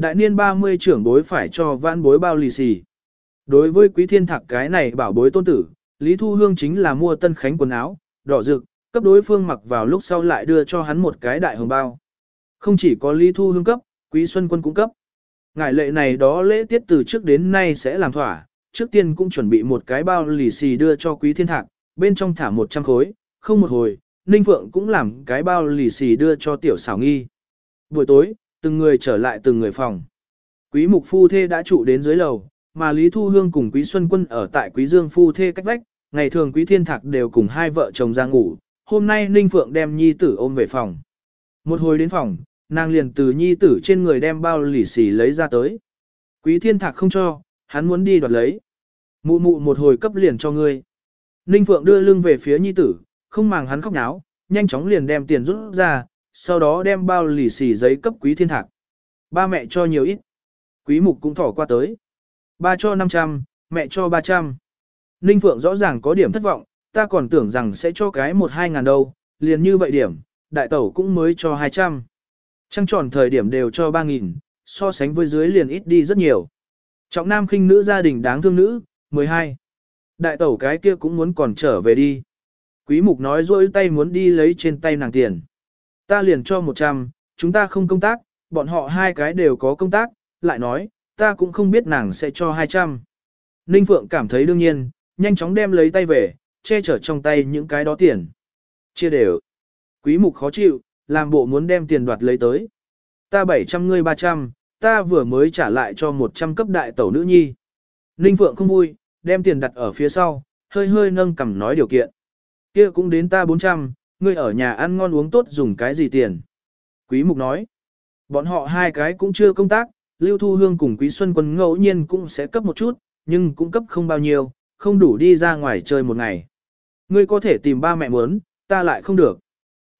Đại niên 30 trưởng bối phải cho vãn bối bao lì xì. Đối với quý thiên thạc cái này bảo bối tôn tử, Lý Thu Hương chính là mua tân khánh quần áo, đỏ rực, cấp đối phương mặc vào lúc sau lại đưa cho hắn một cái đại hồng bao. Không chỉ có Lý Thu Hương cấp, Quý Xuân Quân cũng cấp. Ngải lệ này đó lễ tiết từ trước đến nay sẽ làm thỏa, trước tiên cũng chuẩn bị một cái bao lì xì đưa cho Quý Thiên Thạc, bên trong thả 100 khối, không một hồi, Ninh Phượng cũng làm cái bao lì xì đưa cho Tiểu xảo nghi. Buổi tối, từng người trở lại từng người phòng. Quý Mục Phu Thê đã trụ đến dưới lầu, mà Lý Thu Hương cùng Quý Xuân Quân ở tại Quý Dương Phu Thê cách vách, ngày thường Quý Thiên Thạc đều cùng hai vợ chồng ra ngủ, hôm nay Ninh Phượng đem nhi tử ôm về phòng. Một hồi đến phòng, nàng liền từ nhi tử trên người đem bao lì xì lấy ra tới. Quý Thiên Thạc không cho, hắn muốn đi đoạt lấy. Mụ mụ một hồi cấp liền cho ngươi. Ninh Phượng đưa lưng về phía nhi tử, không màng hắn khóc náo, nhanh chóng liền đem tiền rút ra, sau đó đem bao lì xì giấy cấp quý thiên thạc. Ba mẹ cho nhiều ít. Quý mục cũng thỏ qua tới. Ba cho 500, mẹ cho 300. Ninh Phượng rõ ràng có điểm thất vọng, ta còn tưởng rằng sẽ cho cái một hai ngàn đâu, liền như vậy điểm, đại tẩu cũng mới cho 200. Trăng tròn thời điểm đều cho 3.000, so sánh với dưới liền ít đi rất nhiều. Trọng nam khinh nữ gia đình đáng thương nữ, 12. Đại tẩu cái kia cũng muốn còn trở về đi. Quý mục nói dỗi tay muốn đi lấy trên tay nàng tiền. Ta liền cho 100, chúng ta không công tác, bọn họ hai cái đều có công tác, lại nói, ta cũng không biết nàng sẽ cho 200. Ninh Phượng cảm thấy đương nhiên, nhanh chóng đem lấy tay về, che chở trong tay những cái đó tiền. Chia đều. Quý mục khó chịu, làm bộ muốn đem tiền đoạt lấy tới. Ta 700 ngươi 300, ta vừa mới trả lại cho 100 cấp đại tẩu nữ nhi. Ninh Phượng không vui, đem tiền đặt ở phía sau, hơi hơi nâng cầm nói điều kiện. Kia cũng đến ta 400, ngươi ở nhà ăn ngon uống tốt dùng cái gì tiền. Quý Mục nói, bọn họ hai cái cũng chưa công tác, Lưu Thu Hương cùng Quý Xuân Quân ngẫu nhiên cũng sẽ cấp một chút, nhưng cũng cấp không bao nhiêu, không đủ đi ra ngoài chơi một ngày. Ngươi có thể tìm ba mẹ muốn, ta lại không được.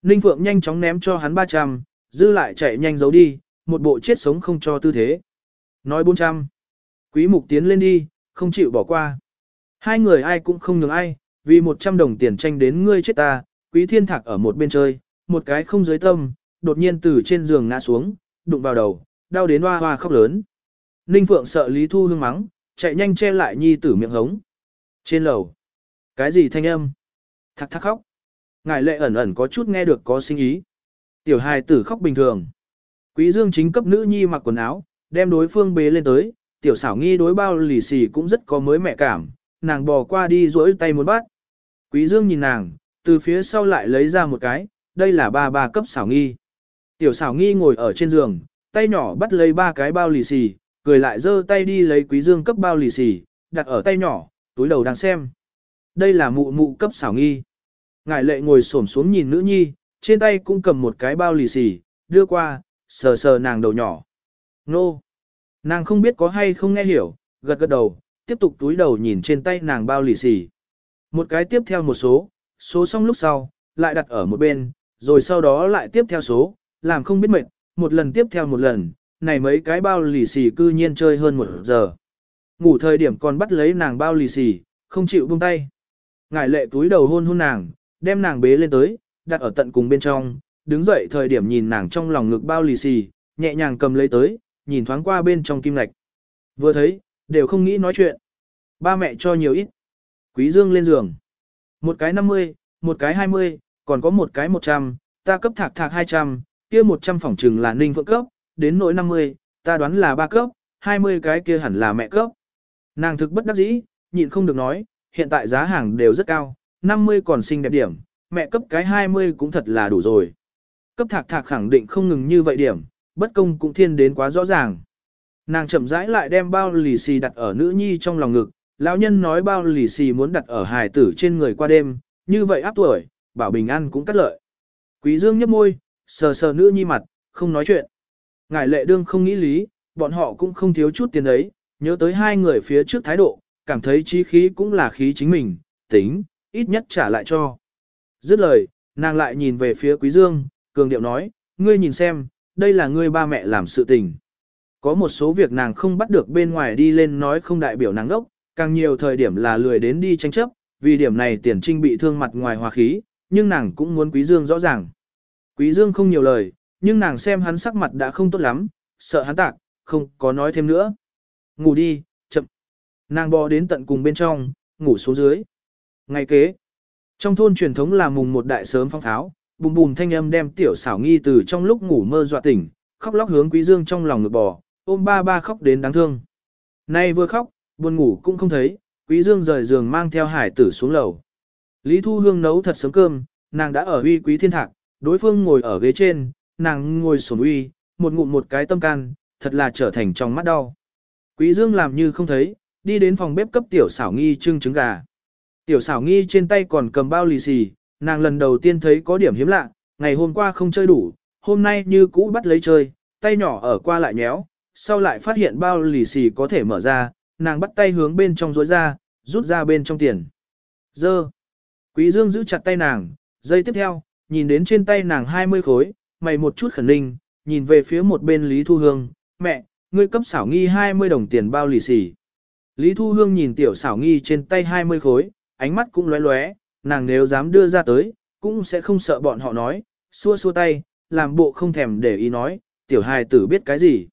Ninh Phượng nhanh chóng ném cho hắn 300, dư lại chạy nhanh giấu đi, một bộ chết sống không cho tư thế. Nói 400. Quý Mục tiến lên đi, không chịu bỏ qua. Hai người ai cũng không nhường ai, vì 100 đồng tiền tranh đến ngươi chết ta, quý thiên thạc ở một bên chơi, một cái không dưới tâm, đột nhiên từ trên giường ngã xuống, đụng vào đầu, đau đến hoa hoa khóc lớn. Ninh Phượng sợ Lý Thu Hương mắng, chạy nhanh che lại nhi tử miệng hống. Trên lầu, cái gì thanh âm? Thắc thắc khóc. Ngài lệ ẩn ẩn có chút nghe được có sinh ý. Tiểu hài tử khóc bình thường. Quý dương chính cấp nữ nhi mặc quần áo, đem đối phương bế lên tới, tiểu xảo nghi đối bao lì xì cũng rất có mới mẹ cảm, nàng bò qua đi duỗi tay muốn bắt. Quý Dương nhìn nàng, từ phía sau lại lấy ra một cái, đây là ba ba cấp xảo nghi. Tiểu xảo nghi ngồi ở trên giường, tay nhỏ bắt lấy ba cái bao lì xì, cười lại giơ tay đi lấy Quý Dương cấp bao lì xì, đặt ở tay nhỏ, túi đầu đang xem. Đây là mụ mụ cấp xảo nghi. Ngải lệ ngồi xổm xuống nhìn nữ nhi, trên tay cũng cầm một cái bao lì xì, đưa qua, sờ sờ nàng đầu nhỏ. Nô! Nàng không biết có hay không nghe hiểu, gật gật đầu, tiếp tục túi đầu nhìn trên tay nàng bao lì xì. Một cái tiếp theo một số, số xong lúc sau, lại đặt ở một bên, rồi sau đó lại tiếp theo số, làm không biết mệt, một lần tiếp theo một lần, này mấy cái bao lì xì cư nhiên chơi hơn một giờ. Ngủ thời điểm còn bắt lấy nàng bao lì xì, không chịu buông tay. Ngải lệ túi đầu hôn hôn nàng, đem nàng bế lên tới, đặt ở tận cùng bên trong, đứng dậy thời điểm nhìn nàng trong lòng ngực bao lì xì, nhẹ nhàng cầm lấy tới, nhìn thoáng qua bên trong kim lạch. Vừa thấy, đều không nghĩ nói chuyện. Ba mẹ cho nhiều ít. Quý Dương lên giường. Một cái 50, một cái 20, còn có một cái 100, ta cấp thạc thạc 200, kia 100 phỏng trừng là ninh phượng cấp, đến nỗi 50, ta đoán là ba cấp, 20 cái kia hẳn là mẹ cấp. Nàng thực bất đắc dĩ, nhịn không được nói, hiện tại giá hàng đều rất cao, 50 còn xinh đẹp điểm, mẹ cấp cái 20 cũng thật là đủ rồi. Cấp thạc thạc khẳng định không ngừng như vậy điểm, bất công cũng thiên đến quá rõ ràng. Nàng chậm rãi lại đem bao lì xì đặt ở nữ nhi trong lòng ngực, lão nhân nói bao lì xì muốn đặt ở hài tử trên người qua đêm, như vậy áp tuổi, bảo bình an cũng cắt lợi. Quý dương nhấp môi, sờ sờ nữ nhi mặt, không nói chuyện. Ngài lệ đương không nghĩ lý, bọn họ cũng không thiếu chút tiền đấy, nhớ tới hai người phía trước thái độ, cảm thấy chí khí cũng là khí chính mình, tính, ít nhất trả lại cho. Dứt lời, nàng lại nhìn về phía quý dương, cường điệu nói, ngươi nhìn xem, đây là ngươi ba mẹ làm sự tình. Có một số việc nàng không bắt được bên ngoài đi lên nói không đại biểu nàng đốc, càng nhiều thời điểm là lười đến đi tranh chấp, vì điểm này tiền trinh bị thương mặt ngoài hòa khí, nhưng nàng cũng muốn Quý Dương rõ ràng. Quý Dương không nhiều lời, nhưng nàng xem hắn sắc mặt đã không tốt lắm, sợ hắn tạc, không có nói thêm nữa. Ngủ đi, chậm. Nàng bò đến tận cùng bên trong, ngủ xuống dưới. Ngày kế, trong thôn truyền thống là mùng một đại sớm phong tháo, bùm bùm thanh âm đem tiểu xảo nghi từ trong lúc ngủ mơ dọa tỉnh, khóc lóc hướng quý dương trong lòng ngực bò, ôm ba ba khóc đến đáng thương. Nay vừa khóc, buồn ngủ cũng không thấy, quý dương rời giường mang theo hải tử xuống lầu. Lý Thu Hương nấu thật sớm cơm, nàng đã ở uy quý thiên thạc, đối phương ngồi ở ghế trên, nàng ngồi sổn uy, một ngụm một cái tâm can, thật là trở thành trong mắt đau. Quý Dương làm như không thấy, đi đến phòng bếp cấp tiểu xảo nghi trưng trứng gà. Tiểu xảo nghi trên tay còn cầm bao lì xì, nàng lần đầu tiên thấy có điểm hiếm lạ, ngày hôm qua không chơi đủ, hôm nay như cũ bắt lấy chơi, tay nhỏ ở qua lại nhéo, sau lại phát hiện bao lì xì có thể mở ra, nàng bắt tay hướng bên trong rối ra, rút ra bên trong tiền. Dơ. Quý Dương giữ chặt tay nàng, giây tiếp theo, nhìn đến trên tay nàng 20 khối, mày một chút khẩn ninh, nhìn về phía một bên Lý Thu Hương, mẹ, ngươi cấp xảo nghi 20 đồng tiền bao lì xì. Lý Thu Hương nhìn tiểu xảo nghi trên tay 20 khối, ánh mắt cũng lóe lóe, nàng nếu dám đưa ra tới, cũng sẽ không sợ bọn họ nói, xua xua tay, làm bộ không thèm để ý nói, tiểu hài tử biết cái gì.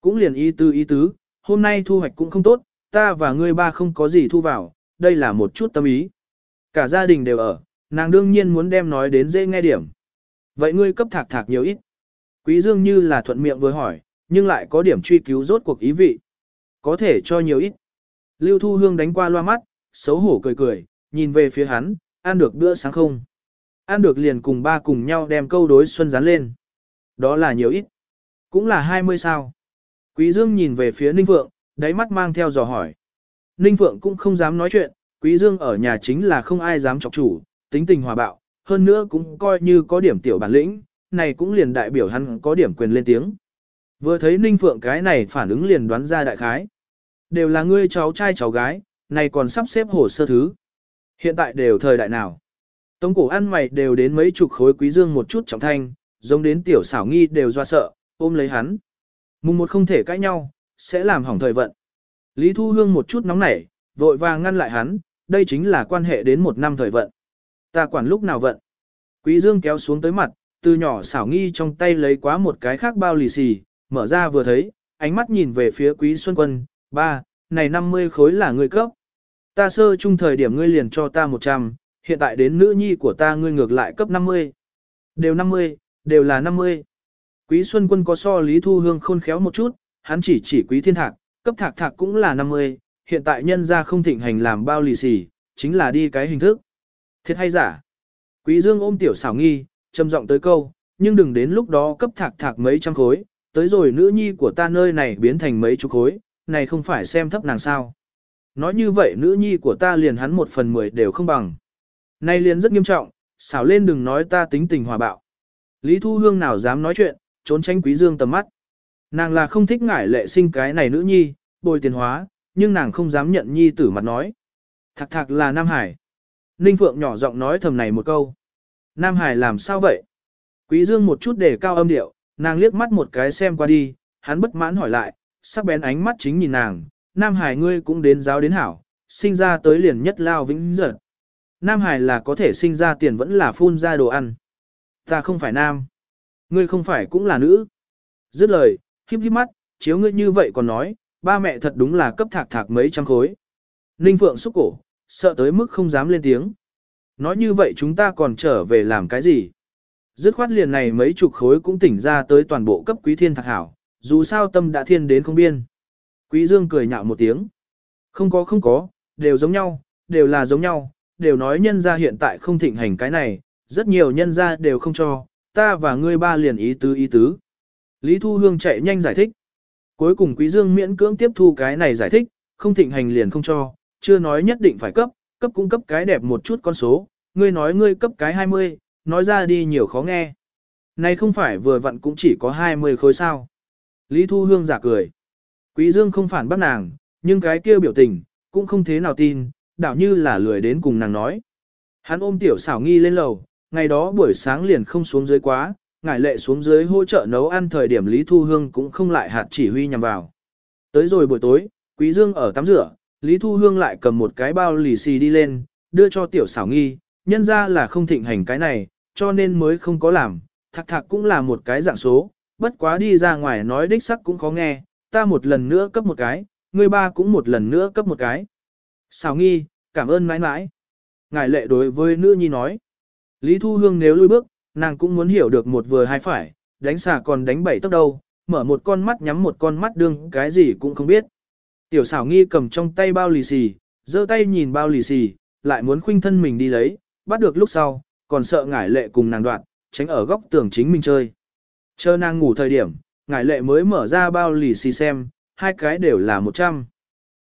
Cũng liền ý tư ý tứ, hôm nay thu hoạch cũng không tốt, ta và ngươi ba không có gì thu vào, đây là một chút tâm ý. Cả gia đình đều ở, nàng đương nhiên muốn đem nói đến dễ nghe điểm. Vậy ngươi cấp thạc thạc nhiều ít. Quý Dương như là thuận miệng vừa hỏi, nhưng lại có điểm truy cứu rốt cuộc ý vị. Có thể cho nhiều ít. Lưu Thu Hương đánh qua loa mắt, xấu hổ cười cười, nhìn về phía hắn, ăn được bữa sáng không? Ăn được liền cùng ba cùng nhau đem câu đối xuân dán lên. Đó là nhiều ít. Cũng là 20 sao. Quý Dương nhìn về phía Ninh Phượng, đáy mắt mang theo dò hỏi. Ninh Phượng cũng không dám nói chuyện, Quý Dương ở nhà chính là không ai dám chọc chủ, tính tình hòa bạo, hơn nữa cũng coi như có điểm tiểu bản lĩnh, này cũng liền đại biểu hắn có điểm quyền lên tiếng. Vừa thấy Ninh Phượng cái này phản ứng liền đoán ra đại khái. Đều là ngươi cháu trai cháu gái, này còn sắp xếp hồ sơ thứ. Hiện tại đều thời đại nào. Tống cổ ăn mày đều đến mấy chục khối quý dương một chút trọng thanh, giống đến tiểu xảo nghi đều do sợ, ôm lấy hắn. Mùng một không thể cãi nhau, sẽ làm hỏng thời vận. Lý Thu Hương một chút nóng nảy, vội vàng ngăn lại hắn, đây chính là quan hệ đến một năm thời vận. Ta quản lúc nào vận. Quý Dương kéo xuống tới mặt, từ nhỏ xảo nghi trong tay lấy quá một cái khác bao lì xì, mở ra vừa thấy, ánh mắt nhìn về phía Quý Xuân Quân, ba, này 50 khối là ngươi cấp. Ta sơ chung thời điểm ngươi liền cho ta 100, hiện tại đến nữ nhi của ta ngươi ngược lại cấp 50. Đều 50, đều là 50. Quý Xuân Quân có so Lý Thu Hương khôn khéo một chút, hắn chỉ chỉ Quý Thiên Thạc, cấp thạc thạc cũng là 50, hiện tại nhân ra không thịnh hành làm bao lì xì, chính là đi cái hình thức. Thiệt hay giả? Quý Dương ôm tiểu xảo nghi, trầm giọng tới câu, nhưng đừng đến lúc đó cấp thạc thạc mấy trăm khối, tới rồi nữ nhi của ta nơi này biến thành mấy chục khối, này không phải xem thấp nàng sao. Nói như vậy nữ nhi của ta liền hắn một phần mười đều không bằng. Này liền rất nghiêm trọng, xảo lên đừng nói ta tính tình hòa bạo. Lý Thu Hương nào dám nói chuyện, trốn tránh Quý Dương tầm mắt. Nàng là không thích ngải lệ sinh cái này nữ nhi, bồi tiền hóa, nhưng nàng không dám nhận nhi tử mặt nói. Thạc thạc là Nam Hải. Ninh Phượng nhỏ giọng nói thầm này một câu. Nam Hải làm sao vậy? Quý Dương một chút để cao âm điệu, nàng liếc mắt một cái xem qua đi, hắn bất mãn hỏi lại, sắc bén ánh mắt chính nhìn nàng, Nam Hải ngươi cũng đến giáo đến hảo, sinh ra tới liền nhất lao vĩnh giật. Nam Hải là có thể sinh ra tiền vẫn là phun ra đồ ăn. Ta không phải nam. Ngươi không phải cũng là nữ. Dứt lời, khiếp khiếp mắt, chiếu ngươi như vậy còn nói, ba mẹ thật đúng là cấp thạc thạc mấy trăm khối. Ninh Phượng xúc cổ, sợ tới mức không dám lên tiếng. Nói như vậy chúng ta còn trở về làm cái gì? Dứt khoát liền này mấy chục khối cũng tỉnh ra tới toàn bộ cấp quý thiên thạc hảo, dù sao tâm đã thiên đến không biên. Quý Dương cười nhạo một tiếng. Không có không có, đều giống nhau, đều là giống nhau, đều nói nhân gia hiện tại không thịnh hành cái này, rất nhiều nhân gia đều không cho, ta và ngươi ba liền ý tứ ý tứ. Lý Thu Hương chạy nhanh giải thích. Cuối cùng Quý Dương miễn cưỡng tiếp thu cái này giải thích, không thịnh hành liền không cho, chưa nói nhất định phải cấp, cấp cũng cấp cái đẹp một chút con số, ngươi nói ngươi cấp cái 20, nói ra đi nhiều khó nghe. Này không phải vừa vặn cũng chỉ có 20 khối sao. Lý Thu Hương giả cười. Quý Dương không phản bác nàng, nhưng cái kia biểu tình, cũng không thế nào tin, đảo như là lười đến cùng nàng nói. Hắn ôm tiểu xảo nghi lên lầu, ngày đó buổi sáng liền không xuống dưới quá, ngải lệ xuống dưới hỗ trợ nấu ăn thời điểm Lý Thu Hương cũng không lại hạt chỉ huy nhằm vào. Tới rồi buổi tối, Quý Dương ở tắm rửa, Lý Thu Hương lại cầm một cái bao lì xì đi lên, đưa cho tiểu xảo nghi, nhân ra là không thịnh hành cái này, cho nên mới không có làm, thạc thạc cũng là một cái dạng số, bất quá đi ra ngoài nói đích sắc cũng khó nghe, ta một lần nữa cấp một cái, người ba cũng một lần nữa cấp một cái. Xảo nghi, cảm ơn mãi mãi. Ngài lệ đối với nữ nhi nói. Lý Thu Hương nếu lui bước, nàng cũng muốn hiểu được một vừa hai phải, đánh xà còn đánh bảy tốc đâu, mở một con mắt nhắm một con mắt đương cái gì cũng không biết. Tiểu xảo nghi cầm trong tay bao lì xì, giơ tay nhìn bao lì xì, lại muốn khuynh thân mình đi lấy, bắt được lúc sau, còn sợ ngải lệ cùng nàng đoạn, tránh ở góc tường chính mình chơi. Chờ nàng ngủ thời điểm, ngải lệ mới mở ra bao lì xì xem, hai cái đều là 100.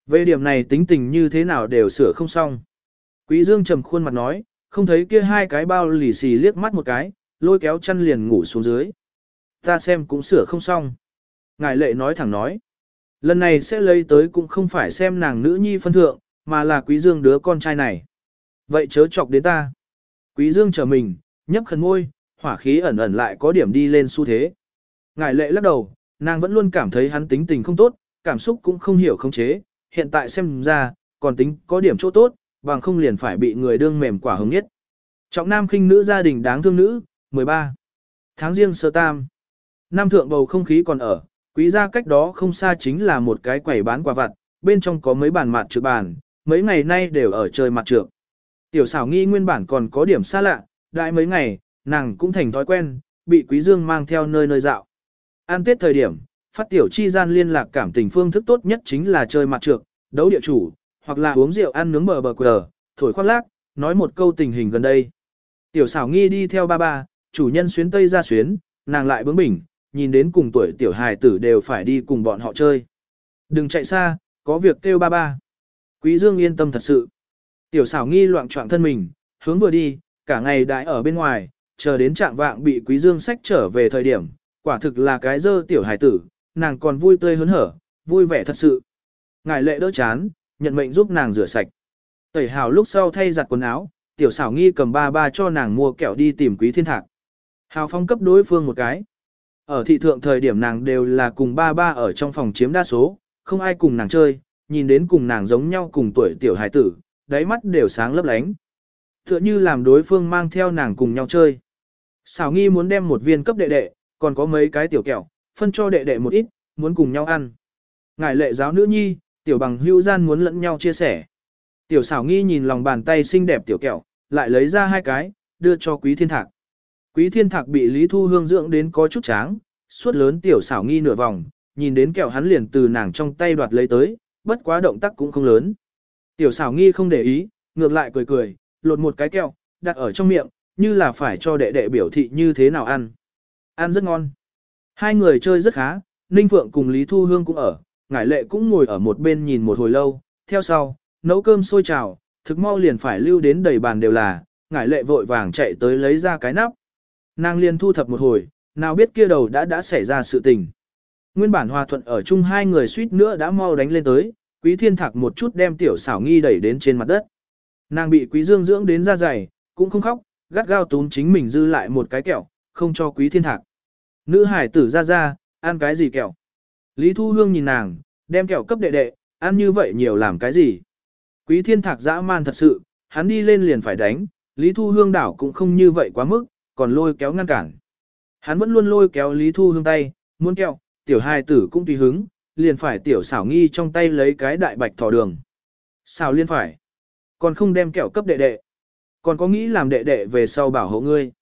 Về điểm này tính tình như thế nào đều sửa không xong. Quý Dương trầm khuôn mặt nói, không thấy kia hai cái bao lì xì liếc mắt một cái, lôi kéo chăn liền ngủ xuống dưới. Ta xem cũng sửa không xong. Ngài lệ nói thẳng nói. Lần này sẽ lấy tới cũng không phải xem nàng nữ nhi phân thượng, mà là quý dương đứa con trai này. Vậy chớ chọc đến ta. Quý dương trở mình, nhấp khẩn môi, hỏa khí ẩn ẩn lại có điểm đi lên xu thế. Ngài lệ lắc đầu, nàng vẫn luôn cảm thấy hắn tính tình không tốt, cảm xúc cũng không hiểu không chế, hiện tại xem ra, còn tính có điểm chỗ tốt, bằng không liền phải bị người đương mềm quả hứng nhất. Trọng nam khinh nữ gia đình đáng thương nữ, 13. Tháng riêng sơ tam. Nam thượng bầu không khí còn ở, quý gia cách đó không xa chính là một cái quầy bán quà vặt, bên trong có mấy bàn mặt trượt bàn, mấy ngày nay đều ở chơi mặt trượt. Tiểu xảo nghi nguyên bản còn có điểm xa lạ, đại mấy ngày, nàng cũng thành thói quen, bị quý dương mang theo nơi nơi dạo. An tết thời điểm, phát tiểu chi gian liên lạc cảm tình phương thức tốt nhất chính là chơi mặt trượt, đấu địa chủ, hoặc là uống rượu ăn nướng bờ bờ quờ, thổi khoác lác, nói một câu tình hình gần đây. Tiểu xảo nghi đi theo ba ba, chủ nhân xuyến tây ra xuyến, nàng lại bướng bỉnh, nhìn đến cùng tuổi tiểu hài tử đều phải đi cùng bọn họ chơi. Đừng chạy xa, có việc kêu ba ba. Quý Dương yên tâm thật sự. Tiểu xảo nghi loạn trọng thân mình, hướng vừa đi, cả ngày đại ở bên ngoài, chờ đến trạng vạng bị Quý Dương sách trở về thời điểm, quả thực là cái dơ tiểu hài tử, nàng còn vui tươi hớn hở, vui vẻ thật sự. Ngài lệ đỡ chán, nhận mệnh giúp nàng rửa sạch. Tẩy hào lúc sau thay giặt quần áo, tiểu xảo nghi cầm ba ba cho nàng mua kẹo đi tìm quý thiên thạc. Hào phong cấp đối phương một cái. Ở thị thượng thời điểm nàng đều là cùng ba ba ở trong phòng chiếm đa số, không ai cùng nàng chơi, nhìn đến cùng nàng giống nhau cùng tuổi tiểu hải tử, đáy mắt đều sáng lấp lánh. Tựa như làm đối phương mang theo nàng cùng nhau chơi. Xảo nghi muốn đem một viên cấp đệ đệ, còn có mấy cái tiểu kẹo, phân cho đệ đệ một ít, muốn cùng nhau ăn. Ngài lệ giáo nữ nhi, tiểu bằng hữu gian muốn lẫn nhau chia sẻ. Tiểu xảo nghi nhìn lòng bàn tay xinh đẹp tiểu kẹo, lại lấy ra hai cái, đưa cho quý thiên thạc. Quý thiên thạc bị Lý Thu Hương dưỡng đến có chút tráng, suốt lớn tiểu xảo nghi nửa vòng, nhìn đến kẹo hắn liền từ nàng trong tay đoạt lấy tới, bất quá động tác cũng không lớn. Tiểu xảo nghi không để ý, ngược lại cười cười, lột một cái kẹo, đặt ở trong miệng, như là phải cho đệ đệ biểu thị như thế nào ăn. Ăn rất ngon. Hai người chơi rất khá, Ninh Phượng cùng Lý Thu Hương cũng ở, ngải lệ cũng ngồi ở một bên nhìn một hồi lâu, theo sau, nấu cơm sôi trào, thực mau liền phải lưu đến đầy bàn đều là, ngải lệ vội vàng chạy tới lấy ra cái nắp. Nàng liền thu thập một hồi, nào biết kia đầu đã đã xảy ra sự tình. Nguyên bản hòa thuận ở chung hai người suýt nữa đã mau đánh lên tới, quý thiên thạc một chút đem tiểu xảo nghi đẩy đến trên mặt đất. Nàng bị quý dương dưỡng đến da dày, cũng không khóc, gắt gao túm chính mình dư lại một cái kẹo, không cho quý thiên thạc. Nữ hải tử ra ra, ăn cái gì kẹo? Lý Thu Hương nhìn nàng, đem kẹo cấp đệ đệ, ăn như vậy nhiều làm cái gì? Quý thiên thạc dã man thật sự, hắn đi lên liền phải đánh, Lý Thu Hương đảo cũng không như vậy quá mức, còn lôi kéo ngăn cản. Hắn vẫn luôn lôi kéo Lý Thu Hương tay, muốn kẹo, tiểu hai tử cũng tùy hứng, liền phải tiểu xảo nghi trong tay lấy cái đại bạch thỏ đường. Xảo liên phải, còn không đem kẹo cấp đệ đệ, còn có nghĩ làm đệ đệ về sau bảo hộ ngươi.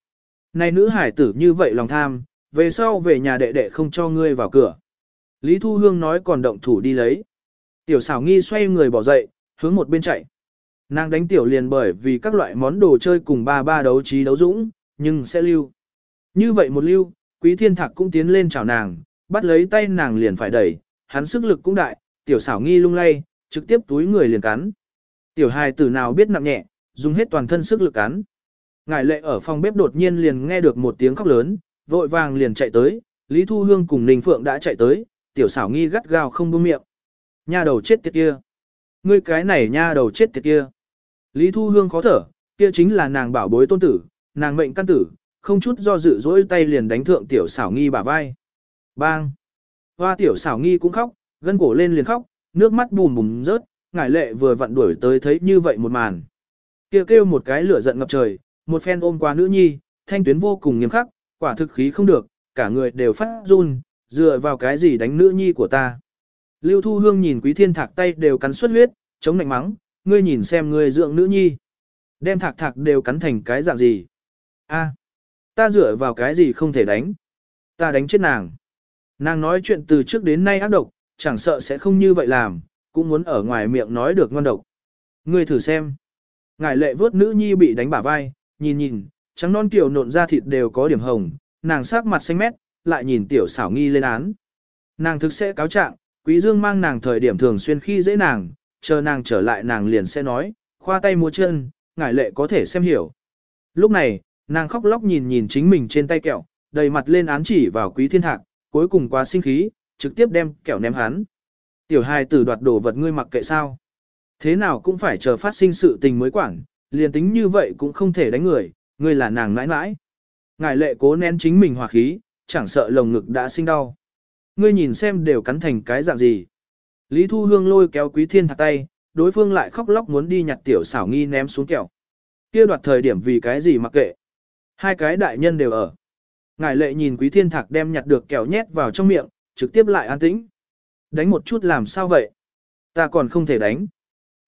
Này nữ hải tử như vậy lòng tham, về sau về nhà đệ đệ không cho ngươi vào cửa. Lý Thu Hương nói còn động thủ đi lấy. Tiểu xảo nghi xoay người bỏ dậy, hướng một bên chạy. Nàng đánh tiểu liền bởi vì các loại món đồ chơi cùng ba ba đấu trí đấu dũng, nhưng sẽ lưu. Như vậy một lưu, quý thiên thạc cũng tiến lên chào nàng, bắt lấy tay nàng liền phải đẩy, hắn sức lực cũng đại, tiểu xảo nghi lung lay, trực tiếp túi người liền cắn. Tiểu hài tử nào biết nặng nhẹ, dùng hết toàn thân sức lực cắn. Ngải lệ ở phòng bếp đột nhiên liền nghe được một tiếng khóc lớn, vội vàng liền chạy tới, Lý Thu Hương cùng Ninh Phượng đã chạy tới, tiểu xảo nghi gắt gao không buông miệng. Nha đầu chết tiệt kia. Ngươi cái này nha đầu chết tiệt kia. Lý Thu Hương khó thở, kia chính là nàng bảo bối tôn tử, nàng mệnh căn tử, không chút do dự dỗi tay liền đánh thượng tiểu xảo nghi bả vai. Bang! Hoa tiểu xảo nghi cũng khóc, gân cổ lên liền khóc, nước mắt bùm bùm rớt, ngải lệ vừa vặn đuổi tới thấy như vậy một màn. Kia kêu một cái lửa giận ngập trời, một phen ôm qua nữ nhi, thanh tuyến vô cùng nghiêm khắc, quả thực khí không được, cả người đều phát run, dựa vào cái gì đánh nữ nhi của ta. Lưu Thu Hương nhìn Quý Thiên Thạc tay đều cắn xuất huyết, chống lạnh mắng, ngươi nhìn xem ngươi dưỡng nữ nhi. Đem thạc thạc đều cắn thành cái dạng gì. a ta dựa vào cái gì không thể đánh. Ta đánh chết nàng. Nàng nói chuyện từ trước đến nay ác độc, chẳng sợ sẽ không như vậy làm, cũng muốn ở ngoài miệng nói được ngon độc. Ngươi thử xem. Ngải lệ vớt nữ nhi bị đánh bả vai, nhìn nhìn, trắng non tiểu nộn ra thịt đều có điểm hồng, nàng sắc mặt xanh mét, lại nhìn tiểu xảo nghi lên án. Nàng thực sẽ cáo trạng, quý dương mang nàng thời điểm thường xuyên khi dễ nàng, chờ nàng trở lại nàng liền sẽ nói, khoa tay múa chân, ngải lệ có thể xem hiểu. Lúc này, nàng khóc lóc nhìn nhìn chính mình trên tay kẹo, đầy mặt lên án chỉ vào quý thiên thạc, cuối cùng quá sinh khí, trực tiếp đem kẹo ném hắn. Tiểu hài tử đoạt đồ vật ngươi mặc kệ sao. Thế nào cũng phải chờ phát sinh sự tình mới quản, liền tính như vậy cũng không thể đánh người, ngươi là nàng mãi mãi. Ngài lệ cố nén chính mình hòa khí, chẳng sợ lồng ngực đã sinh đau. Ngươi nhìn xem đều cắn thành cái dạng gì. Lý Thu Hương lôi kéo Quý Thiên Thạc tay, đối phương lại khóc lóc muốn đi nhặt tiểu xảo nghi ném xuống kẹo. Kia đoạt thời điểm vì cái gì mặc kệ. Hai cái đại nhân đều ở. Ngài lệ nhìn Quý Thiên Thạc đem nhặt được kẹo nhét vào trong miệng, trực tiếp lại an tĩnh. Đánh một chút làm sao vậy? Ta còn không thể đánh.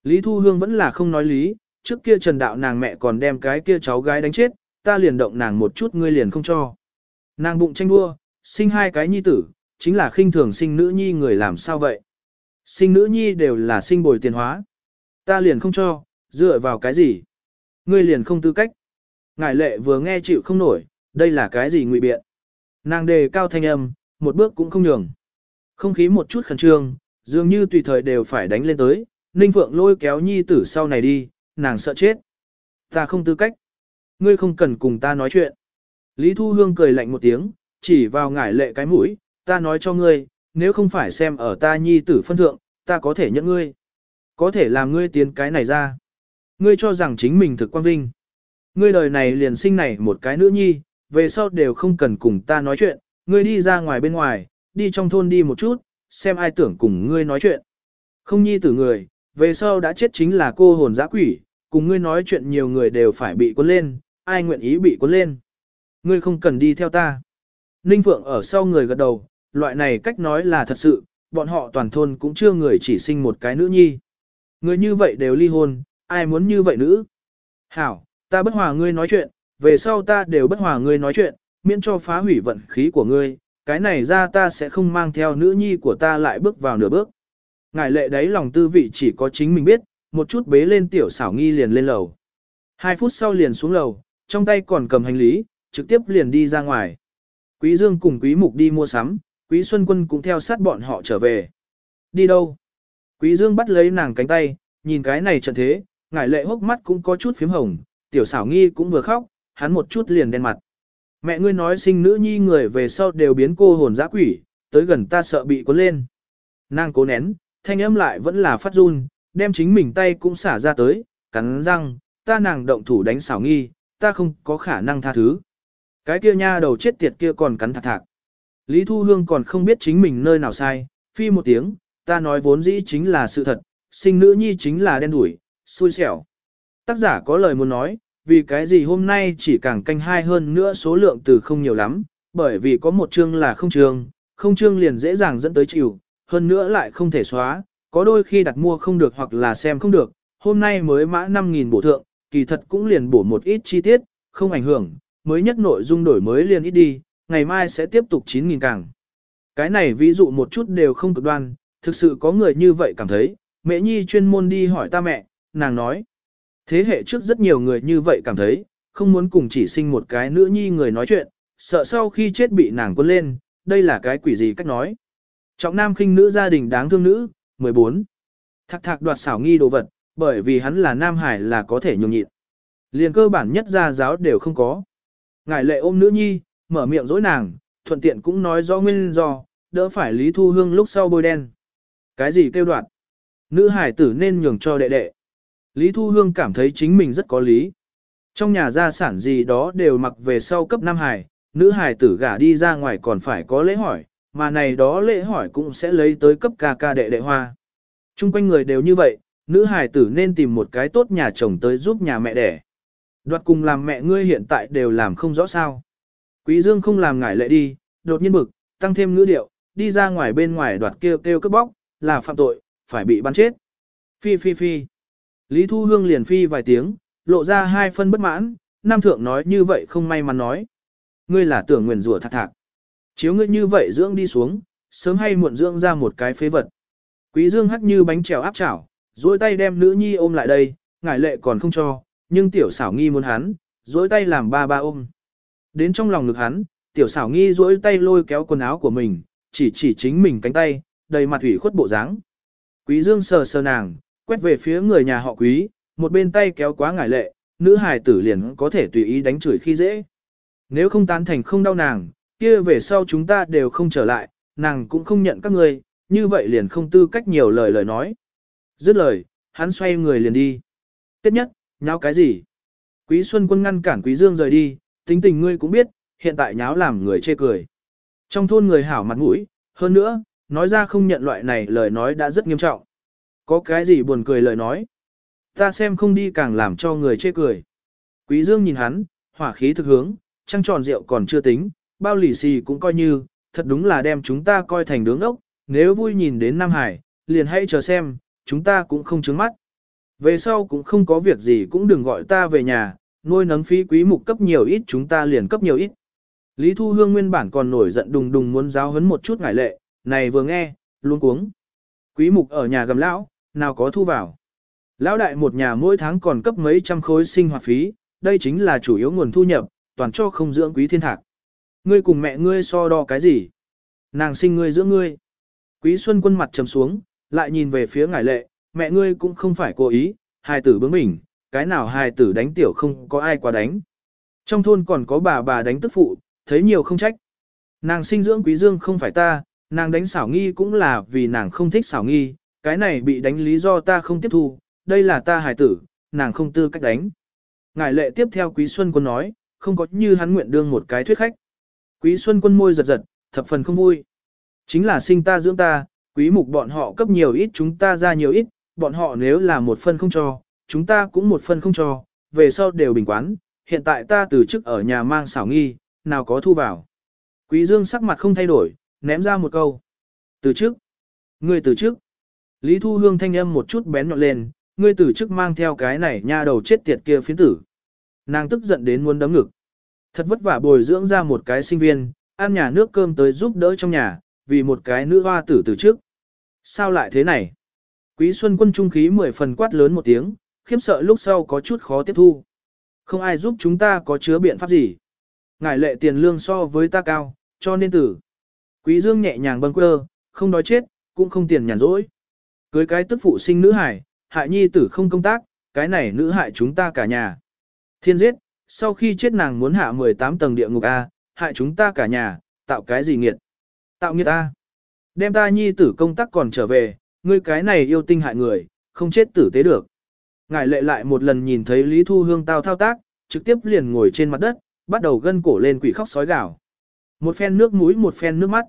Lý Thu Hương vẫn là không nói lý, trước kia trần đạo nàng mẹ còn đem cái kia cháu gái đánh chết, ta liền động nàng một chút ngươi liền không cho. Nàng bụng tranh đua, sinh hai cái nhi tử, chính là khinh thường sinh nữ nhi người làm sao vậy? Sinh nữ nhi đều là sinh bồi tiền hóa. Ta liền không cho, dựa vào cái gì? Ngươi liền không tư cách. Ngải lệ vừa nghe chịu không nổi, đây là cái gì ngụy biện? Nàng đề cao thanh âm, một bước cũng không nhường. Không khí một chút khẩn trương, dường như tùy thời đều phải đánh lên tới, Ninh Phượng lôi kéo nhi tử sau này đi, nàng sợ chết. Ta không tư cách. Ngươi không cần cùng ta nói chuyện. Lý Thu Hương cười lạnh một tiếng, chỉ vào ngải lệ cái mũi, ta nói cho ngươi, nếu không phải xem ở ta nhi tử phân thượng, ta có thể nhận ngươi. Có thể làm ngươi tiến cái này ra. Ngươi cho rằng chính mình thực quan vinh. Ngươi đời này liền sinh này một cái nữ nhi, về sau đều không cần cùng ta nói chuyện, ngươi đi ra ngoài bên ngoài, đi trong thôn đi một chút, xem ai tưởng cùng ngươi nói chuyện. Không nhi tử người, về sau đã chết chính là cô hồn dã quỷ, cùng ngươi nói chuyện nhiều người đều phải bị cuốn lên, ai nguyện ý bị cuốn lên. Ngươi không cần đi theo ta. Ninh Phượng ở sau người gật đầu, loại này cách nói là thật sự, bọn họ toàn thôn cũng chưa người chỉ sinh một cái nữ nhi. Người như vậy đều ly hôn, ai muốn như vậy nữ? Hảo, ta bất hòa ngươi nói chuyện, về sau ta đều bất hòa ngươi nói chuyện, miễn cho phá hủy vận khí của ngươi, cái này ra ta sẽ không mang theo nữ nhi của ta lại bước vào nửa bước. Ngài lệ đấy lòng tư vị chỉ có chính mình biết, một chút bế lên tiểu xảo nghi liền lên lầu. Hai phút sau liền xuống lầu, trong tay còn cầm hành lý, trực tiếp liền đi ra ngoài. Quý Dương cùng Quý Mục đi mua sắm, Quý Xuân Quân cũng theo sát bọn họ trở về. Đi đâu? Quý Dương bắt lấy nàng cánh tay, nhìn cái này trận thế, ngải lệ hốc mắt cũng có chút phím hồng, tiểu xảo nghi cũng vừa khóc, hắn một chút liền đen mặt. Mẹ ngươi nói sinh nữ nhi người về sau đều biến cô hồn dã quỷ, tới gần ta sợ bị cuốn lên. Nàng cố nén, thanh âm lại vẫn là phát run, đem chính mình tay cũng xả ra tới, cắn răng, ta nàng động thủ đánh xảo nghi, ta không có khả năng tha thứ. Cái kia nha đầu chết tiệt kia còn cắn thạc thạc. Lý Thu Hương còn không biết chính mình nơi nào sai, phi một tiếng, ta nói vốn dĩ chính là sự thật, sinh nữ nhi chính là đen đủi, xui xẻo. Tác giả có lời muốn nói, vì cái gì hôm nay chỉ càng canh hai hơn nữa số lượng từ không nhiều lắm, bởi vì có một chương là không chương, không chương liền dễ dàng dẫn tới chịu, hơn nữa lại không thể xóa, có đôi khi đặt mua không được hoặc là xem không được, hôm nay mới mã 5.000 bổ thượng, kỳ thật cũng liền bổ một ít chi tiết, không ảnh hưởng, mới nhất nội dung đổi mới liền ít đi, ngày mai sẽ tiếp tục 9.000 càng. Cái này ví dụ một chút đều không cực đoan, thực sự có người như vậy cảm thấy, mẹ nhi chuyên môn đi hỏi ta mẹ, nàng nói. Thế hệ trước rất nhiều người như vậy cảm thấy, không muốn cùng chỉ sinh một cái nữ nhi người nói chuyện, sợ sau khi chết bị nàng quân lên, đây là cái quỷ gì cách nói. Trọng nam khinh nữ gia đình đáng thương nữ, 14. Thạc thạc đoạt xảo nghi đồ vật, bởi vì hắn là nam hải là có thể nhường nhịn. Liền cơ bản nhất gia giáo đều không có. Ngài lệ ôm nữ nhi, mở miệng dối nàng, thuận tiện cũng nói do nguyên do, đỡ phải Lý Thu Hương lúc sau bôi đen. Cái gì kêu đoạt? Nữ hải tử nên nhường cho đệ đệ. Lý Thu Hương cảm thấy chính mình rất có lý. Trong nhà gia sản gì đó đều mặc về sau cấp Nam Hải, nữ hải tử gả đi ra ngoài còn phải có lễ hỏi, mà này đó lễ hỏi cũng sẽ lấy tới cấp ca ca đệ đệ hoa. Trung quanh người đều như vậy, nữ hải tử nên tìm một cái tốt nhà chồng tới giúp nhà mẹ đẻ. Đoạt cùng làm mẹ ngươi hiện tại đều làm không rõ sao. Quý Dương không làm ngải lệ đi, đột nhiên bực, tăng thêm ngữ điệu, đi ra ngoài bên ngoài đoạt kêu kêu cướp bóc, là phạm tội, phải bị bắn chết. Phi phi phi. Lý Thu Hương liền phi vài tiếng, lộ ra hai phân bất mãn, Nam Thượng nói như vậy không may mắn nói. Ngươi là tưởng nguyền rủa thạc thạc. Chiếu ngươi như vậy dưỡng đi xuống, sớm hay muộn dưỡng ra một cái phế vật. Quý Dương hắt như bánh trèo áp chảo, duỗi tay đem nữ nhi ôm lại đây, ngải lệ còn không cho, nhưng tiểu xảo nghi muốn hắn, duỗi tay làm ba ba ôm. Đến trong lòng ngực hắn, tiểu xảo nghi duỗi tay lôi kéo quần áo của mình, chỉ chỉ chính mình cánh tay, đầy mặt ủy khuất bộ dáng. Quý Dương sờ sờ nàng, quét về phía người nhà họ quý, một bên tay kéo quá ngải lệ, nữ hài tử liền có thể tùy ý đánh chửi khi dễ. Nếu không tán thành không đau nàng, kia về sau chúng ta đều không trở lại, nàng cũng không nhận các ngươi, như vậy liền không tư cách nhiều lời lời nói. Dứt lời, hắn xoay người liền đi. Tiếp nhất, nháo cái gì? Quý Xuân Quân ngăn cản Quý Dương rời đi, tính tình ngươi cũng biết, hiện tại nháo làm người chê cười. Trong thôn người hảo mặt mũi, hơn nữa, nói ra không nhận loại này lời nói đã rất nghiêm trọng. Có cái gì buồn cười lời nói? Ta xem không đi càng làm cho người chê cười. Quý Dương nhìn hắn, hỏa khí thực hướng, trăng tròn rượu còn chưa tính, bao lì xì cũng coi như, thật đúng là đem chúng ta coi thành đứng ốc, nếu vui nhìn đến Nam Hải, liền hãy chờ xem, chúng ta cũng không trướng mắt. Về sau cũng không có việc gì cũng đừng gọi ta về nhà, nuôi nấng phí quý mục cấp nhiều ít chúng ta liền cấp nhiều ít. Lý Thu Hương nguyên bản còn nổi giận đùng đùng muốn giáo hấn một chút ngại lệ, này vừa nghe, luôn cuống. Quý mục ở nhà gầm lão, nào có thu vào. Lão đại một nhà mỗi tháng còn cấp mấy trăm khối sinh hoạt phí, đây chính là chủ yếu nguồn thu nhập, toàn cho không dưỡng quý thiên thạc. Ngươi cùng mẹ ngươi so đo cái gì? Nàng sinh ngươi dưỡng ngươi. Quý Xuân quân mặt trầm xuống, lại nhìn về phía ngải lệ, mẹ ngươi cũng không phải cố ý, hài tử bướng bỉnh, cái nào hài tử đánh tiểu không có ai qua đánh. Trong thôn còn có bà bà đánh tức phụ, thấy nhiều không trách. Nàng sinh dưỡng quý dương không phải ta, nàng đánh xảo nghi cũng là vì nàng không thích xảo nghi, cái này bị đánh lý do ta không tiếp thu, đây là ta hài tử, nàng không tư cách đánh. Ngài lệ tiếp theo quý xuân quân nói, không có như hắn nguyện đương một cái thuyết khách. Quý xuân quân môi giật giật, thập phần không vui. Chính là sinh ta dưỡng ta, quý mục bọn họ cấp nhiều ít chúng ta ra nhiều ít, bọn họ nếu là một phân không cho, chúng ta cũng một phân không cho, về sau đều bình quán, hiện tại ta từ chức ở nhà mang xảo nghi, nào có thu vào. Quý Dương sắc mặt không thay đổi, ném ra một câu. Từ chức. Ngươi từ chức. Lý Thu Hương thanh âm một chút bén nhọn lên, ngươi từ chức mang theo cái này nha đầu chết tiệt kia phiến tử. Nàng tức giận đến muốn đấm ngực. Thật vất vả bồi dưỡng ra một cái sinh viên, ăn nhà nước cơm tới giúp đỡ trong nhà, vì một cái nữ hoa tử từ trước. Sao lại thế này? Quý Xuân quân trung khí mười phần quát lớn một tiếng, khiếp sợ lúc sau có chút khó tiếp thu. Không ai giúp chúng ta có chứa biện pháp gì. Ngải lệ tiền lương so với ta cao, cho nên tử. Quý Dương nhẹ nhàng bâng quơ, không đói chết, cũng không tiền nhàn rỗi. Cưới cái tức phụ sinh nữ hải, hại nhi tử không công tác, cái này nữ hại chúng ta cả nhà. Thiên giết, sau khi chết nàng muốn hạ 18 tầng địa ngục A, hại chúng ta cả nhà, tạo cái gì nghiệt. Tạo nghiệt A. Đem ta nhi tử công tác còn trở về, ngươi cái này yêu tinh hại người, không chết tử tế được. Ngài lệ lại một lần nhìn thấy Lý Thu Hương tao thao tác, trực tiếp liền ngồi trên mặt đất, bắt đầu gân cổ lên quỷ khóc sói gào. Một phen nước mũi một phen nước mắt.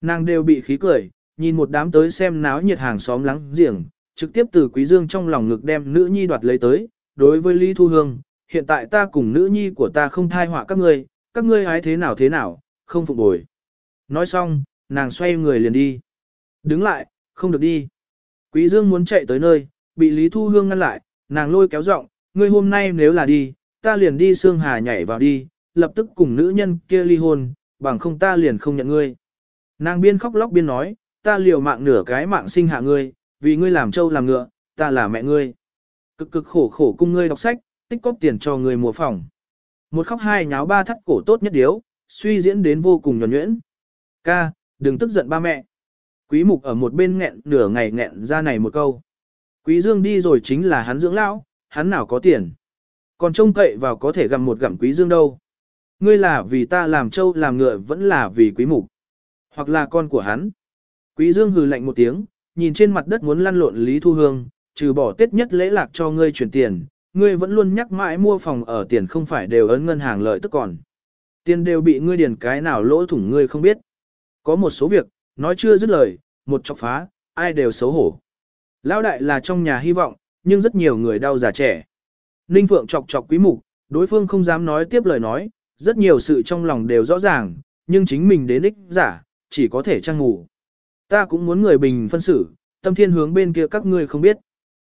Nàng đều bị khí cười, nhìn một đám tới xem náo nhiệt hàng xóm lắng giềng, trực tiếp từ Quý Dương trong lòng ngực đem nữ nhi đoạt lấy tới. Đối với Lý Thu Hương, hiện tại ta cùng nữ nhi của ta không thai họa các ngươi, các ngươi hái thế nào thế nào, không phục bồi. Nói xong, nàng xoay người liền đi. Đứng lại, không được đi. Quý Dương muốn chạy tới nơi, bị Lý Thu Hương ngăn lại, nàng lôi kéo giọng, ngươi hôm nay nếu là đi, ta liền đi Sương Hà nhảy vào đi, lập tức cùng nữ nhân kia ly hôn, bằng không ta liền không nhận ngươi. Nàng biên khóc lóc biên nói, ta liều mạng nửa cái mạng sinh hạ ngươi, vì ngươi làm trâu làm ngựa, ta là mẹ ngươi. Cực cực khổ khổ cung ngươi đọc sách, tích cóp tiền cho ngươi mua phòng. Một khóc hai nháo ba thắt cổ tốt nhất điếu, suy diễn đến vô cùng nhuẩn nhuyễn. Ca, đừng tức giận ba mẹ. Quý mục ở một bên nghẹn nửa ngày nghẹn ra này một câu. Quý dương đi rồi chính là hắn dưỡng lão, hắn nào có tiền. Còn trông cậy vào có thể gặm một gặm quý dương đâu. Ngươi là vì ta làm trâu làm ngựa vẫn là vì quý mục. Hoặc là con của hắn. Quý dương hừ lạnh một tiếng, nhìn trên mặt đất muốn lăn lộn Lý Thu Hương, trừ bỏ tết nhất lễ lạc cho ngươi chuyển tiền, ngươi vẫn luôn nhắc mãi mua phòng ở tiền không phải đều ấn ngân hàng lợi tức còn. Tiền đều bị ngươi điền cái nào lỗ thủng ngươi không biết. Có một số việc, nói chưa dứt lời, một chọc phá, ai đều xấu hổ. Lão đại là trong nhà hy vọng, nhưng rất nhiều người đau già trẻ. Ninh Phượng chọc chọc quý mục, đối phương không dám nói tiếp lời nói, rất nhiều sự trong lòng đều rõ ràng, nhưng chính mình đến ích giả, chỉ có thể trang ngủ. Ta cũng muốn người bình phân xử, tâm thiên hướng bên kia các ngươi không biết.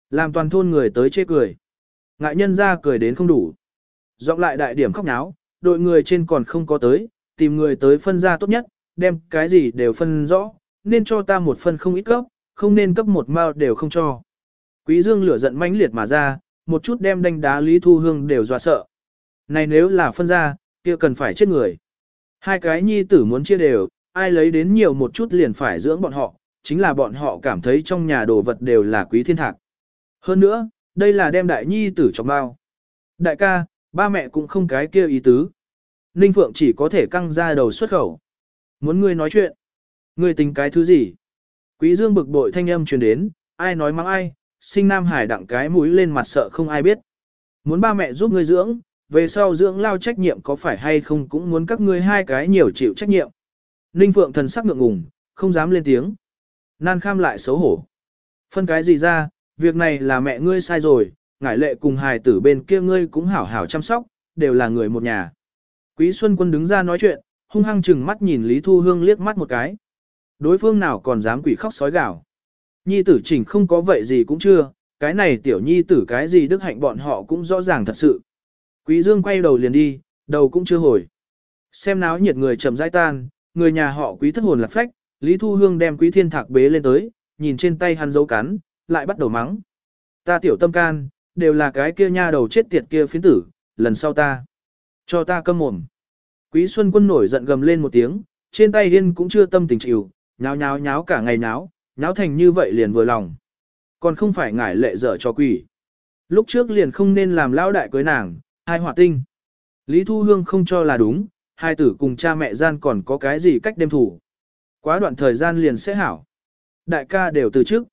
Làm toàn thôn người tới chê cười. Ngại nhân ra cười đến không đủ. Dọn lại đại điểm khóc náo, đội người trên còn không có tới, tìm người tới phân ra tốt nhất, đem cái gì đều phân rõ, nên cho ta một phân không ít cấp, không nên cấp một mao đều không cho. Quý Dương lửa giận mãnh liệt mà ra, một chút đem đánh đá Lý Thu Hương đều dọa sợ. Này nếu là phân ra, kia cần phải chết người. Hai cái nhi tử muốn chia đều, ai lấy đến nhiều một chút liền phải dưỡng bọn họ, chính là bọn họ cảm thấy trong nhà đồ vật đều là quý thiên thạc. Hơn nữa, đây là đem đại nhi tử trong bao. Đại ca, ba mẹ cũng không cái kia ý tứ. Ninh Phượng chỉ có thể căng ra đầu xuất khẩu. Muốn ngươi nói chuyện. Ngươi tính cái thứ gì? Quý Dương bực bội thanh âm truyền đến, ai nói mắng ai, sinh nam hải đặng cái mũi lên mặt sợ không ai biết. Muốn ba mẹ giúp ngươi dưỡng, về sau dưỡng lao trách nhiệm có phải hay không cũng muốn các ngươi hai cái nhiều chịu trách nhiệm. Ninh Phượng thần sắc ngượng ngùng, không dám lên tiếng. Nan kham lại xấu hổ. Phân cái gì ra, việc này là mẹ ngươi sai rồi, ngải lệ cùng hài tử bên kia ngươi cũng hảo hảo chăm sóc, đều là người một nhà. Quý Xuân Quân đứng ra nói chuyện, hung hăng chừng mắt nhìn Lý Thu Hương liếc mắt một cái. Đối phương nào còn dám quỷ khóc sói gào. Nhi tử chỉnh không có vậy gì cũng chưa, cái này tiểu nhi tử cái gì đức hạnh bọn họ cũng rõ ràng thật sự. Quý Dương quay đầu liền đi, đầu cũng chưa hồi. Xem náo nhiệt người chậm rãi tan, người nhà họ quý thất hồn lạc phách, Lý Thu Hương đem quý thiên thạc bế lên tới, nhìn trên tay hắn dấu cắn, lại bắt đầu mắng. Ta tiểu tâm can, đều là cái kia nha đầu chết tiệt kia phiến tử, lần sau ta. Cho ta câm mồm. Quý Xuân Quân nổi giận gầm lên một tiếng, trên tay điên cũng chưa tâm tình chịu, nháo nháo nháo cả ngày nháo, nháo thành như vậy liền vừa lòng. Còn không phải ngải lệ dở cho quỷ. Lúc trước liền không nên làm lão đại cưới nàng, hai hỏa tinh. Lý Thu Hương không cho là đúng, hai tử cùng cha mẹ gian còn có cái gì cách đêm thủ. Quá đoạn thời gian liền sẽ hảo. Đại ca đều từ trước.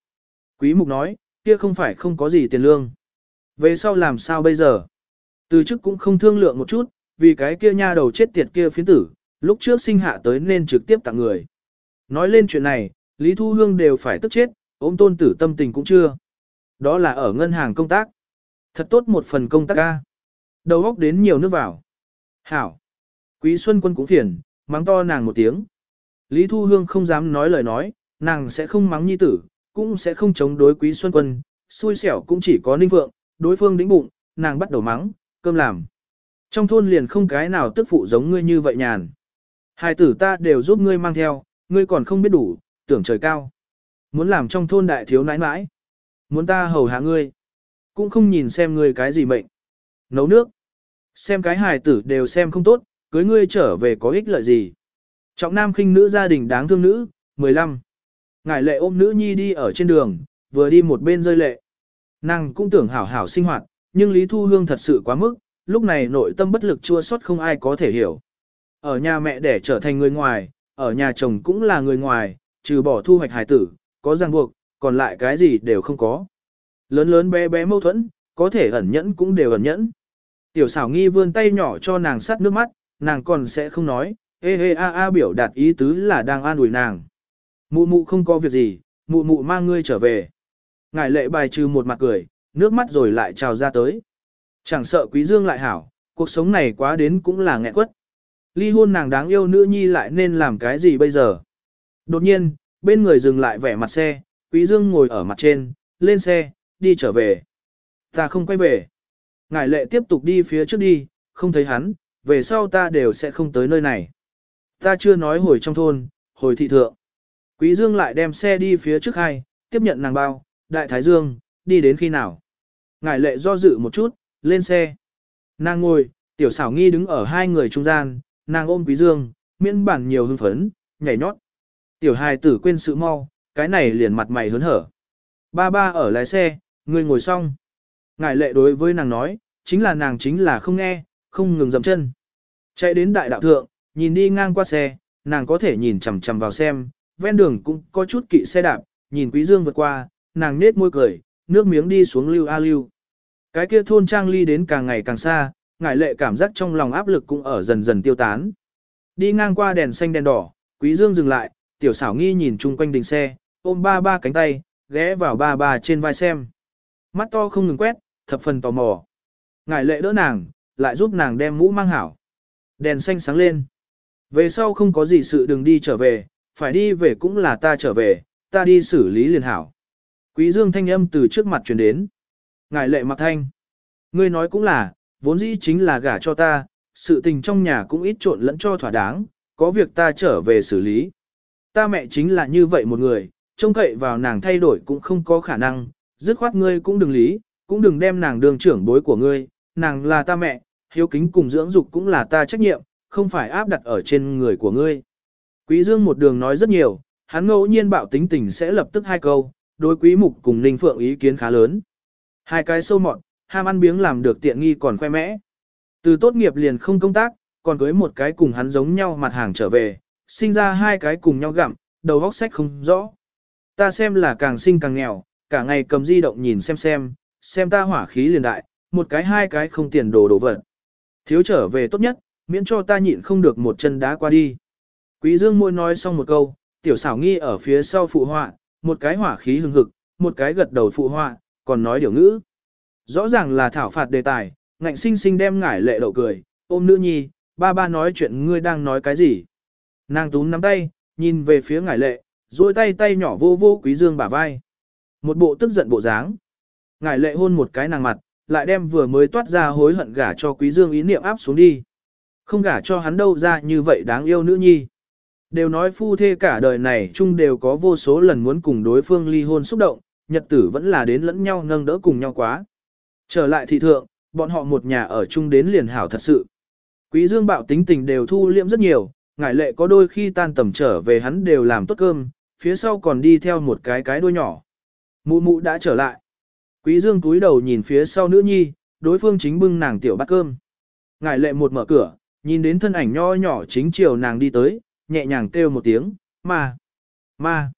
Quý mục nói, kia không phải không có gì tiền lương. Về sau làm sao bây giờ? Từ chức cũng không thương lượng một chút, vì cái kia nha đầu chết tiệt kia phiến tử, lúc trước sinh hạ tới nên trực tiếp tặng người. Nói lên chuyện này, Lý Thu Hương đều phải tức chết, ôm tôn tử tâm tình cũng chưa. Đó là ở ngân hàng công tác. Thật tốt một phần công tác ca. Đầu góc đến nhiều nước vào. Hảo. Quý Xuân Quân cũng phiền, mắng to nàng một tiếng. Lý Thu Hương không dám nói lời nói, nàng sẽ không mắng nhi tử, cũng sẽ không chống đối Quý Xuân Quân, xui xẻo cũng chỉ có Ninh Phượng, đối phương đĩnh bụng, nàng bắt đầu mắng, cơm làm. Trong thôn liền không cái nào tức phụ giống ngươi như vậy nhàn. Hai tử ta đều giúp ngươi mang theo, ngươi còn không biết đủ, tưởng trời cao. Muốn làm trong thôn đại thiếu nãi nãi. Muốn ta hầu hạ ngươi. Cũng không nhìn xem ngươi cái gì mệnh. Nấu nước. Xem cái hài tử đều xem không tốt, cưới ngươi trở về có ích lợi gì. Trọng nam khinh nữ gia đình đáng thương nữ, 15. Ngải lệ ôm nữ nhi đi ở trên đường, vừa đi một bên rơi lệ. Nàng cũng tưởng hảo hảo sinh hoạt, nhưng Lý Thu Hương thật sự quá mức, lúc này nội tâm bất lực chua xót không ai có thể hiểu. Ở nhà mẹ để trở thành người ngoài, ở nhà chồng cũng là người ngoài, trừ bỏ thu hoạch hài tử, có ràng buộc, còn lại cái gì đều không có. Lớn lớn bé bé mâu thuẫn, có thể ẩn nhẫn cũng đều ẩn nhẫn. Tiểu xảo nghi vươn tay nhỏ cho nàng sắt nước mắt, nàng còn sẽ không nói, hê hê a a biểu đạt ý tứ là đang an ủi nàng. Mụ mụ không có việc gì, mụ mụ mang ngươi trở về. Ngài lệ bài trừ một mặt cười, nước mắt rồi lại trào ra tới. Chẳng sợ quý dương lại hảo, cuộc sống này quá đến cũng là nghẹn quất. Ly hôn nàng đáng yêu nữ nhi lại nên làm cái gì bây giờ? Đột nhiên, bên người dừng lại vẻ mặt xe, quý dương ngồi ở mặt trên, lên xe, đi trở về. Ta không quay về. Ngài lệ tiếp tục đi phía trước đi, không thấy hắn, về sau ta đều sẽ không tới nơi này. Ta chưa nói hồi trong thôn, hồi thị thượng. Quý Dương lại đem xe đi phía trước hai, tiếp nhận nàng bao, đại thái dương, đi đến khi nào. Ngài lệ do dự một chút, lên xe. Nàng ngồi, tiểu xảo nghi đứng ở hai người trung gian, nàng ôm quý dương, miễn bản nhiều hưng phấn, nhảy nhót. Tiểu hài tử quên sự mau, cái này liền mặt mày hớn hở. Ba ba ở lái xe, người ngồi xong. Ngài lệ đối với nàng nói, chính là nàng chính là không nghe, không ngừng dậm chân. Chạy đến đại đạo thượng, nhìn đi ngang qua xe, nàng có thể nhìn chằm chằm vào xem, ven đường cũng có chút kỵ xe đạp, nhìn quý dương vượt qua, nàng nết môi cười, nước miếng đi xuống lưu a lưu. Cái kia thôn trang ly đến càng ngày càng xa, ngải lệ cảm giác trong lòng áp lực cũng ở dần dần tiêu tán. Đi ngang qua đèn xanh đèn đỏ, quý dương dừng lại, tiểu xảo nghi nhìn chung quanh đình xe, ôm ba ba cánh tay, ghé vào ba ba trên vai xem. Mắt to không ngừng quét, thập phần tò mò. Ngải lệ đỡ nàng, lại giúp nàng đem mũ mang hảo. Đèn xanh sáng lên. Về sau không có gì sự đừng đi trở về, phải đi về cũng là ta trở về, ta đi xử lý liền hảo. Quý Dương thanh âm từ trước mặt truyền đến. Ngài lệ mặc thanh. Ngươi nói cũng là, vốn dĩ chính là gả cho ta, sự tình trong nhà cũng ít trộn lẫn cho thỏa đáng, có việc ta trở về xử lý. Ta mẹ chính là như vậy một người, trông cậy vào nàng thay đổi cũng không có khả năng, dứt khoát ngươi cũng đừng lý, cũng đừng đem nàng đường trưởng bối của ngươi, nàng là ta mẹ, hiếu kính cùng dưỡng dục cũng là ta trách nhiệm, không phải áp đặt ở trên người của ngươi. Quý Dương một đường nói rất nhiều, hắn ngẫu nhiên bạo tính tình sẽ lập tức hai câu, đối quý mục cùng Ninh Phượng ý kiến khá lớn. Hai cái sâu mọn, ham ăn biếng làm được tiện nghi còn khoe mẽ. Từ tốt nghiệp liền không công tác, còn cưới một cái cùng hắn giống nhau mặt hàng trở về, sinh ra hai cái cùng nhau gặm, đầu óc sách không rõ. Ta xem là càng sinh càng nghèo, cả ngày cầm di động nhìn xem xem, xem ta hỏa khí liền đại, một cái hai cái không tiền đồ đồ vật. Thiếu trở về tốt nhất, miễn cho ta nhịn không được một chân đá qua đi. Quý Dương môi nói xong một câu, tiểu xảo nghi ở phía sau phụ họa, một cái hỏa khí hừng hực, một cái gật đầu phụ họa, còn nói điều ngữ. Rõ ràng là thảo phạt đề tài, ngạnh sinh sinh đem ngải lệ đậu cười, ôm nữ nhi, ba ba nói chuyện ngươi đang nói cái gì. Nàng túm nắm tay, nhìn về phía ngải lệ, duỗi tay tay nhỏ vô vô quý dương bả vai. Một bộ tức giận bộ dáng. Ngải lệ hôn một cái nàng mặt, lại đem vừa mới toát ra hối hận gả cho quý dương ý niệm áp xuống đi. Không gả cho hắn đâu ra như vậy đáng yêu nữ nhi. Đều nói phu thê cả đời này chung đều có vô số lần muốn cùng đối phương ly hôn xúc động, nhật tử vẫn là đến lẫn nhau nâng đỡ cùng nhau quá. Trở lại thị thượng, bọn họ một nhà ở chung đến liền hảo thật sự. Quý dương bạo tính tình đều thu liễm rất nhiều, ngải lệ có đôi khi tan tầm trở về hắn đều làm tốt cơm, phía sau còn đi theo một cái cái đuôi nhỏ. Mụ mụ đã trở lại. Quý dương cúi đầu nhìn phía sau nữ nhi, đối phương chính bưng nàng tiểu bát cơm. Ngải lệ một mở cửa, nhìn đến thân ảnh nho nhỏ chính chiều nàng đi tới, nhẹ nhàng kêu một tiếng, ma, ma.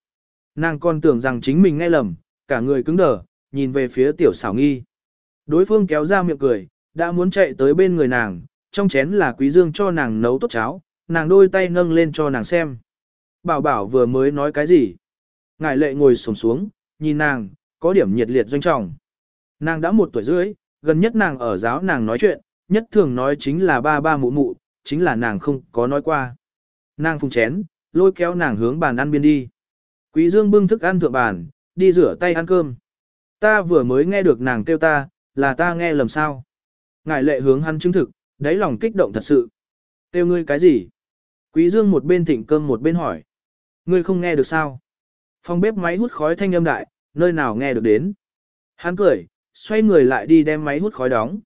Nàng còn tưởng rằng chính mình nghe lầm, cả người cứng đờ, nhìn về phía tiểu xảo nghi. Đối phương kéo ra miệng cười, đã muốn chạy tới bên người nàng, trong chén là quý dương cho nàng nấu tốt cháo, nàng đôi tay nâng lên cho nàng xem. Bảo bảo vừa mới nói cái gì? Ngải lệ ngồi sổng xuống, nhìn nàng, có điểm nhiệt liệt doanh trọng. Nàng đã một tuổi rưỡi, gần nhất nàng ở giáo nàng nói chuyện, nhất thường nói chính là ba ba mụ mụ, chính là nàng không có nói qua. Nàng phùng chén, lôi kéo nàng hướng bàn ăn biên đi. Quý Dương bưng thức ăn thượng bàn, đi rửa tay ăn cơm. Ta vừa mới nghe được nàng kêu ta, là ta nghe lầm sao. Ngải lệ hướng hắn chứng thực, đáy lòng kích động thật sự. Kêu ngươi cái gì? Quý Dương một bên thịnh cơm một bên hỏi. Ngươi không nghe được sao? Phòng bếp máy hút khói thanh âm đại, nơi nào nghe được đến? Hắn cười, xoay người lại đi đem máy hút khói đóng.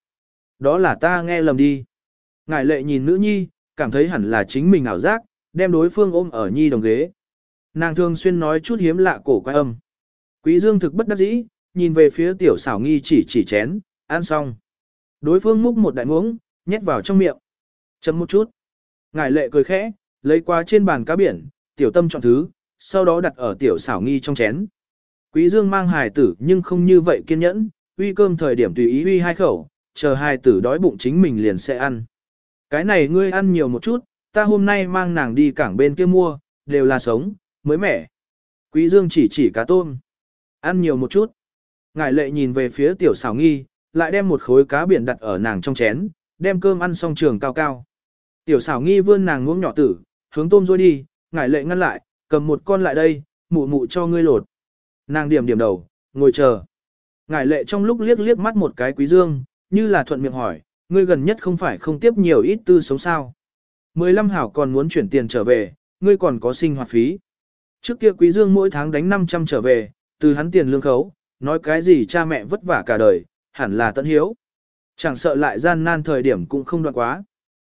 Đó là ta nghe lầm đi. Ngải lệ nhìn nữ nhi, cảm thấy hẳn là chính mình ảo giác, đem đối phương ôm ở nhi đồng ghế. Nàng thường xuyên nói chút hiếm lạ cổ quái âm. Quý dương thực bất đắc dĩ, nhìn về phía tiểu xảo nghi chỉ chỉ chén, ăn xong. Đối phương múc một đại muỗng, nhét vào trong miệng. Chấm một chút. Ngải lệ cười khẽ, lấy qua trên bàn cá biển, tiểu tâm chọn thứ, sau đó đặt ở tiểu xảo nghi trong chén. Quý dương mang hài tử nhưng không như vậy kiên nhẫn, uy cơm thời điểm tùy ý uy hai khẩu, chờ hài tử đói bụng chính mình liền sẽ ăn. Cái này ngươi ăn nhiều một chút, ta hôm nay mang nàng đi cảng bên kia mua, đều là sống, mới mẻ. Quý Dương chỉ chỉ cá tôm. Ăn nhiều một chút. Ngải lệ nhìn về phía tiểu xảo nghi, lại đem một khối cá biển đặt ở nàng trong chén, đem cơm ăn xong trường cao cao. Tiểu xảo nghi vươn nàng muỗng nhỏ tử, hướng tôm rồi đi, ngải lệ ngăn lại, cầm một con lại đây, mụ mụ cho ngươi lột. Nàng điểm điểm đầu, ngồi chờ. Ngải lệ trong lúc liếc liếc mắt một cái quý dương, như là thuận miệng hỏi, ngươi gần nhất không phải không tiếp nhiều ít tư sống sao. Mười lăm hảo còn muốn chuyển tiền trở về, ngươi còn có sinh hoạt phí. Trước kia quý dương mỗi tháng đánh 500 trở về, từ hắn tiền lương khấu, nói cái gì cha mẹ vất vả cả đời, hẳn là tận hiếu. Chẳng sợ lại gian nan thời điểm cũng không đoạn quá.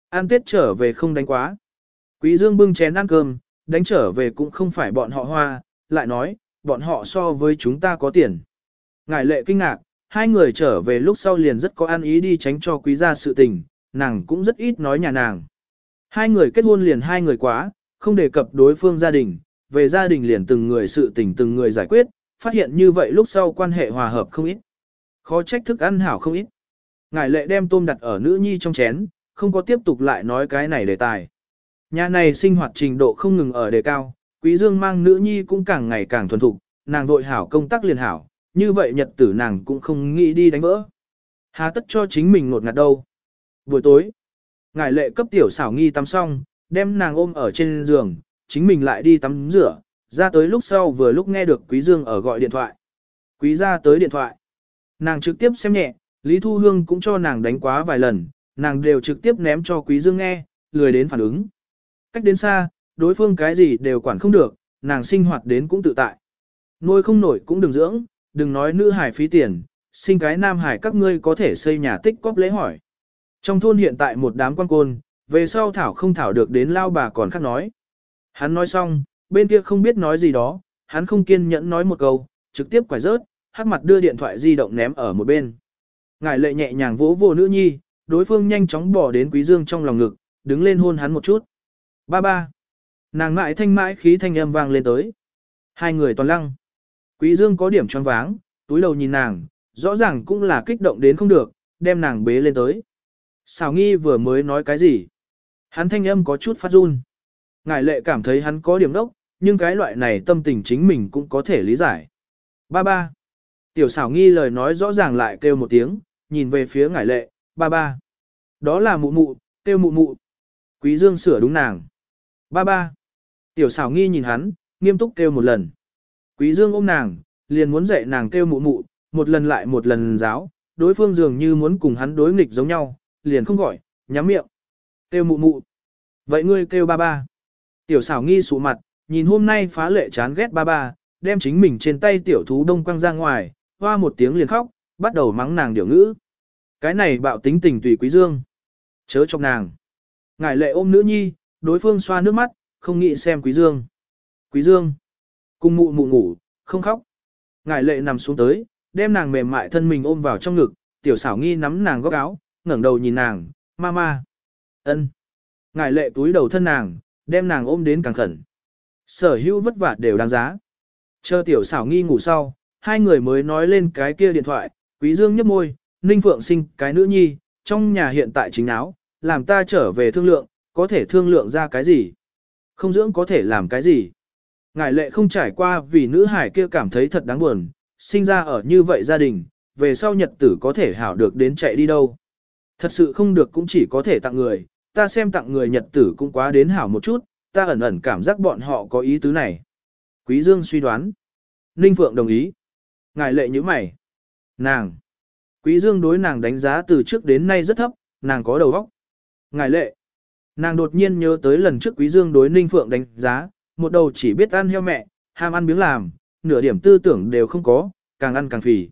an tết trở về không đánh quá. Quý dương bưng chén ăn cơm, đánh trở về cũng không phải bọn họ hoa, lại nói, bọn họ so với chúng ta có tiền. Ngài lệ kinh ngạc, hai người trở về lúc sau liền rất có ăn ý đi tránh cho quý gia sự tình, nàng cũng rất ít nói nhà nàng. Hai người kết hôn liền hai người quá, không đề cập đối phương gia đình, về gia đình liền từng người sự tình từng người giải quyết, phát hiện như vậy lúc sau quan hệ hòa hợp không ít. Khó trách thức ăn hảo không ít. Ngài lệ đem tôm đặt ở nữ nhi trong chén, không có tiếp tục lại nói cái này đề tài. Nhà này sinh hoạt trình độ không ngừng ở đề cao, quý dương mang nữ nhi cũng càng ngày càng thuần thục, nàng vội hảo công tác liền hảo, như vậy nhật tử nàng cũng không nghĩ đi đánh vỡ. Hà tất cho chính mình nột ngạt đâu. Buổi tối, ngài lệ cấp tiểu xảo nghi tắm xong, đem nàng ôm ở trên giường, chính mình lại đi tắm rửa, ra tới lúc sau vừa lúc nghe được Quý Dương ở gọi điện thoại. Quý gia tới điện thoại. Nàng trực tiếp xem nhẹ, Lý Thu Hương cũng cho nàng đánh quá vài lần, nàng đều trực tiếp ném cho Quý Dương nghe, lười đến phản ứng. Cách đến xa, đối phương cái gì đều quản không được, nàng sinh hoạt đến cũng tự tại. Nuôi không nổi cũng đừng dưỡng, đừng nói nữ hải phí tiền, sinh cái nam hải các ngươi có thể xây nhà tích cóp lễ hỏi. Trong thôn hiện tại một đám quan côn, về sau thảo không thảo được đến lao bà còn khác nói. Hắn nói xong, bên kia không biết nói gì đó, hắn không kiên nhẫn nói một câu, trực tiếp quải rớt, hắc mặt đưa điện thoại di động ném ở một bên. Ngài lệ nhẹ nhàng vỗ vô nữ nhi, đối phương nhanh chóng bỏ đến quý dương trong lòng ngực, đứng lên hôn hắn một chút. Ba ba. Nàng ngại thanh mãi khí thanh âm vang lên tới. Hai người toàn lăng. Quý dương có điểm choáng váng, túi đầu nhìn nàng, rõ ràng cũng là kích động đến không được, đem nàng bế lên tới. Xào nghi vừa mới nói cái gì? Hắn thanh âm có chút phát run. Ngài lệ cảm thấy hắn có điểm đốc, nhưng cái loại này tâm tình chính mình cũng có thể lý giải. Ba ba. Tiểu xảo nghi lời nói rõ ràng lại kêu một tiếng, nhìn về phía ngải lệ, ba ba. Đó là mụ mụ, kêu mụ mụ. Quý dương sửa đúng nàng. Ba ba. Tiểu xảo nghi nhìn hắn, nghiêm túc kêu một lần. Quý dương ôm nàng, liền muốn dạy nàng kêu mụ mụ, một lần lại một lần giáo, đối phương dường như muốn cùng hắn đối nghịch giống nhau, liền không gọi, nhắm miệng. Kêu mụ mụ. Vậy ngươi kêu ba ba. Tiểu xảo nghi sụ mặt, nhìn hôm nay phá lệ chán ghét ba ba, đem chính mình trên tay tiểu thú đông quăng ra ngoài, hoa một tiếng liền khóc, bắt đầu mắng nàng điều ngữ. Cái này bạo tính tình tùy quý dương. Chớ chọc nàng. Ngải lệ ôm nữ nhi, đối phương xoa nước mắt, không nghĩ xem quý dương. Quý dương. Cùng mụ mụ ngủ, không khóc. Ngải lệ nằm xuống tới, đem nàng mềm mại thân mình ôm vào trong ngực, tiểu xảo nghi nắm nàng góc áo, ngẩng đầu nhìn nàng, mama. ân. Ngải lệ túi đầu thân nàng, đem nàng ôm đến càng khẩn. Sở hữu vất vả đều đáng giá. Chờ tiểu xảo nghi ngủ sau, hai người mới nói lên cái kia điện thoại, quý dương nhấp môi, ninh phượng sinh cái nữ nhi, trong nhà hiện tại chính áo, làm ta trở về thương lượng, có thể thương lượng ra cái gì? Không dưỡng có thể làm cái gì? Ngài lệ không trải qua vì nữ hải kia cảm thấy thật đáng buồn, sinh ra ở như vậy gia đình, về sau nhật tử có thể hảo được đến chạy đi đâu. Thật sự không được cũng chỉ có thể tặng người, ta xem tặng người nhật tử cũng quá đến hảo một chút, ta ẩn ẩn cảm giác bọn họ có ý tứ này. Quý Dương suy đoán. Ninh Phượng đồng ý. Ngài lệ như mày. Nàng. Quý Dương đối nàng đánh giá từ trước đến nay rất thấp, nàng có đầu óc. Ngài lệ. Nàng đột nhiên nhớ tới lần trước Quý Dương đối Ninh Phượng đánh giá, một đầu chỉ biết ăn heo mẹ, ham ăn miếng làm, nửa điểm tư tưởng đều không có, càng ăn càng phì.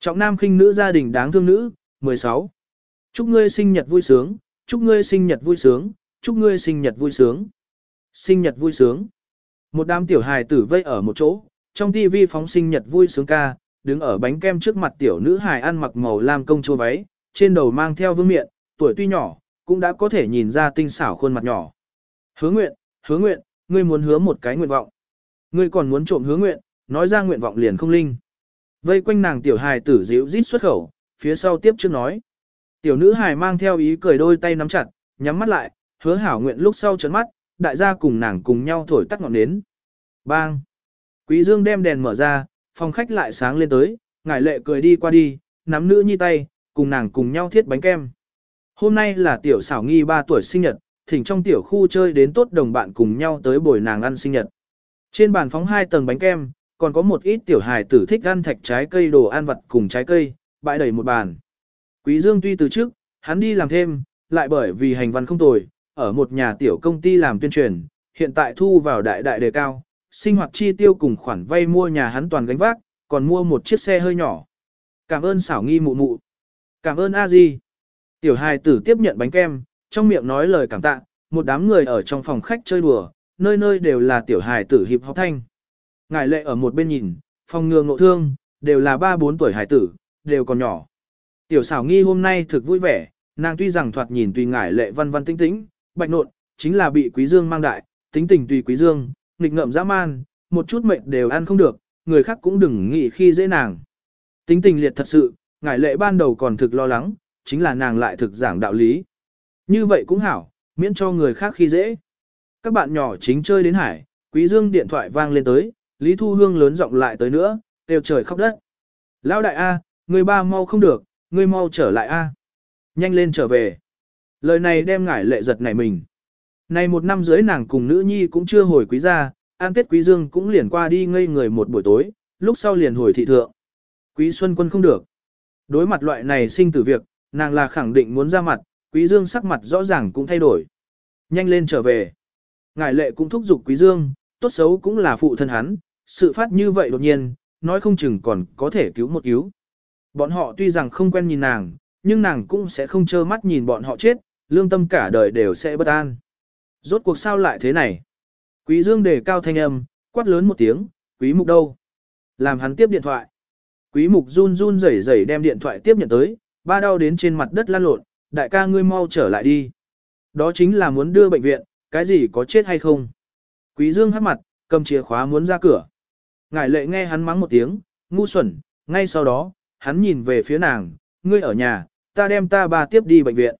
Trọng nam khinh nữ gia đình đáng thương nữ, 16. Chúc ngươi sinh nhật vui sướng, chúc ngươi sinh nhật vui sướng, chúc ngươi sinh nhật vui sướng. Sinh nhật vui sướng. Một đám tiểu hài tử vây ở một chỗ, trong tivi phóng sinh nhật vui sướng ca, đứng ở bánh kem trước mặt tiểu nữ hài ăn mặc màu lam công chúa váy, trên đầu mang theo vương miện, tuổi tuy nhỏ, cũng đã có thể nhìn ra tinh xảo khuôn mặt nhỏ. Hứa nguyện, hứa nguyện, ngươi muốn hứa một cái nguyện vọng. Ngươi còn muốn trộm hứa nguyện, nói ra nguyện vọng liền không linh. Vây quanh nàng tiểu hài tử dịu rít xuất khẩu, phía sau tiếp trước nói. Tiểu nữ hài mang theo ý cười đôi tay nắm chặt, nhắm mắt lại, hứa hảo nguyện lúc sau chớn mắt, đại gia cùng nàng cùng nhau thổi tắt ngọn nến. Bang! Quý Dương đem đèn mở ra, phòng khách lại sáng lên tới, ngải lệ cười đi qua đi, nắm nữ nhi tay, cùng nàng cùng nhau thiết bánh kem. Hôm nay là tiểu xảo nghi 3 tuổi sinh nhật, thỉnh trong tiểu khu chơi đến tốt đồng bạn cùng nhau tới bồi nàng ăn sinh nhật. Trên bàn phóng hai tầng bánh kem, còn có một ít tiểu hài tử thích ăn thạch trái cây đồ ăn vặt cùng trái cây, bãi đầy một bàn. Quý Dương tuy từ trước, hắn đi làm thêm, lại bởi vì hành văn không tồi, ở một nhà tiểu công ty làm tuyên truyền, hiện tại thu vào đại đại đề cao, sinh hoạt chi tiêu cùng khoản vay mua nhà hắn toàn gánh vác, còn mua một chiếc xe hơi nhỏ. Cảm ơn xảo nghi mụ mụ. Cảm ơn a di. Tiểu hài tử tiếp nhận bánh kem, trong miệng nói lời cảm tạ, một đám người ở trong phòng khách chơi đùa, nơi nơi đều là tiểu hài tử hiệp học thanh. Ngài lệ ở một bên nhìn, phòng ngừa ngộ thương, đều là ba bốn tuổi hài tử, đều còn nhỏ. Tiểu xảo nghi hôm nay thực vui vẻ, nàng tuy rằng thoạt nhìn tùy ngải lệ văn văn tinh tĩnh, bạch nộn, chính là bị quý dương mang đại, tính tình tùy quý dương, nghịch ngợm dã man, một chút mệnh đều ăn không được, người khác cũng đừng nghĩ khi dễ nàng. Tính tình liệt thật sự, ngải lệ ban đầu còn thực lo lắng, chính là nàng lại thực giảng đạo lý. Như vậy cũng hảo, miễn cho người khác khi dễ. Các bạn nhỏ chính chơi đến hải, quý dương điện thoại vang lên tới, Lý Thu Hương lớn giọng lại tới nữa, kêu trời khóc đất. Lão đại A, người ba mau không được, người mau trở lại A. Nhanh lên trở về. Lời này đem ngải lệ giật nảy mình. Này một năm dưới nàng cùng nữ nhi cũng chưa hồi quý gia, an tết quý dương cũng liền qua đi ngây người một buổi tối, lúc sau liền hồi thị thượng. Quý Xuân Quân không được. Đối mặt loại này sinh tử việc, nàng là khẳng định muốn ra mặt, Quý Dương sắc mặt rõ ràng cũng thay đổi. Nhanh lên trở về. ngải lệ cũng thúc giục Quý Dương, tốt xấu cũng là phụ thân hắn, sự phát như vậy đột nhiên, nói không chừng còn có thể cứu một cứu. Bọn họ tuy rằng không quen nhìn nàng, nhưng nàng cũng sẽ không trơ mắt nhìn bọn họ chết, lương tâm cả đời đều sẽ bất an. Rốt cuộc sao lại thế này? Quý Dương đề cao thanh âm, quát lớn một tiếng, quý mục đâu? Làm hắn tiếp điện thoại. Quý mục run run rẩy rẩy đem điện thoại tiếp nhận tới, ba đau đến trên mặt đất lăn lộn, đại ca ngươi mau trở lại đi. Đó chính là muốn đưa bệnh viện, cái gì có chết hay không? Quý Dương hắt mặt, cầm chìa khóa muốn ra cửa. Ngải lệ nghe hắn mắng một tiếng, ngu xuẩn, ngay sau đó, hắn nhìn về phía nàng, ngươi ở nhà, ta đem ta ba tiếp đi bệnh viện.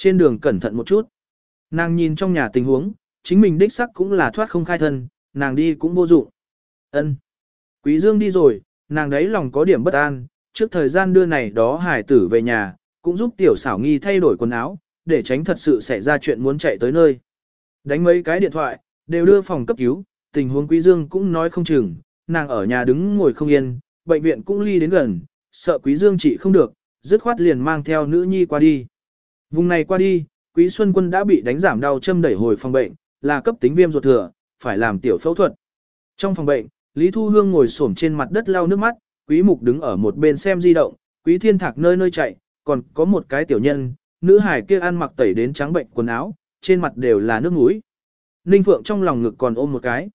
Trên đường cẩn thận một chút. Nàng nhìn trong nhà tình huống, chính mình đích sắc cũng là thoát không khai thân, nàng đi cũng vô dụng. Ân. Quý Dương đi rồi, nàng đấy lòng có điểm bất an, trước thời gian đưa này đó hải tử về nhà, cũng giúp tiểu xảo nghi thay đổi quần áo, để tránh thật sự xảy ra chuyện muốn chạy tới nơi. Đánh mấy cái điện thoại, đều đưa phòng cấp cứu, tình huống Quý Dương cũng nói không chừng, nàng ở nhà đứng ngồi không yên, bệnh viện cũng ly đến gần, sợ Quý Dương trị không được, dứt khoát liền mang theo nữ nhi qua đi. Vùng này qua đi, Quý Xuân Quân đã bị đánh giảm đau châm đẩy hồi phòng bệnh, là cấp tính viêm ruột thừa, phải làm tiểu phẫu thuật. Trong phòng bệnh, Lý Thu Hương ngồi xổm trên mặt đất lau nước mắt, Quý Mục đứng ở một bên xem di động, Quý Thiên Thạc nơi nơi chạy, còn có một cái tiểu nhân, nữ hải kia ăn mặc tẩy đến trắng bệnh quần áo, trên mặt đều là nước mũi. Ninh Phượng trong lòng ngực còn ôm một cái.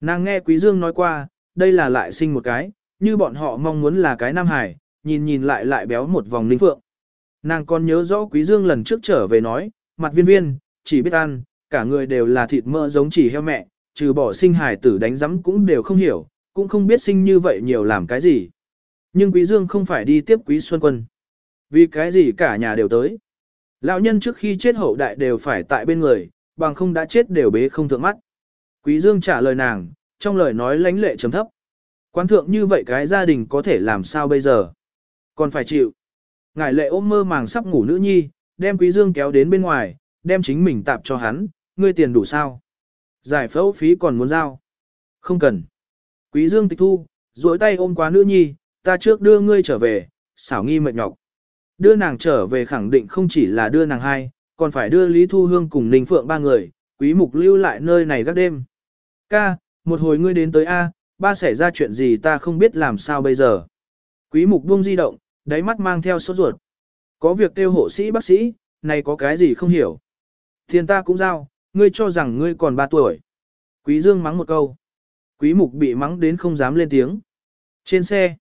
Nàng nghe Quý Dương nói qua, đây là lại sinh một cái, như bọn họ mong muốn là cái nam hải, nhìn nhìn lại lại béo một vòng Ninh Phượng. Nàng còn nhớ rõ Quý Dương lần trước trở về nói, mặt viên viên, chỉ biết ăn, cả người đều là thịt mỡ giống chỉ heo mẹ, trừ bỏ sinh hài tử đánh giấm cũng đều không hiểu, cũng không biết sinh như vậy nhiều làm cái gì. Nhưng Quý Dương không phải đi tiếp Quý Xuân Quân. Vì cái gì cả nhà đều tới. Lão nhân trước khi chết hậu đại đều phải tại bên người, bằng không đã chết đều bế không thượng mắt. Quý Dương trả lời nàng, trong lời nói lãnh lệ chấm thấp. Quán thượng như vậy cái gia đình có thể làm sao bây giờ? Còn phải chịu. Ngải lệ ôm mơ màng sắp ngủ nữ nhi, đem Quý Dương kéo đến bên ngoài, đem chính mình tạp cho hắn, ngươi tiền đủ sao? Giải phẫu phí còn muốn giao. Không cần. Quý Dương tịch thu, duỗi tay ôm quá nữ nhi, ta trước đưa ngươi trở về, xảo nghi mệt nhọc. Đưa nàng trở về khẳng định không chỉ là đưa nàng hai, còn phải đưa Lý Thu Hương cùng Ninh Phượng ba người, quý mục lưu lại nơi này gác đêm. Ca, một hồi ngươi đến tới A, ba xảy ra chuyện gì ta không biết làm sao bây giờ. Quý mục buông di động, đáy mắt mang theo sốt ruột. Có việc kêu hộ sĩ bác sĩ, này có cái gì không hiểu. Tiền ta cũng giao, ngươi cho rằng ngươi còn 3 tuổi. Quý Dương mắng một câu. Quý mục bị mắng đến không dám lên tiếng. Trên xe,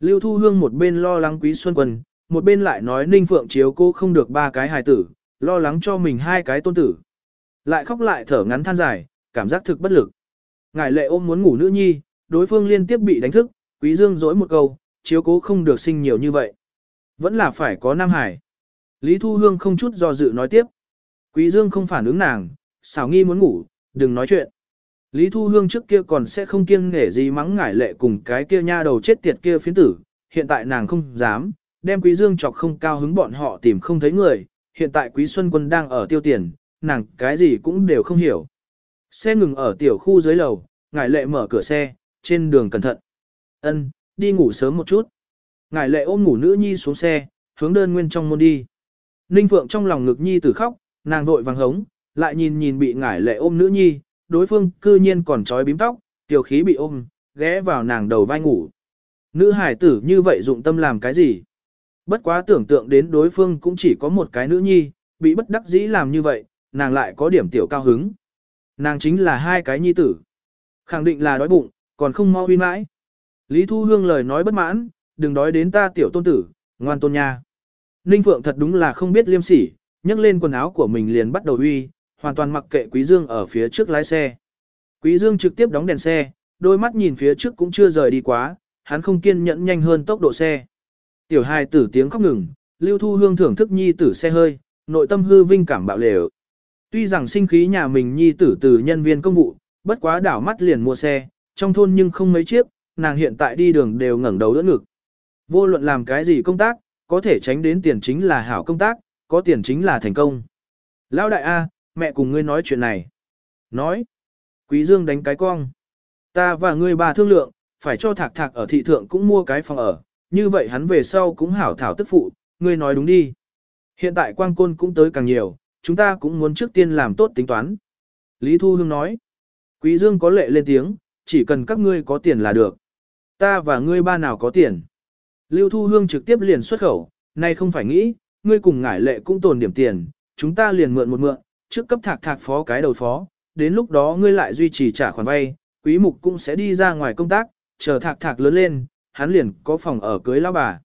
Lưu Thu Hương một bên lo lắng Quý Xuân Quân, một bên lại nói Ninh Phượng chiếu cô không được ba cái hài tử, lo lắng cho mình hai cái tôn tử. Lại khóc lại thở ngắn than dài, cảm giác thực bất lực. Ngài lệ ôm muốn ngủ nữ nhi, đối phương liên tiếp bị đánh thức, Quý Dương dỗi một câu, chiếu cố không được sinh nhiều như vậy. Vẫn là phải có Nam Hải. Lý Thu Hương không chút do dự nói tiếp. Quý Dương không phản ứng nàng, xảo nghi muốn ngủ, đừng nói chuyện. Lý Thu Hương trước kia còn sẽ không kiêng nể gì mắng ngải lệ cùng cái kia nha đầu chết tiệt kia phiến tử, hiện tại nàng không dám, đem Quý Dương chọc không cao hứng bọn họ tìm không thấy người, hiện tại Quý Xuân Quân đang ở tiêu tiền, nàng cái gì cũng đều không hiểu. Xe ngừng ở tiểu khu dưới lầu, ngải lệ mở cửa xe, trên đường cẩn thận. Ân, đi ngủ sớm một chút. Ngải lệ ôm ngủ nữ nhi xuống xe, hướng đơn nguyên trong môn đi. Ninh Phượng trong lòng ngực nhi tử khóc, nàng vội vàng hống, lại nhìn nhìn bị ngải lệ ôm nữ nhi, đối phương cư nhiên còn trói bím tóc, tiểu khí bị ôm, ghé vào nàng đầu vai ngủ. Nữ hải tử như vậy dụng tâm làm cái gì? Bất quá tưởng tượng đến đối phương cũng chỉ có một cái nữ nhi, bị bất đắc dĩ làm như vậy, nàng lại có điểm tiểu cao hứng. Nàng chính là hai cái nhi tử. Khẳng định là đói bụng, còn không mau huyên mãi. Lý Thu Hương lời nói bất mãn, đừng đói đến ta tiểu tôn tử, ngoan tôn nha. Ninh Phượng thật đúng là không biết liêm sỉ, nhấc lên quần áo của mình liền bắt đầu uy, hoàn toàn mặc kệ Quý Dương ở phía trước lái xe. Quý Dương trực tiếp đóng đèn xe, đôi mắt nhìn phía trước cũng chưa rời đi quá, hắn không kiên nhẫn nhanh hơn tốc độ xe. Tiểu hài tử tiếng khóc ngừng, Lưu Thu Hương thưởng thức nhi tử xe hơi, nội tâm hư vinh cảm bạo lều. Tuy rằng sinh khí nhà mình nhi tử từ nhân viên công vụ, bất quá đảo mắt liền mua xe, trong thôn nhưng không mấy chiếc, nàng hiện tại đi đường đều ngẩng đầu đỡ ngực. Vô luận làm cái gì công tác, có thể tránh đến tiền chính là hảo công tác, có tiền chính là thành công. Lão đại A, mẹ cùng ngươi nói chuyện này. Nói. Quý Dương đánh cái cong. Ta và ngươi bà thương lượng, phải cho thạc thạc ở thị thượng cũng mua cái phòng ở, như vậy hắn về sau cũng hảo thảo tức phụ, ngươi nói đúng đi. Hiện tại quang côn cũng tới càng nhiều, chúng ta cũng muốn trước tiên làm tốt tính toán. Lý Thu Hương nói, Quý Dương có lệ lên tiếng, chỉ cần các ngươi có tiền là được. Ta và ngươi ba nào có tiền. Lưu Thu Hương trực tiếp liền xuất khẩu, nay không phải nghĩ, ngươi cùng ngải lệ cũng tồn điểm tiền, chúng ta liền mượn một mượn, trước cấp thạc thạc phó cái đầu phó, đến lúc đó ngươi lại duy trì trả khoản vay, quý mục cũng sẽ đi ra ngoài công tác, chờ thạc thạc lớn lên, hắn liền có phòng ở cưới lão bà.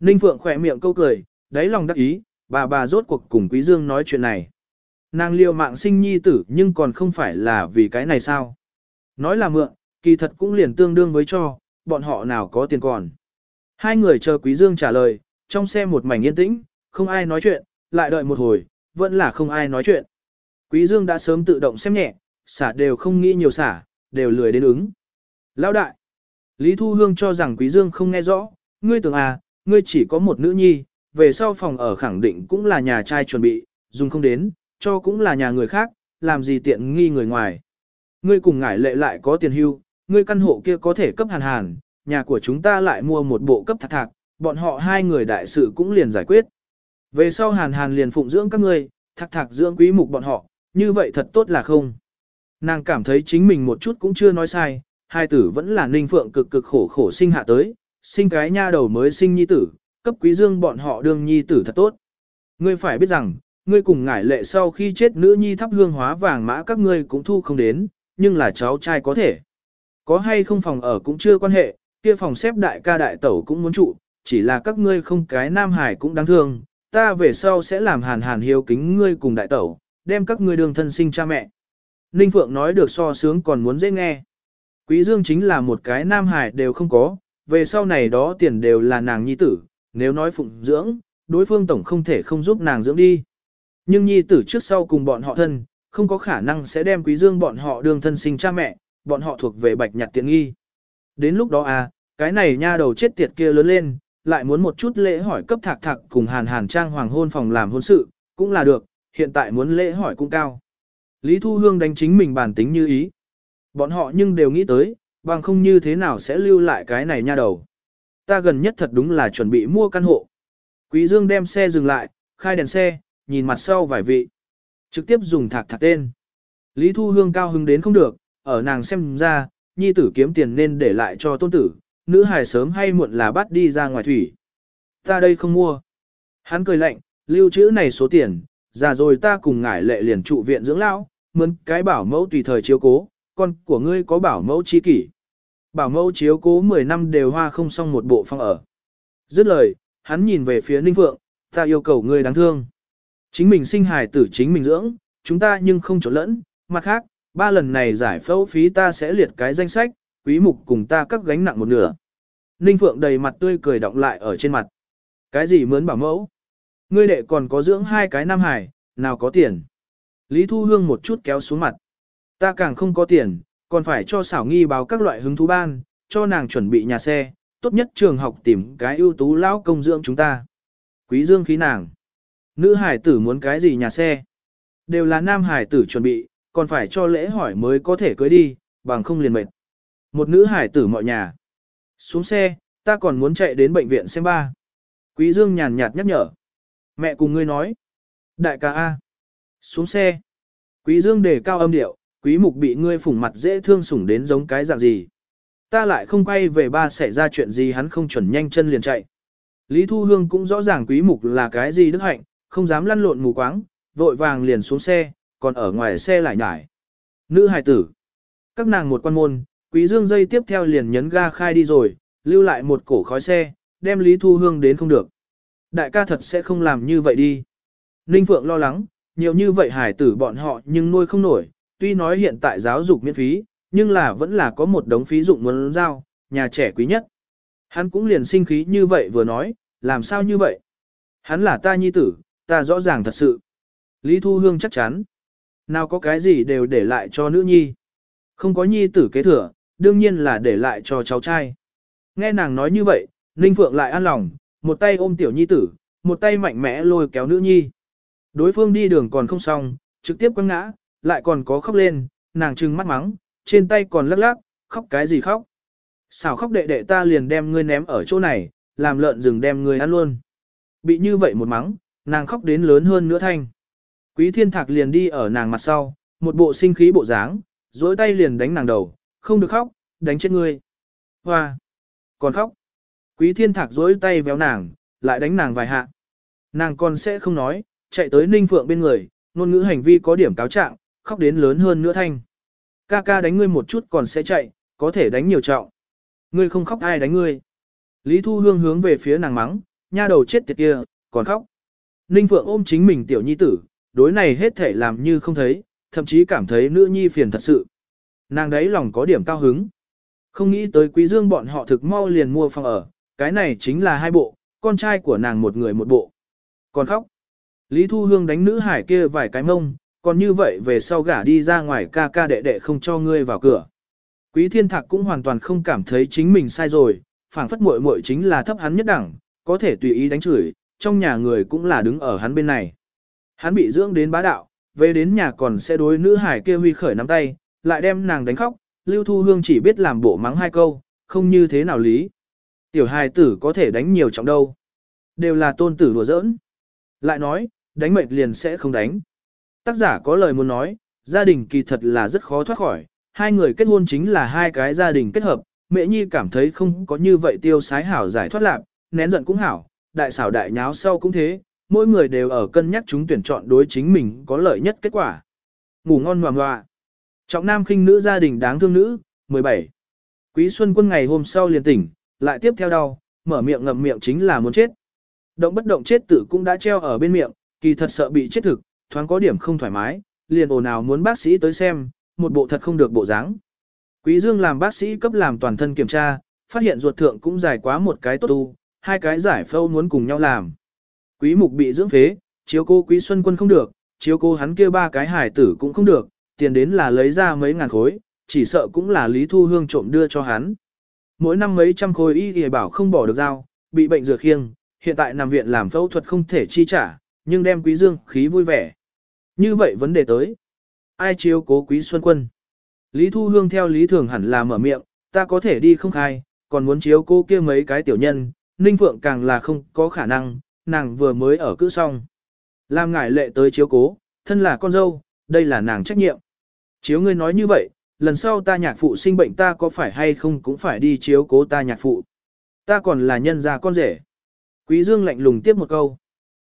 Ninh Phượng khỏe miệng câu cười, đáy lòng đắc ý, bà bà rốt cuộc cùng Quý Dương nói chuyện này. Nàng liều mạng sinh nhi tử nhưng còn không phải là vì cái này sao. Nói là mượn, kỳ thật cũng liền tương đương với cho, bọn họ nào có tiền còn. Hai người chờ Quý Dương trả lời, trong xe một mảnh yên tĩnh, không ai nói chuyện, lại đợi một hồi, vẫn là không ai nói chuyện. Quý Dương đã sớm tự động xem nhẹ, xả đều không nghĩ nhiều xả, đều lười đến ứng. Lão đại, Lý Thu Hương cho rằng Quý Dương không nghe rõ, ngươi tưởng à, ngươi chỉ có một nữ nhi, về sau phòng ở khẳng định cũng là nhà trai chuẩn bị, dùng không đến, cho cũng là nhà người khác, làm gì tiện nghi người ngoài. Ngươi cùng ngải lệ lại có tiền hưu, ngươi căn hộ kia có thể cấp hàn hàn, nhà của chúng ta lại mua một bộ cấp thạc thạc, bọn họ hai người đại sự cũng liền giải quyết. Về sau hàn hàn liền phụng dưỡng các ngươi, thạc thạc dưỡng quý mục bọn họ, như vậy thật tốt là không. Nàng cảm thấy chính mình một chút cũng chưa nói sai, hai tử vẫn là ninh phượng cực cực khổ khổ sinh hạ tới, sinh cái nha đầu mới sinh nhi tử, cấp quý dương bọn họ đương nhi tử thật tốt. Ngươi phải biết rằng, ngươi cùng ngải lệ sau khi chết nữ nhi thắp hương hóa vàng mã các ngươi cũng thu không đến, nhưng là cháu trai có thể. Có hay không phòng ở cũng chưa quan hệ, kia phòng xếp đại ca đại tẩu cũng muốn trụ, chỉ là các ngươi không cái nam hải cũng đáng thương, ta về sau sẽ làm hàn hàn hiếu kính ngươi cùng đại tẩu, đem các ngươi đường thân sinh cha mẹ. Ninh Phượng nói được so sướng còn muốn dễ nghe. Quý Dương chính là một cái nam hải đều không có, về sau này đó tiền đều là nàng nhi tử, nếu nói phụng dưỡng, đối phương tổng không thể không giúp nàng dưỡng đi. Nhưng nhi tử trước sau cùng bọn họ thân, không có khả năng sẽ đem quý dương bọn họ đường thân sinh cha mẹ, bọn họ thuộc về bạch nhặt tiện nghi. Đến lúc đó à, cái này nha đầu chết tiệt kia lớn lên, lại muốn một chút lễ hỏi cấp thạc thạc cùng hàn hàn trang hoàng hôn phòng làm hôn sự, cũng là được, hiện tại muốn lễ hỏi cũng cao. Lý Thu Hương đánh chính mình bản tính như ý. Bọn họ nhưng đều nghĩ tới, bằng không như thế nào sẽ lưu lại cái này nha đầu. Ta gần nhất thật đúng là chuẩn bị mua căn hộ. Quý Dương đem xe dừng lại, khai đèn xe, nhìn mặt sau vài vị. Trực tiếp dùng thạc thạc tên. Lý Thu Hương cao hứng đến không được, ở nàng xem ra, nhi tử kiếm tiền nên để lại cho tôn tử, nữ hài sớm hay muộn là bắt đi ra ngoài thủy. Ta đây không mua. Hắn cười lạnh, lưu trữ này số tiền, già rồi ta cùng ngải lệ liền trụ viện dưỡng lão, mướn cái bảo mẫu tùy thời chiếu cố, con của ngươi có bảo mẫu chi kỷ. Bảo mẫu chiếu cố 10 năm đều hoa không xong một bộ phong ở. Dứt lời, hắn nhìn về phía Ninh Phượng, ta yêu cầu ngươi đáng thương. Chính mình sinh hài tử chính mình dưỡng, chúng ta nhưng không trộn lẫn, mặt khác, ba lần này giải phẫu phí ta sẽ liệt cái danh sách, quý mục cùng ta cắt gánh nặng một nửa. Ninh Phượng đầy mặt tươi cười động lại ở trên mặt. Cái gì mướn bảo mẫu? Ngươi đệ còn có dưỡng hai cái nam hải, nào có tiền? Lý Thu Hương một chút kéo xuống mặt. Ta càng không có tiền, còn phải cho xảo nghi báo các loại hứng thú ban, cho nàng chuẩn bị nhà xe, tốt nhất trường học tìm cái ưu tú lão công dưỡng chúng ta. Quý dương khí nàng. Nữ hải tử muốn cái gì nhà xe? Đều là nam hải tử chuẩn bị, còn phải cho lễ hỏi mới có thể cưới đi, bằng không liền mệt. Một nữ hải tử mọi nhà. Xuống xe, ta còn muốn chạy đến bệnh viện xem ba. Quý Dương nhàn nhạt nhắc nhở. Mẹ cùng ngươi nói. Đại ca A. Xuống xe. Quý Dương đề cao âm điệu, quý mục bị ngươi phủng mặt dễ thương sủng đến giống cái dạng gì. Ta lại không quay về ba xảy ra chuyện gì hắn không chuẩn nhanh chân liền chạy. Lý Thu Hương cũng rõ ràng quý mục là cái gì đức hạnh, không dám lăn lộn mù quáng, vội vàng liền xuống xe, còn ở ngoài xe lại nhải. Nữ hài tử. Các nàng một quan môn, quý dương dây tiếp theo liền nhấn ga khai đi rồi, lưu lại một cổ khói xe, đem Lý Thu Hương đến không được. Đại ca thật sẽ không làm như vậy đi. Ninh Phượng lo lắng, nhiều như vậy hài tử bọn họ nhưng nuôi không nổi, tuy nói hiện tại giáo dục miễn phí, nhưng là vẫn là có một đống phí dụng muốn giao, nhà trẻ quý nhất. Hắn cũng liền sinh khí như vậy vừa nói, làm sao như vậy? Hắn là ta nhi tử, ta rõ ràng thật sự. Lý Thu Hương chắc chắn. Nào có cái gì đều để lại cho nữ nhi. Không có nhi tử kế thừa, đương nhiên là để lại cho cháu trai. Nghe nàng nói như vậy, Ninh Phượng lại an lòng, một tay ôm tiểu nhi tử, một tay mạnh mẽ lôi kéo nữ nhi. Đối phương đi đường còn không xong, trực tiếp quăng ngã, lại còn có khóc lên, nàng trừng mắt mắng, trên tay còn lắc lắc, khóc cái gì khóc. Xảo khóc đệ đệ ta liền đem ngươi ném ở chỗ này, làm lợn rừng đem người ăn luôn. Bị như vậy một mắng, nàng khóc đến lớn hơn nữa thanh. Quý thiên thạc liền đi ở nàng mặt sau, một bộ sinh khí bộ dáng, dối tay liền đánh nàng đầu, không được khóc, đánh chết ngươi. Hoa! Còn khóc. Quý thiên thạc dối tay véo nàng, lại đánh nàng vài hạ. Nàng còn sẽ không nói, chạy tới ninh phượng bên người, ngôn ngữ hành vi có điểm cáo trạng, khóc đến lớn hơn nữa thanh. Ca ca đánh ngươi một chút còn sẽ chạy, có thể đánh nhiều trọng. Ngươi không khóc ai đánh ngươi. Lý Thu Hương hướng về phía nàng mắng, nha đầu chết tiệt kia, còn khóc. Ninh Phượng ôm chính mình tiểu nhi tử, đối này hết thể làm như không thấy, thậm chí cảm thấy nữ nhi phiền thật sự. Nàng đấy lòng có điểm cao hứng. Không nghĩ tới quý dương bọn họ thực mau liền mua phòng ở, cái này chính là hai bộ, con trai của nàng một người một bộ. Còn khóc. Lý Thu Hương đánh nữ hải kia vài cái mông, còn như vậy về sau gả đi ra ngoài ca ca đệ đệ không cho ngươi vào cửa. Quý thiên thạc cũng hoàn toàn không cảm thấy chính mình sai rồi, phảng phất muội muội chính là thấp hắn nhất đẳng, có thể tùy ý đánh chửi, trong nhà người cũng là đứng ở hắn bên này. Hắn bị dưỡng đến bá đạo, về đến nhà còn sẽ đối nữ hải kia huy khởi nắm tay, lại đem nàng đánh khóc, Lưu Thu Hương chỉ biết làm bộ mắng hai câu, không như thế nào lý. Tiểu hài tử có thể đánh nhiều trọng đâu. Đều là tôn tử đùa giỡn. Lại nói, đánh mệt liền sẽ không đánh. Tác giả có lời muốn nói, gia đình kỳ thật là rất khó thoát khỏi, hai người kết hôn chính là hai cái gia đình kết hợp, mẹ nhi cảm thấy không có như vậy tiêu sái hảo giải thoát lạc, nén giận cũng hảo, đại xảo đại nháo sau cũng thế, mỗi người đều ở cân nhắc chúng tuyển chọn đối chính mình có lợi nhất kết quả. Ngủ ngon ngoà ngoạ. Trọng nam khinh nữ gia đình đáng thương nữ, 17. Quý Xuân Quân ngày hôm sau liền tỉnh, lại tiếp theo đau, mở miệng ngậm miệng chính là muốn chết. Động bất động chết tử cũng đã treo ở bên miệng, kỳ thật sợ bị chết thực, thoáng có điểm không thoải mái, liền ồn ào muốn bác sĩ tới xem, một bộ thật không được bộ dáng. Quý Dương làm bác sĩ cấp làm toàn thân kiểm tra, phát hiện ruột thượng cũng dài quá một cái tốt tu, hai cái giải phẫu muốn cùng nhau làm. Quý mục bị dưỡng phế, chiếu cô quý xuân quân không được, chiếu cô hắn kia ba cái hải tử cũng không được, tiền đến là lấy ra mấy ngàn khối, chỉ sợ cũng là Lý Thu Hương trộm đưa cho hắn. Mỗi năm mấy trăm khối y y bảo không bỏ được dao, bị bệnh dừa khiêng, hiện tại nằm viện làm phẫu thuật không thể chi trả, nhưng đem quý dương khí vui vẻ. Như vậy vấn đề tới. Ai chiếu cố quý xuân quân? Lý Thu Hương theo lý thường hẳn là mở miệng, ta có thể đi không khai, còn muốn chiếu cô kia mấy cái tiểu nhân, Ninh Phượng càng là không có khả năng, nàng vừa mới ở cữ xong. Làm ngải lệ tới chiếu cố, thân là con dâu, đây là nàng trách nhiệm. Chiếu ngươi nói như vậy, lần sau ta nhạc phụ sinh bệnh ta có phải hay không cũng phải đi chiếu cố ta nhạc phụ. Ta còn là nhân gia con rể. Quý Dương lạnh lùng tiếp một câu.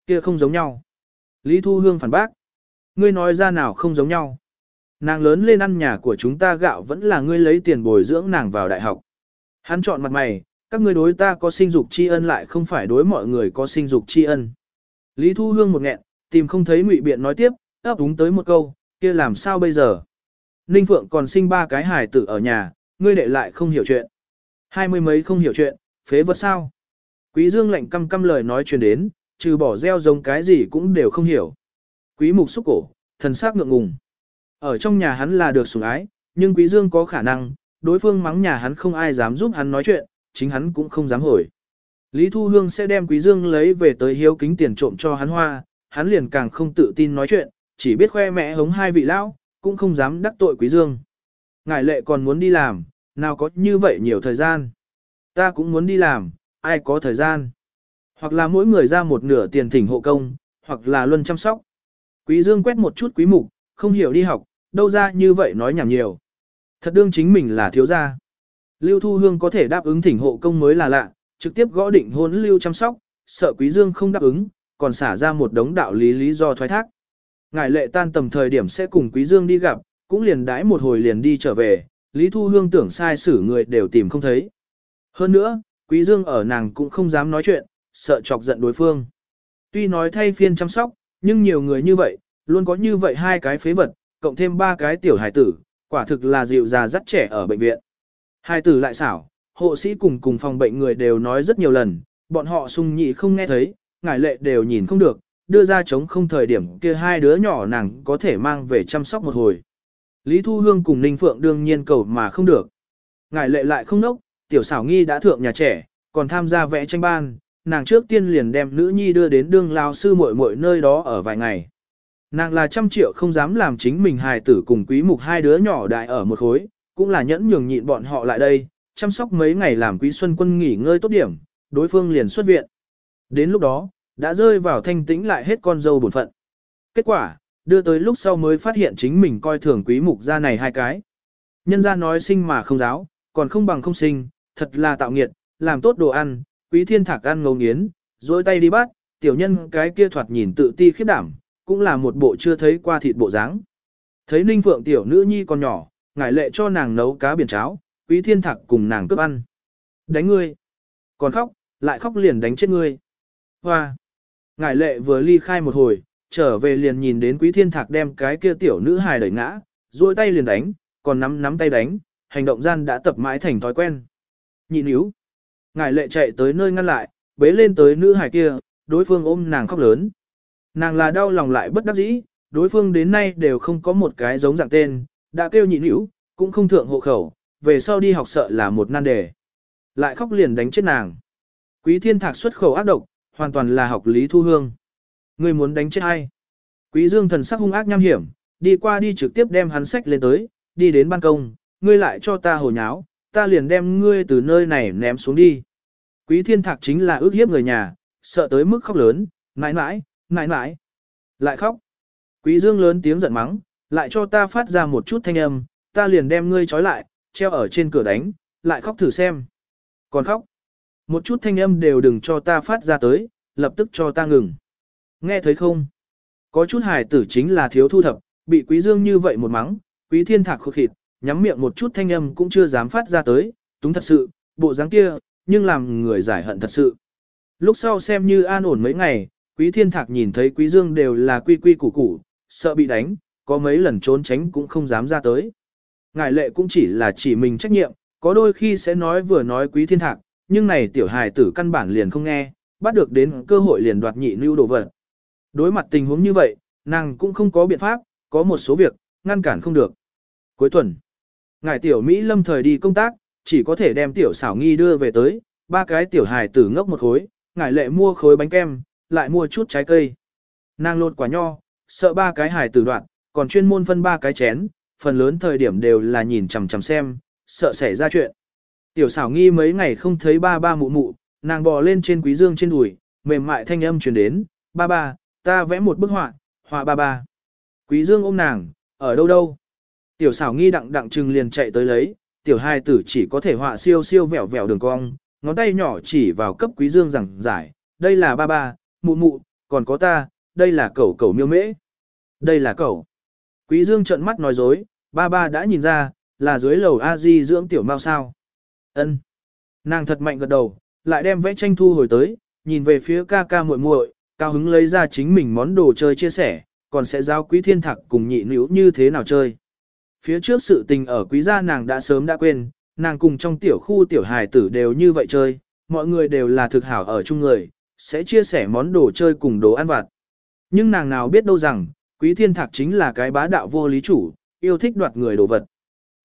Kia không giống nhau. Lý Thu Hương phản bác. Ngươi nói ra nào không giống nhau. Nàng lớn lên ăn nhà của chúng ta gạo vẫn là ngươi lấy tiền bồi dưỡng nàng vào đại học. Hắn chọn mặt mày, các ngươi đối ta có sinh dục tri ân lại không phải đối mọi người có sinh dục tri ân. Lý Thu Hương một nghẹn, tìm không thấy ngụy biện nói tiếp, ấp úng tới một câu, kia làm sao bây giờ? Ninh Phượng còn sinh ba cái hài tử ở nhà, ngươi đệ lại không hiểu chuyện. Hai mươi mấy không hiểu chuyện, phế vật sao? Quý Dương lạnh căm căm lời nói truyền đến, trừ bỏ gieo giống cái gì cũng đều không hiểu. Quý mục xúc cổ, thần sắc ngượng ngùng. Ở trong nhà hắn là được sủng ái, nhưng Quý Dương có khả năng, đối phương mắng nhà hắn không ai dám giúp hắn nói chuyện, chính hắn cũng không dám hồi. Lý Thu Hương sẽ đem Quý Dương lấy về tới hiếu kính tiền trộm cho hắn hoa, hắn liền càng không tự tin nói chuyện, chỉ biết khoe mẽ hống hai vị lão, cũng không dám đắc tội Quý Dương. Ngài lệ còn muốn đi làm, nào có như vậy nhiều thời gian. Ta cũng muốn đi làm, ai có thời gian. Hoặc là mỗi người ra một nửa tiền thỉnh hộ công, hoặc là luân chăm sóc. Quý Dương quét một chút quý mục, không hiểu đi học, đâu ra như vậy nói nhảm nhiều. Thật đương chính mình là thiếu gia. Lưu Thu Hương có thể đáp ứng thỉnh hộ công mới là lạ, trực tiếp gõ định hôn Lưu chăm sóc, sợ Quý Dương không đáp ứng, còn xả ra một đống đạo lý lý do thoái thác. Ngài lệ tan tầm thời điểm sẽ cùng Quý Dương đi gặp, cũng liền đãi một hồi liền đi trở về, Lý Thu Hương tưởng sai xử người đều tìm không thấy. Hơn nữa, Quý Dương ở nàng cũng không dám nói chuyện, sợ chọc giận đối phương. Tuy nói thay phiên chăm sóc, nhưng nhiều người như vậy, luôn có như vậy hai cái phế vật, cộng thêm ba cái tiểu hải tử, quả thực là dịu già dắt trẻ ở bệnh viện. Hai tử lại xảo, hộ sĩ cùng cùng phòng bệnh người đều nói rất nhiều lần, bọn họ sung nhị không nghe thấy, ngải lệ đều nhìn không được, đưa ra chống không thời điểm kia hai đứa nhỏ nàng có thể mang về chăm sóc một hồi. Lý Thu Hương cùng Ninh Phượng đương nhiên cầu mà không được. Ngải lệ lại không nốc, tiểu xảo nghi đã thượng nhà trẻ, còn tham gia vẽ tranh ban, nàng trước tiên liền đem nữ nhi đưa đến đương lao sư muội muội nơi đó ở vài ngày. Nàng là trăm triệu không dám làm chính mình hài tử cùng quý mục hai đứa nhỏ đại ở một khối, cũng là nhẫn nhường nhịn bọn họ lại đây, chăm sóc mấy ngày làm quý xuân quân nghỉ ngơi tốt điểm, đối phương liền xuất viện. Đến lúc đó, đã rơi vào thanh tĩnh lại hết con dâu bổn phận. Kết quả, đưa tới lúc sau mới phát hiện chính mình coi thường quý mục gia này hai cái. Nhân gia nói sinh mà không giáo, còn không bằng không sinh, thật là tạo nghiệt, làm tốt đồ ăn, quý thiên thạc ăn ngấu nghiến, dối tay đi bắt, tiểu nhân cái kia thoạt nhìn tự ti khiếp đảm, cũng là một bộ chưa thấy qua thịt bộ dáng. Thấy Ninh Phượng tiểu nữ nhi còn nhỏ, ngải lệ cho nàng nấu cá biển cháo, quý thiên thạc cùng nàng cướp ăn. Đánh ngươi. Còn khóc, lại khóc liền đánh chết ngươi. Hoa. Ngải lệ vừa ly khai một hồi, trở về liền nhìn đến quý thiên thạc đem cái kia tiểu nữ hài đẩy ngã, duỗi tay liền đánh, còn nắm nắm tay đánh, hành động gian đã tập mãi thành thói quen. Nhị níu. Ngải lệ chạy tới nơi ngăn lại, bế lên tới nữ hài kia, đối phương ôm nàng khóc lớn. Nàng là đau lòng lại bất đắc dĩ, đối phương đến nay đều không có một cái giống dạng tên, đã kêu nhị níu, cũng không thượng hộ khẩu, về sau đi học sợ là một nan đề. Lại khóc liền đánh chết nàng. Quý thiên thạc xuất khẩu ác độc, hoàn toàn là học lý thu hương. Ngươi muốn đánh chết ai? Quý dương thần sắc hung ác nham hiểm, đi qua đi trực tiếp đem hắn sách lên tới, đi đến ban công, ngươi lại cho ta hồ nháo, ta liền đem ngươi từ nơi này ném xuống đi. Quý thiên thạc chính là ước hiếp người nhà, sợ tới mức khóc lớn, nãi nãi, nãi nãi. Lại khóc. Quý dương lớn tiếng giận mắng, lại cho ta phát ra một chút thanh âm, ta liền đem ngươi trói lại, treo ở trên cửa đánh, lại khóc thử xem. Còn khóc. Một chút thanh âm đều đừng cho ta phát ra tới, lập tức cho ta ngừng. Nghe thấy không? Có chút hài tử chính là thiếu thu thập, bị quý dương như vậy một mắng, quý thiên thạc khột khịt, nhắm miệng một chút thanh âm cũng chưa dám phát ra tới, túng thật sự, bộ dáng kia, nhưng làm người giải hận thật sự. Lúc sau xem như an ổn mấy ngày, quý thiên thạc nhìn thấy quý dương đều là quy quy củ củ, sợ bị đánh, có mấy lần trốn tránh cũng không dám ra tới. Ngài lệ cũng chỉ là chỉ mình trách nhiệm, có đôi khi sẽ nói vừa nói quý thiên thạc, nhưng này tiểu hài tử căn bản liền không nghe, bắt được đến cơ hội liền đoạt nhị lưu đồ vật. Đối mặt tình huống như vậy, nàng cũng không có biện pháp, có một số việc, ngăn cản không được. Cuối tuần, ngài tiểu Mỹ lâm thời đi công tác, chỉ có thể đem tiểu xảo nghi đưa về tới, ba cái tiểu hài tử ngốc một khối, ngài lệ mua khối bánh kem, lại mua chút trái cây. Nàng lột quả nho, sợ ba cái hài tử đoạn, còn chuyên môn phân ba cái chén, phần lớn thời điểm đều là nhìn chằm chằm xem, sợ xảy ra chuyện. Tiểu xảo nghi mấy ngày không thấy ba ba mụ mụ, nàng bò lên trên quý dương trên đùi, mềm mại thanh âm truyền đến, ba ba, ta vẽ một bức họa, họa ba ba. Quý dương ôm nàng, ở đâu đâu. Tiểu xảo nghi đặng đặng trừng liền chạy tới lấy, tiểu hai tử chỉ có thể họa siêu siêu vẹo vẹo đường cong, ngón tay nhỏ chỉ vào cấp quý dương rằng giải, đây là ba ba, mụ mụ, còn có ta, đây là cẩu cẩu miêu mễ. Đây là cẩu. Quý dương trợn mắt nói dối, ba ba đã nhìn ra, là dưới lầu a di dưỡng tiểu Mao sao. Ân. Nàng thật mạnh gật đầu, lại đem vẽ tranh thu hồi tới, nhìn về phía ca ca muội muội, cao hứng lấy ra chính mình món đồ chơi chia sẻ, còn sẽ giao quý thiên thạc cùng nhị nữ như thế nào chơi. Phía trước sự tình ở quý gia nàng đã sớm đã quên, nàng cùng trong tiểu khu tiểu hài tử đều như vậy chơi, mọi người đều là thực hảo ở chung người, sẽ chia sẻ món đồ chơi cùng đồ ăn vặt. Nhưng nàng nào biết đâu rằng, quý thiên thạc chính là cái bá đạo vô lý chủ, yêu thích đoạt người đồ vật.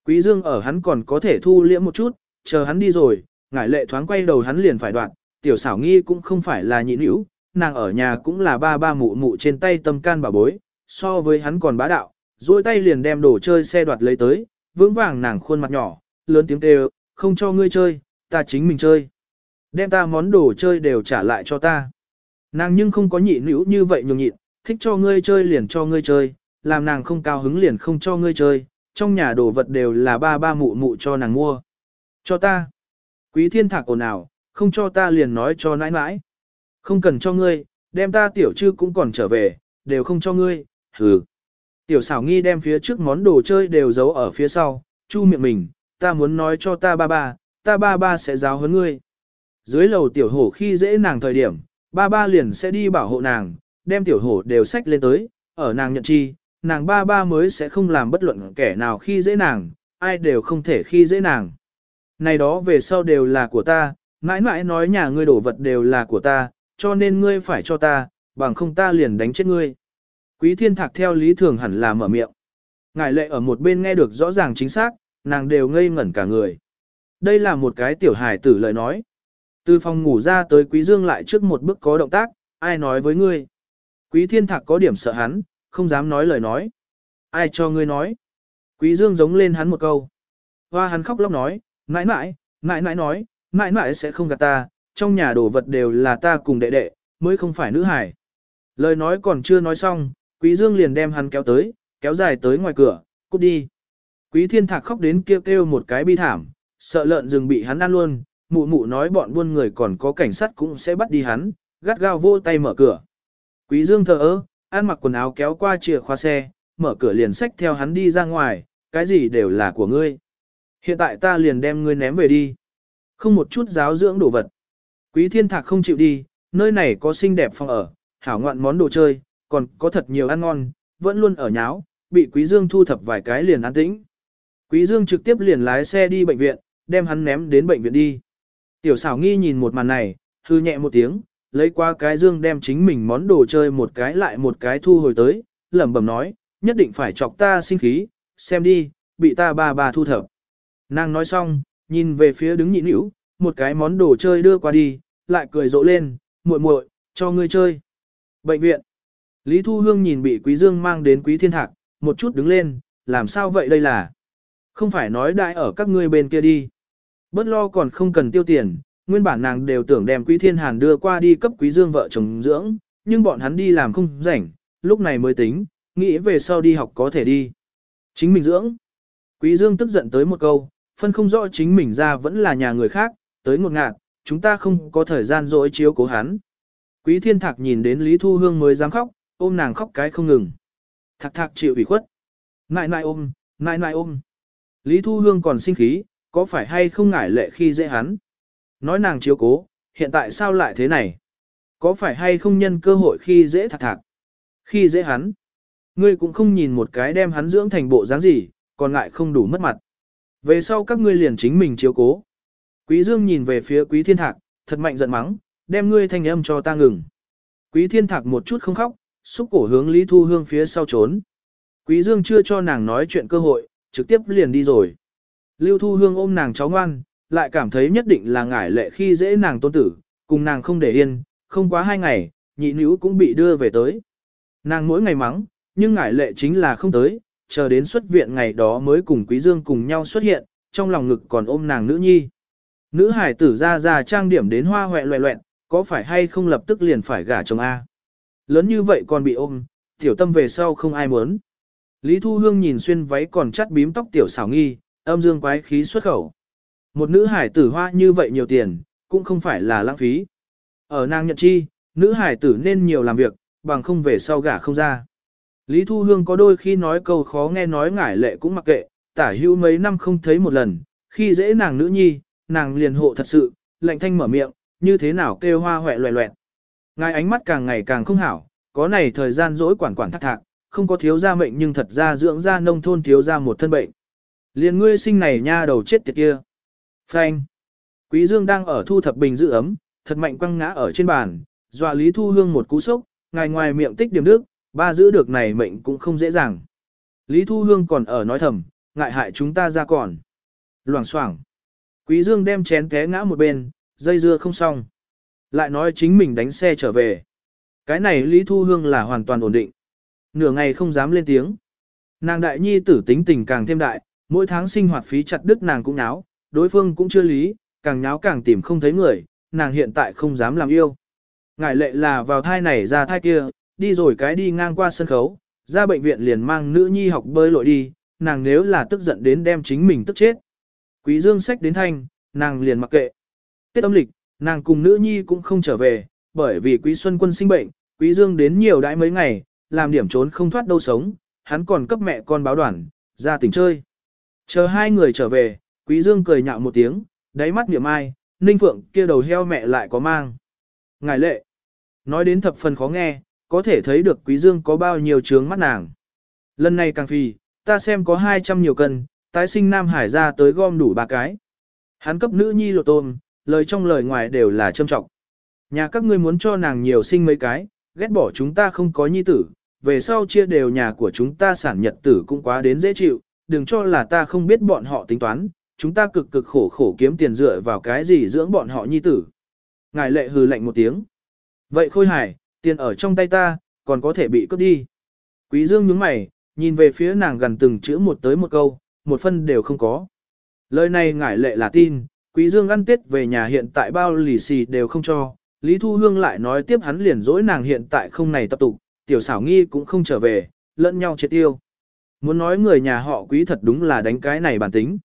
Quý dương ở hắn còn có thể thu liễm một chút, chờ hắn đi rồi, ngải lệ thoáng quay đầu hắn liền phải đoạt. tiểu xảo nghi cũng không phải là nhịn hữu, nàng ở nhà cũng là ba ba mụ mụ trên tay tâm can bà bối, so với hắn còn bá đạo, duỗi tay liền đem đồ chơi xe đoạt lấy tới, vững vàng nàng khuôn mặt nhỏ, lớn tiếng kêu, không cho ngươi chơi, ta chính mình chơi. Đem ta món đồ chơi đều trả lại cho ta. Nàng nhưng không có nhịn hữu như vậy nhường nhịn, thích cho ngươi chơi liền cho ngươi chơi, làm nàng không cao hứng liền không cho ngươi chơi, trong nhà đồ vật đều là ba ba mụ mụ cho nàng mua. Cho ta. Quý thiên thạc ồn ào, không cho ta liền nói cho nãi nãi. Không cần cho ngươi, đem ta tiểu chư cũng còn trở về, đều không cho ngươi, hừ. Tiểu xảo nghi đem phía trước món đồ chơi đều giấu ở phía sau, chu miệng mình, ta muốn nói cho ta ba ba, ta ba ba sẽ giáo huấn ngươi. Dưới lầu tiểu hổ khi dễ nàng thời điểm, ba ba liền sẽ đi bảo hộ nàng, đem tiểu hổ đều sách lên tới, ở nàng nhận chi, nàng ba ba mới sẽ không làm bất luận kẻ nào khi dễ nàng, ai đều không thể khi dễ nàng. Này đó về sau đều là của ta, mãi mãi nói nhà ngươi đổ vật đều là của ta, cho nên ngươi phải cho ta, bằng không ta liền đánh chết ngươi. Quý thiên thạc theo lý thường hẳn là mở miệng. Ngài lệ ở một bên nghe được rõ ràng chính xác, nàng đều ngây ngẩn cả người. Đây là một cái tiểu hài tử lời nói. Từ phòng ngủ ra tới quý dương lại trước một bước có động tác, ai nói với ngươi. Quý thiên thạc có điểm sợ hắn, không dám nói lời nói. Ai cho ngươi nói. Quý dương giống lên hắn một câu. Hoa hắn khóc lóc nói, mãi mãi, mãi mãi nói, mãi mãi sẽ không gạt ta, trong nhà đồ vật đều là ta cùng đệ đệ, mới không phải nữ hải. Lời nói còn chưa nói xong, Quý Dương liền đem hắn kéo tới, kéo dài tới ngoài cửa, cút đi. Quý thiên thạc khóc đến kêu kêu một cái bi thảm, sợ lợn rừng bị hắn ăn luôn, mụ mụ nói bọn buôn người còn có cảnh sát cũng sẽ bắt đi hắn, gắt gao vô tay mở cửa. Quý Dương thờ ơ, ăn mặc quần áo kéo qua chìa khóa xe, mở cửa liền xách theo hắn đi ra ngoài, cái gì đều là của ngươi. Hiện tại ta liền đem ngươi ném về đi. Không một chút giáo dưỡng đồ vật. Quý thiên thạc không chịu đi, nơi này có xinh đẹp phòng ở, hảo ngoạn món đồ chơi, còn có thật nhiều ăn ngon, vẫn luôn ở nháo, bị Quý Dương thu thập vài cái liền an tĩnh. Quý Dương trực tiếp liền lái xe đi bệnh viện, đem hắn ném đến bệnh viện đi. Tiểu xảo nghi nhìn một màn này, hư nhẹ một tiếng, lấy qua cái dương đem chính mình món đồ chơi một cái lại một cái thu hồi tới, lẩm bẩm nói, nhất định phải chọc ta sinh khí, xem đi, bị ta ba ba thu thập. Nàng nói xong, nhìn về phía đứng nhịn hữu, một cái món đồ chơi đưa qua đi, lại cười rộ lên, muội muội, cho ngươi chơi. Bệnh viện. Lý Thu Hương nhìn bị Quý Dương mang đến Quý Thiên Thạc, một chút đứng lên, làm sao vậy đây là? Không phải nói đại ở các ngươi bên kia đi. Bớt lo còn không cần tiêu tiền, nguyên bản nàng đều tưởng đem Quý Thiên Hàn đưa qua đi cấp Quý Dương vợ chồng dưỡng, nhưng bọn hắn đi làm không rảnh, lúc này mới tính, nghĩ về sau đi học có thể đi. Chính mình dưỡng. Quý Dương tức giận tới một câu, phân không rõ chính mình ra vẫn là nhà người khác, tới ngột ngạt, chúng ta không có thời gian dỗi chiếu cố hắn. Quý Thiên Thạc nhìn đến Lý Thu Hương mới dám khóc, ôm nàng khóc cái không ngừng. Thạc thạc chịu ủy khuất. Nại nại ôm, nại nại ôm. Lý Thu Hương còn sinh khí, có phải hay không ngại lệ khi dễ hắn? Nói nàng chiếu cố, hiện tại sao lại thế này? Có phải hay không nhân cơ hội khi dễ thạc thạc? Khi dễ hắn? Ngươi cũng không nhìn một cái đem hắn dưỡng thành bộ dáng gì, còn ngại không đủ mất mặt. Về sau các ngươi liền chính mình chiếu cố. Quý Dương nhìn về phía Quý Thiên Thạc, thật mạnh giận mắng, đem ngươi thanh âm cho ta ngừng. Quý Thiên Thạc một chút không khóc, xúc cổ hướng Lý Thu Hương phía sau trốn. Quý Dương chưa cho nàng nói chuyện cơ hội, trực tiếp liền đi rồi. Lưu Thu Hương ôm nàng cháu ngoan, lại cảm thấy nhất định là ngải lệ khi dễ nàng tôn tử, cùng nàng không để yên, không quá hai ngày, nhị nữ cũng bị đưa về tới. Nàng mỗi ngày mắng, nhưng ngải lệ chính là không tới, chờ đến xuất viện ngày đó mới cùng Quý Dương cùng nhau xuất hiện, trong lòng ngực còn ôm nàng nữ nhi. Nữ hải tử ra ra trang điểm đến hoa hoẹ loẹ loẹn, có phải hay không lập tức liền phải gả chồng A. Lớn như vậy còn bị ôm, tiểu tâm về sau không ai muốn. Lý Thu Hương nhìn xuyên váy còn chắt bím tóc tiểu xảo nghi, âm dương quái khí xuất khẩu. Một nữ hải tử hoa như vậy nhiều tiền, cũng không phải là lãng phí. Ở nàng nhận chi, nữ hải tử nên nhiều làm việc, bằng không về sau gả không ra. Lý Thu Hương có đôi khi nói câu khó nghe nói ngải lệ cũng mặc kệ, tả hữu mấy năm không thấy một lần, khi dễ nàng nữ nhi, nàng liền hộ thật sự, lạnh thanh mở miệng, như thế nào kêu hoa hoẹ loẹ loẹt. Ngài ánh mắt càng ngày càng không hảo, có này thời gian dỗi quản quản thác thạc, không có thiếu gia mệnh nhưng thật ra dưỡng ra nông thôn thiếu ra một thân bệnh. Liền ngươi sinh này nha đầu chết tiệt kia. Phanh. Quý Dương đang ở thu thập bình giữ ấm, thật mạnh quăng ngã ở trên bàn, dọa Lý Thu Hương một cú sốc, ngài ngoài miệng tích điểm đức, ba giữ được này mệnh cũng không dễ dàng. Lý Thu Hương còn ở nói thầm, ngại hại chúng ta ra còn. Loảng xoảng. Quý Dương đem chén té ngã một bên, dây dưa không xong. Lại nói chính mình đánh xe trở về. Cái này Lý Thu Hương là hoàn toàn ổn định. Nửa ngày không dám lên tiếng. Nàng đại nhi tử tính tình càng thêm đại, mỗi tháng sinh hoạt phí chặt đứt nàng cũng náo, đối phương cũng chưa lý, càng nháo càng tìm không thấy người, nàng hiện tại không dám làm yêu. Ngải lệ là vào thai này ra thai kia, đi rồi cái đi ngang qua sân khấu, ra bệnh viện liền mang nữ nhi học bơi lội đi, nàng nếu là tức giận đến đem chính mình tức chết. Quý dương sách đến thanh, nàng liền mặc kệ. Tết âm lịch, nàng cùng nữ nhi cũng không trở về, bởi vì quý xuân quân sinh bệnh, quý dương đến nhiều đãi mấy ngày, làm điểm trốn không thoát đâu sống, hắn còn cấp mẹ con báo đoàn, ra tỉnh chơi. Chờ hai người trở về, quý dương cười nhạo một tiếng, đáy mắt niệm ai, ninh phượng kia đầu heo mẹ lại có mang. Ngài lệ, nói đến thập phần khó nghe, có thể thấy được quý dương có bao nhiêu trướng mắt nàng. Lần này càng phì, ta xem có 200 nhiều cân, tái sinh Nam Hải ra tới gom đủ ba cái. Hắn cấp nữ nhi lột tôm, lời trong lời ngoài đều là châm trọng. Nhà các ngươi muốn cho nàng nhiều sinh mấy cái, ghét bỏ chúng ta không có nhi tử, về sau chia đều nhà của chúng ta sản nhật tử cũng quá đến dễ chịu, đừng cho là ta không biết bọn họ tính toán, chúng ta cực cực khổ khổ kiếm tiền dựa vào cái gì dưỡng bọn họ nhi tử. Ngài lệ hừ lạnh một tiếng. Vậy khôi hải, tiền ở trong tay ta, còn có thể bị cướp đi. Quý dương nhướng mày, nhìn về phía nàng gần từng chữ một tới một câu, một phân đều không có. Lời này ngải lệ là tin, Quý Dương ăn tết về nhà hiện tại bao lì xì đều không cho, Lý Thu Hương lại nói tiếp hắn liền dỗi nàng hiện tại không này tập tục, tiểu xảo nghi cũng không trở về, lẫn nhau chết tiêu. Muốn nói người nhà họ quý thật đúng là đánh cái này bản tính.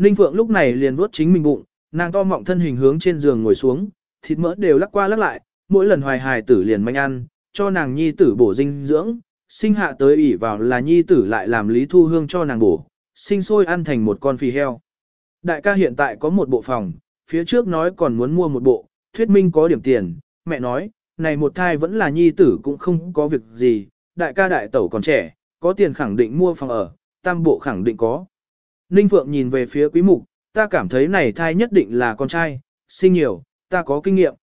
Ninh Phượng lúc này liền vuốt chính mình bụng, nàng to mọng thân hình hướng trên giường ngồi xuống, thịt mỡ đều lắc qua lắc lại, mỗi lần hoài hài tử liền manh ăn, cho nàng nhi tử bổ dinh dưỡng, sinh hạ tới ỉ vào là nhi tử lại làm Lý Thu Hương cho nàng bổ, sinh sôi ăn thành một con phì heo. Đại ca hiện tại có một bộ phòng, phía trước nói còn muốn mua một bộ, thuyết minh có điểm tiền, mẹ nói, này một thai vẫn là nhi tử cũng không có việc gì, đại ca đại tẩu còn trẻ, có tiền khẳng định mua phòng ở, tam bộ khẳng định có. Ninh Phượng nhìn về phía quý mục, ta cảm thấy này thai nhất định là con trai, sinh nhiều, ta có kinh nghiệm.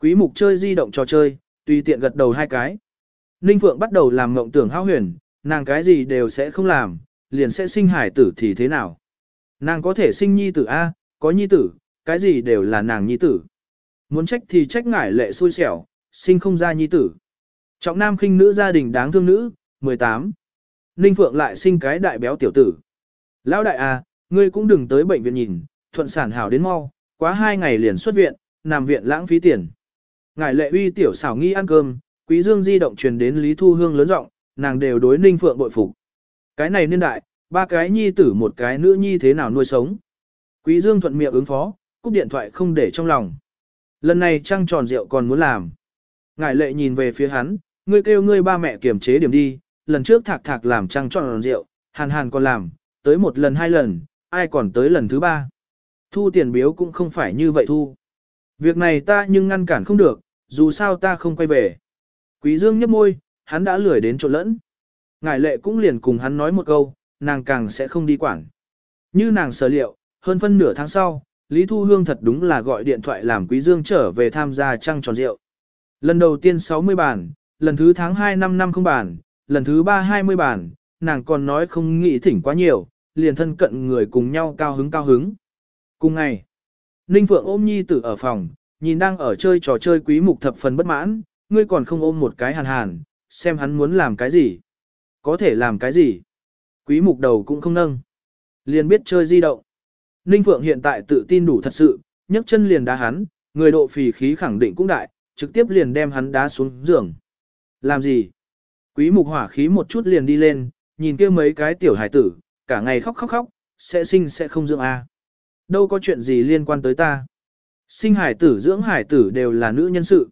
Quý mục chơi di động trò chơi, tùy tiện gật đầu hai cái. Ninh Phượng bắt đầu làm mộng tưởng hao huyền, nàng cái gì đều sẽ không làm, liền sẽ sinh hải tử thì thế nào. Nàng có thể sinh nhi tử A, có nhi tử, cái gì đều là nàng nhi tử. Muốn trách thì trách ngải lệ xui xẻo, sinh không ra nhi tử. Trọng nam khinh nữ gia đình đáng thương nữ, 18. Ninh Phượng lại sinh cái đại béo tiểu tử. Lão đại à, ngươi cũng đừng tới bệnh viện nhìn, thuận sản hảo đến mau, quá hai ngày liền xuất viện, nằm viện lãng phí tiền. ngài lệ uy tiểu xảo nghi ăn cơm, quý dương di động truyền đến Lý Thu Hương lớn rộng, nàng đều đối Ninh Phượng bội phục. Cái này niên đại, ba cái nhi tử một cái nữ nhi thế nào nuôi sống. Quý dương thuận miệng ứng phó, cúp điện thoại không để trong lòng. Lần này trăng tròn rượu còn muốn làm. ngài lệ nhìn về phía hắn, ngươi kêu ngươi ba mẹ kiềm chế điểm đi, lần trước thạc thạc làm trăng tròn rượu, hàn hàn còn làm, tới một lần hai lần, ai còn tới lần thứ ba. Thu tiền biếu cũng không phải như vậy thu. Việc này ta nhưng ngăn cản không được, dù sao ta không quay về. Quý dương nhếch môi, hắn đã lười đến trộn lẫn. Ngải lệ cũng liền cùng hắn nói một câu, nàng càng sẽ không đi quản. Như nàng sở liệu, hơn phân nửa tháng sau, Lý Thu Hương thật đúng là gọi điện thoại làm Quý Dương trở về tham gia trăng tròn rượu. Lần đầu tiên 60 bản, lần thứ tháng 2 năm năm không bản, lần thứ 3 20 bản, nàng còn nói không nghĩ thỉnh quá nhiều, liền thân cận người cùng nhau cao hứng cao hứng. Cùng ngày, Ninh Phượng ôm nhi tử ở phòng, nhìn đang ở chơi trò chơi quý mục thập phần bất mãn, ngươi còn không ôm một cái hàn hàn, xem hắn muốn làm cái gì. Có thể làm cái gì. Quý mục đầu cũng không nâng. Liền biết chơi di động. Ninh Phượng hiện tại tự tin đủ thật sự, nhấc chân liền đá hắn, người độ phì khí khẳng định cũng đại, trực tiếp liền đem hắn đá xuống giường. Làm gì? Quý mục hỏa khí một chút liền đi lên, nhìn kia mấy cái tiểu hải tử, cả ngày khóc khóc khóc, sẽ sinh sẽ không dưỡng a. Đâu có chuyện gì liên quan tới ta. Sinh hải tử dưỡng hải tử đều là nữ nhân sự.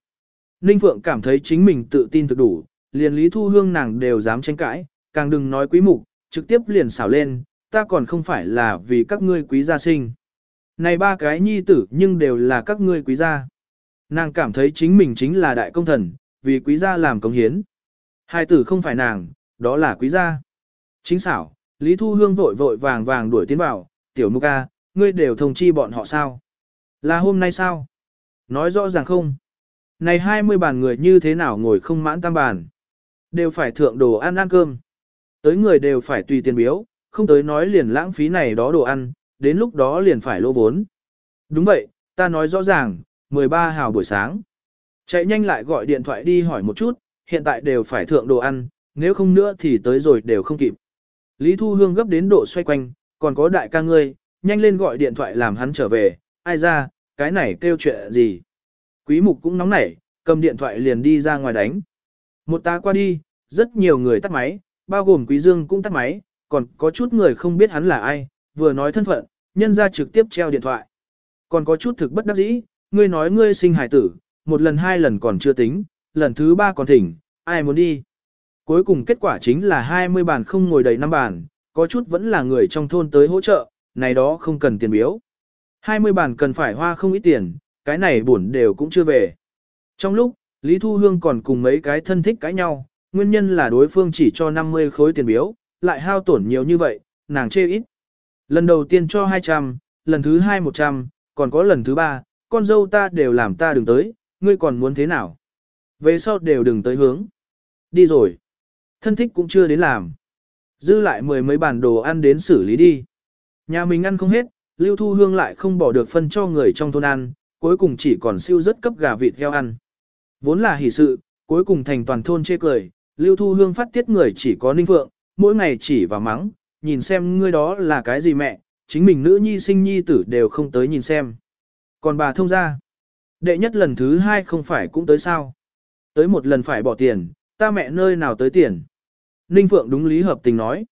Ninh Phượng cảm thấy chính mình tự tin thực đủ, liền Lý Thu Hương nàng đều dám tranh cãi, càng đừng nói quý mục, trực tiếp liền xảo lên, ta còn không phải là vì các ngươi quý gia sinh. Này ba cái nhi tử nhưng đều là các ngươi quý gia. Nàng cảm thấy chính mình chính là đại công thần, vì quý gia làm công hiến. Hai tử không phải nàng, đó là quý gia. Chính xảo, Lý Thu Hương vội vội vàng vàng đuổi tiến vào, tiểu mục ca, ngươi đều thông chi bọn họ sao? Là hôm nay sao? Nói rõ ràng không? Này 20 bàn người như thế nào ngồi không mãn tam bàn? Đều phải thượng đồ ăn ăn cơm. Tới người đều phải tùy tiền biếu, không tới nói liền lãng phí này đó đồ ăn, đến lúc đó liền phải lỗ vốn. Đúng vậy, ta nói rõ ràng, 13 hào buổi sáng. Chạy nhanh lại gọi điện thoại đi hỏi một chút, hiện tại đều phải thượng đồ ăn, nếu không nữa thì tới rồi đều không kịp. Lý Thu Hương gấp đến độ xoay quanh, còn có đại ca ngươi, nhanh lên gọi điện thoại làm hắn trở về, ai ra, cái này kêu chuyện gì. Quý mục cũng nóng nảy, cầm điện thoại liền đi ra ngoài đánh. Một ta qua đi, rất nhiều người tắt máy, bao gồm Quý Dương cũng tắt máy, còn có chút người không biết hắn là ai, vừa nói thân phận, nhân ra trực tiếp treo điện thoại. Còn có chút thực bất đắc dĩ, ngươi nói ngươi sinh hải tử, một lần hai lần còn chưa tính, lần thứ ba còn thỉnh, ai muốn đi. Cuối cùng kết quả chính là 20 bàn không ngồi đầy 5 bàn, có chút vẫn là người trong thôn tới hỗ trợ, này đó không cần tiền biếu. 20 bàn cần phải hoa không ít tiền, cái này buồn đều cũng chưa về. Trong lúc, Lý Thu Hương còn cùng mấy cái thân thích cãi nhau, nguyên nhân là đối phương chỉ cho 50 khối tiền biếu, lại hao tổn nhiều như vậy, nàng chê ít. Lần đầu tiên cho 200, lần thứ hai 100, còn có lần thứ ba, con dâu ta đều làm ta đừng tới, ngươi còn muốn thế nào? Về sau đều đừng tới hướng. Đi rồi. Thân thích cũng chưa đến làm. Dư lại mười mấy bản đồ ăn đến xử lý đi. Nhà mình ăn không hết, Lưu Thu Hương lại không bỏ được phân cho người trong thôn ăn, cuối cùng chỉ còn siêu rất cấp gà vịt heo ăn. Vốn là hỷ sự, cuối cùng thành toàn thôn chê cười, Lưu Thu Hương phát tiết người chỉ có Ninh Phượng, mỗi ngày chỉ và mắng, nhìn xem ngươi đó là cái gì mẹ, chính mình nữ nhi sinh nhi tử đều không tới nhìn xem. Còn bà thông ra, đệ nhất lần thứ hai không phải cũng tới sao. Tới một lần phải bỏ tiền, ta mẹ nơi nào tới tiền. Ninh Phượng đúng lý hợp tình nói.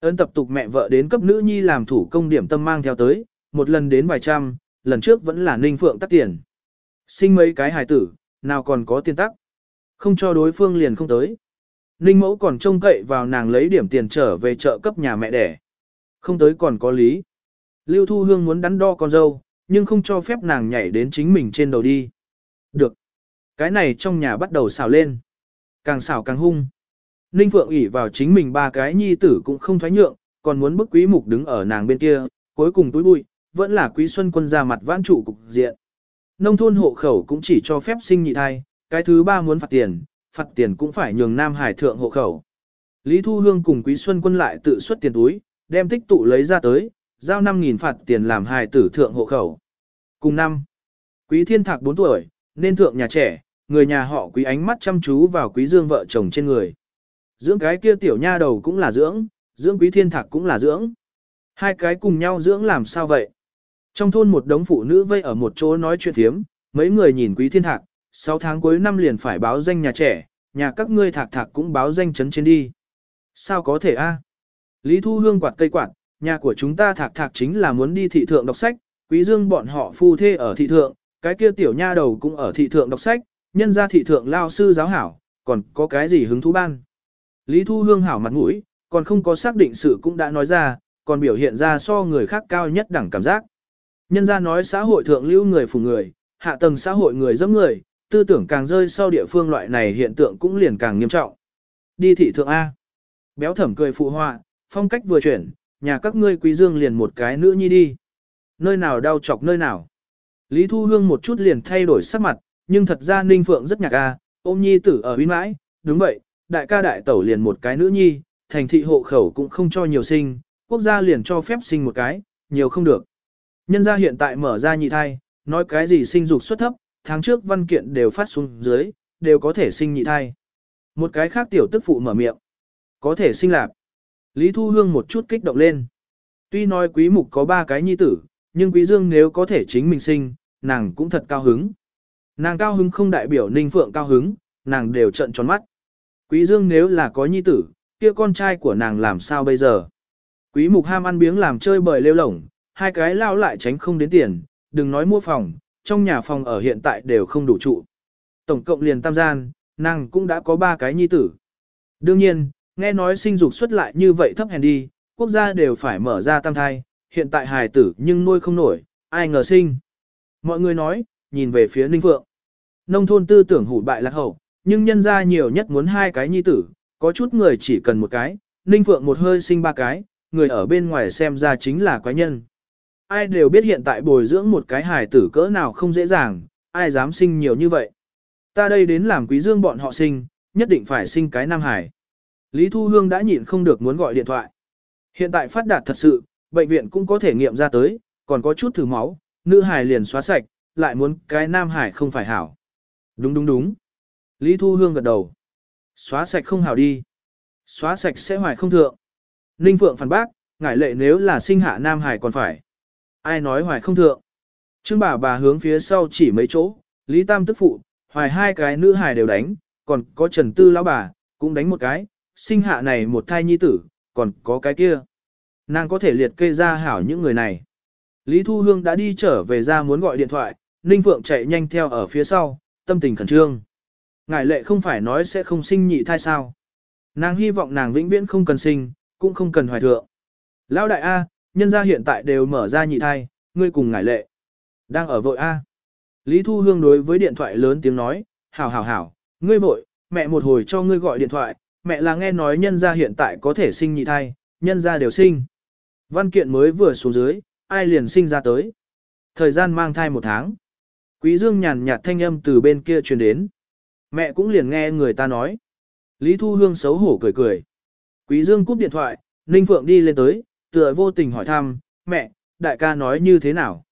Ấn tập tục mẹ vợ đến cấp nữ nhi làm thủ công điểm tâm mang theo tới, một lần đến vài trăm, lần trước vẫn là Ninh Phượng tắt tiền. Sinh mấy cái hài tử, nào còn có tiền tắc. Không cho đối phương liền không tới. Ninh mẫu còn trông cậy vào nàng lấy điểm tiền trở về chợ cấp nhà mẹ đẻ. Không tới còn có lý. Lưu Thu Hương muốn đắn đo con dâu, nhưng không cho phép nàng nhảy đến chính mình trên đầu đi. Được. Cái này trong nhà bắt đầu xào lên. Càng xảo càng hung. Ninh Phượng ủy vào chính mình ba cái nhi tử cũng không thoái nhượng, còn muốn bức quý mục đứng ở nàng bên kia, cuối cùng túi bụi, vẫn là quý xuân quân ra mặt vãn trụ cục diện. Nông thôn hộ khẩu cũng chỉ cho phép sinh nhị thai, cái thứ ba muốn phạt tiền, phạt tiền cũng phải nhường Nam Hải thượng hộ khẩu. Lý Thu Hương cùng Quý Xuân Quân lại tự xuất tiền túi, đem tích tụ lấy ra tới, giao 5.000 phạt tiền làm hài tử thượng hộ khẩu. Cùng năm, Quý Thiên Thạc 4 tuổi, nên thượng nhà trẻ, người nhà họ Quý ánh mắt chăm chú vào Quý Dương vợ chồng trên người. Dưỡng cái kia tiểu nha đầu cũng là dưỡng, dưỡng Quý Thiên Thạc cũng là dưỡng. Hai cái cùng nhau dưỡng làm sao vậy? Trong thôn một đống phụ nữ vây ở một chỗ nói chuyện thiếm, mấy người nhìn Quý Thiên Thạc, 6 tháng cuối năm liền phải báo danh nhà trẻ, nhà các ngươi thạc thạc cũng báo danh chấn trên đi. Sao có thể a? Lý Thu Hương quạt cây quạt, nhà của chúng ta thạc thạc chính là muốn đi thị thượng đọc sách, quý dương bọn họ phu thê ở thị thượng, cái kia tiểu nha đầu cũng ở thị thượng đọc sách, nhân gia thị thượng lao sư giáo hảo, còn có cái gì hứng thú ban. Lý Thu Hương hảo mặt mũi, còn không có xác định sự cũng đã nói ra, còn biểu hiện ra so người khác cao nhất đẳng cảm giác. Nhân gia nói xã hội thượng lưu người phù người, hạ tầng xã hội người dẫm người, tư tưởng càng rơi sau địa phương loại này hiện tượng cũng liền càng nghiêm trọng. Đi thị thượng A. Béo thẩm cười phụ họa, phong cách vừa chuyển, nhà các ngươi quý dương liền một cái nữ nhi đi. Nơi nào đau chọc nơi nào. Lý Thu Hương một chút liền thay đổi sắc mặt, nhưng thật ra Ninh Phượng rất nhạc a, ôm nhi tử ở uy mãi, đúng vậy, đại ca đại tẩu liền một cái nữ nhi, thành thị hộ khẩu cũng không cho nhiều sinh, quốc gia liền cho phép sinh một cái, nhiều không được. Nhân gia hiện tại mở ra nhị thai, nói cái gì sinh dục xuất thấp, tháng trước văn kiện đều phát xuống dưới, đều có thể sinh nhị thai. Một cái khác tiểu tức phụ mở miệng. Có thể sinh lạc. Lý Thu Hương một chút kích động lên. Tuy nói quý mục có ba cái nhi tử, nhưng quý dương nếu có thể chính mình sinh, nàng cũng thật cao hứng. Nàng cao hứng không đại biểu ninh phượng cao hứng, nàng đều trận tròn mắt. Quý dương nếu là có nhi tử, kia con trai của nàng làm sao bây giờ? Quý mục ham ăn biếng làm chơi bời lêu lổng, hai cái lao lại tránh không đến tiền, đừng nói mua phòng, trong nhà phòng ở hiện tại đều không đủ trụ. Tổng cộng liền tam gian, nàng cũng đã có ba cái nhi tử. Đương nhiên, nghe nói sinh dục xuất lại như vậy thấp hèn đi, quốc gia đều phải mở ra tam thai, hiện tại hài tử nhưng nuôi không nổi, ai ngờ sinh. Mọi người nói, nhìn về phía Ninh Phượng. Nông thôn tư tưởng hủ bại lạc hậu, nhưng nhân ra nhiều nhất muốn hai cái nhi tử, có chút người chỉ cần một cái, Ninh Phượng một hơi sinh ba cái, người ở bên ngoài xem ra chính là quái nhân. Ai đều biết hiện tại bồi dưỡng một cái hài tử cỡ nào không dễ dàng, ai dám sinh nhiều như vậy. Ta đây đến làm quý dương bọn họ sinh, nhất định phải sinh cái nam hải. Lý Thu Hương đã nhịn không được muốn gọi điện thoại. Hiện tại phát đạt thật sự, bệnh viện cũng có thể nghiệm ra tới, còn có chút thử máu, nữ hải liền xóa sạch, lại muốn cái nam hải không phải hảo. Đúng đúng đúng. Lý Thu Hương gật đầu. Xóa sạch không hảo đi. Xóa sạch sẽ hoài không thượng. Ninh Phượng phản bác, ngải lệ nếu là sinh hạ nam hải còn phải. Ai nói hoài không thượng. Trương bà bà hướng phía sau chỉ mấy chỗ, Lý Tam tức phụ, hoài hai cái nữ hải đều đánh, còn có Trần Tư lão bà, cũng đánh một cái, sinh hạ này một thai nhi tử, còn có cái kia. Nàng có thể liệt kê ra hảo những người này. Lý Thu Hương đã đi trở về ra muốn gọi điện thoại, Ninh Phượng chạy nhanh theo ở phía sau, tâm tình khẩn trương. Ngải lệ không phải nói sẽ không sinh nhị thai sao. Nàng hy vọng nàng vĩnh viễn không cần sinh, cũng không cần hoài thượng. Lão đại A, nhân gia hiện tại đều mở ra nhị thai, ngươi cùng ngải lệ. Đang ở vội A. Lý Thu Hương đối với điện thoại lớn tiếng nói, hảo hảo hảo, ngươi vội, mẹ một hồi cho ngươi gọi điện thoại, mẹ là nghe nói nhân gia hiện tại có thể sinh nhị thai, nhân gia đều sinh. Văn kiện mới vừa xuống dưới, ai liền sinh ra tới. Thời gian mang thai một tháng. Quý Dương nhàn nhạt thanh âm từ bên kia truyền đến. Mẹ cũng liền nghe người ta nói. Lý Thu Hương xấu hổ cười cười. Quý Dương cúp điện thoại, Ninh Phượng đi lên tới, tựa vô tình hỏi thăm, mẹ, đại ca nói như thế nào?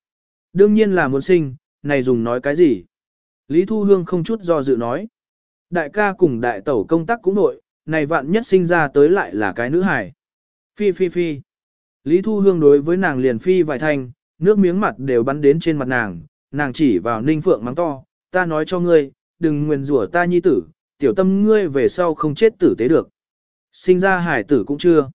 Đương nhiên là muốn sinh, này dùng nói cái gì? Lý Thu Hương không chút do dự nói. Đại ca cùng đại tẩu công tác cũng nội, này vạn nhất sinh ra tới lại là cái nữ hài. Phi phi phi. Lý Thu Hương đối với nàng liền phi vài thanh, nước miếng mặt đều bắn đến trên mặt nàng, nàng chỉ vào Ninh Phượng mắng to, ta nói cho ngươi, đừng nguyền rủa ta nhi tử, tiểu tâm ngươi về sau không chết tử tế được. Sinh ra hải tử cũng chưa.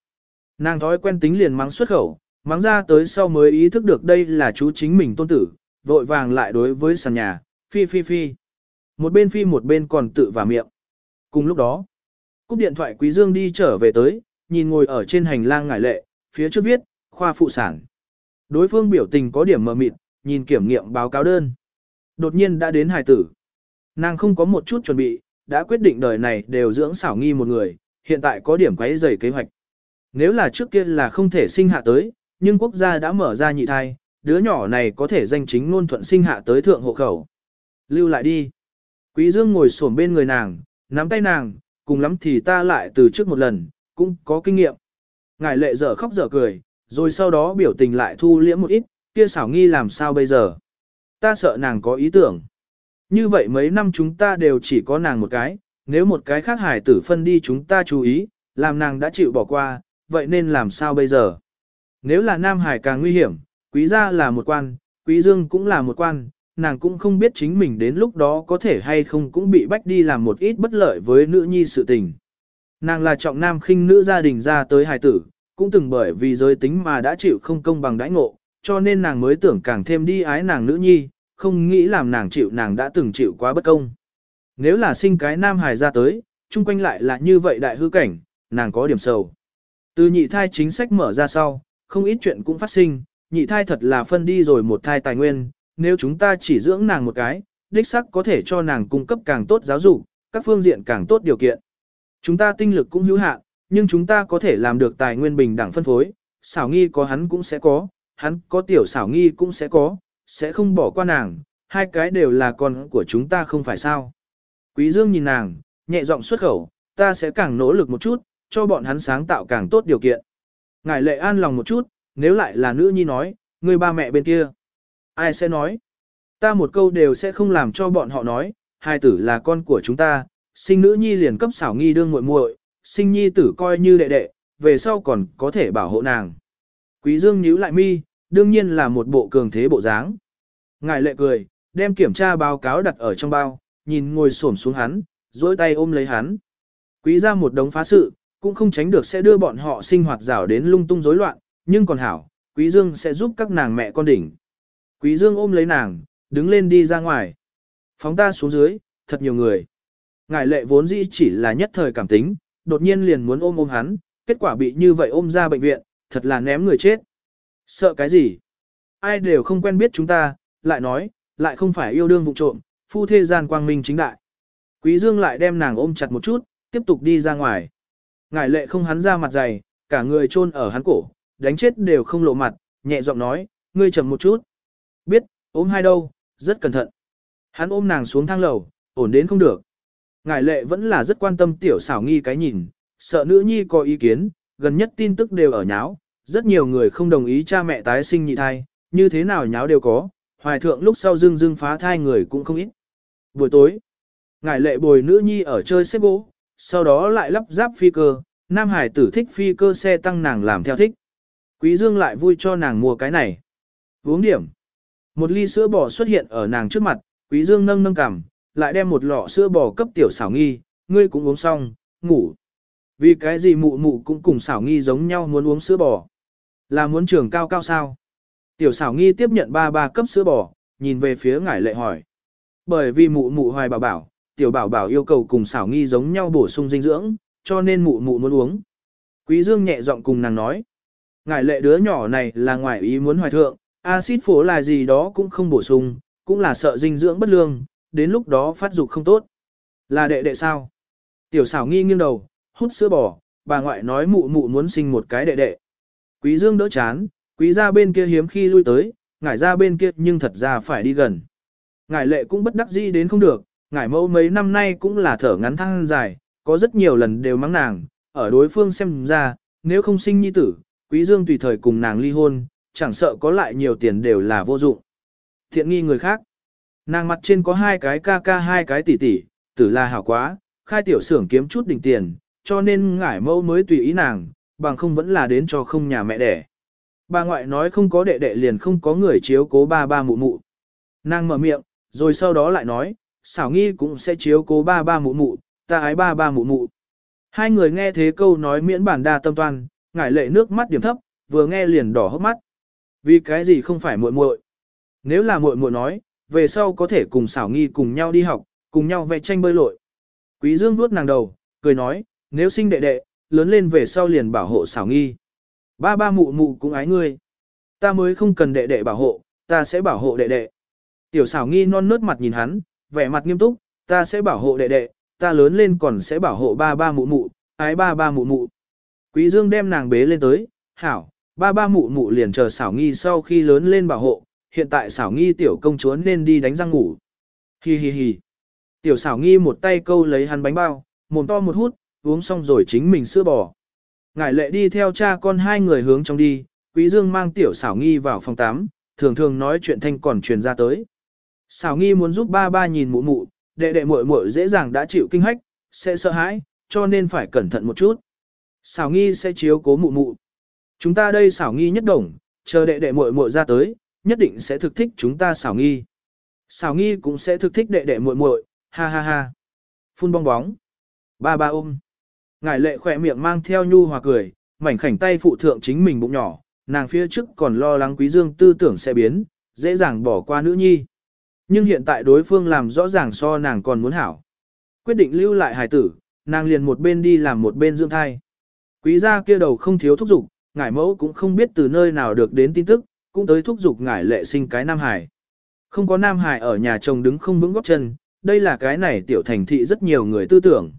Nàng thói quen tính liền mắng xuất khẩu, mắng ra tới sau mới ý thức được đây là chú chính mình tôn tử, vội vàng lại đối với sàn nhà, phi phi phi. Một bên phi một bên còn tự vào miệng. Cùng lúc đó, cúp điện thoại Quý Dương đi trở về tới, nhìn ngồi ở trên hành lang ngải lệ, phía trước viết, khoa phụ sản. Đối phương biểu tình có điểm mờ mịt, nhìn kiểm nghiệm báo cáo đơn. Đột nhiên đã đến hài tử. Nàng không có một chút chuẩn bị, đã quyết định đời này đều dưỡng xảo nghi một người, hiện tại có điểm quấy rầy kế hoạch. Nếu là trước kia là không thể sinh hạ tới, nhưng quốc gia đã mở ra nhị thai, đứa nhỏ này có thể danh chính ngôn thuận sinh hạ tới thượng hộ khẩu. Lưu lại đi. Quý Dương ngồi xổm bên người nàng, nắm tay nàng, cùng lắm thì ta lại từ trước một lần, cũng có kinh nghiệm. Ngài lệ dở khóc dở cười, rồi sau đó biểu tình lại thu liễm một ít, kia xảo nghi làm sao bây giờ. Ta sợ nàng có ý tưởng. Như vậy mấy năm chúng ta đều chỉ có nàng một cái, nếu một cái khác hải tử phân đi chúng ta chú ý, làm nàng đã chịu bỏ qua, vậy nên làm sao bây giờ? Nếu là nam hải càng nguy hiểm, quý gia là một quan, quý dương cũng là một quan, nàng cũng không biết chính mình đến lúc đó có thể hay không cũng bị bách đi làm một ít bất lợi với nữ nhi sự tình. Nàng là trọng nam khinh nữ gia đình ra tới hài tử, cũng từng bởi vì giới tính mà đã chịu không công bằng đãi ngộ, cho nên nàng mới tưởng càng thêm đi ái nàng nữ nhi, không nghĩ làm nàng chịu nàng đã từng chịu quá bất công. Nếu là sinh cái nam hài ra tới, chung quanh lại là như vậy đại hư cảnh, nàng có điểm sầu. Từ nhị thai chính sách mở ra sau, không ít chuyện cũng phát sinh, nhị thai thật là phân đi rồi một thai tài nguyên, nếu chúng ta chỉ dưỡng nàng một cái, đích sắc có thể cho nàng cung cấp càng tốt giáo dục, các phương diện càng tốt điều kiện. Chúng ta tinh lực cũng hữu hạn, nhưng chúng ta có thể làm được tài nguyên bình đẳng phân phối, xảo nghi có hắn cũng sẽ có, hắn có tiểu xảo nghi cũng sẽ có, sẽ không bỏ qua nàng, hai cái đều là con của chúng ta không phải sao. Quý Dương nhìn nàng, nhẹ giọng xuất khẩu, ta sẽ càng nỗ lực một chút, cho bọn hắn sáng tạo càng tốt điều kiện. Ngài lệ an lòng một chút, nếu lại là nữ nhi nói, người ba mẹ bên kia. Ai sẽ nói? Ta một câu đều sẽ không làm cho bọn họ nói, hai tử là con của chúng ta, sinh nữ nhi liền cấp xảo nghi đương muội muội, sinh nhi tử coi như đệ đệ, về sau còn có thể bảo hộ nàng. Quý Dương nhíu lại mi, đương nhiên là một bộ cường thế bộ dáng. Ngài lệ cười, đem kiểm tra báo cáo đặt ở trong bao, nhìn ngồi xổm xuống hắn, duỗi tay ôm lấy hắn. Quý gia một đống phá sự, cũng không tránh được sẽ đưa bọn họ sinh hoạt rào đến lung tung rối loạn, nhưng còn hảo, Quý Dương sẽ giúp các nàng mẹ con đỉnh. Quý Dương ôm lấy nàng, đứng lên đi ra ngoài. Phóng ta xuống dưới, thật nhiều người. Ngài lệ vốn dĩ chỉ là nhất thời cảm tính, đột nhiên liền muốn ôm ôm hắn, kết quả bị như vậy ôm ra bệnh viện, thật là ném người chết. Sợ cái gì? Ai đều không quen biết chúng ta, lại nói, lại không phải yêu đương vụ trộm, phu thê gian quang minh chính đại. Quý Dương lại đem nàng ôm chặt một chút, tiếp tục đi ra ngoài. Ngải lệ không hắn ra mặt dày, cả người trôn ở hắn cổ, đánh chết đều không lộ mặt, nhẹ giọng nói, ngươi chậm một chút. Biết, ôm hai đâu, rất cẩn thận. Hắn ôm nàng xuống thang lầu, ổn đến không được. Ngải lệ vẫn là rất quan tâm tiểu xảo nghi cái nhìn, sợ nữ nhi có ý kiến, gần nhất tin tức đều ở nháo, rất nhiều người không đồng ý cha mẹ tái sinh nhị thai, như thế nào nháo đều có, hoài thượng lúc sau dưng dưng phá thai người cũng không ít. Buổi tối, ngải lệ bồi nữ nhi ở chơi xếp gỗ, sau đó lại lắp ráp phi cơ, nam hải tử thích phi cơ xe tăng nàng làm theo thích. Quý dương lại vui cho nàng mua cái này. Uống điểm. Một ly sữa bò xuất hiện ở nàng trước mặt, quý dương nâng nâng cằm, lại đem một lọ sữa bò cấp tiểu xảo nghi, ngươi cũng uống xong, ngủ. Vì cái gì mụ mụ cũng cùng xảo nghi giống nhau muốn uống sữa bò. Là muốn trường cao cao sao? Tiểu xảo nghi tiếp nhận ba ba cấp sữa bò, nhìn về phía ngải lệ hỏi. Bởi vì mụ mụ hoài bảo bảo, tiểu bảo bảo yêu cầu cùng xảo nghi giống nhau bổ sung dinh dưỡng, cho nên mụ mụ muốn uống. Quý dương nhẹ giọng cùng nàng nói. Ngải lệ đứa nhỏ này là ngoài ý muốn hoài thượng, axit phổ là gì đó cũng không bổ sung, cũng là sợ dinh dưỡng bất lương, đến lúc đó phát dục không tốt. Là đệ đệ sao? Tiểu xảo nghi nghiêng đầu, hút sữa bò, bà ngoại nói mụ mụ muốn sinh một cái đệ đệ. Quý dương đỡ chán, quý gia bên kia hiếm khi lui tới, ngải ra bên kia nhưng thật ra phải đi gần. Ngải lệ cũng bất đắc dĩ đến không được, ngải mẫu mấy năm nay cũng là thở ngắn thăng dài, có rất nhiều lần đều mắng nàng, ở đối phương xem ra, nếu không sinh nhi tử, quý dương tùy thời cùng nàng ly hôn, chẳng sợ có lại nhiều tiền đều là vô dụng. Thiện nghi người khác. Nàng mặt trên có hai cái ca ca hai cái tỷ tỷ, tử là hảo quá, khai tiểu xưởng kiếm chút đỉnh tiền, cho nên ngải mẫu mới tùy ý nàng, bằng không vẫn là đến cho không nhà mẹ đẻ. Bà ngoại nói không có đệ đệ liền không có người chiếu cố ba ba mụ mụ. Nàng mở miệng, rồi sau đó lại nói, xảo nghi cũng sẽ chiếu cố ba ba mụ mụ, ta ái ba ba mụ mụ. Hai người nghe thế câu nói miễn bản đa tâm toàn, ngải lệ nước mắt điểm thấp, vừa nghe liền đỏ hốc mắt. Vì cái gì không phải muội muội? Nếu là muội muội nói, về sau có thể cùng xảo nghi cùng nhau đi học, cùng nhau vẽ tranh bơi lội. Quý Dương vuốt nàng đầu, cười nói, nếu sinh đệ đệ, lớn lên về sau liền bảo hộ xảo nghi. Ba ba mụ mụ cũng ái ngươi. Ta mới không cần đệ đệ bảo hộ, ta sẽ bảo hộ đệ đệ. Tiểu xảo nghi non nớt mặt nhìn hắn, vẻ mặt nghiêm túc, ta sẽ bảo hộ đệ đệ, ta lớn lên còn sẽ bảo hộ ba ba mụ mụ, ái ba ba mụ mụ. Quý Dương đem nàng bế lên tới, hảo, ba ba mụ mụ liền chờ xảo nghi sau khi lớn lên bảo hộ, hiện tại xảo nghi tiểu công chúa nên đi đánh răng ngủ. Hi hi hi. Tiểu xảo nghi một tay câu lấy hắn bánh bao, mồm to một hút, uống xong rồi chính mình sữa bò. Ngải lệ đi theo cha con hai người hướng trong đi, quý dương mang tiểu xảo nghi vào phòng 8, thường thường nói chuyện thanh còn truyền ra tới. Xảo nghi muốn giúp ba ba nhìn mụ mụ, đệ đệ muội muội dễ dàng đã chịu kinh hách, sẽ sợ hãi, cho nên phải cẩn thận một chút. Xảo nghi sẽ chiếu cố mụ mụ. Chúng ta đây xảo nghi nhất đồng, chờ đệ đệ muội muội ra tới, nhất định sẽ thực thích chúng ta xảo nghi. Xảo nghi cũng sẽ thực thích đệ đệ muội muội, ha ha ha. Phun bong bóng. Ba ba ôm. Ngải lệ khỏe miệng mang theo nhu hòa cười, mảnh khảnh tay phụ thượng chính mình bụng nhỏ, nàng phía trước còn lo lắng quý dương tư tưởng sẽ biến, dễ dàng bỏ qua nữ nhi. Nhưng hiện tại đối phương làm rõ ràng so nàng còn muốn hảo. Quyết định lưu lại hài tử, nàng liền một bên đi làm một bên dưỡng thai. Quý gia kia đầu không thiếu thúc dục, ngải mẫu cũng không biết từ nơi nào được đến tin tức, cũng tới thúc dục ngải lệ sinh cái nam hải. Không có nam hải ở nhà chồng đứng không vững góp chân, đây là cái này tiểu thành thị rất nhiều người tư tưởng.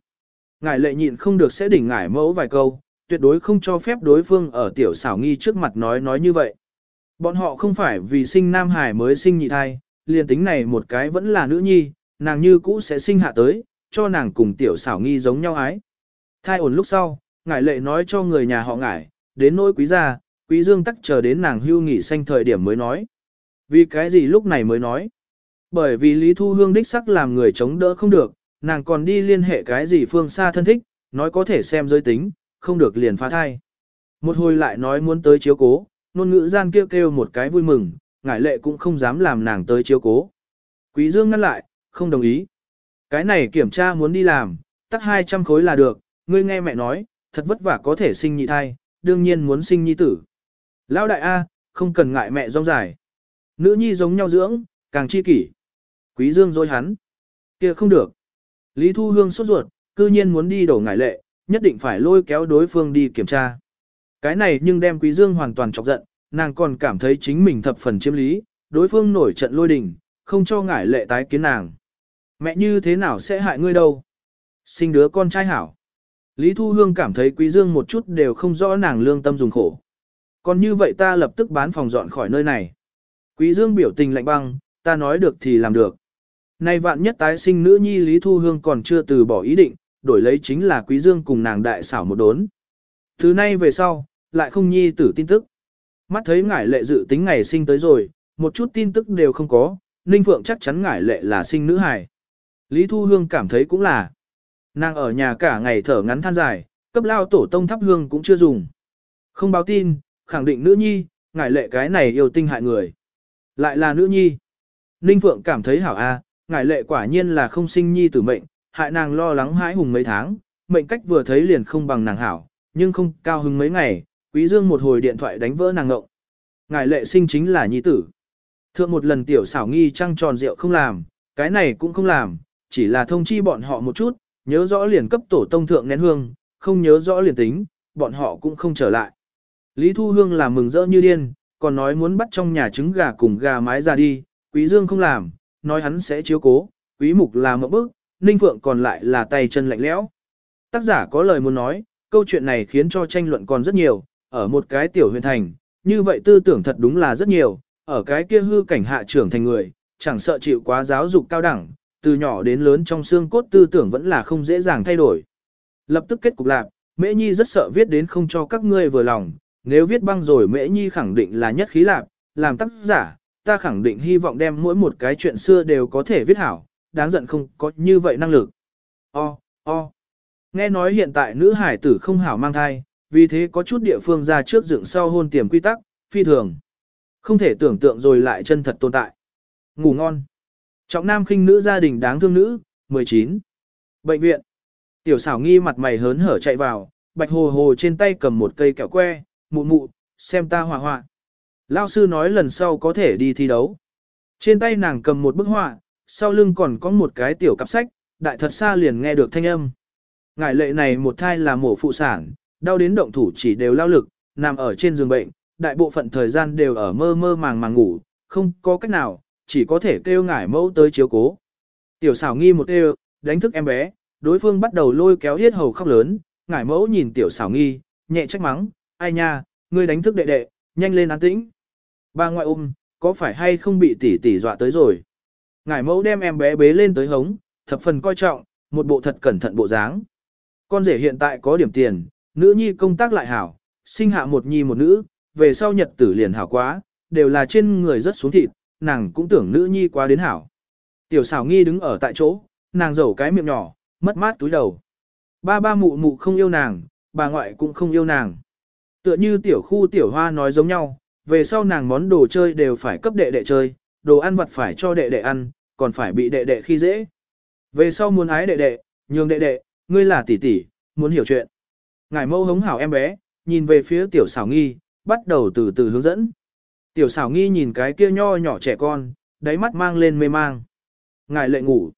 Ngải lệ nhịn không được sẽ đỉnh ngải mẫu vài câu, tuyệt đối không cho phép đối phương ở tiểu xảo nghi trước mặt nói nói như vậy. Bọn họ không phải vì sinh nam hải mới sinh nhị thai, liền tính này một cái vẫn là nữ nhi, nàng như cũ sẽ sinh hạ tới, cho nàng cùng tiểu xảo nghi giống nhau ái. Thai ổn lúc sau, ngải lệ nói cho người nhà họ ngải, đến nỗi quý gia, quý dương tắc chờ đến nàng hưu nghỉ sanh thời điểm mới nói. Vì cái gì lúc này mới nói? Bởi vì Lý Thu Hương đích sắc làm người chống đỡ không được, nàng còn đi liên hệ cái gì phương xa thân thích, nói có thể xem giới tính, không được liền phá thai. Một hồi lại nói muốn tới chiếu cố, nôn ngữ gian kêu kêu một cái vui mừng, ngải lệ cũng không dám làm nàng tới chiếu cố. Quý Dương ngăn lại, không đồng ý. Cái này kiểm tra muốn đi làm, tắt 200 khối là được, ngươi nghe mẹ nói, thật vất vả có thể sinh nhị thai, đương nhiên muốn sinh nhi tử. Lão đại A, không cần ngại mẹ rong dài. Nữ nhi giống nhau dưỡng, càng chi kỷ. Quý Dương dối hắn. kia không được. Lý Thu Hương sốt ruột, cư nhiên muốn đi đổ ngải lệ, nhất định phải lôi kéo đối phương đi kiểm tra. Cái này nhưng đem Quý Dương hoàn toàn chọc giận, nàng còn cảm thấy chính mình thập phần chiếm lý, đối phương nổi trận lôi đình, không cho ngải lệ tái kiến nàng. Mẹ như thế nào sẽ hại ngươi đâu? Sinh đứa con trai hảo. Lý Thu Hương cảm thấy Quý Dương một chút đều không rõ nàng lương tâm dùng khổ. Còn như vậy ta lập tức bán phòng dọn khỏi nơi này. Quý Dương biểu tình lạnh băng, ta nói được thì làm được. Nay vạn nhất tái sinh nữ nhi Lý Thu Hương còn chưa từ bỏ ý định, đổi lấy chính là Quý Dương cùng nàng đại xảo một đốn. Thứ nay về sau, lại không nhi tử tin tức. Mắt thấy ngải lệ dự tính ngày sinh tới rồi, một chút tin tức đều không có, Ninh Phượng chắc chắn ngải lệ là sinh nữ hài. Lý Thu Hương cảm thấy cũng là. Nàng ở nhà cả ngày thở ngắn than dài, cấp lao tổ tông thắp hương cũng chưa dùng. Không báo tin, khẳng định nữ nhi, ngải lệ cái này yêu tinh hại người. Lại là nữ nhi. Ninh Phượng cảm thấy hảo a, ngải lệ quả nhiên là không sinh nhi tử mệnh, hại nàng lo lắng hãi hùng mấy tháng, mệnh cách vừa thấy liền không bằng nàng hảo, nhưng không cao hứng mấy ngày, quý dương một hồi điện thoại đánh vỡ nàng ngộng. Ngải lệ sinh chính là nhi tử. Thượng một lần tiểu xảo nghi trăng tròn rượu không làm, cái này cũng không làm, chỉ là thông chi bọn họ một chút, nhớ rõ liền cấp tổ tông thượng nén hương, không nhớ rõ liền tính, bọn họ cũng không trở lại. Lý Thu Hương là mừng rỡ như điên, còn nói muốn bắt trong nhà trứng gà cùng gà mái ra đi, Quý Dương không làm, nói hắn sẽ chiếu cố, Quý Mục là một bước, Ninh Phượng còn lại là tay chân lạnh lẽo. Tác giả có lời muốn nói, câu chuyện này khiến cho tranh luận còn rất nhiều, ở một cái tiểu huyện thành, như vậy tư tưởng thật đúng là rất nhiều, ở cái kia hư cảnh hạ trưởng thành người, chẳng sợ chịu quá giáo dục cao đẳng, từ nhỏ đến lớn trong xương cốt tư tưởng vẫn là không dễ dàng thay đổi. Lập tức kết cục lạc, Mễ Nhi rất sợ viết đến không cho các ngươi vừa lòng, nếu viết băng rồi Mễ Nhi khẳng định là nhất khí lạc, làm tác giả, ta khẳng định hy vọng đem mỗi một cái chuyện xưa đều có thể viết hảo, đáng giận không có như vậy năng lực. O, o. Nghe nói hiện tại nữ hải tử không hảo mang thai, vì thế có chút địa phương ra trước dựng sau hôn tiềm quy tắc, phi thường. Không thể tưởng tượng rồi lại chân thật tồn tại. Ngủ ngon. Trọng nam khinh nữ gia đình đáng thương nữ, 19. Bệnh viện. Tiểu xảo nghi mặt mày hớn hở chạy vào, bạch hồ hồ trên tay cầm một cây kẹo que, mụ mụ, xem ta hòa hoạn. Lao sư nói lần sau có thể đi thi đấu. Trên tay nàng cầm một bức họa, sau lưng còn có một cái tiểu cặp sách, đại thật xa liền nghe được thanh âm. Ngải lệ này một thai là mổ phụ sản, đau đến động thủ chỉ đều lao lực, nằm ở trên giường bệnh, đại bộ phận thời gian đều ở mơ mơ màng màng ngủ, không có cách nào, chỉ có thể kêu ngải mẫu tới chiếu cố. Tiểu xảo nghi một kêu, đánh thức em bé, đối phương bắt đầu lôi kéo hết hầu khóc lớn, ngải mẫu nhìn tiểu xảo nghi, nhẹ trách mắng, ai nha, ngươi đánh thức đệ đệ, nhanh lên an tĩnh. Ba ngoại ôm, có phải hay không bị tỷ tỷ dọa tới rồi? Ngải mẫu đem em bé bế lên tới hống, thập phần coi trọng, một bộ thật cẩn thận bộ dáng. Con rể hiện tại có điểm tiền, nữ nhi công tác lại hảo, sinh hạ một nhi một nữ, về sau nhật tử liền hảo quá, đều là trên người rất xuống thịt, nàng cũng tưởng nữ nhi quá đến hảo. Tiểu xảo nghi đứng ở tại chỗ, nàng rầu cái miệng nhỏ, mất mát túi đầu. Ba ba mụ mụ không yêu nàng, bà ngoại cũng không yêu nàng. Tựa như tiểu khu tiểu hoa nói giống nhau, về sau nàng món đồ chơi đều phải cấp đệ đệ chơi, đồ ăn vặt phải cho đệ đệ ăn, còn phải bị đệ đệ khi dễ. Về sau muốn ái đệ đệ, nhường đệ đệ, ngươi là tỷ tỷ, muốn hiểu chuyện. Ngài mâu hống hảo em bé, nhìn về phía tiểu xảo nghi, bắt đầu từ từ hướng dẫn. Tiểu xảo nghi nhìn cái kia nho nhỏ trẻ con, đáy mắt mang lên mê mang. Ngài lệ ngủ.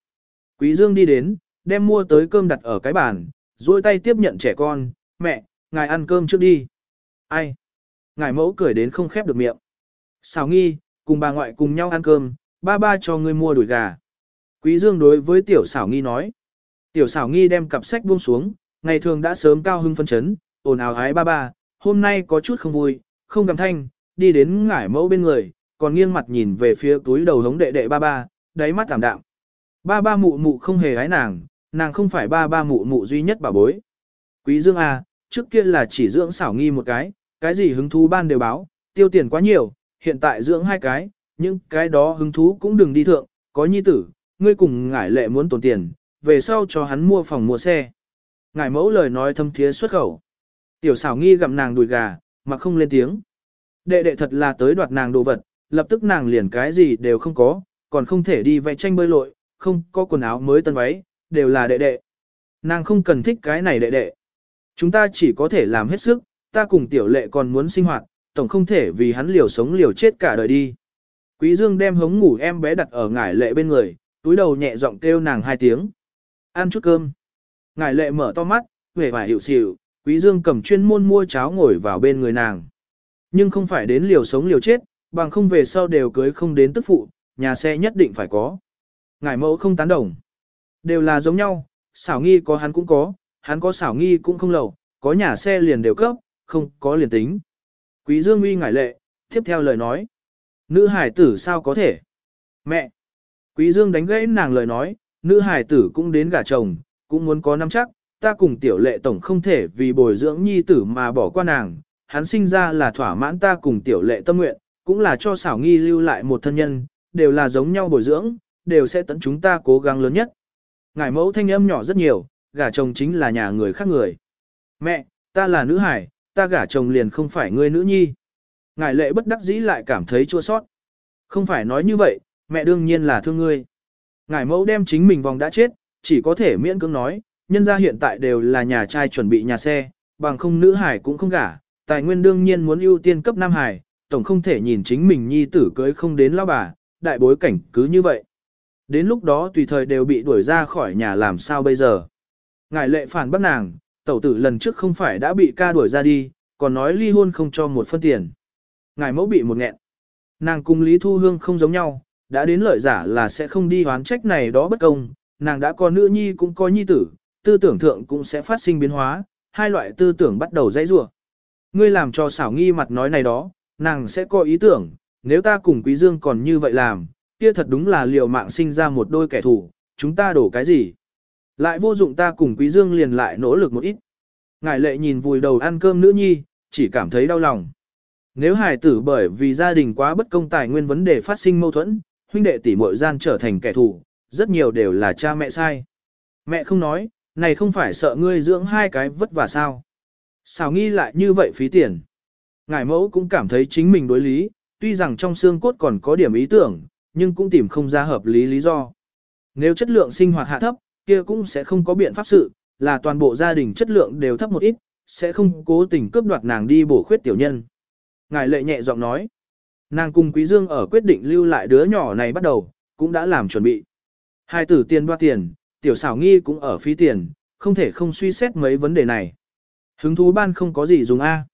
Quý Dương đi đến, đem mua tới cơm đặt ở cái bàn, duỗi tay tiếp nhận trẻ con, mẹ, ngài ăn cơm trước đi. Ai? Ngài mẫu cười đến không khép được miệng. Xào nghi, cùng bà ngoại cùng nhau ăn cơm, ba ba cho ngươi mua đùi gà. Quý Dương đối với tiểu xảo nghi nói. Tiểu xảo nghi đem cặp sách buông xuống, ngày thường đã sớm cao hưng phân chấn, ồn ào hái ba ba, hôm nay có chút không vui, không cảm thanh, đi đến ngải mẫu bên người, còn nghiêng mặt nhìn về phía túi đầu hống đệ đệ ba ba, đáy mắt tạm đạm. Ba ba mụ mụ không hề hái nàng, nàng không phải ba ba mụ mụ duy nhất bà bối. Quý Dương à, trước kia là chỉ dưỡng xảo nghi một cái, cái gì hứng thú ban đều báo, tiêu tiền quá nhiều, hiện tại dưỡng hai cái, nhưng cái đó hứng thú cũng đừng đi thượng, có nhi tử, ngươi cùng ngải lệ muốn tồn tiền, về sau cho hắn mua phòng mua xe. Ngải mẫu lời nói thâm thiế xuất khẩu. Tiểu xảo nghi gặm nàng đùi gà, mà không lên tiếng. Đệ đệ thật là tới đoạt nàng đồ vật, lập tức nàng liền cái gì đều không có, còn không thể đi vẽ tranh bơi lội, không có quần áo mới tân váy, đều là đệ đệ. Nàng không cần thích cái này đệ đệ. Chúng ta chỉ có thể làm hết sức, ta cùng tiểu lệ còn muốn sinh hoạt, tổng không thể vì hắn liều sống liều chết cả đời đi. Quý Dương đem hống ngủ em bé đặt ở ngải lệ bên người, túi đầu nhẹ giọng kêu nàng hai tiếng. Ăn chút cơm. Ngải lệ mở to mắt, vẻ vải hiệu xỉu, Quý Dương cầm chuyên môn mua cháo ngồi vào bên người nàng. Nhưng không phải đến liều sống liều chết, bằng không về sau đều cưới không đến tức phụ, nhà xe nhất định phải có. Ngải mẫu không tán đồng. Đều là giống nhau, xảo nghi có hắn cũng có, hắn có xảo nghi cũng không lầu, có nhà xe liền đều cấp, không có liền tính. Quý Dương uy ngải lệ, tiếp theo lời nói. Nữ hải tử sao có thể? Mẹ! Quý Dương đánh gãy nàng lời nói, nữ hải tử cũng đến gả chồng, cũng muốn có nắm chắc, ta cùng tiểu lệ tổng không thể vì bồi dưỡng nhi tử mà bỏ qua nàng, hắn sinh ra là thỏa mãn ta cùng tiểu lệ tâm nguyện, cũng là cho xảo nghi lưu lại một thân nhân, đều là giống nhau bồi dưỡng, đều sẽ tận chúng ta cố gắng lớn nhất. Ngải mẫu thanh âm nhỏ rất nhiều, gả chồng chính là nhà người khác người. Mẹ, ta là nữ hải, ta gả chồng liền không phải ngươi nữ nhi. Ngải lệ bất đắc dĩ lại cảm thấy chua sót. Không phải nói như vậy, mẹ đương nhiên là thương ngươi. Ngải mẫu đem chính mình vòng đã chết, chỉ có thể miễn cưỡng nói, nhân gia hiện tại đều là nhà trai chuẩn bị nhà xe, bằng không nữ hải cũng không gả, tài nguyên đương nhiên muốn ưu tiên cấp nam hải, tổng không thể nhìn chính mình nhi tử cưới không đến lao bà, đại bối cảnh cứ như vậy. Đến lúc đó tùy thời đều bị đuổi ra khỏi nhà làm sao bây giờ. Ngài lệ phản bắt nàng, tẩu tử lần trước không phải đã bị ca đuổi ra đi, còn nói ly hôn không cho một phân tiền. Ngài mẫu bị một nghẹn. Nàng cùng Lý Thu Hương không giống nhau, đã đến lợi giả là sẽ không đi hoán trách này đó bất công, nàng đã có nữ nhi cũng có nhi tử, tư tưởng thượng cũng sẽ phát sinh biến hóa, hai loại tư tưởng bắt đầu dãy rủa. Ngươi làm cho xảo nghi mặt nói này đó, nàng sẽ có ý tưởng, nếu ta cùng Quý Dương còn như vậy làm, kia thật đúng là liều mạng sinh ra một đôi kẻ thù, chúng ta đổ cái gì? Lại vô dụng ta cùng Quý Dương liền lại nỗ lực một ít. Ngài lệ nhìn vùi đầu ăn cơm nữ nhi, chỉ cảm thấy đau lòng. Nếu hài tử bởi vì gia đình quá bất công tài nguyên vấn đề phát sinh mâu thuẫn, huynh đệ tỷ muội gian trở thành kẻ thù, rất nhiều đều là cha mẹ sai. Mẹ không nói, này không phải sợ ngươi dưỡng hai cái vất vả sao. sao nghi lại như vậy phí tiền. Ngải mẫu cũng cảm thấy chính mình đối lý, tuy rằng trong xương cốt còn có điểm ý tưởng, nhưng cũng tìm không ra hợp lý lý do. Nếu chất lượng sinh hoạt hạ thấp, kia cũng sẽ không có biện pháp sự, là toàn bộ gia đình chất lượng đều thấp một ít, sẽ không cố tình cướp đoạt nàng đi bổ khuyết tiểu nhân. Ngài lệ nhẹ giọng nói, nàng cùng Quý Dương ở quyết định lưu lại đứa nhỏ này bắt đầu, cũng đã làm chuẩn bị. Hai tử tiền đoạt tiền, tiểu xảo nghi cũng ở phí tiền, không thể không suy xét mấy vấn đề này. Hứng thú ban không có gì dùng A.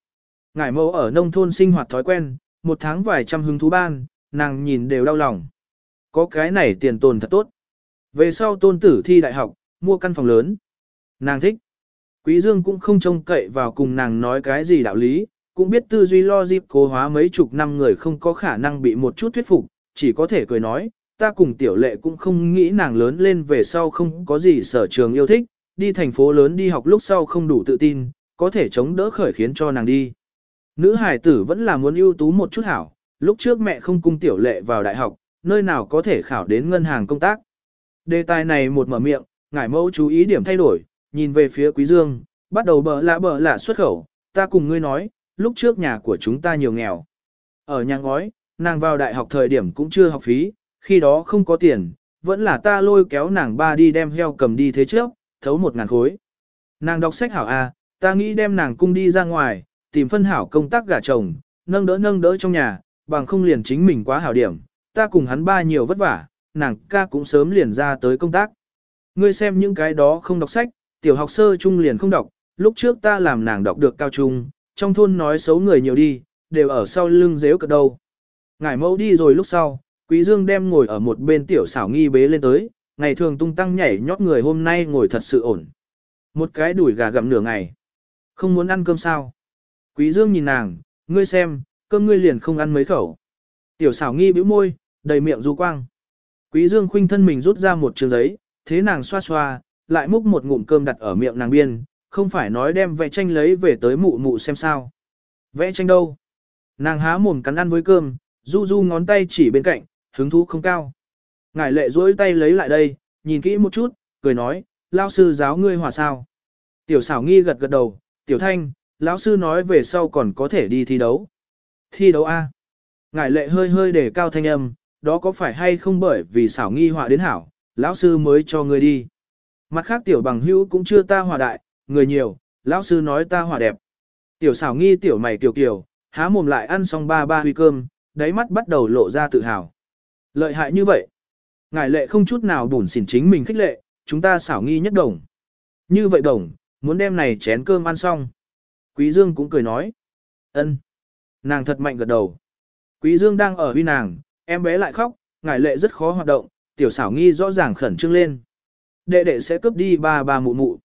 Ngải mẫu ở nông thôn sinh hoạt thói quen, một tháng vài trăm hứng thú ban, nàng nhìn đều đau lòng. Có cái này tiền tồn thật tốt. Về sau tôn tử thi đại học, mua căn phòng lớn. Nàng thích. Quý Dương cũng không trông cậy vào cùng nàng nói cái gì đạo lý, cũng biết tư duy lo dịp cố hóa mấy chục năm người không có khả năng bị một chút thuyết phục, chỉ có thể cười nói, ta cùng tiểu lệ cũng không nghĩ nàng lớn lên về sau không có gì sở trường yêu thích, đi thành phố lớn đi học lúc sau không đủ tự tin, có thể chống đỡ khởi khiến cho nàng đi. Nữ hải tử vẫn là muốn ưu tú một chút hảo, lúc trước mẹ không cung tiểu lệ vào đại học, nơi nào có thể khảo đến ngân hàng công tác. Đề tài này một mở miệng, ngải mẫu chú ý điểm thay đổi, nhìn về phía quý dương, bắt đầu bờ lạ bờ lạ xuất khẩu, ta cùng ngươi nói, lúc trước nhà của chúng ta nhiều nghèo. Ở nhà ngói, nàng vào đại học thời điểm cũng chưa học phí, khi đó không có tiền, vẫn là ta lôi kéo nàng ba đi đem heo cầm đi thế trước, thấu một ngàn khối. Nàng đọc sách hảo A, ta nghĩ đem nàng cung đi ra ngoài, tìm phân hảo công tác gả chồng, nâng đỡ nâng đỡ trong nhà, bằng không liền chính mình quá hảo điểm, ta cùng hắn ba nhiều vất vả, nàng ca cũng sớm liền ra tới công tác. Ngươi xem những cái đó không đọc sách, tiểu học sơ trung liền không đọc, lúc trước ta làm nàng đọc được cao trung, trong thôn nói xấu người nhiều đi, đều ở sau lưng dếu cật đầu. Ngải mẫu đi rồi lúc sau, Quý Dương đem ngồi ở một bên tiểu xảo nghi bế lên tới, ngày thường tung tăng nhảy nhót người hôm nay ngồi thật sự ổn. Một cái đuổi gà gặm nửa ngày. Không muốn ăn cơm sao? Quý Dương nhìn nàng, ngươi xem, cơm ngươi liền không ăn mấy khẩu. Tiểu xảo nghi bĩu môi, đầy miệng du quang. Quý Dương khuynh thân mình rút ra một trường giấy, thế nàng xoa xoa, lại múc một ngụm cơm đặt ở miệng nàng biên, không phải nói đem vẽ tranh lấy về tới mụ mụ xem sao. Vẽ tranh đâu? Nàng há mồm cắn ăn với cơm, du du ngón tay chỉ bên cạnh, hứng thú không cao. Ngải lệ duỗi tay lấy lại đây, nhìn kỹ một chút, cười nói, lao sư giáo ngươi hòa sao. Tiểu xảo nghi gật gật đầu, tiểu thanh, lão sư nói về sau còn có thể đi thi đấu. Thi đấu A. Ngải lệ hơi hơi để cao thanh âm, đó có phải hay không bởi vì xảo nghi họa đến hảo, lão sư mới cho ngươi đi. Mặt khác tiểu bằng hữu cũng chưa ta hòa đại, người nhiều, lão sư nói ta hòa đẹp. Tiểu xảo nghi tiểu mày tiểu kiều, há mồm lại ăn xong ba ba huy cơm, đáy mắt bắt đầu lộ ra tự hào. Lợi hại như vậy. Ngài lệ không chút nào bùn xỉn chính mình khích lệ, chúng ta xảo nghi nhất đồng. Như vậy đồng, muốn đem này chén cơm ăn xong. Quý Dương cũng cười nói. ân. Nàng thật mạnh gật đầu. Quý Dương đang ở huy nàng, em bé lại khóc, ngải lệ rất khó hoạt động, tiểu xảo nghi rõ ràng khẩn trương lên. Đệ đệ sẽ cướp đi ba ba mụ mụ.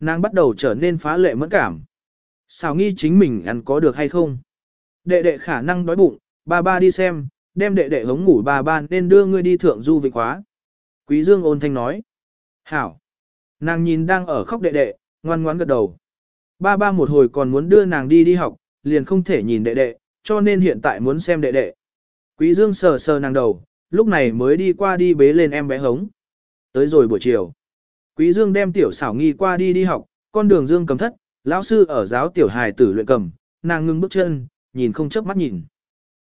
Nàng bắt đầu trở nên phá lệ mẫn cảm. Xảo nghi chính mình ăn có được hay không? Đệ đệ khả năng đói bụng, ba ba đi xem, đem đệ đệ hống ngủ ba ba nên đưa ngươi đi thượng du vịnh khóa. Quý Dương ôn thanh nói. Hảo. Nàng nhìn đang ở khóc đệ đệ, ngoan ngoãn gật đầu. Ba ba một hồi còn muốn đưa nàng đi đi học, liền không thể nhìn đệ đệ, cho nên hiện tại muốn xem đệ đệ. Quý Dương sờ sờ nàng đầu, lúc này mới đi qua đi bế lên em bé hống. Tới rồi buổi chiều. Quý Dương đem tiểu xảo nghi qua đi đi học, con đường Dương cầm thất, lão sư ở giáo tiểu hài tử luyện cầm, nàng ngưng bước chân, nhìn không chớp mắt nhìn.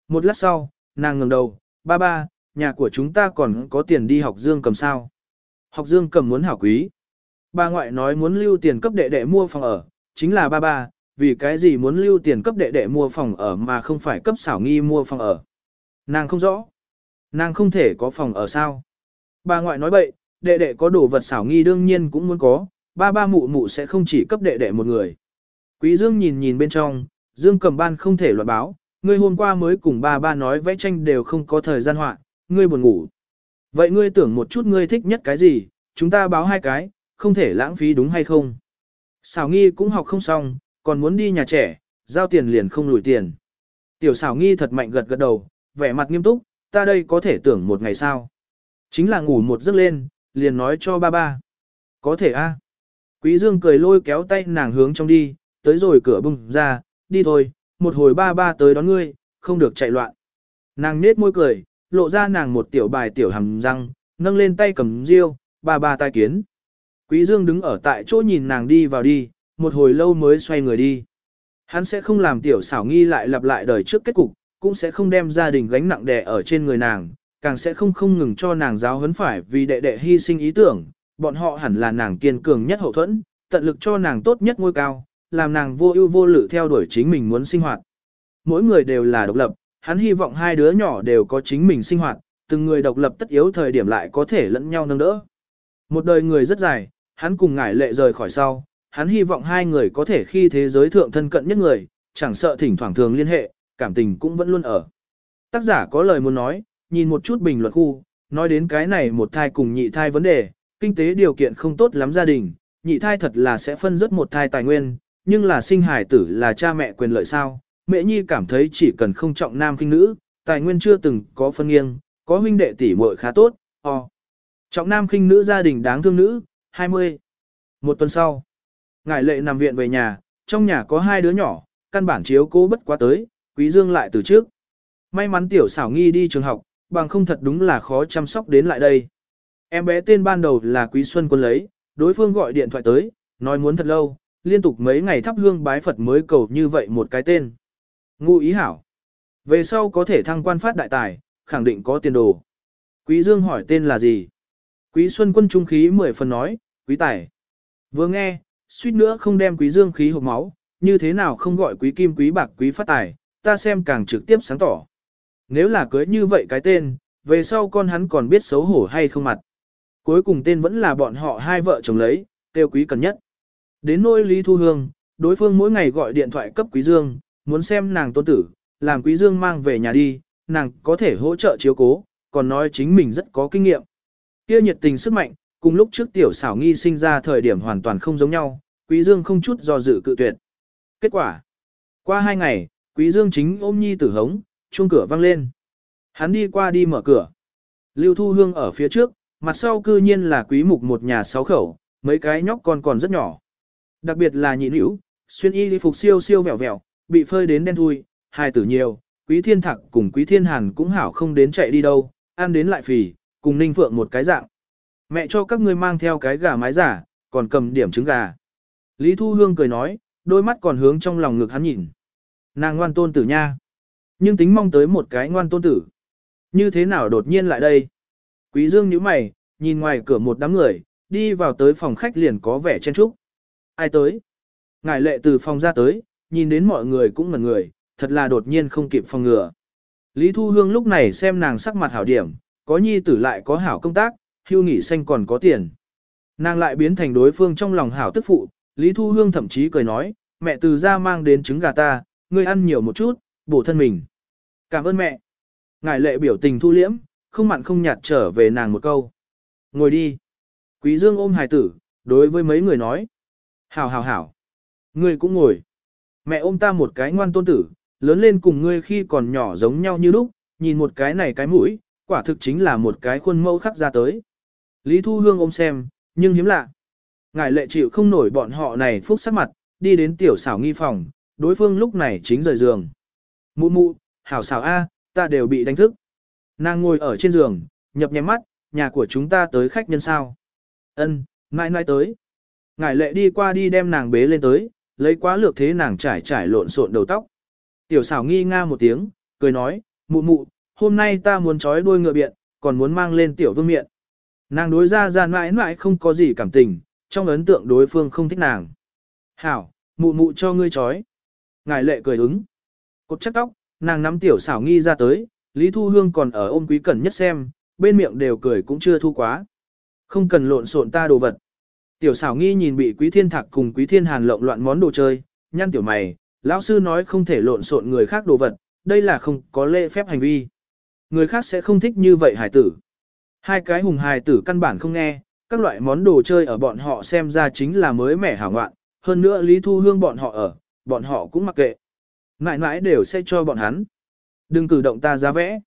Một lát sau, nàng ngẩng đầu, ba ba, nhà của chúng ta còn có tiền đi học Dương cầm sao. Học Dương cầm muốn hảo quý. bà ngoại nói muốn lưu tiền cấp đệ đệ mua phòng ở, chính là ba ba, vì cái gì muốn lưu tiền cấp đệ đệ mua phòng ở mà không phải cấp xảo nghi mua phòng ở. Nàng không rõ. Nàng không thể có phòng ở sao. Bà ngoại nói bậy, đệ đệ có đồ vật xảo nghi đương nhiên cũng muốn có, ba ba mụ mụ sẽ không chỉ cấp đệ đệ một người. Quý Dương nhìn nhìn bên trong, Dương cầm ban không thể loạn báo, ngươi hôm qua mới cùng ba ba nói vẽ tranh đều không có thời gian họa, ngươi buồn ngủ. Vậy ngươi tưởng một chút ngươi thích nhất cái gì, chúng ta báo hai cái, không thể lãng phí đúng hay không? Xảo nghi cũng học không xong, còn muốn đi nhà trẻ, giao tiền liền không lùi tiền. Tiểu xảo nghi thật mạnh gật gật đầu, vẻ mặt nghiêm túc, ta đây có thể tưởng một ngày sao. Chính là ngủ một giấc lên, liền nói cho ba ba. Có thể a. Quý Dương cười lôi kéo tay nàng hướng trong đi, tới rồi cửa bung ra, đi thôi, một hồi ba ba tới đón ngươi, không được chạy loạn. Nàng nết môi cười, lộ ra nàng một tiểu bài tiểu hầm răng, nâng lên tay cầm riêu, ba ba tai kiến. Quý Dương đứng ở tại chỗ nhìn nàng đi vào đi, một hồi lâu mới xoay người đi. Hắn sẽ không làm tiểu xảo nghi lại lặp lại đời trước kết cục, cũng sẽ không đem gia đình gánh nặng đè ở trên người nàng, càng sẽ không không ngừng cho nàng giáo huấn phải vì đệ đệ hy sinh ý tưởng, bọn họ hẳn là nàng kiên cường nhất hậu thuẫn, tận lực cho nàng tốt nhất ngôi cao, làm nàng vô ưu vô lự theo đuổi chính mình muốn sinh hoạt. Mỗi người đều là độc lập, hắn hy vọng hai đứa nhỏ đều có chính mình sinh hoạt, từng người độc lập tất yếu thời điểm lại có thể lẫn nhau nâng đỡ. Một đời người rất dài, hắn cùng ngải lệ rời khỏi sau, hắn hy vọng hai người có thể khi thế giới thượng thân cận nhất người, chẳng sợ thỉnh thoảng thường liên hệ, cảm tình cũng vẫn luôn ở. Tác giả có lời muốn nói, nhìn một chút bình luận khu, nói đến cái này một thai cùng nhị thai vấn đề, kinh tế điều kiện không tốt lắm gia đình, nhị thai thật là sẽ phân rất một thai tài nguyên, nhưng là sinh hài tử là cha mẹ quyền lợi sao. Mẹ Nhi cảm thấy chỉ cần không trọng nam kinh nữ, tài nguyên chưa từng có phân nghiêng, có huynh đệ tỷ muội khá tốt, o. Trọng nam kinh nữ gia đình đáng thương nữ, 20. Một tuần sau, ngài lệ nằm viện về nhà, trong nhà có hai đứa nhỏ, căn bản chiếu cố bất quá tới, quý dương lại từ trước. May mắn tiểu xảo nghi đi trường học, bằng không thật đúng là khó chăm sóc đến lại đây. Em bé tên ban đầu là Quý Xuân Quân lấy, đối phương gọi điện thoại tới, nói muốn thật lâu, liên tục mấy ngày thắp hương bái Phật mới cầu như vậy một cái tên. Ngụ ý hảo. Về sau có thể thăng quan phát đại tài, khẳng định có tiền đồ. Quý Dương hỏi tên là gì? Quý Xuân Quân trung khí mười phần nói, quý tài. Vừa nghe, suýt nữa không đem quý Dương khí hộp máu, như thế nào không gọi quý kim quý bạc quý phát tài, ta xem càng trực tiếp sáng tỏ. Nếu là cưới như vậy cái tên, về sau con hắn còn biết xấu hổ hay không mặt. Cuối cùng tên vẫn là bọn họ hai vợ chồng lấy, tiêu quý cần nhất. Đến nỗi Lý Thu Hương, đối phương mỗi ngày gọi điện thoại cấp Quý Dương, muốn xem nàng tôn tử, làm Quý Dương mang về nhà đi, nàng có thể hỗ trợ chiếu cố, còn nói chính mình rất có kinh nghiệm. Kia nhiệt tình sức mạnh, cùng lúc trước tiểu xảo nghi sinh ra thời điểm hoàn toàn không giống nhau, Quý Dương không chút do dự cự tuyệt. Kết quả, qua hai ngày, Quý Dương chính ôm nhi tử hống, chuông cửa vang lên. Hắn đi qua đi mở cửa. Lưu Thu Hương ở phía trước, mặt sau cư nhiên là quý mục một nhà sáu khẩu, mấy cái nhóc con còn rất nhỏ. Đặc biệt là nhị nữ, xuyên y phục siêu siêu vẹo vẹo, bị phơi đến đen thui, hai tử nhiều, quý thiên thạc cùng quý thiên hàn cũng hảo không đến chạy đi đâu, ăn đến lại phì, cùng ninh phượng một cái dạng. Mẹ cho các ngươi mang theo cái gà mái giả, còn cầm điểm trứng gà. Lý Thu Hương cười nói, đôi mắt còn hướng trong lòng ngực hắn nhìn. Nàng ngoan tôn tử nha. Nhưng tính mong tới một cái ngoan tôn tử. Như thế nào đột nhiên lại đây? Quý Dương nhíu mày, nhìn ngoài cửa một đám người, đi vào tới phòng khách liền có vẻ chen chúc. Ai tới? Ngài lệ từ phòng ra tới, nhìn đến mọi người cũng ngẩn người, thật là đột nhiên không kịp phòng ngừa. Lý Thu Hương lúc này xem nàng sắc mặt hảo điểm, có nhi tử lại có hảo công tác, hưu nghỉ xanh còn có tiền. Nàng lại biến thành đối phương trong lòng hảo tức phụ, Lý Thu Hương thậm chí cười nói, mẹ từ ra mang đến trứng gà ta, ngươi ăn nhiều một chút, bổ thân mình. Cảm ơn mẹ. Ngài lệ biểu tình thu liễm, không mặn không nhạt trở về nàng một câu. Ngồi đi. Quý Dương ôm hài tử, đối với mấy người nói. Hảo hảo hảo. Ngươi cũng ngồi. Mẹ ôm ta một cái ngoan tôn tử, lớn lên cùng ngươi khi còn nhỏ giống nhau như lúc, nhìn một cái này cái mũi, quả thực chính là một cái khuôn mẫu khắc ra tới. Lý Thu Hương ôm xem, nhưng hiếm lạ. Ngài lệ chịu không nổi bọn họ này phúc sắc mặt, đi đến tiểu xảo nghi phòng, đối phương lúc này chính rời giường. Mụ mụ, hảo xảo A, ta đều bị đánh thức. Nàng ngồi ở trên giường, nhập nhèm mắt, nhà của chúng ta tới khách nhân sao. Ân, mãi mãi tới. Ngải lệ đi qua đi đem nàng bế lên tới, lấy quá lược thế nàng trải trải lộn xộn đầu tóc. Tiểu xảo nghi nga một tiếng, cười nói, mụ mụ, hôm nay ta muốn trói đuôi ngựa biện, còn muốn mang lên tiểu vương miện. Nàng đối ra ra mãi mãi không có gì cảm tình, trong ấn tượng đối phương không thích nàng. Hảo, mụ mụ cho ngươi trói. Ngài lệ cười ứng. Cột chắc tóc, nàng nắm tiểu xảo nghi ra tới, Lý Thu Hương còn ở ôm quý cẩn nhất xem, bên miệng đều cười cũng chưa thu quá. Không cần lộn xộn ta đồ vật. Tiểu xảo nghi nhìn bị quý thiên thạc cùng quý thiên hàn lộn loạn món đồ chơi, nhăn tiểu mày, lão sư nói không thể lộn xộn người khác đồ vật, đây là không có lễ phép hành vi. Người khác sẽ không thích như vậy hải tử. Hai cái hùng hài tử căn bản không nghe, các loại món đồ chơi ở bọn họ xem ra chính là mới mẻ hảo ngoạn, hơn nữa Lý Thu Hương bọn họ ở, bọn họ cũng mặc kệ. Mãi mãi đều sẽ cho bọn hắn. Đừng cử động ta giá vẽ.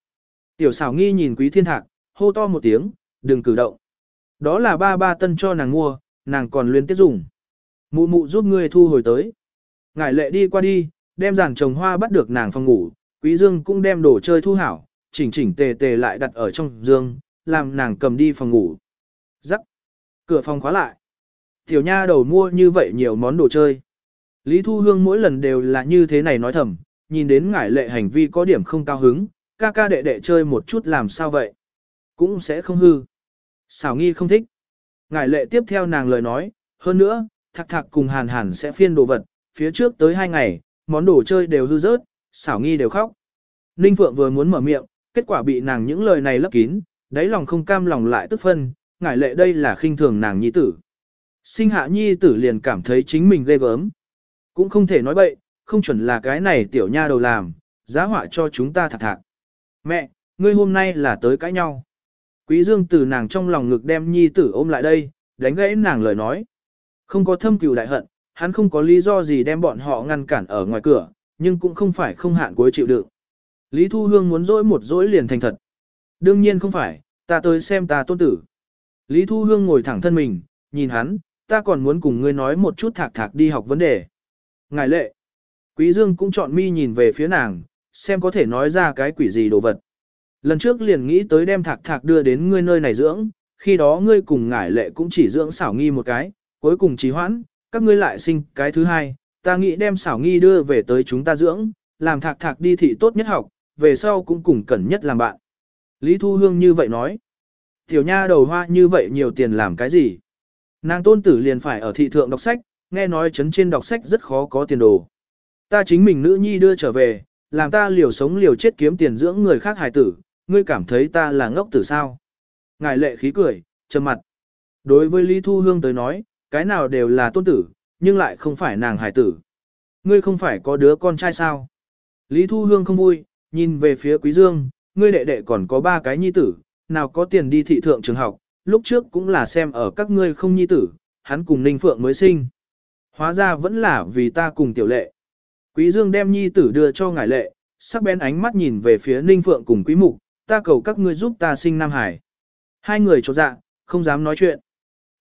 Tiểu xảo nghi nhìn quý thiên thạc, hô to một tiếng, đừng cử động. Đó là ba ba tân cho nàng mua, nàng còn luyến tiếp dùng. Mụ mụ giúp ngươi thu hồi tới. Ngải lệ đi qua đi, đem giàn trồng hoa bắt được nàng phòng ngủ, quý dương cũng đem đồ chơi thu hảo, chỉnh chỉnh tề tề lại đặt ở trong dương, làm nàng cầm đi phòng ngủ. Rắc. Cửa phòng khóa lại. Tiểu nha đầu mua như vậy nhiều món đồ chơi. Lý Thu Hương mỗi lần đều là như thế này nói thầm, nhìn đến ngải lệ hành vi có điểm không cao hứng, ca ca đệ đệ chơi một chút làm sao vậy. Cũng sẽ không hư. Xảo nghi không thích. Ngải lệ tiếp theo nàng lời nói, hơn nữa, thạc thạc cùng hàn hàn sẽ phiên đồ vật, phía trước tới hai ngày, món đồ chơi đều hư rớt, xảo nghi đều khóc. Ninh Phượng vừa muốn mở miệng, kết quả bị nàng những lời này lấp kín, đáy lòng không cam lòng lại tức phân, ngải lệ đây là khinh thường nàng nhi tử. Sinh hạ nhi tử liền cảm thấy chính mình ghê gớm. Cũng không thể nói bậy, không chuẩn là cái này tiểu nha đầu làm, giá họa cho chúng ta thạc thạc. Mẹ, ngươi hôm nay là tới cãi nhau. Quý Dương từ nàng trong lòng ngực đem nhi tử ôm lại đây, đánh gãy nàng lời nói. Không có thâm cừu đại hận, hắn không có lý do gì đem bọn họ ngăn cản ở ngoài cửa, nhưng cũng không phải không hạn cuối chịu đựng. Lý Thu Hương muốn dỗi một dỗi liền thành thật. Đương nhiên không phải, ta tới xem ta tôn tử. Lý Thu Hương ngồi thẳng thân mình, nhìn hắn, ta còn muốn cùng ngươi nói một chút thạc thạc đi học vấn đề. Ngài lệ. Quý Dương cũng chọn mi nhìn về phía nàng, xem có thể nói ra cái quỷ gì đồ vật. Lần trước liền nghĩ tới đem thạc thạc đưa đến ngươi nơi này dưỡng, khi đó ngươi cùng ngải lệ cũng chỉ dưỡng xảo nghi một cái, cuối cùng trì hoãn, các ngươi lại sinh cái thứ hai, ta nghĩ đem xảo nghi đưa về tới chúng ta dưỡng, làm thạc thạc đi thị tốt nhất học, về sau cũng cùng cẩn nhất làm bạn. Lý Thu Hương như vậy nói. Tiểu nha đầu hoa như vậy nhiều tiền làm cái gì? Nàng tôn tử liền phải ở thị thượng đọc sách, nghe nói chấn trên đọc sách rất khó có tiền đồ. Ta chính mình nữ nhi đưa trở về, làm ta liều sống liều chết kiếm tiền dưỡng người khác hài tử, ngươi cảm thấy ta là ngốc tử sao? Ngài lệ khí cười, trầm mặt. Đối với Lý Thu Hương tới nói, cái nào đều là tôn tử, nhưng lại không phải nàng hài tử. Ngươi không phải có đứa con trai sao? Lý Thu Hương không vui, nhìn về phía Quý Dương, ngươi đệ đệ còn có ba cái nhi tử, nào có tiền đi thị thượng trường học, lúc trước cũng là xem ở các ngươi không nhi tử, hắn cùng Ninh Phượng mới sinh. Hóa ra vẫn là vì ta cùng tiểu lệ. Quý Dương đem nhi tử đưa cho ngài lệ, sắc bén ánh mắt nhìn về phía Ninh Phượng cùng Quý Mục, ta cầu các ngươi giúp ta sinh Nam Hải. Hai người trột dạ, không dám nói chuyện.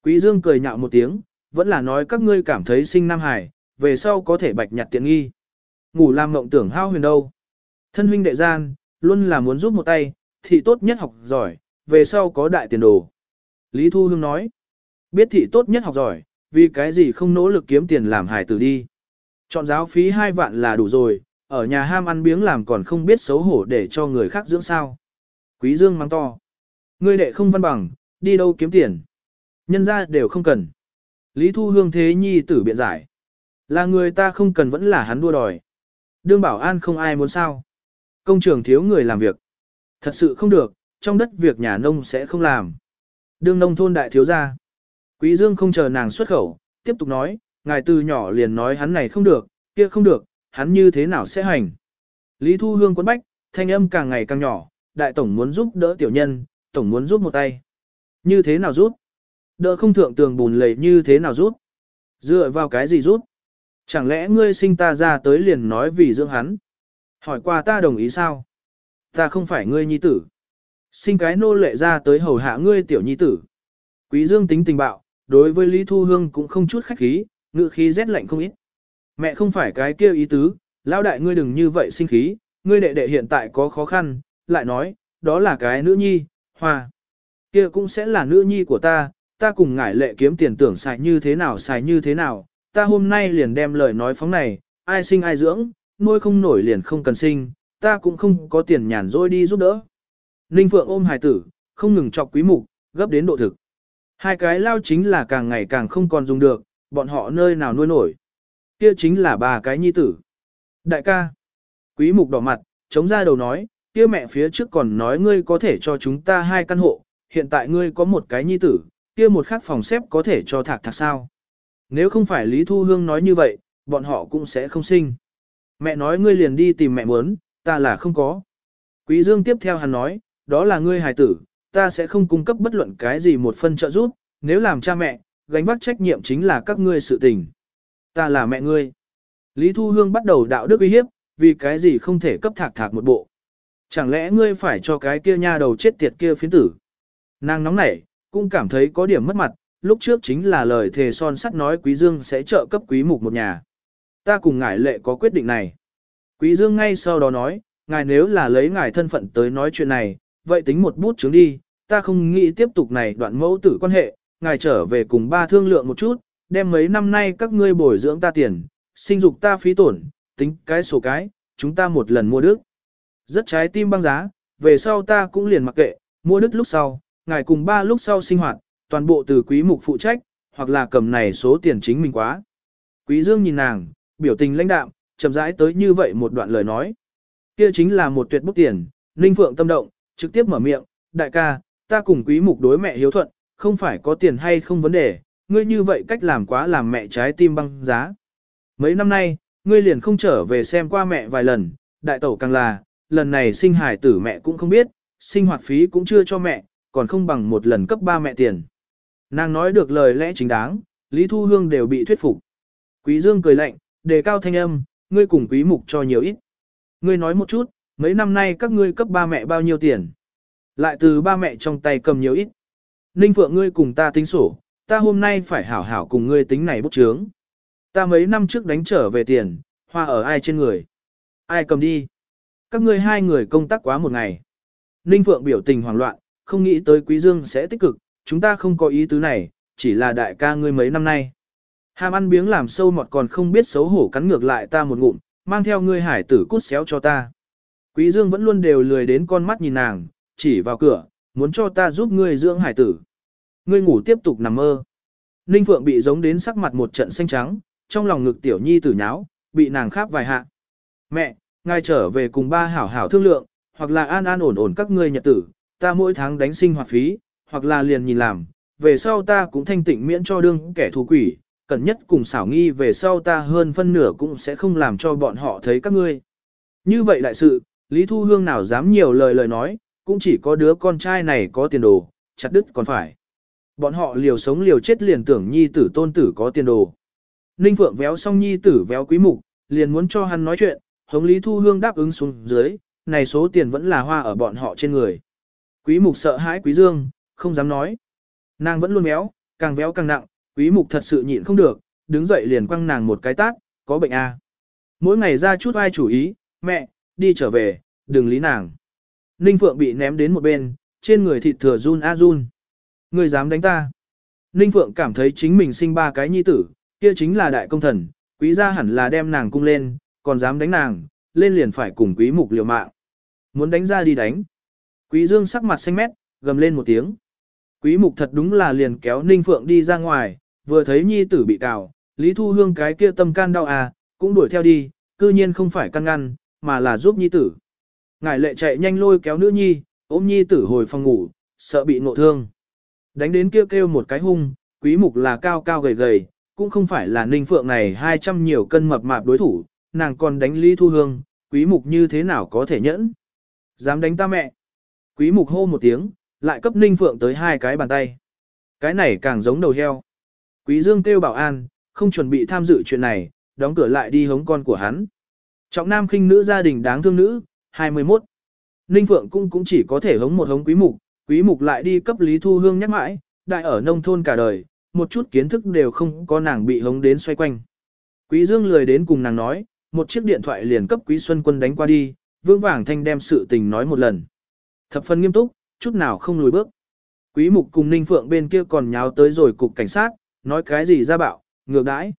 Quý Dương cười nhạo một tiếng, vẫn là nói các ngươi cảm thấy sinh Nam Hải, về sau có thể bạch nhặt tiện nghi. Ngủ làm mộng tưởng hao huyền đâu. Thân huynh đệ gian, luôn là muốn giúp một tay, thị tốt nhất học giỏi, về sau có đại tiền đồ. Lý Thu Hương nói, biết thị tốt nhất học giỏi, vì cái gì không nỗ lực kiếm tiền làm hài tử đi. Chọn giáo phí hai vạn là đủ rồi, ở nhà ham ăn biếng làm còn không biết xấu hổ để cho người khác dưỡng sao. Quý Dương mang to. Ngươi đệ không văn bằng, đi đâu kiếm tiền. Nhân ra đều không cần. Lý Thu Hương thế nhi tử biện giải. Là người ta không cần vẫn là hắn đua đòi. Đương bảo an không ai muốn sao. Công trường thiếu người làm việc. Thật sự không được, trong đất việc nhà nông sẽ không làm. Đương nông thôn đại thiếu gia. Quý Dương không chờ nàng xuất khẩu, tiếp tục nói, ngài từ nhỏ liền nói hắn này không được, kia không được, hắn như thế nào sẽ hành. Lý Thu Hương quấn bách, thanh âm càng ngày càng nhỏ, đại tổng muốn giúp đỡ tiểu nhân, tổng muốn giúp một tay. Như thế nào giúp? Đỡ không thượng tường bùn lầy như thế nào giúp? Dựa vào cái gì giúp? Chẳng lẽ ngươi sinh ta ra tới liền nói vì dưỡng hắn? Hỏi qua ta đồng ý sao? Ta không phải ngươi nhi tử. Sinh cái nô lệ ra tới hầu hạ ngươi tiểu nhi tử. Quý Dương tính tình bạo, đối với Lý Thu Hương cũng không chút khách khí, ngự khí rét lạnh không ít. Mẹ không phải cái kia ý tứ, lão đại ngươi đừng như vậy sinh khí, ngươi đệ đệ hiện tại có khó khăn, lại nói, đó là cái nữ nhi, hoa. Kia cũng sẽ là nữ nhi của ta, ta cùng ngải lệ kiếm tiền tưởng xài như thế nào xài như thế nào, ta hôm nay liền đem lời nói phóng này, ai sinh ai dưỡng, nuôi không nổi liền không cần sinh, ta cũng không có tiền nhàn rỗi đi giúp đỡ. Ninh Phượng ôm hài tử, không ngừng chọc quý mục, gấp đến độ thực. Hai cái lao chính là càng ngày càng không còn dùng được, bọn họ nơi nào nuôi nổi. Kia chính là bà cái nhi tử. Đại ca. Quý mục đỏ mặt, chống ra đầu nói, kia mẹ phía trước còn nói ngươi có thể cho chúng ta hai căn hộ, hiện tại ngươi có một cái nhi tử, kia một khác phòng xếp có thể cho thạc thạc sao. Nếu không phải Lý Thu Hương nói như vậy, bọn họ cũng sẽ không sinh. Mẹ nói ngươi liền đi tìm mẹ muốn, ta là không có. Quý Dương tiếp theo hắn nói, đó là ngươi hài tử, ta sẽ không cung cấp bất luận cái gì một phân trợ giúp, nếu làm cha mẹ, gánh vác trách nhiệm chính là các ngươi sự tình. Ta là mẹ ngươi. Lý Thu Hương bắt đầu đạo đức uy hiếp, vì cái gì không thể cấp thạc thạc một bộ. Chẳng lẽ ngươi phải cho cái kia nha đầu chết tiệt kia phiến tử. Nàng nóng nảy, cũng cảm thấy có điểm mất mặt, lúc trước chính là lời thề son sắt nói Quý Dương sẽ trợ cấp Quý Mục một nhà. Ta cùng ngài lệ có quyết định này. Quý Dương ngay sau đó nói, ngài nếu là lấy ngài thân phận tới nói chuyện này, vậy tính một bút chứng đi, ta không nghĩ tiếp tục này đoạn mẫu tử quan hệ, ngài trở về cùng ba thương lượng một chút, đem mấy năm nay các ngươi bồi dưỡng ta tiền, sinh dục ta phí tổn, tính cái sổ cái, chúng ta một lần mua đức. Rất trái tim băng giá, về sau ta cũng liền mặc kệ, mua đức lúc sau, ngài cùng ba lúc sau sinh hoạt, toàn bộ từ quý mục phụ trách, hoặc là cầm này số tiền chính mình quá. Quý Dương nhìn nàng, biểu tình lãnh đạm, chậm rãi tới như vậy một đoạn lời nói. Kia chính là một tuyệt bút tiền, Ninh Phượng tâm động, trực tiếp mở miệng, đại ca, ta cùng quý mục đối mẹ hiếu thuận, không phải có tiền hay không vấn đề, ngươi như vậy cách làm quá làm mẹ trái tim băng giá. Mấy năm nay, ngươi liền không trở về xem qua mẹ vài lần, đại tẩu càng là, lần này sinh hải tử mẹ cũng không biết, sinh hoạt phí cũng chưa cho mẹ, còn không bằng một lần cấp ba mẹ tiền. Nàng nói được lời lẽ chính đáng, Lý Thu Hương đều bị thuyết phục. Quý Dương cười lạnh, đề cao thanh âm, ngươi cùng quý mục cho nhiều ít. Ngươi nói một chút, mấy năm nay các ngươi cấp ba mẹ bao nhiêu tiền? Lại từ ba mẹ trong tay cầm nhiều ít. Ninh Phượng ngươi cùng ta tính sổ, ta hôm nay phải hảo hảo cùng ngươi tính này bút chướng. Ta mấy năm trước đánh trở về tiền, hoa ở ai trên người? Ai cầm đi? Các ngươi hai người công tác quá một ngày. Ninh Phượng biểu tình hoảng loạn, không nghĩ tới Quý Dương sẽ tích cực, chúng ta không có ý tứ này, chỉ là đại ca ngươi mấy năm nay. Ham ăn biếng làm sâu mọt còn không biết xấu hổ cắn ngược lại ta một ngụm, mang theo ngươi hải tử cút xéo cho ta. Quý Dương vẫn luôn đều lười đến con mắt nhìn nàng, chỉ vào cửa, muốn cho ta giúp ngươi dưỡng hải tử. Ngươi ngủ tiếp tục nằm mơ. Ninh Phượng bị giống đến sắc mặt một trận xanh trắng, trong lòng ngực tiểu nhi tử nháo, bị nàng kháp vài hạ. Mẹ, ngài trở về cùng ba hảo hảo thương lượng, hoặc là an an ổn ổn các ngươi nhật tử, ta mỗi tháng đánh sinh hoạt phí, hoặc là liền nhìn làm, về sau ta cũng thanh tịnh miễn cho đương kẻ thù quỷ, cẩn nhất cùng xảo nghi về sau ta hơn phân nửa cũng sẽ không làm cho bọn họ thấy các ngươi. Như vậy đại sự, Lý Thu Hương nào dám nhiều lời lời nói, cũng chỉ có đứa con trai này có tiền đồ, chặt đứt còn phải. Bọn họ liều sống liều chết liền tưởng nhi tử tôn tử có tiền đồ. Ninh Phượng véo xong nhi tử véo quý mục, liền muốn cho hắn nói chuyện, hống Lý Thu Hương đáp ứng xuống dưới, này số tiền vẫn là hoa ở bọn họ trên người. Quý mục sợ hãi quý dương, không dám nói. Nàng vẫn luôn méo, càng véo càng nặng, quý mục thật sự nhịn không được, đứng dậy liền quăng nàng một cái tát, có bệnh à. Mỗi ngày ra chút ai chủ ý, mẹ, đi trở về, đừng lý nàng. Ninh Phượng bị ném đến một bên, trên người thịt thừa run a run. Người dám đánh ta. Ninh Phượng cảm thấy chính mình sinh ba cái nhi tử, kia chính là đại công thần, quý gia hẳn là đem nàng cung lên, còn dám đánh nàng, lên liền phải cùng quý mục liều mạng. Muốn đánh ra đi đánh. Quý dương sắc mặt xanh mét, gầm lên một tiếng. Quý mục thật đúng là liền kéo Ninh Phượng đi ra ngoài, vừa thấy nhi tử bị cào, Lý Thu Hương cái kia tâm can đau à, cũng đuổi theo đi, cư nhiên không phải căn ngăn, mà là giúp nhi tử. Ngải lệ chạy nhanh lôi kéo nữ nhi, ôm nhi tử hồi phòng ngủ, sợ bị ngộ thương. Đánh đến kêu kêu một cái hung, quý mục là cao cao gầy gầy, cũng không phải là ninh phượng này 200 nhiều cân mập mạp đối thủ, nàng còn đánh Lý Thu Hương, quý mục như thế nào có thể nhẫn. Dám đánh ta mẹ. Quý mục hô một tiếng, lại cấp ninh phượng tới hai cái bàn tay. Cái này càng giống đầu heo. Quý Dương kêu bảo an, không chuẩn bị tham dự chuyện này, đóng cửa lại đi hống con của hắn. Trọng nam khinh nữ gia đình đáng thương nữ, 21. Ninh Phượng cũng cũng chỉ có thể hống một hống quý mục, quý mục lại đi cấp Lý Thu Hương nhắc mãi, đại ở nông thôn cả đời, một chút kiến thức đều không có nàng bị hống đến xoay quanh. Quý Dương lười đến cùng nàng nói, một chiếc điện thoại liền cấp Quý Xuân Quân đánh qua đi, vương vàng thanh đem sự tình nói một lần. Thập phần nghiêm túc, chút nào không lùi bước. Quý mục cùng Ninh Phượng bên kia còn nháo tới rồi cục cảnh sát, nói cái gì ra bạo, ngược đãi.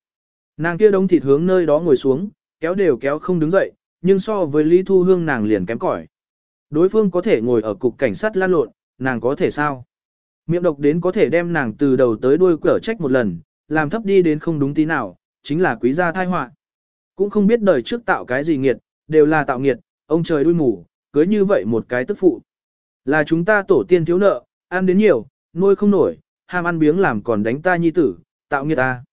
Nàng kia đống thịt hướng nơi đó ngồi xuống, kéo đều kéo không đứng dậy, nhưng so với Lý Thu Hương nàng liền kém cỏi. Đối phương có thể ngồi ở cục cảnh sát lan lộn, nàng có thể sao? Miệng độc đến có thể đem nàng từ đầu tới đuôi cở trách một lần, làm thấp đi đến không đúng tí nào, chính là quý gia thai họa. Cũng không biết đời trước tạo cái gì nghiệt, đều là tạo nghiệt, ông trời đuôi mù, cưới như vậy một cái tức phụ. Là chúng ta tổ tiên thiếu nợ, ăn đến nhiều, nuôi không nổi, ham ăn biếng làm còn đánh ta nhi tử, tạo nghiệt ta.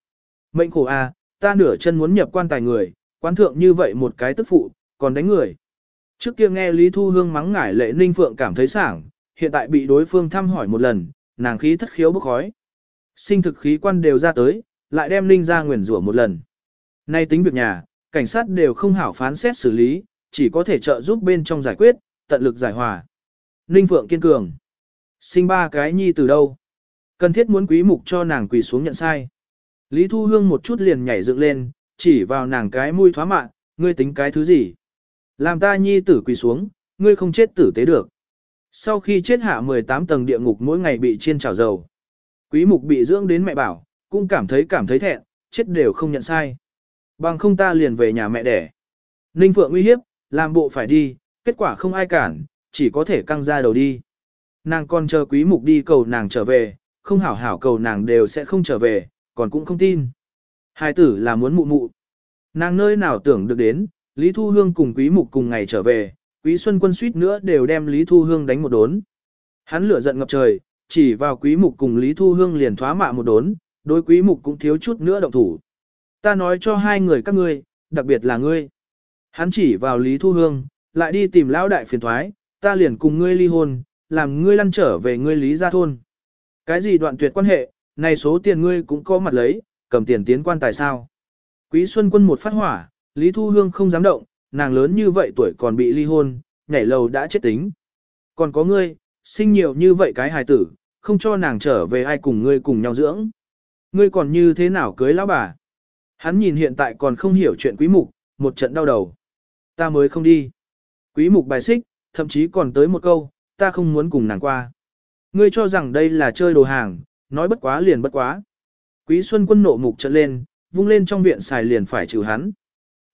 Mệnh khổ a, ta nửa chân muốn nhập quan tài người, Quán thượng như vậy một cái tức phụ, còn đánh người. Trước kia nghe Lý Thu Hương mắng ngải lệ ninh phượng cảm thấy sảng, hiện tại bị đối phương thăm hỏi một lần, nàng khí thất khiếu bốc khói. Sinh thực khí quan đều ra tới, lại đem ninh ra nguyền rủa một lần. Nay tính việc nhà, cảnh sát đều không hảo phán xét xử lý, chỉ có thể trợ giúp bên trong giải quyết, tận lực giải hòa. Ninh Phượng kiên cường. Sinh ba cái nhi từ đâu? Cần thiết muốn quý mục cho nàng quỳ xuống nhận sai. Lý Thu Hương một chút liền nhảy dựng lên, chỉ vào nàng cái mũi thoá mạn, ngươi tính cái thứ gì? Làm ta nhi tử quỳ xuống, ngươi không chết tử tế được. Sau khi chết hạ 18 tầng địa ngục mỗi ngày bị chiên chảo dầu. Quý mục bị dưỡng đến mẹ bảo, cũng cảm thấy cảm thấy thẹn, chết đều không nhận sai. Bằng không ta liền về nhà mẹ đẻ. Ninh Phượng uy hiếp, làm bộ phải đi, kết quả không ai cản, chỉ có thể căng ra đầu đi. Nàng còn chờ quý mục đi cầu nàng trở về, không hảo hảo cầu nàng đều sẽ không trở về, còn cũng không tin. Hai tử là muốn mụ mụ. Nàng nơi nào tưởng được đến, Lý Thu Hương cùng quý mục cùng ngày trở về, quý xuân quân suýt nữa đều đem Lý Thu Hương đánh một đốn. Hắn lửa giận ngập trời, chỉ vào quý mục cùng Lý Thu Hương liền thoá mạ một đốn, đối quý mục cũng thiếu chút nữa động thủ. Ta nói cho hai người các ngươi, đặc biệt là ngươi. Hắn chỉ vào Lý Thu Hương, lại đi tìm lão đại phiền thoái, ta liền cùng ngươi ly hôn, làm ngươi lăn trở về ngươi Lý gia thôn. Cái gì đoạn tuyệt quan hệ, này số tiền ngươi cũng có mặt lấy, cầm tiền tiến quan tài sao. Quý Xuân Quân một phát hỏa, Lý Thu Hương không dám động, nàng lớn như vậy tuổi còn bị ly hôn, nhảy lầu đã chết tính. Còn có ngươi, sinh nhiều như vậy cái hài tử, không cho nàng trở về ai cùng ngươi cùng nhau dưỡng. Ngươi còn như thế nào cưới lão bà? Hắn nhìn hiện tại còn không hiểu chuyện quý mục, một trận đau đầu. Ta mới không đi. Quý mục bài xích, thậm chí còn tới một câu, ta không muốn cùng nàng qua. Ngươi cho rằng đây là chơi đồ hàng, nói bất quá liền bất quá. Quý Xuân quân nộ mục trận lên, vung lên trong viện xài liền phải trừ hắn.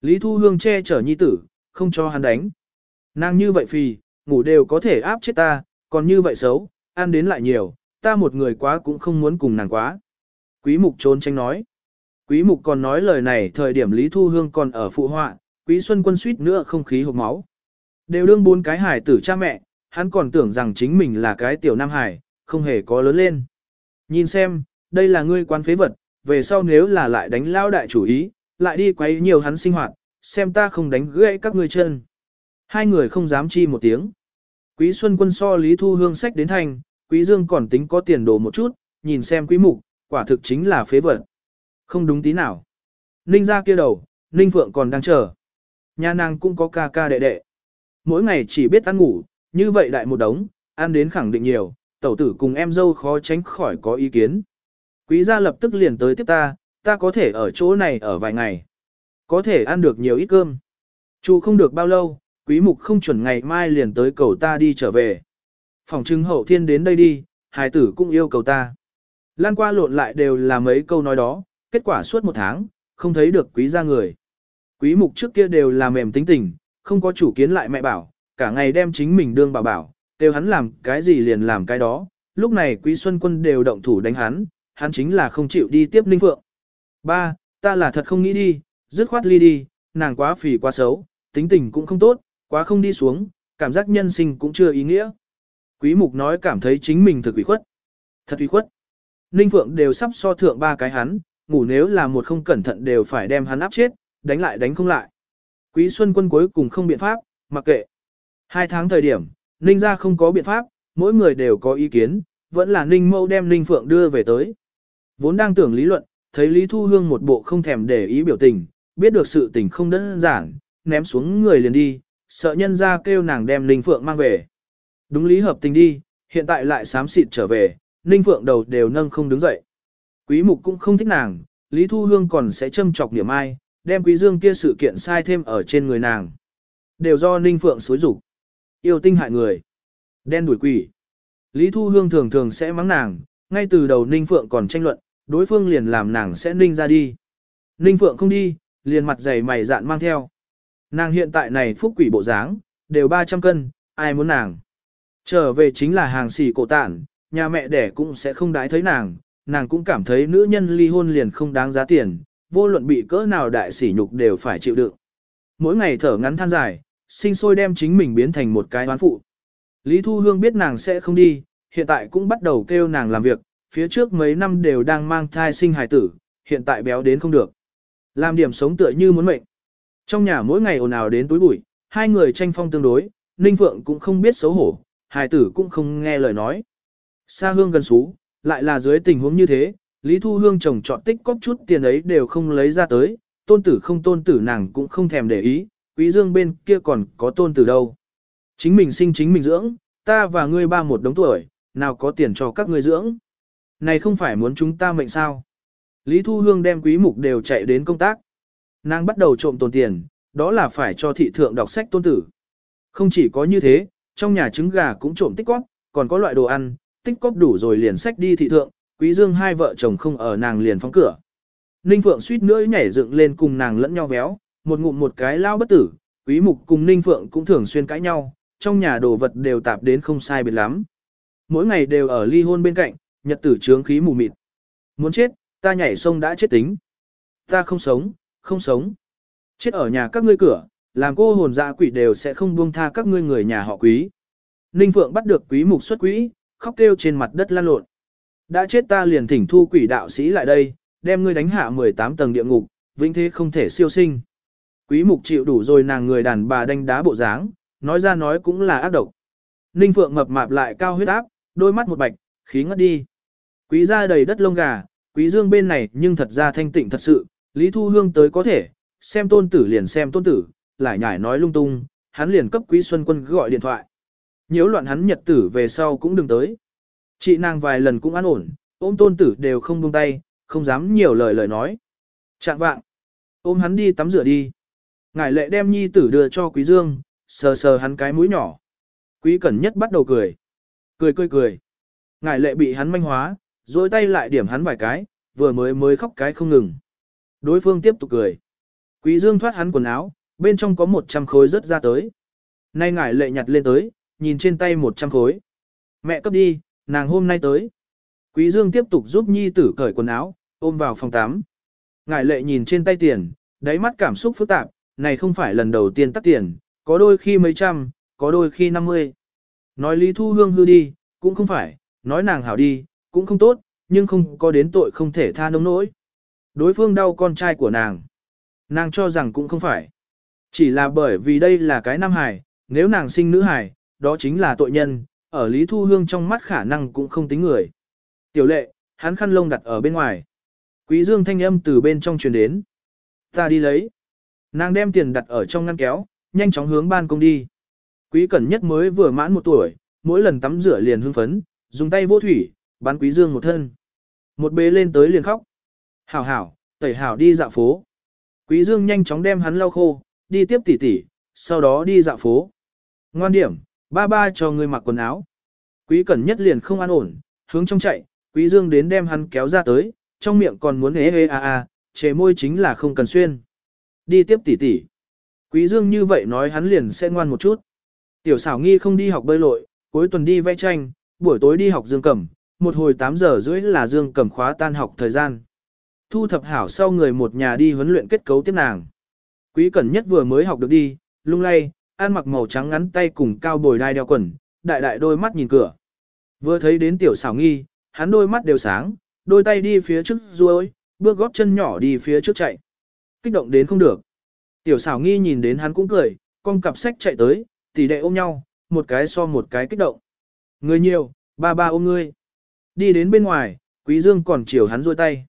Lý Thu Hương che chở nhi tử, không cho hắn đánh. Nàng như vậy phì, ngủ đều có thể áp chết ta, còn như vậy xấu, ăn đến lại nhiều, ta một người quá cũng không muốn cùng nàng quá. Quý mục trốn tranh nói. Quý mục còn nói lời này thời điểm Lý Thu Hương còn ở phụ họa, Quý Xuân quân suýt nữa không khí hộp máu. Đều đương bốn cái hải tử cha mẹ, hắn còn tưởng rằng chính mình là cái tiểu nam hải, không hề có lớn lên. Nhìn xem, đây là ngươi quan phế vật, về sau nếu là lại đánh lao đại chủ ý, lại đi quấy nhiều hắn sinh hoạt, xem ta không đánh gãy các ngươi chân. Hai người không dám chi một tiếng. Quý Xuân Quân so Lý Thu Hương sách đến thành, Quý Dương còn tính có tiền đồ một chút, nhìn xem Quý Mục, quả thực chính là phế vật. Không đúng tí nào. Ninh ra kia đầu, Ninh Phượng còn đang chờ. Nhà nàng cũng có ca ca đệ đệ. Mỗi ngày chỉ biết ăn ngủ, như vậy đại một đống, ăn đến khẳng định nhiều, tẩu tử cùng em dâu khó tránh khỏi có ý kiến. Quý gia lập tức liền tới tiếp ta, ta có thể ở chỗ này ở vài ngày. Có thể ăn được nhiều ít cơm. Chú không được bao lâu, quý mục không chuẩn ngày mai liền tới cầu ta đi trở về. Phòng trưng hậu thiên đến đây đi, hài tử cũng yêu cầu ta. Lan qua lộn lại đều là mấy câu nói đó, kết quả suốt một tháng, không thấy được quý gia người. Quý mục trước kia đều là mềm tính tình, không có chủ kiến lại mẹ bảo, cả ngày đem chính mình đương bảo bảo, đều hắn làm cái gì liền làm cái đó. Lúc này quý xuân quân đều động thủ đánh hắn, hắn chính là không chịu đi tiếp Ninh Phượng. Ba, ta là thật không nghĩ đi, dứt khoát ly đi, nàng quá phì quá xấu, tính tình cũng không tốt, quá không đi xuống, cảm giác nhân sinh cũng chưa ý nghĩa. Quý mục nói cảm thấy chính mình thực ủy khuất. Thật ủy khuất. Ninh Phượng đều sắp so thượng ba cái hắn, ngủ nếu là một không cẩn thận đều phải đem hắn áp chết, đánh lại đánh không lại. Quý Xuân Quân cuối cùng không biện pháp, mặc kệ. Hai tháng thời điểm, Ninh ra không có biện pháp, mỗi người đều có ý kiến, vẫn là Ninh Mâu đem Ninh Phượng đưa về tới. Vốn đang tưởng lý luận, thấy Lý Thu Hương một bộ không thèm để ý biểu tình, biết được sự tình không đơn giản, ném xuống người liền đi, sợ nhân ra kêu nàng đem Ninh Phượng mang về. Đúng lý hợp tình đi, hiện tại lại sám xịt trở về, Ninh Phượng đầu đều nâng không đứng dậy. Quý mục cũng không thích nàng, Lý Thu Hương còn sẽ châm chọc niệm ai, đem Quý Dương kia sự kiện sai thêm ở trên người nàng. Đều do Ninh Phượng xối rủ. Yêu tinh hại người. Đen đuổi quỷ. Lý Thu Hương thường thường sẽ mắng nàng, ngay từ đầu Ninh Phượng còn tranh luận, đối phương liền làm nàng sẽ ninh ra đi. Ninh Phượng không đi, liền mặt dày mày dạn mang theo. Nàng hiện tại này phúc quỷ bộ dáng, đều 300 cân, ai muốn nàng. Trở về chính là hàng xỉ cổ tản, nhà mẹ đẻ cũng sẽ không đái thấy nàng, nàng cũng cảm thấy nữ nhân ly hôn liền không đáng giá tiền, vô luận bị cỡ nào đại sỉ nhục đều phải chịu đựng. Mỗi ngày thở ngắn than dài, sinh sôi đem chính mình biến thành một cái oán phụ. Lý Thu Hương biết nàng sẽ không đi, hiện tại cũng bắt đầu kêu nàng làm việc, phía trước mấy năm đều đang mang thai sinh hài tử, hiện tại béo đến không được. Làm điểm sống tựa như muốn mệnh. Trong nhà mỗi ngày ồn ào đến túi bụi, hai người tranh phong tương đối, Ninh Phượng cũng không biết xấu hổ, hài tử cũng không nghe lời nói. Xa hương gần xú, lại là dưới tình huống như thế, Lý Thu Hương chồng chọn tích cóp chút tiền ấy đều không lấy ra tới, tôn tử không tôn tử nàng cũng không thèm để ý, quý dương bên kia còn có tôn tử đâu. Chính mình sinh chính mình dưỡng, ta và ngươi ba một đống tuổi, nào có tiền cho các ngươi dưỡng. Này không phải muốn chúng ta mệnh sao. Lý Thu Hương đem quý mục đều chạy đến công tác. Nàng bắt đầu trộm tồn tiền, đó là phải cho thị thượng đọc sách tôn tử. Không chỉ có như thế, trong nhà trứng gà cũng trộm tích cóp, còn có loại đồ ăn, tích cóp đủ rồi liền sách đi thị thượng, quý dương hai vợ chồng không ở nàng liền phóng cửa. Ninh Phượng suýt nữa nhảy dựng lên cùng nàng lẫn nhau véo, một ngụm một cái lao bất tử, quý mục cùng Ninh Phượng cũng thường xuyên cãi nhau, trong nhà đồ vật đều tạp đến không sai biệt lắm. Mỗi ngày đều ở ly hôn bên cạnh, nhật tử trướng khí mù mịt. Muốn chết, ta nhảy sông đã chết tính. Ta không sống, không sống. Chết ở nhà các ngươi cửa, làm cô hồn dạ quỷ đều sẽ không buông tha các ngươi người nhà họ quý. Ninh Phượng bắt được quý mục xuất quỹ, khóc kêu trên mặt đất lan lộn. Đã chết ta liền thỉnh thu quỷ đạo sĩ lại đây, đem ngươi đánh hạ 18 tầng địa ngục, vĩnh thế không thể siêu sinh. Quý mục chịu đủ rồi nàng người đàn bà đánh đá bộ dáng, nói ra nói cũng là ác độc. Ninh Phượng mập mạp lại cao huyết áp, đôi mắt một bạch, khí ngất đi. Quý gia đầy đất lông gà, quý dương bên này nhưng thật ra thanh tịnh thật sự, Lý Thu Hương tới có thể, xem tôn tử liền xem tôn tử, lại nhải nói lung tung, hắn liền cấp quý xuân quân gọi điện thoại. Nhiễu loạn hắn nhật tử về sau cũng đừng tới. Chị nàng vài lần cũng an ổn, ôm tôn tử đều không buông tay, không dám nhiều lời lời nói. Trạng vạng, ôm hắn đi tắm rửa đi. Ngải lệ đem nhi tử đưa cho quý dương, sờ sờ hắn cái mũi nhỏ. Quý cẩn nhất bắt đầu cười. Cười cười cười. Ngải lệ bị hắn manh hóa, dối tay lại điểm hắn vài cái, vừa mới mới khóc cái không ngừng. Đối phương tiếp tục cười. Quý dương thoát hắn quần áo, bên trong có một trăm khối rớt ra tới. Nay ngải lệ nhặt lên tới, nhìn trên tay một trăm khối. Mẹ cấp đi, nàng hôm nay tới. Quý dương tiếp tục giúp nhi tử cởi quần áo, ôm vào phòng tắm. Ngải lệ nhìn trên tay tiền, đáy mắt cảm xúc phức tạp, này không phải lần đầu tiên tắt tiền, có đôi khi mấy trăm, có đôi khi năm mươi. Nói Lý Thu Hương hư đi, cũng không phải, nói nàng hảo đi, cũng không tốt, nhưng không có đến tội không thể tha nông nỗi. Đối phương đau con trai của nàng. Nàng cho rằng cũng không phải. Chỉ là bởi vì đây là cái nam hài, nếu nàng sinh nữ hài, đó chính là tội nhân, ở Lý Thu Hương trong mắt khả năng cũng không tính người. Tiểu lệ, hắn khăn lông đặt ở bên ngoài. Quý dương thanh âm từ bên trong truyền đến. Ta đi lấy. Nàng đem tiền đặt ở trong ngăn kéo, nhanh chóng hướng ban công đi. Quý Cẩn Nhất mới vừa mãn một tuổi, mỗi lần tắm rửa liền hưng phấn, dùng tay vô thủy, bắn Quý Dương một thân. Một bế lên tới liền khóc. Hảo hảo, tẩy hảo đi dạo phố. Quý Dương nhanh chóng đem hắn lau khô, đi tiếp tỉ tỉ, sau đó đi dạo phố. Ngoan điểm, ba ba cho người mặc quần áo. Quý Cẩn Nhất liền không an ổn, hướng trong chạy, Quý Dương đến đem hắn kéo ra tới, trong miệng còn muốn ế ế a a, chế môi chính là không cần xuyên. Đi tiếp tỉ tỉ. Quý Dương như vậy nói hắn liền sẽ ngoan một chút. Tiểu xảo nghi không đi học bơi lội, cuối tuần đi vẽ tranh, buổi tối đi học dương cầm, một hồi 8 giờ rưỡi là dương cầm khóa tan học thời gian. Thu thập hảo sau người một nhà đi huấn luyện kết cấu tiếp nàng. Quý Cẩn Nhất vừa mới học được đi, lung lay, ăn mặc màu trắng ngắn tay cùng cao bồi đai đeo quần, đại đại đôi mắt nhìn cửa. Vừa thấy đến tiểu xảo nghi, hắn đôi mắt đều sáng, đôi tay đi phía trước ruôi, bước góp chân nhỏ đi phía trước chạy. Kích động đến không được. Tiểu xảo nghi nhìn đến hắn cũng cười, con cặp sách chạy tới, tỷ đệ ôm nhau, một cái so một cái kích động. Người nhiều, ba ba ôm ngươi. Đi đến bên ngoài, quý dương còn chiều hắn rôi tay.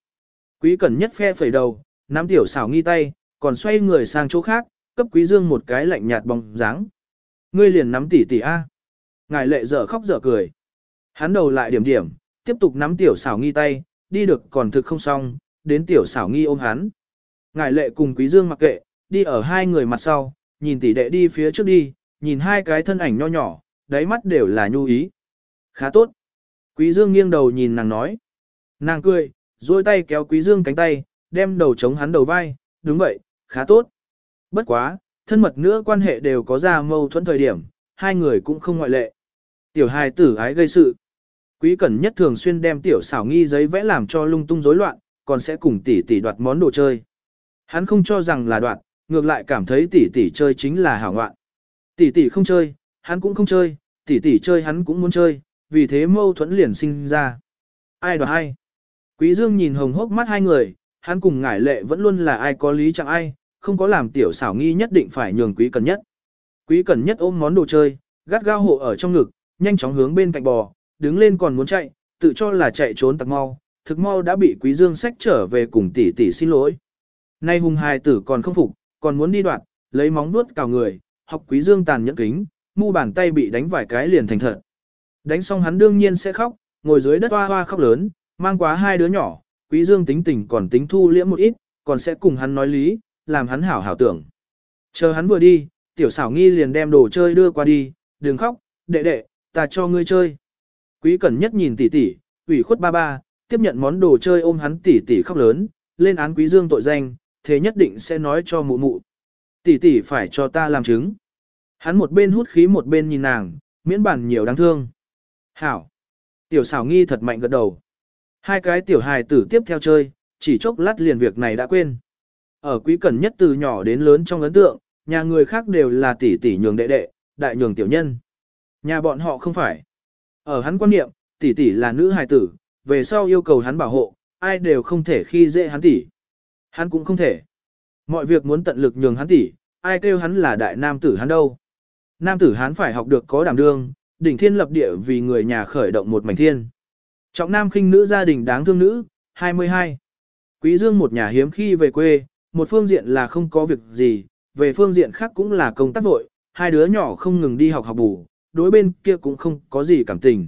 Quý cẩn nhất phe phẩy đầu, nắm tiểu xảo nghi tay, còn xoay người sang chỗ khác, cấp quý dương một cái lạnh nhạt bóng dáng. Ngươi liền nắm tỷ tỷ A. Ngài lệ dở khóc dở cười. Hắn đầu lại điểm điểm, tiếp tục nắm tiểu xảo nghi tay, đi được còn thực không xong, đến tiểu xảo nghi ôm hắn. Ngài lệ cùng quý dương mặc kệ, đi ở hai người mặt sau, nhìn tỷ đệ đi phía trước đi, nhìn hai cái thân ảnh nho nhỏ, đáy mắt đều là nhu ý. Khá tốt. Quý Dương nghiêng đầu nhìn nàng nói. Nàng cười, duỗi tay kéo Quý Dương cánh tay, đem đầu chống hắn đầu vai, đúng vậy, khá tốt. Bất quá, thân mật nữa quan hệ đều có ra mâu thuẫn thời điểm, hai người cũng không ngoại lệ. Tiểu hài tử ái gây sự. Quý Cẩn nhất thường xuyên đem tiểu xảo nghi giấy vẽ làm cho lung tung rối loạn, còn sẽ cùng tỷ tỷ đoạt món đồ chơi. Hắn không cho rằng là đoạt, ngược lại cảm thấy tỷ tỷ chơi chính là hảo ngoạn. Tỷ tỷ không chơi, hắn cũng không chơi, tỷ tỷ chơi hắn cũng muốn chơi, vì thế mâu thuẫn liền sinh ra. Ai đoạt ai? Quý Dương nhìn hồng hốc mắt hai người, hắn cùng ngải lệ vẫn luôn là ai có lý chẳng ai, không có làm tiểu xảo nghi nhất định phải nhường quý cần nhất. Quý cần nhất ôm món đồ chơi, gắt gao hộ ở trong ngực, nhanh chóng hướng bên cạnh bò, đứng lên còn muốn chạy, tự cho là chạy trốn tặc mau, thực mau đã bị quý dương sách trở về cùng tỷ tỷ xin lỗi. Nay hùng hài tử còn không phục, còn muốn đi đoạn, lấy móng vuốt cào người, học quý dương tàn nhẫn kính, mu bàn tay bị đánh vài cái liền thành thật. Đánh xong hắn đương nhiên sẽ khóc, ngồi dưới đất hoa hoa khóc lớn, mang quá hai đứa nhỏ, quý dương tính tình còn tính thu liễm một ít, còn sẽ cùng hắn nói lý, làm hắn hảo hảo tưởng. Chờ hắn vừa đi, tiểu xảo nghi liền đem đồ chơi đưa qua đi, đừng khóc, đệ đệ, ta cho ngươi chơi. Quý cẩn nhất nhìn tỷ tỷ, ủy khuất ba ba, tiếp nhận món đồ chơi ôm hắn tỷ tỷ khóc lớn, lên án quý dương tội danh, thế nhất định sẽ nói cho mụ mụ. Tỷ tỷ phải cho ta làm chứng. Hắn một bên hút khí một bên nhìn nàng, miễn bản nhiều đáng thương. Hảo. Tiểu xảo nghi thật mạnh gật đầu. Hai cái tiểu hài tử tiếp theo chơi, chỉ chốc lát liền việc này đã quên. Ở quý cẩn nhất từ nhỏ đến lớn trong ấn tượng, nhà người khác đều là tỷ tỷ nhường đệ đệ, đại nhường tiểu nhân. Nhà bọn họ không phải. Ở hắn quan niệm, tỷ tỷ là nữ hài tử, về sau yêu cầu hắn bảo hộ, ai đều không thể khi dễ hắn tỷ. Hắn cũng không thể. Mọi việc muốn tận lực nhường hắn tỷ, ai kêu hắn là đại nam tử hắn đâu. Nam tử hắn phải học được có đảm đương, đỉnh thiên lập địa vì người nhà khởi động một mảnh thiên. Trọng nam khinh nữ gia đình đáng thương nữ, 22. Quý Dương một nhà hiếm khi về quê, một phương diện là không có việc gì, về phương diện khác cũng là công tác vội, hai đứa nhỏ không ngừng đi học học bù, đối bên kia cũng không có gì cảm tình.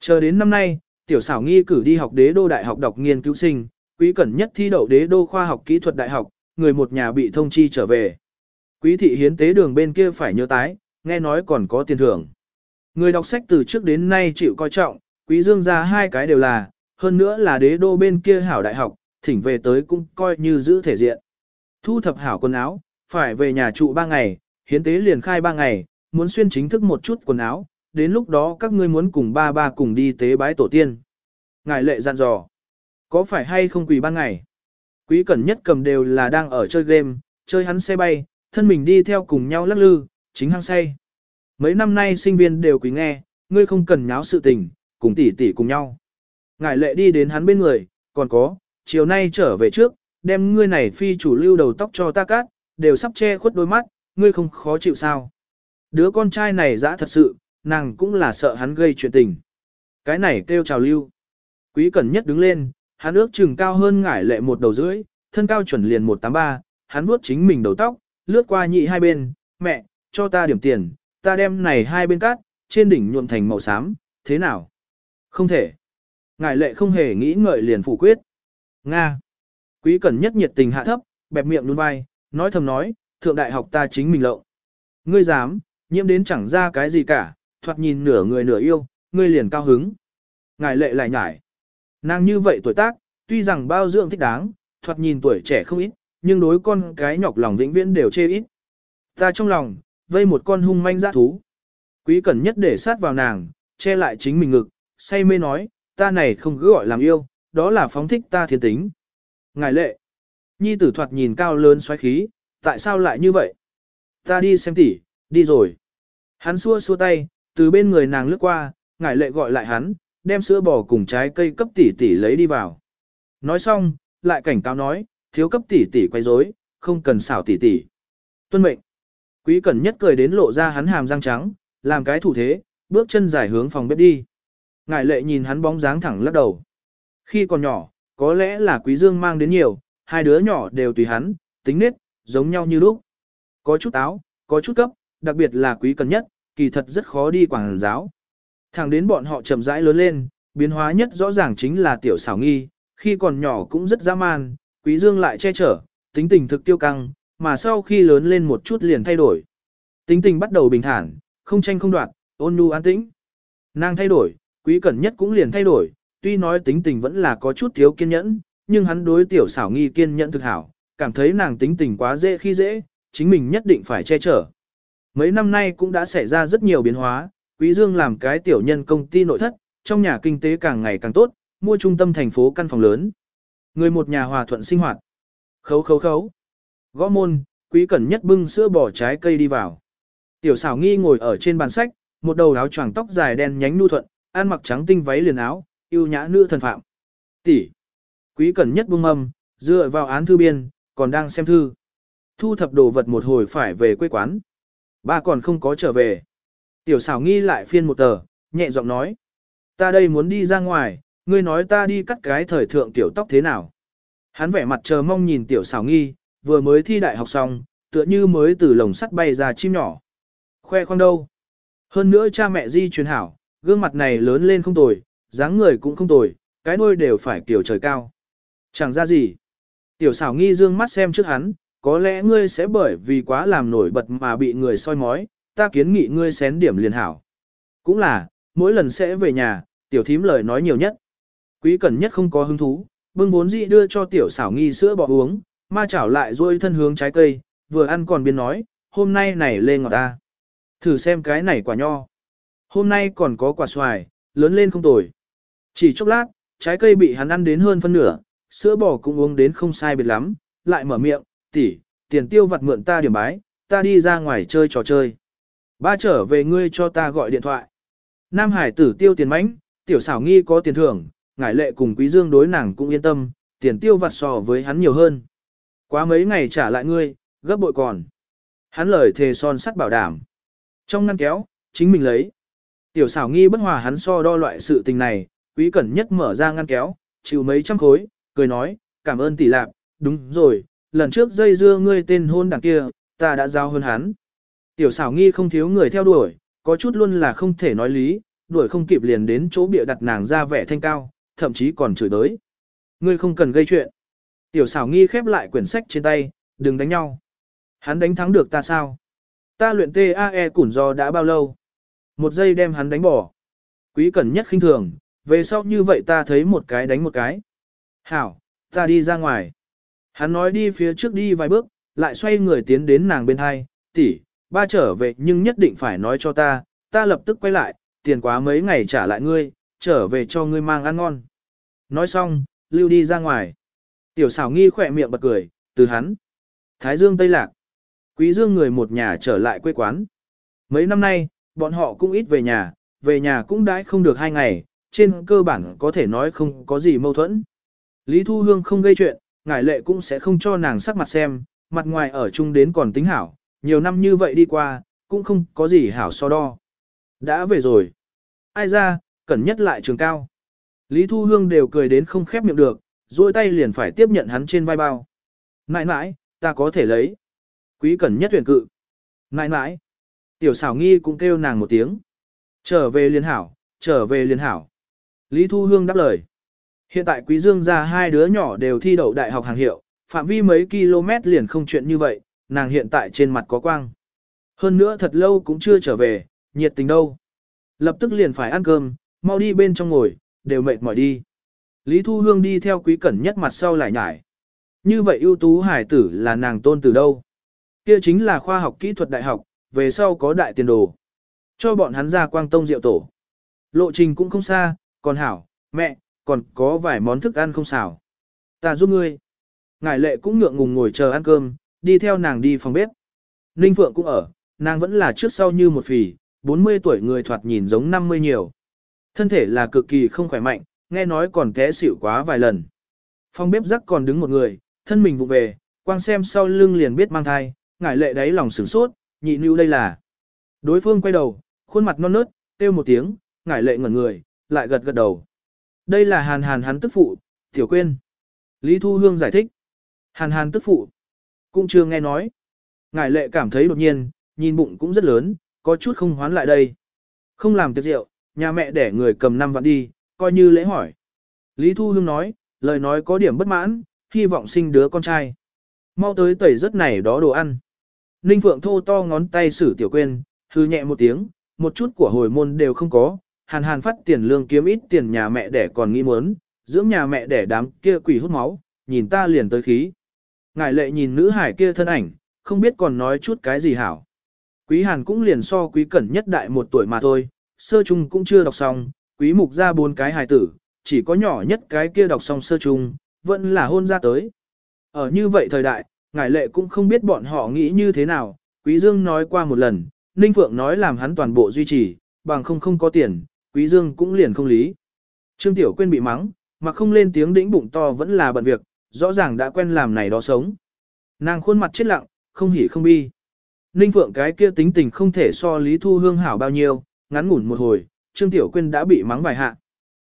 Chờ đến năm nay, tiểu xảo nghi cử đi học đế đô đại học đọc nghiên cứu sinh, quý cẩn nhất thi đậu đế đô khoa học kỹ thuật đại học, người một nhà bị thông chi trở về. Quý thị hiến tế đường bên kia phải nhớ tái, nghe nói còn có tiền thưởng. Người đọc sách từ trước đến nay chịu coi trọng, quý dương ra hai cái đều là, hơn nữa là đế đô bên kia hảo đại học, thỉnh về tới cũng coi như giữ thể diện. Thu thập hảo quần áo, phải về nhà trụ ba ngày, hiến tế liền khai ba ngày, muốn xuyên chính thức một chút quần áo, đến lúc đó các ngươi muốn cùng ba ba cùng đi tế bái tổ tiên. Ngài lệ dặn dò, có phải hay không quỳ ban ngày? Quý cẩn nhất cầm đều là đang ở chơi game, chơi hắn xe bay, thân mình đi theo cùng nhau lắc lư, chính hăng say. Mấy năm nay sinh viên đều quý nghe, ngươi không cần nháo sự tình, cùng tỷ tỷ cùng nhau. ngải lệ đi đến hắn bên người, còn có, chiều nay trở về trước, đem ngươi này phi chủ lưu đầu tóc cho ta cát, đều sắp che khuất đôi mắt, ngươi không khó chịu sao. Đứa con trai này dã thật sự, nàng cũng là sợ hắn gây chuyện tình. Cái này kêu chào lưu. Quý cẩn nhất đứng lên, hắn ước chừng cao hơn ngải lệ một đầu rưỡi, thân cao chuẩn liền 183, hắn vuốt chính mình đầu tóc, lướt qua nhị hai bên, mẹ, cho ta điểm tiền, ta đem này hai bên cát, trên đỉnh nhuộm thành màu xám, thế nào? Không thể. Ngải lệ không hề nghĩ ngợi liền phủ quyết. Nga. Quý cẩn nhất nhiệt tình hạ thấp, bẹp miệng nhún vai, nói thầm nói, thượng đại học ta chính mình lộng. Ngươi dám, nhiễm đến chẳng ra cái gì cả, thoạt nhìn nửa người nửa yêu, ngươi liền cao hứng. Ngài lệ lại nhải. Nàng như vậy tuổi tác, tuy rằng bao dưỡng thích đáng, thoạt nhìn tuổi trẻ không ít, nhưng đối con cái nhọc lòng vĩnh viễn đều chê ít. Ta trong lòng, vây một con hung manh dã thú. Quý cẩn nhất để sát vào nàng, che lại chính mình ngực, say mê nói, ta này không cứ gọi làm yêu, đó là phóng thích ta thiên tính. Ngài lệ, nhi tử thoạt nhìn cao lớn xoáy khí, tại sao lại như vậy? Ta đi xem tỷ, đi rồi. Hắn xua xua tay, từ bên người nàng lướt qua, ngài lệ gọi lại hắn, đem sữa bò cùng trái cây cấp tỷ tỷ lấy đi vào. Nói xong, lại cảnh cáo nói, thiếu cấp tỷ tỷ quay rối, không cần xảo tỷ tỷ. Tuân mệnh. Quý cẩn nhất cười đến lộ ra hắn hàm răng trắng, làm cái thủ thế, bước chân dài hướng phòng bếp đi. Ngải lệ nhìn hắn bóng dáng thẳng lắc đầu. Khi còn nhỏ, có lẽ là quý dương mang đến nhiều, hai đứa nhỏ đều tùy hắn, tính nết, giống nhau như lúc. Có chút áo, có chút cấp, đặc biệt là quý cần nhất, kỳ thật rất khó đi quảng giáo. Thẳng đến bọn họ chậm rãi lớn lên, biến hóa nhất rõ ràng chính là tiểu xảo nghi, khi còn nhỏ cũng rất dã man, quý dương lại che chở, tính tình thực tiêu căng, mà sau khi lớn lên một chút liền thay đổi. Tính tình bắt đầu bình thản, không tranh không đoạt, ôn nhu an tĩnh. Nàng thay đổi, quý cẩn nhất cũng liền thay đổi, tuy nói tính tình vẫn là có chút thiếu kiên nhẫn, nhưng hắn đối tiểu xảo nghi kiên nhẫn thực hảo, cảm thấy nàng tính tình quá dễ khi dễ, chính mình nhất định phải che chở. Mấy năm nay cũng đã xảy ra rất nhiều biến hóa, Quý Dương làm cái tiểu nhân công ty nội thất, trong nhà kinh tế càng ngày càng tốt, mua trung tâm thành phố căn phòng lớn. Người một nhà hòa thuận sinh hoạt. Khấu khấu khấu. Gõ môn, Quý Cẩn Nhất bưng sữa bò trái cây đi vào. Tiểu xảo nghi ngồi ở trên bàn sách, một đầu áo choàng tóc dài đen nhánh nu thuận, ăn mặc trắng tinh váy liền áo, yêu nhã nữ thần phạm. Tỷ. Quý Cẩn Nhất buông mâm, dựa vào án thư biên, còn đang xem thư. Thu thập đồ vật một hồi phải về quê quán. Ba còn không có trở về. Tiểu xảo nghi lại phiên một tờ, nhẹ giọng nói. Ta đây muốn đi ra ngoài, ngươi nói ta đi cắt cái thời thượng tiểu tóc thế nào. Hắn vẻ mặt chờ mong nhìn tiểu xảo nghi, vừa mới thi đại học xong, tựa như mới từ lồng sắt bay ra chim nhỏ. Khoe khoang đâu. Hơn nữa cha mẹ di truyền hảo, gương mặt này lớn lên không tồi, dáng người cũng không tồi, cái đuôi đều phải kiểu trời cao. Chẳng ra gì. Tiểu xảo nghi dương mắt xem trước hắn, có lẽ ngươi sẽ bởi vì quá làm nổi bật mà bị người soi mói, ta kiến nghị ngươi xén điểm liền hảo. Cũng là, mỗi lần sẽ về nhà, tiểu thím lời nói nhiều nhất. Quý cẩn nhất không có hứng thú, bưng vốn dị đưa cho tiểu xảo nghi sữa bỏ uống, ma chảo lại duỗi thân hướng trái cây, vừa ăn còn biên nói, hôm nay này lên ngọt ta. Thử xem cái này quả nho. Hôm nay còn có quả xoài, lớn lên không tồi. Chỉ chốc lát, trái cây bị hắn ăn đến hơn phân nửa, sữa bò cũng uống đến không sai biệt lắm, lại mở miệng, tỷ, tiền tiêu vặt mượn ta điểm bái, ta đi ra ngoài chơi trò chơi. Ba trở về ngươi cho ta gọi điện thoại. Nam Hải tử tiêu tiền mãnh, tiểu xảo nghi có tiền thưởng, ngải lệ cùng quý dương đối nàng cũng yên tâm, tiền tiêu vặt so với hắn nhiều hơn. Quá mấy ngày trả lại ngươi, gấp bội còn. Hắn lời thề son sắt bảo đảm. Trong ngăn kéo, chính mình lấy. Tiểu xảo nghi bất hòa hắn so đo loại sự tình này, quý cẩn nhất mở ra ngăn kéo, chịu mấy trăm khối, cười nói, cảm ơn tỷ lạp, đúng rồi, lần trước dây dưa ngươi tên hôn đằng kia, ta đã giao hơn hắn. Tiểu xảo nghi không thiếu người theo đuổi, có chút luôn là không thể nói lý, đuổi không kịp liền đến chỗ bịa đặt nàng ra vẻ thanh cao, thậm chí còn chửi đới. Ngươi không cần gây chuyện. Tiểu xảo nghi khép lại quyển sách trên tay, đừng đánh nhau. Hắn đánh thắng được ta sao? Ta luyện TAE củn do đã bao lâu? Một giây đem hắn đánh bỏ. Quý cẩn nhất khinh thường, về sau như vậy ta thấy một cái đánh một cái. Hảo, ta đi ra ngoài. Hắn nói đi phía trước đi vài bước, lại xoay người tiến đến nàng bên hai, tỷ, ba trở về nhưng nhất định phải nói cho ta, ta lập tức quay lại, tiền quá mấy ngày trả lại ngươi, trở về cho ngươi mang ăn ngon. Nói xong, lưu đi ra ngoài. Tiểu xảo nghi khỏe miệng bật cười, từ hắn. Thái Dương Tây Lạc. Quý Dương người một nhà trở lại quê quán. Mấy năm nay, bọn họ cũng ít về nhà, về nhà cũng đãi không được hai ngày, trên cơ bản có thể nói không có gì mâu thuẫn. Lý Thu Hương không gây chuyện, ngải lệ cũng sẽ không cho nàng sắc mặt xem, mặt ngoài ở chung đến còn tính hảo, nhiều năm như vậy đi qua, cũng không có gì hảo so đo. Đã về rồi. Ai ra, cẩn nhất lại trường cao. Lý Thu Hương đều cười đến không khép miệng được, duỗi tay liền phải tiếp nhận hắn trên vai bao. Nãi nãi, ta có thể lấy. Quý cẩn nhất tuyển cự. Nãi nãi. Tiểu xảo nghi cũng kêu nàng một tiếng. Trở về liên hảo, trở về liên hảo. Lý Thu Hương đáp lời. Hiện tại Quý Dương gia hai đứa nhỏ đều thi đậu đại học hàng hiệu, phạm vi mấy km liền không chuyện như vậy, nàng hiện tại trên mặt có quang. Hơn nữa thật lâu cũng chưa trở về, nhiệt tình đâu. Lập tức liền phải ăn cơm, mau đi bên trong ngồi, đều mệt mỏi đi. Lý Thu Hương đi theo quý cẩn nhất mặt sau lại nhải. Như vậy ưu tú hải tử là nàng tôn từ đâu? Kia chính là khoa học kỹ thuật đại học, về sau có đại tiền đồ. Cho bọn hắn ra quang tông rượu tổ. Lộ trình cũng không xa, còn hảo, mẹ, còn có vài món thức ăn không xảo. Ta giúp ngươi. Ngải lệ cũng ngượng ngùng ngồi chờ ăn cơm, đi theo nàng đi phòng bếp. Ninh Phượng cũng ở, nàng vẫn là trước sau như một phì, 40 tuổi người thoạt nhìn giống 50 nhiều. Thân thể là cực kỳ không khỏe mạnh, nghe nói còn té xỉu quá vài lần. Phòng bếp rắc còn đứng một người, thân mình vụ về, quang xem sau lưng liền biết mang thai, ngải lệ đáy lòng sửng sốt, nhị nữ đây là. Đối phương quay đầu, khuôn mặt non nớt, kêu một tiếng, ngải lệ ngẩn người, lại gật gật đầu. Đây là hàn hàn hắn tức phụ, tiểu quên. Lý Thu Hương giải thích. Hàn hàn tức phụ. Cũng chưa nghe nói. Ngải lệ cảm thấy đột nhiên, nhìn bụng cũng rất lớn, có chút không hoán lại đây. Không làm tiệc rượu, nhà mẹ để người cầm năm vạn đi, coi như lễ hỏi. Lý Thu Hương nói, lời nói có điểm bất mãn, hy vọng sinh đứa con trai. Mau tới tẩy rất này đó đồ ăn. Ninh Phượng thô to ngón tay xử tiểu quên, hư nhẹ một tiếng, một chút của hồi môn đều không có, hàn hàn phát tiền lương kiếm ít tiền nhà mẹ để còn nghĩ muốn, dưỡng nhà mẹ để đám kia quỷ hút máu, nhìn ta liền tới khí. Ngài lệ nhìn nữ hải kia thân ảnh, không biết còn nói chút cái gì hảo. Quý hàn cũng liền so quý cẩn nhất đại một tuổi mà thôi, sơ trung cũng chưa đọc xong, quý mục ra bốn cái hài tử, chỉ có nhỏ nhất cái kia đọc xong sơ chung, vẫn là hôn ra tới. Ở như vậy thời đại, ngài lệ cũng không biết bọn họ nghĩ như thế nào, quý dương nói qua một lần, Ninh Phượng nói làm hắn toàn bộ duy trì, bằng không không có tiền, quý dương cũng liền không lý. Trương Tiểu Quyên bị mắng, mà không lên tiếng đĩnh bụng to vẫn là bận việc, rõ ràng đã quen làm này đó sống. Nàng khuôn mặt chết lặng, không hỉ không bi. Ninh Phượng cái kia tính tình không thể so Lý Thu Hương hảo bao nhiêu, ngắn ngủn một hồi, Trương Tiểu Quyên đã bị mắng vài hạ.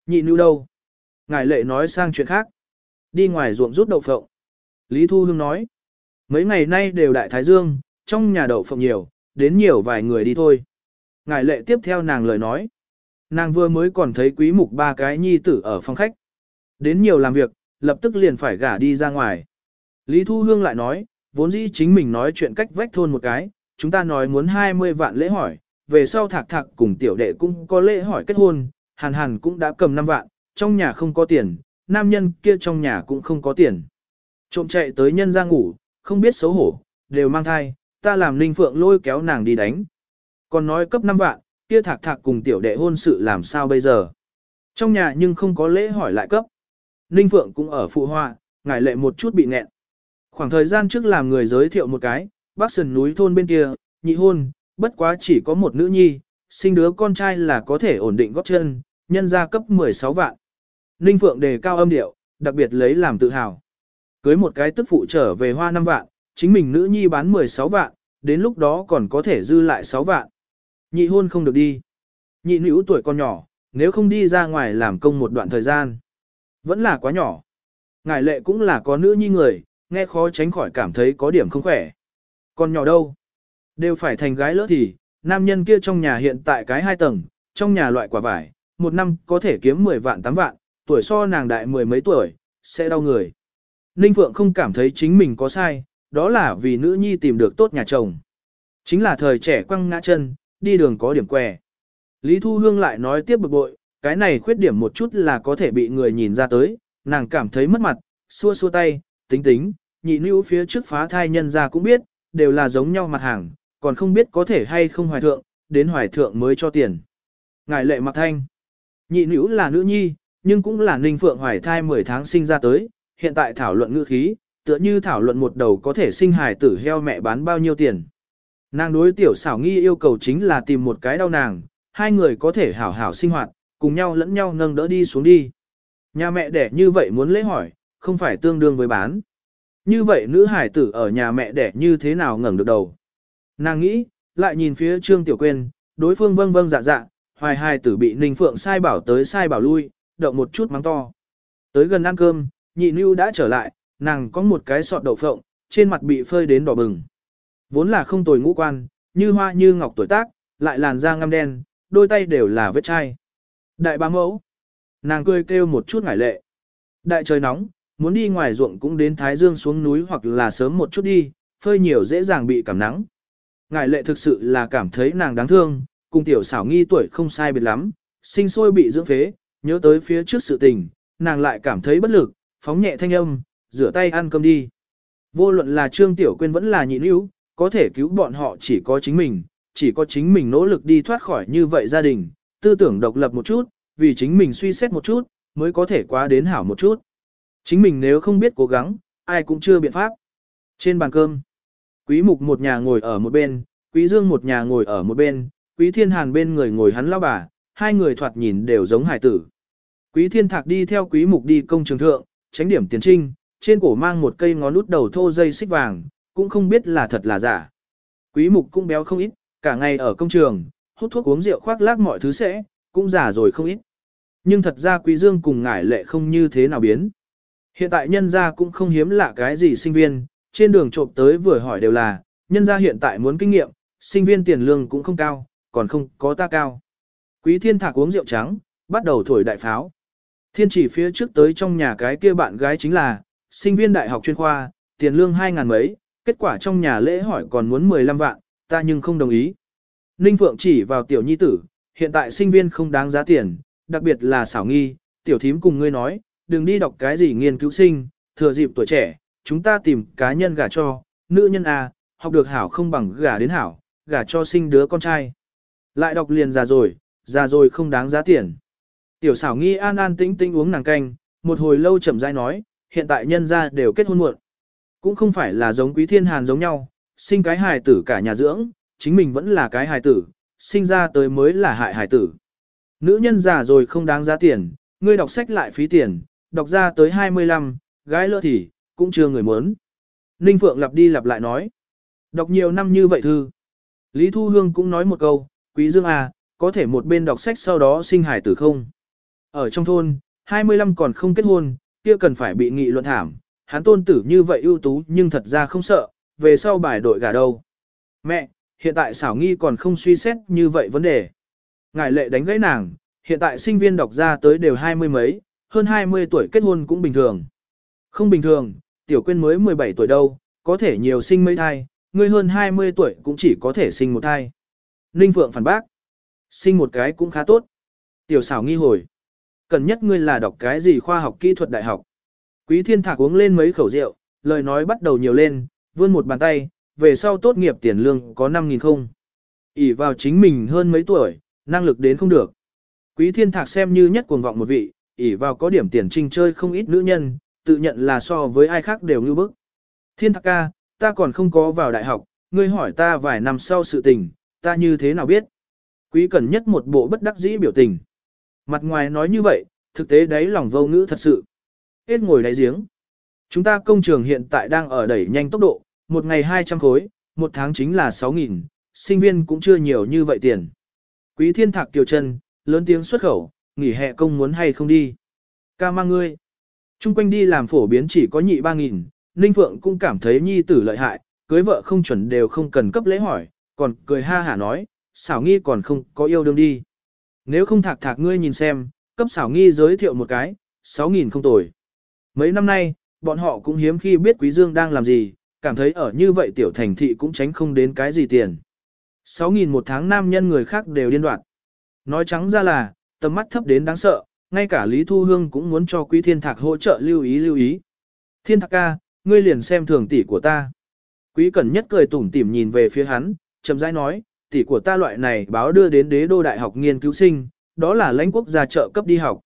Nhị nữ đâu? Ngài lệ nói sang chuyện khác. Đi ngoài ruộng rút đậu phộng. Lý Thu Hương nói. Mấy ngày nay đều đại thái dương, trong nhà đậu phộng nhiều, đến nhiều vài người đi thôi. Ngài lệ tiếp theo nàng lời nói. Nàng vừa mới còn thấy quý mục ba cái nhi tử ở phòng khách. Đến nhiều làm việc, lập tức liền phải gả đi ra ngoài. Lý Thu Hương lại nói, vốn dĩ chính mình nói chuyện cách vách thôn một cái, chúng ta nói muốn 20 vạn lễ hỏi, về sau thạc thạc cùng tiểu đệ cũng có lễ hỏi kết hôn, hàn hàn cũng đã cầm 5 vạn, trong nhà không có tiền, nam nhân kia trong nhà cũng không có tiền. Trộm chạy tới nhân ra ngủ, không biết xấu hổ, đều mang thai, ta làm Ninh Phượng lôi kéo nàng đi đánh. Còn nói cấp 5 vạn, kia thạc thạc cùng tiểu đệ hôn sự làm sao bây giờ. Trong nhà nhưng không có lễ hỏi lại cấp. Ninh Phượng cũng ở phụ họa, ngại lệ một chút bị nghẹn. Khoảng thời gian trước làm người giới thiệu một cái, bác sần núi thôn bên kia, nhị hôn, bất quá chỉ có một nữ nhi, sinh đứa con trai là có thể ổn định góp chân, nhân gia cấp 16 vạn. Ninh Phượng đề cao âm điệu, đặc biệt lấy làm tự hào. Cưới một cái tức phụ trở về hoa 5 vạn, chính mình nữ nhi bán 16 vạn, đến lúc đó còn có thể dư lại 6 vạn. Nhị hôn không được đi. Nhị nữ tuổi còn nhỏ, nếu không đi ra ngoài làm công một đoạn thời gian. Vẫn là quá nhỏ. Ngài lệ cũng là có nữ nhi người, nghe khó tránh khỏi cảm thấy có điểm không khỏe. Còn nhỏ đâu? Đều phải thành gái lỡ thì, nam nhân kia trong nhà hiện tại cái hai tầng, trong nhà loại quả vải, một năm có thể kiếm 10 vạn 8 vạn, tuổi so nàng đại mười mấy tuổi, sẽ đau người. Ninh Phượng không cảm thấy chính mình có sai, đó là vì nữ nhi tìm được tốt nhà chồng. Chính là thời trẻ quăng ngã chân, đi đường có điểm què. Lý Thu Hương lại nói tiếp bực bội, cái này khuyết điểm một chút là có thể bị người nhìn ra tới, nàng cảm thấy mất mặt, xua xua tay, tính tính, nhị nữ phía trước phá thai nhân ra cũng biết, đều là giống nhau mặt hàng, còn không biết có thể hay không hoài thượng, đến hoài thượng mới cho tiền. Ngài lệ mặc thanh, nhị nữ là nữ nhi, nhưng cũng là ninh phượng hoài thai 10 tháng sinh ra tới, hiện tại thảo luận ngữ khí, tựa như thảo luận một đầu có thể sinh hài tử heo mẹ bán bao nhiêu tiền. Nàng đối tiểu xảo nghi yêu cầu chính là tìm một cái đau nàng, hai người có thể hảo hảo sinh hoạt, cùng nhau lẫn nhau nâng đỡ đi xuống đi. Nhà mẹ đẻ như vậy muốn lễ hỏi, không phải tương đương với bán. Như vậy nữ hải tử ở nhà mẹ đẻ như thế nào ngẩng được đầu. Nàng nghĩ, lại nhìn phía Trương Tiểu Quyên, đối phương vâng vâng dạ dạ, hoài hài tử bị Ninh Phượng sai bảo tới sai bảo lui, động một chút mắng to. Tới gần ăn cơm, nhị nưu đã trở lại, nàng có một cái sọt đậu phộng, trên mặt bị phơi đến đỏ bừng. Vốn là không tồi ngũ quan, như hoa như ngọc tuổi tác, lại làn da ngăm đen, đôi tay đều là vết chai. Đại bá mẫu. Nàng cười kêu một chút ngải lệ. Đại trời nóng, muốn đi ngoài ruộng cũng đến Thái Dương xuống núi hoặc là sớm một chút đi, phơi nhiều dễ dàng bị cảm nắng. Ngài lệ thực sự là cảm thấy nàng đáng thương, cùng tiểu xảo nghi tuổi không sai biệt lắm, sinh sôi bị dưỡng phế, nhớ tới phía trước sự tình, nàng lại cảm thấy bất lực, phóng nhẹ thanh âm, rửa tay ăn cơm đi. Vô luận là Trương Tiểu Quyên vẫn là nhị yếu, có thể cứu bọn họ chỉ có chính mình, chỉ có chính mình nỗ lực đi thoát khỏi như vậy gia đình, tư tưởng độc lập một chút, vì chính mình suy xét một chút, mới có thể quá đến hảo một chút. Chính mình nếu không biết cố gắng, ai cũng chưa biện pháp. Trên bàn cơm, quý mục một nhà ngồi ở một bên, quý dương một nhà ngồi ở một bên, quý thiên hàn bên người ngồi hắn lão bà, hai người thoạt nhìn đều giống hải tử. Quý thiên thạc đi theo quý mục đi công trường thượng, tránh điểm tiền trinh, trên cổ mang một cây ngón út đầu thô dây xích vàng, cũng không biết là thật là giả. Quý mục cũng béo không ít, cả ngày ở công trường, hút thuốc uống rượu khoác lác mọi thứ sẽ, cũng giả rồi không ít. Nhưng thật ra quý dương cùng ngải lệ không như thế nào biến. Hiện tại nhân gia cũng không hiếm lạ cái gì sinh viên, trên đường trộm tới vừa hỏi đều là, nhân gia hiện tại muốn kinh nghiệm, sinh viên tiền lương cũng không cao, còn không có ta cao. Quý thiên thạc uống rượu trắng, bắt đầu thổi đại pháo. Thiên chỉ phía trước tới trong nhà cái kia bạn gái chính là, sinh viên đại học chuyên khoa, tiền lương 2 ngàn mấy, kết quả trong nhà lễ hỏi còn muốn 15 vạn, ta nhưng không đồng ý. Ninh Phượng chỉ vào tiểu nhi tử, hiện tại sinh viên không đáng giá tiền, đặc biệt là xảo nghi, tiểu thím cùng ngươi nói, đừng đi đọc cái gì nghiên cứu sinh, thừa dịp tuổi trẻ, chúng ta tìm cá nhân gả cho, nữ nhân à, học được hảo không bằng gả đến hảo, gả cho sinh đứa con trai. Lại đọc liền già rồi, già rồi không đáng giá tiền. Tiểu xảo nghi an an tĩnh tĩnh uống nàng canh, một hồi lâu chậm rãi nói, hiện tại nhân gia đều kết hôn muộn. Cũng không phải là giống quý thiên hàn giống nhau, sinh cái hài tử cả nhà dưỡng, chính mình vẫn là cái hài tử, sinh ra tới mới là hại hài tử. Nữ nhân già rồi không đáng giá tiền, ngươi đọc sách lại phí tiền, đọc ra tới 25, gái lỡ thì, cũng chưa người muốn. Ninh Phượng lặp đi lặp lại nói. Đọc nhiều năm như vậy thư. Lý Thu Hương cũng nói một câu, Quý Dương à, có thể một bên đọc sách sau đó sinh hải tử không? Ở trong thôn, 25 còn không kết hôn, kia cần phải bị nghị luận thảm. Hắn tôn tử như vậy ưu tú nhưng thật ra không sợ, về sau bài đội gà đâu. Mẹ, hiện tại xảo nghi còn không suy xét như vậy vấn đề. Ngài lệ đánh gãy nàng, hiện tại sinh viên đọc ra tới đều hai mươi mấy, hơn 20 tuổi kết hôn cũng bình thường. Không bình thường, tiểu quên mới 17 tuổi đâu, có thể nhiều sinh mấy thai, Ngươi hơn 20 tuổi cũng chỉ có thể sinh một thai. Ninh Phượng phản bác. Sinh một cái cũng khá tốt. Tiểu xảo nghi hồi. Cần nhất ngươi là đọc cái gì khoa học kỹ thuật đại học. Quý thiên thạc uống lên mấy khẩu rượu, lời nói bắt đầu nhiều lên, vươn một bàn tay, về sau tốt nghiệp tiền lương có 5.000 không. ỉ vào chính mình hơn mấy tuổi, năng lực đến không được. Quý thiên thạc xem như nhất cuồng vọng một vị, ỉ vào có điểm tiền trinh chơi không ít nữ nhân, tự nhận là so với ai khác đều ngưu bức. Thiên thạc ca, ta còn không có vào đại học, ngươi hỏi ta vài năm sau sự tình, ta như thế nào biết. Quý cần nhất một bộ bất đắc dĩ biểu tình. Mặt ngoài nói như vậy, thực tế đấy lòng vô ngữ thật sự. Hết ngồi đáy giếng. Chúng ta công trường hiện tại đang ở đẩy nhanh tốc độ, một ngày 200 khối, một tháng chính là 6.000, sinh viên cũng chưa nhiều như vậy tiền. Quý thiên thạc kiều chân, lớn tiếng xuất khẩu, nghỉ hè công muốn hay không đi. Ca mang ngươi. Trung quanh đi làm phổ biến chỉ có nhị ba nghìn, Ninh Phượng cũng cảm thấy nhi tử lợi hại, cưới vợ không chuẩn đều không cần cấp lễ hỏi, còn cười ha hả nói, xảo nghi còn không có yêu đương đi. Nếu không thạc thạc ngươi nhìn xem, cấp xảo nghi giới thiệu một cái, 6.000 không tồi. Mấy năm nay, bọn họ cũng hiếm khi biết Quý Dương đang làm gì, cảm thấy ở như vậy tiểu thành thị cũng tránh không đến cái gì tiền. 6.000 một tháng nam nhân người khác đều điên đoạn. Nói trắng ra là, tầm mắt thấp đến đáng sợ, ngay cả Lý Thu Hương cũng muốn cho Quý Thiên Thạc hỗ trợ lưu ý lưu ý. Thiên Thạc ca, ngươi liền xem thường tỷ của ta. Quý Cẩn Nhất cười tủm tỉm nhìn về phía hắn, chậm rãi nói, tỷ của ta loại này báo đưa đến đế đô đại học nghiên cứu sinh, đó là lãnh quốc gia trợ cấp đi học.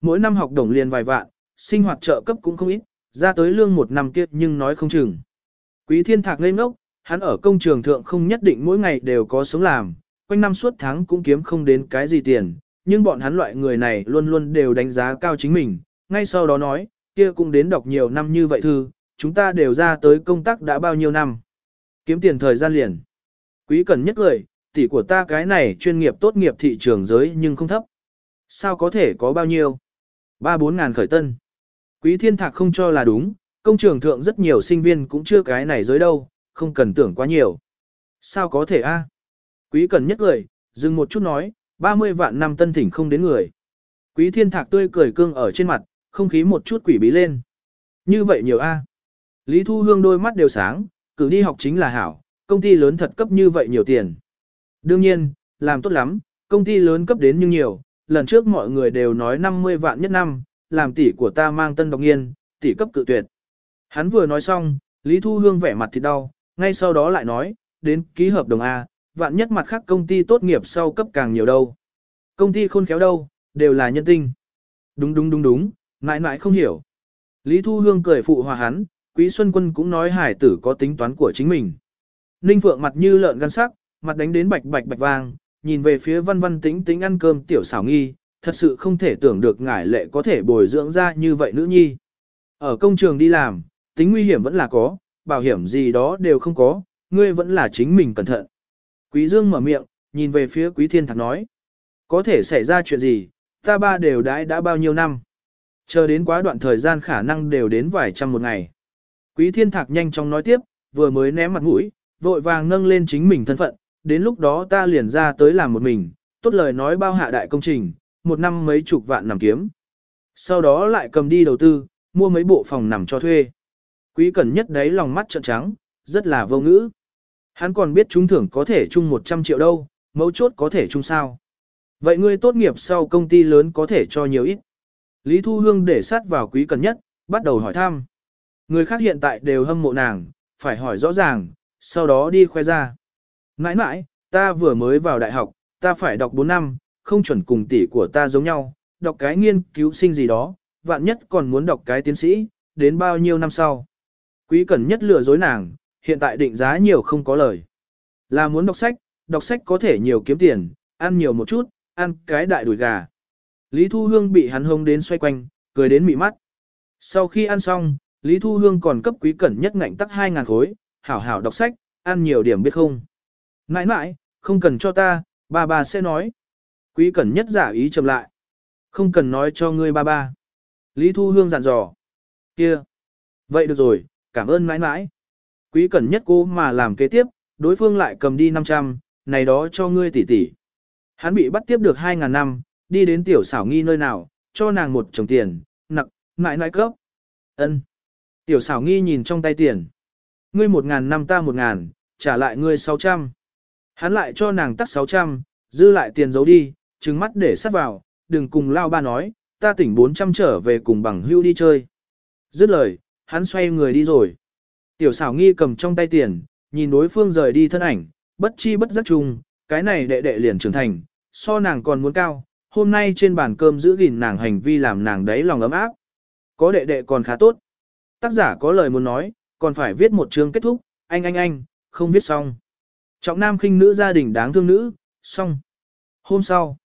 Mỗi năm học đồng liền vài vạn, sinh hoạt trợ cấp cũng không ít, ra tới lương một năm kiếp nhưng nói không chừng. Quý thiên thạc ngây ngốc, hắn ở công trường thượng không nhất định mỗi ngày đều có sống làm, quanh năm suốt tháng cũng kiếm không đến cái gì tiền, nhưng bọn hắn loại người này luôn luôn đều đánh giá cao chính mình, ngay sau đó nói, kia cũng đến đọc nhiều năm như vậy thư, chúng ta đều ra tới công tác đã bao nhiêu năm. Kiếm tiền thời gian liền. Quý cần nhất lời, tỷ của ta cái này chuyên nghiệp tốt nghiệp thị trường giới nhưng không thấp. Sao có thể có bao nhiêu? Ba bốn ngàn khởi tân. Quý thiên thạc không cho là đúng, công trường thượng rất nhiều sinh viên cũng chưa cái này giới đâu, không cần tưởng quá nhiều. Sao có thể a? Quý cần nhất lời, dừng một chút nói, 30 vạn năm tân thỉnh không đến người. Quý thiên thạc tươi cười cương ở trên mặt, không khí một chút quỷ bí lên. Như vậy nhiều a. Lý Thu Hương đôi mắt đều sáng, cử đi học chính là hảo, công ty lớn thật cấp như vậy nhiều tiền. Đương nhiên, làm tốt lắm, công ty lớn cấp đến nhưng nhiều, lần trước mọi người đều nói 50 vạn nhất năm, làm tỷ của ta mang tân độc nghiên, tỷ cấp cự tuyệt. Hắn vừa nói xong, Lý Thu Hương vẻ mặt thì đau, ngay sau đó lại nói, đến ký hợp đồng A, vạn nhất mặt khác công ty tốt nghiệp sau cấp càng nhiều đâu. Công ty khôn khéo đâu, đều là nhân tinh. Đúng đúng đúng đúng, mãi mãi không hiểu. Lý Thu Hương cười phụ hòa hắn, Quý Xuân Quân cũng nói hải tử có tính toán của chính mình. Ninh Phượng mặt như lợn gan sắc, mặt đánh đến bạch bạch bạch vàng, nhìn về phía văn văn tính tính ăn cơm tiểu xảo nghi, thật sự không thể tưởng được ngải lệ có thể bồi dưỡng ra như vậy nữ nhi. Ở công trường đi làm, tính nguy hiểm vẫn là có, bảo hiểm gì đó đều không có, ngươi vẫn là chính mình cẩn thận. Quý Dương mở miệng, nhìn về phía Quý Thiên Thạc nói, có thể xảy ra chuyện gì, ta ba đều đãi đã bao nhiêu năm. Chờ đến quá đoạn thời gian khả năng đều đến vài trăm một ngày. Quý Thiên Thạc nhanh chóng nói tiếp, vừa mới ném mặt mũi, vội vàng nâng lên chính mình thân phận, đến lúc đó ta liền ra tới làm một mình, tốt lời nói bao hạ đại công trình, một năm mấy chục vạn nằm kiếm. Sau đó lại cầm đi đầu tư, mua mấy bộ phòng nằm cho thuê. Quý cẩn nhất đấy lòng mắt trợn trắng, rất là vô ngữ. Hắn còn biết trúng thưởng có thể chung 100 triệu đâu, mấu chốt có thể chung sao. Vậy ngươi tốt nghiệp sau công ty lớn có thể cho nhiều ít. Lý Thu Hương để sát vào quý cần nhất, bắt đầu hỏi thăm. Người khác hiện tại đều hâm mộ nàng, phải hỏi rõ ràng, sau đó đi khoe ra. Nãi nãi, ta vừa mới vào đại học, ta phải đọc 4 năm, không chuẩn cùng tỷ của ta giống nhau, đọc cái nghiên cứu sinh gì đó, vạn nhất còn muốn đọc cái tiến sĩ, đến bao nhiêu năm sau. Quý cẩn nhất lừa dối nàng, hiện tại định giá nhiều không có lời. Là muốn đọc sách, đọc sách có thể nhiều kiếm tiền, ăn nhiều một chút, ăn cái đại đùi gà. Lý Thu Hương bị hắn hông đến xoay quanh, cười đến mị mắt. Sau khi ăn xong, Lý Thu Hương còn cấp quý cẩn nhất ngạnh tắc 2.000 khối, hảo hảo đọc sách, ăn nhiều điểm biết không. Nãi nãi, không cần cho ta, bà bà sẽ nói. Quý cẩn nhất giả ý chậm lại. Không cần nói cho ngươi ba ba. Lý Thu Hương dặn dò. Kia. Vậy được rồi, cảm ơn mãi mãi. Quý cẩn nhất cô mà làm kế tiếp, đối phương lại cầm đi 500, này đó cho ngươi tỷ tỷ. Hắn bị bắt tiếp được 2.000 năm, đi đến tiểu xảo nghi nơi nào, cho nàng một chồng tiền, nặng, mãi mãi cấp. ân Tiểu xảo nghi nhìn trong tay tiền. Ngươi 1.000 năm ta 1.000, trả lại ngươi 600. Hắn lại cho nàng tắt 600, dư lại tiền giấu đi, trừng mắt để sắt vào, đừng cùng lao ba nói, ta tỉnh 400 trở về cùng bằng hưu đi chơi. Dứt lời, hắn xoay người đi rồi. Tiểu xảo nghi cầm trong tay tiền, nhìn đối phương rời đi thân ảnh, bất chi bất giác chung, cái này đệ đệ liền trưởng thành, so nàng còn muốn cao, hôm nay trên bàn cơm giữ gìn nàng hành vi làm nàng đấy lòng ấm áp. Có đệ đệ còn khá tốt. Tác giả có lời muốn nói, còn phải viết một chương kết thúc, anh anh anh, không viết xong. Trọng nam khinh nữ gia đình đáng thương nữ, xong. Hôm sau,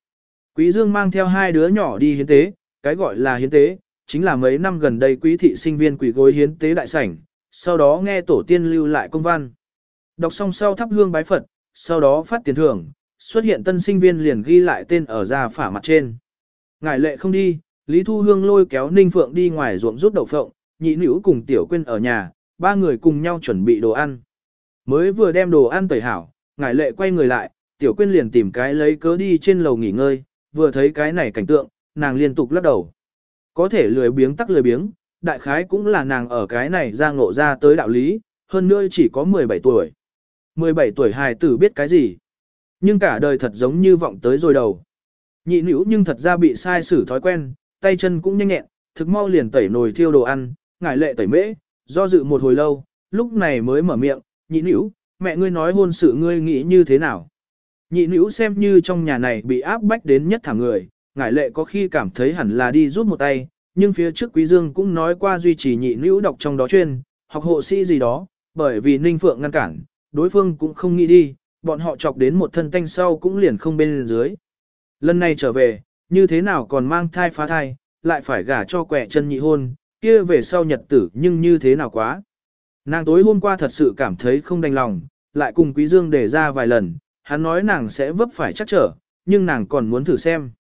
Quý Dương mang theo hai đứa nhỏ đi hiến tế, cái gọi là hiến tế, chính là mấy năm gần đây quý thị sinh viên quỷ gối hiến tế đại sảnh, sau đó nghe tổ tiên lưu lại công văn. Đọc xong sau thắp hương bái Phật, sau đó phát tiền thưởng, xuất hiện tân sinh viên liền ghi lại tên ở ra phả mặt trên. Ngài lệ không đi, Lý Thu Hương lôi kéo Ninh Phượng đi ngoài ruộng rút đậu phộng, nhị nữ cùng Tiểu Quyên ở nhà, ba người cùng nhau chuẩn bị đồ ăn. Mới vừa đem đồ ăn tẩy hảo, ngài lệ quay người lại, Tiểu Quyên liền tìm cái lấy cớ đi trên lầu nghỉ ngơi, vừa thấy cái này cảnh tượng, nàng liên tục lắc đầu. Có thể lười biếng tắc lười biếng, đại khái cũng là nàng ở cái này ra ngộ ra tới đạo lý, hơn nữa chỉ có 17 tuổi. 17 tuổi hài tử biết cái gì? Nhưng cả đời thật giống như vọng tới rồi đầu. Nhị nữ nhưng thật ra bị sai xử thói quen, tay chân cũng nhanh nhẹn, thực mau liền tẩy nồi thiêu đồ ăn, ngải lệ tẩy mễ, do dự một hồi lâu, lúc này mới mở miệng, nhị nữ, mẹ ngươi nói hôn sự ngươi nghĩ như thế nào? Nhị nữ xem như trong nhà này bị áp bách đến nhất thẳng người, ngải lệ có khi cảm thấy hẳn là đi rút một tay, nhưng phía trước Quý Dương cũng nói qua duy trì nhị nữ đọc trong đó chuyên, học hộ sĩ gì đó, bởi vì Ninh Phượng ngăn cản, đối phương cũng không nghĩ đi, bọn họ chọc đến một thân tanh sau cũng liền không bên dưới. Lần này trở về, như thế nào còn mang thai phá thai, lại phải gả cho quẻ chân nhị hôn, kia về sau nhật tử nhưng như thế nào quá. Nàng tối hôm qua thật sự cảm thấy không đành lòng, lại cùng Quý Dương đề ra vài lần, hắn nói nàng sẽ vấp phải chắc trở, nhưng nàng còn muốn thử xem.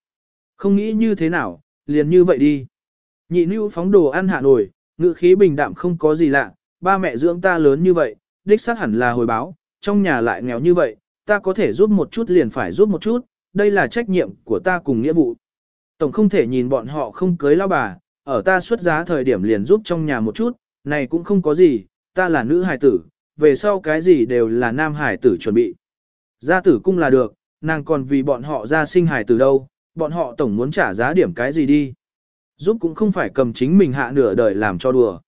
Không nghĩ như thế nào, liền như vậy đi. Nhị nữ phóng đồ ăn hạ nổi, ngự khí bình đạm không có gì lạ, ba mẹ dưỡng ta lớn như vậy, đích xác hẳn là hồi báo, trong nhà lại nghèo như vậy, ta có thể giúp một chút liền phải giúp một chút, đây là trách nhiệm của ta cùng nghĩa vụ. Tổng không thể nhìn bọn họ không cưới lao bà, ở ta xuất giá thời điểm liền giúp trong nhà một chút, này cũng không có gì, ta là nữ hài tử, về sau cái gì đều là nam hài tử chuẩn bị. Gia tử cung là được, nàng còn vì bọn họ ra sinh hài tử đâu, bọn họ tổng muốn trả giá điểm cái gì đi. Giúp cũng không phải cầm chính mình hạ nửa đời làm cho đùa.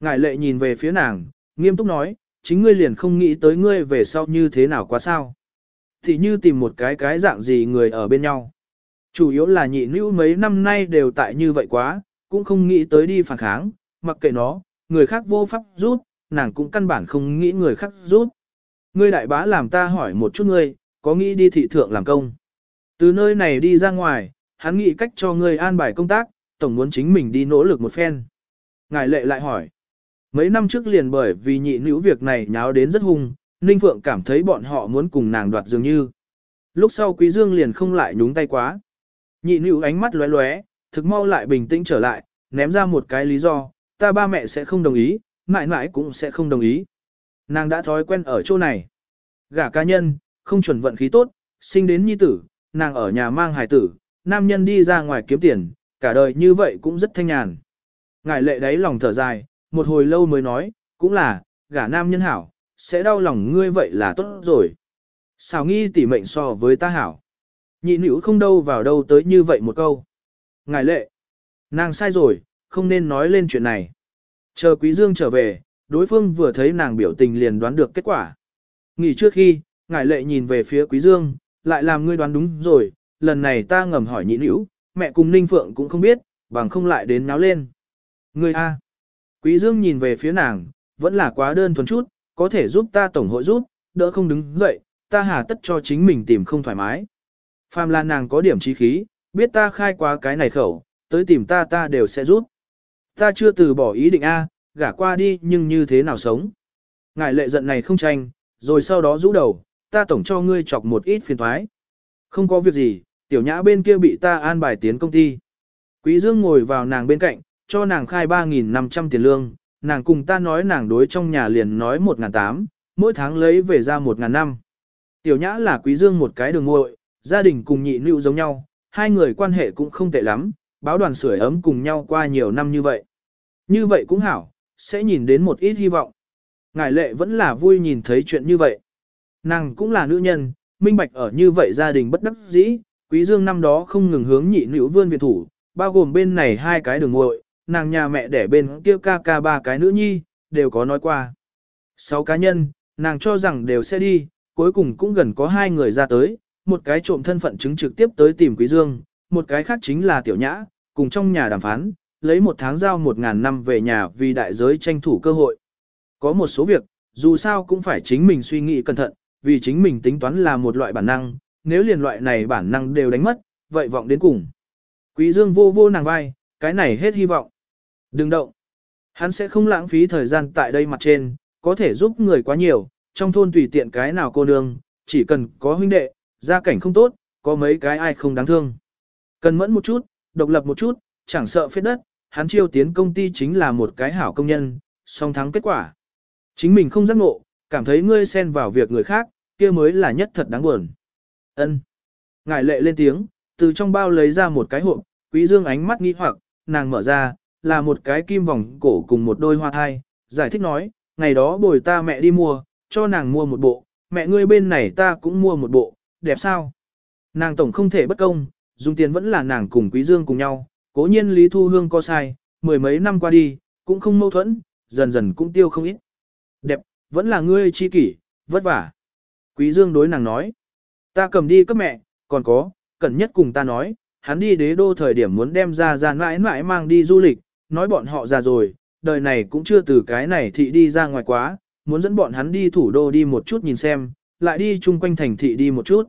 Ngài lệ nhìn về phía nàng, nghiêm túc nói, chính ngươi liền không nghĩ tới ngươi về sau như thế nào quá sao. Thì như tìm một cái cái dạng gì người ở bên nhau. Chủ yếu là nhị nữ mấy năm nay đều tại như vậy quá, cũng không nghĩ tới đi phản kháng, mặc kệ nó, người khác vô pháp rút, nàng cũng căn bản không nghĩ người khác rút. Ngươi đại bá làm ta hỏi một chút ngươi, có nghĩ đi thị thượng làm công. Từ nơi này đi ra ngoài, hắn nghĩ cách cho ngươi an bài công tác, tổng muốn chính mình đi nỗ lực một phen. Ngài lệ lại hỏi. Mấy năm trước liền bởi vì nhị nữ việc này nháo đến rất hung, Ninh Phượng cảm thấy bọn họ muốn cùng nàng đoạt dường như. Lúc sau Quý Dương liền không lại nhúng tay quá. Nhị nữ ánh mắt lóe lóe, thực mau lại bình tĩnh trở lại, ném ra một cái lý do, ta ba mẹ sẽ không đồng ý, mãi mãi cũng sẽ không đồng ý. Nàng đã thói quen ở chỗ này. Gả cá nhân, không chuẩn vận khí tốt, sinh đến nhi tử, nàng ở nhà mang hài tử, nam nhân đi ra ngoài kiếm tiền, cả đời như vậy cũng rất thanh nhàn. Ngài lệ đáy lòng thở dài, một hồi lâu mới nói, cũng là, gả nam nhân hảo, sẽ đau lòng ngươi vậy là tốt rồi. Xào nghi tỉ mệnh so với ta hảo. Nhị nữ không đâu vào đâu tới như vậy một câu. Ngài lệ, nàng sai rồi, không nên nói lên chuyện này. Chờ quý dương trở về, đối phương vừa thấy nàng biểu tình liền đoán được kết quả. Nghỉ trước khi, ngài lệ nhìn về phía quý dương, lại làm ngươi đoán đúng rồi, lần này ta ngầm hỏi nhị nữ, mẹ cùng Ninh Phượng cũng không biết, bằng không lại đến náo lên. người A. Quý Dương nhìn về phía nàng, vẫn là quá đơn thuần chút, có thể giúp ta tổng hội giúp, đỡ không đứng dậy, ta hà tất cho chính mình tìm không thoải mái. Phàm là nàng có điểm trí khí, biết ta khai quá cái này khẩu, tới tìm ta ta đều sẽ giúp. Ta chưa từ bỏ ý định A, gả qua đi nhưng như thế nào sống. Ngài lệ giận này không tranh, rồi sau đó rũ đầu, ta tổng cho ngươi chọc một ít phiền thoái. Không có việc gì, tiểu nhã bên kia bị ta an bài tiến công ty. Quý Dương ngồi vào nàng bên cạnh, cho nàng khai 3.500 tiền lương, nàng cùng ta nói nàng đối trong nhà liền nói 1.800, mỗi tháng lấy về ra 1.500. Tiểu nhã là quý dương một cái đường muội, gia đình cùng nhị nữ giống nhau, hai người quan hệ cũng không tệ lắm, báo đoàn sưởi ấm cùng nhau qua nhiều năm như vậy. Như vậy cũng hảo, sẽ nhìn đến một ít hy vọng. Ngài lệ vẫn là vui nhìn thấy chuyện như vậy. Nàng cũng là nữ nhân, minh bạch ở như vậy gia đình bất đắc dĩ, quý dương năm đó không ngừng hướng nhị nữ vươn viện thủ, bao gồm bên này hai cái đường muội, nàng nhà mẹ đẻ bên kia ca ca ba cái nữ nhi, đều có nói qua. Sáu cá nhân, nàng cho rằng đều sẽ đi, cuối cùng cũng gần có hai người ra tới, một cái trộm thân phận chứng trực tiếp tới tìm Quý Dương, một cái khác chính là Tiểu Nhã, cùng trong nhà đàm phán, lấy một tháng giao một ngàn năm về nhà vì đại giới tranh thủ cơ hội. Có một số việc, dù sao cũng phải chính mình suy nghĩ cẩn thận, vì chính mình tính toán là một loại bản năng, nếu liền loại này bản năng đều đánh mất, vậy vọng đến cùng. Quý Dương vô vô nàng vai, cái này hết hy vọng. Đừng động. Hắn sẽ không lãng phí thời gian tại đây mặt trên, có thể giúp người quá nhiều, trong thôn tùy tiện cái nào cô nương, chỉ cần có huynh đệ, gia cảnh không tốt, có mấy cái ai không đáng thương. Cần mẫn một chút, độc lập một chút, chẳng sợ phết đất, hắn chiêu tiến công ty chính là một cái hảo công nhân, song thắng kết quả. Chính mình không giác ngộ, cảm thấy ngươi xen vào việc người khác, kia mới là nhất thật đáng buồn. Ân. Ngải lệ lên tiếng, từ trong bao lấy ra một cái hộp, quý dương ánh mắt nghi hoặc, nàng mở ra, là một cái kim vòng cổ cùng một đôi hoa thai, giải thích nói, ngày đó bồi ta mẹ đi mua, cho nàng mua một bộ, mẹ ngươi bên này ta cũng mua một bộ, đẹp sao? Nàng tổng không thể bất công, dùng tiền vẫn là nàng cùng quý dương cùng nhau, cố nhiên Lý Thu Hương có sai, mười mấy năm qua đi, cũng không mâu thuẫn, dần dần cũng tiêu không ít. Đẹp, vẫn là ngươi chi kỷ, vất vả. Quý Dương đối nàng nói, ta cầm đi cấp mẹ, còn có, cẩn nhất cùng ta nói, hắn đi đế đô thời điểm muốn đem ra ra mãi mãi mang đi du lịch, nói bọn họ già rồi, đời này cũng chưa từ cái này thị đi ra ngoài quá, muốn dẫn bọn hắn đi thủ đô đi một chút nhìn xem, lại đi chung quanh thành thị đi một chút.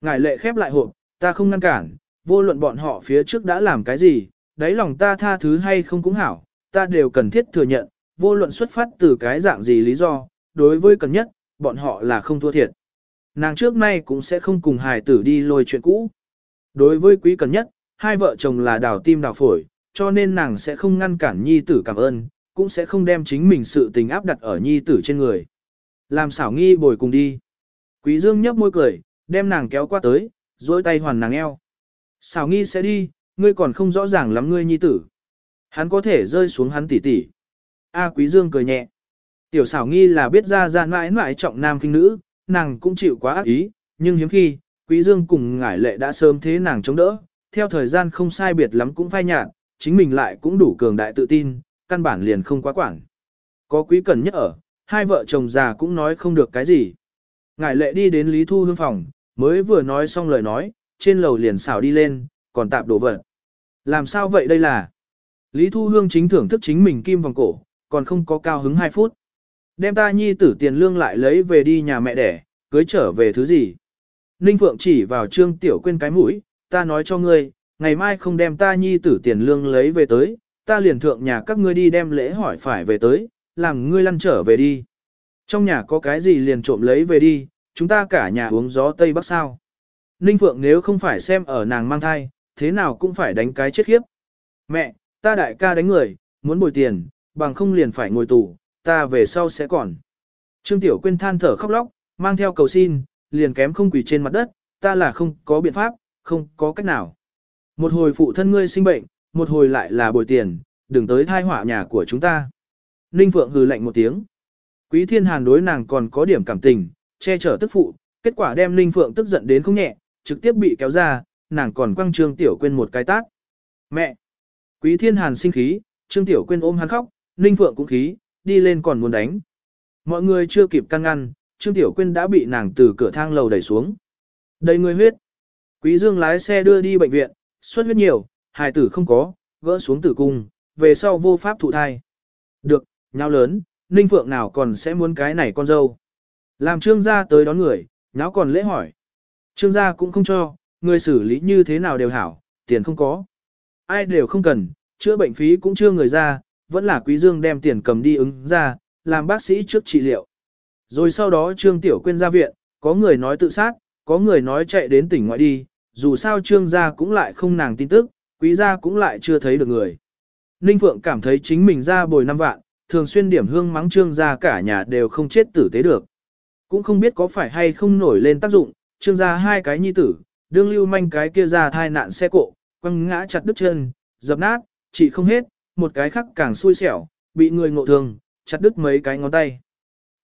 Ngài lệ khép lại hộp, ta không ngăn cản, vô luận bọn họ phía trước đã làm cái gì, đáy lòng ta tha thứ hay không cũng hảo, ta đều cần thiết thừa nhận, vô luận xuất phát từ cái dạng gì lý do, đối với cần nhất, bọn họ là không thua thiệt. Nàng trước nay cũng sẽ không cùng hài tử đi lôi chuyện cũ. Đối với quý cần nhất, hai vợ chồng là đào tim đào phổi, cho nên nàng sẽ không ngăn cản nhi tử cảm ơn, cũng sẽ không đem chính mình sự tình áp đặt ở nhi tử trên người. Làm xảo nghi bồi cùng đi. Quý dương nhấp môi cười, đem nàng kéo qua tới, duỗi tay hoàn nàng eo. Xảo nghi sẽ đi, ngươi còn không rõ ràng lắm ngươi nhi tử. Hắn có thể rơi xuống hắn tỉ tỉ. A quý dương cười nhẹ. Tiểu xảo nghi là biết ra ra mãi mãi trọng nam kinh nữ, nàng cũng chịu quá ác ý, nhưng hiếm khi, quý dương cùng ngải lệ đã sớm thế nàng chống đỡ, theo thời gian không sai biệt lắm cũng phai nhạt, chính mình lại cũng đủ cường đại tự tin, căn bản liền không quá quản. Có quý cần nhất ở, hai vợ chồng già cũng nói không được cái gì. Ngải lệ đi đến Lý Thu Hương phòng, mới vừa nói xong lời nói, trên lầu liền xảo đi lên, còn tạp đổ vật. Làm sao vậy đây là? Lý Thu Hương chính thưởng thức chính mình kim vòng cổ, còn không có cao hứng 2 phút. Đem ta nhi tử tiền lương lại lấy về đi nhà mẹ đẻ, cưới trở về thứ gì? Ninh Phượng chỉ vào trương tiểu Quyên cái mũi, ta nói cho ngươi, ngày mai không đem ta nhi tử tiền lương lấy về tới, ta liền thượng nhà các ngươi đi đem lễ hỏi phải về tới, làm ngươi lăn trở về đi. Trong nhà có cái gì liền trộm lấy về đi, chúng ta cả nhà uống gió Tây Bắc sao. Ninh Phượng nếu không phải xem ở nàng mang thai, thế nào cũng phải đánh cái chết khiếp. Mẹ, ta đại ca đánh người, muốn bồi tiền, bằng không liền phải ngồi tù, ta về sau sẽ còn. Trương Tiểu Quyên than thở khóc lóc, mang theo cầu xin, liền kém không quỳ trên mặt đất, ta là không có biện pháp, không có cách nào. Một hồi phụ thân ngươi sinh bệnh, một hồi lại là bồi tiền, đừng tới thai họa nhà của chúng ta. Ninh Phượng hừ lạnh một tiếng. Quý Thiên Hàn đối nàng còn có điểm cảm tình, che chở tức phụ, kết quả đem Ninh Phượng tức giận đến không nhẹ, trực tiếp bị kéo ra, nàng còn quăng Trương Tiểu Quyên một cái tát. Mẹ! Quý Thiên Hàn sinh khí, Trương Tiểu Quyên ôm hắn khóc, Ninh Phượng cũng khí, đi lên còn muốn đánh. Mọi người chưa kịp căn ngăn, Trương Tiểu Quyên đã bị nàng từ cửa thang lầu đẩy xuống. Đầy người huyết. Quý Dương lái xe đưa đi bệnh viện, xuất huyết nhiều, hài tử không có, gỡ xuống tử cung, về sau vô pháp thụ thai. Được, nhau lớn, Ninh Phượng nào còn sẽ muốn cái này con dâu. Làm trương gia tới đón người, nháo còn lễ hỏi. Trương gia cũng không cho, người xử lý như thế nào đều hảo, tiền không có. Ai đều không cần, chữa bệnh phí cũng chưa người ra, vẫn là quý dương đem tiền cầm đi ứng ra, làm bác sĩ trước trị liệu. Rồi sau đó Trương Tiểu Quyên ra viện, có người nói tự sát, có người nói chạy đến tỉnh ngoại đi, dù sao Trương gia cũng lại không nàng tin tức, quý gia cũng lại chưa thấy được người. Ninh Phượng cảm thấy chính mình ra bồi năm vạn, thường xuyên điểm hương mắng Trương gia cả nhà đều không chết tử tế được. Cũng không biết có phải hay không nổi lên tác dụng, Trương gia hai cái nhi tử, đương lưu manh cái kia ra thai nạn xe cộ, quăng ngã chặt đứt chân, dập nát, chỉ không hết, một cái khác càng xui xẻo, bị người ngộ thương, chặt đứt mấy cái ngón tay.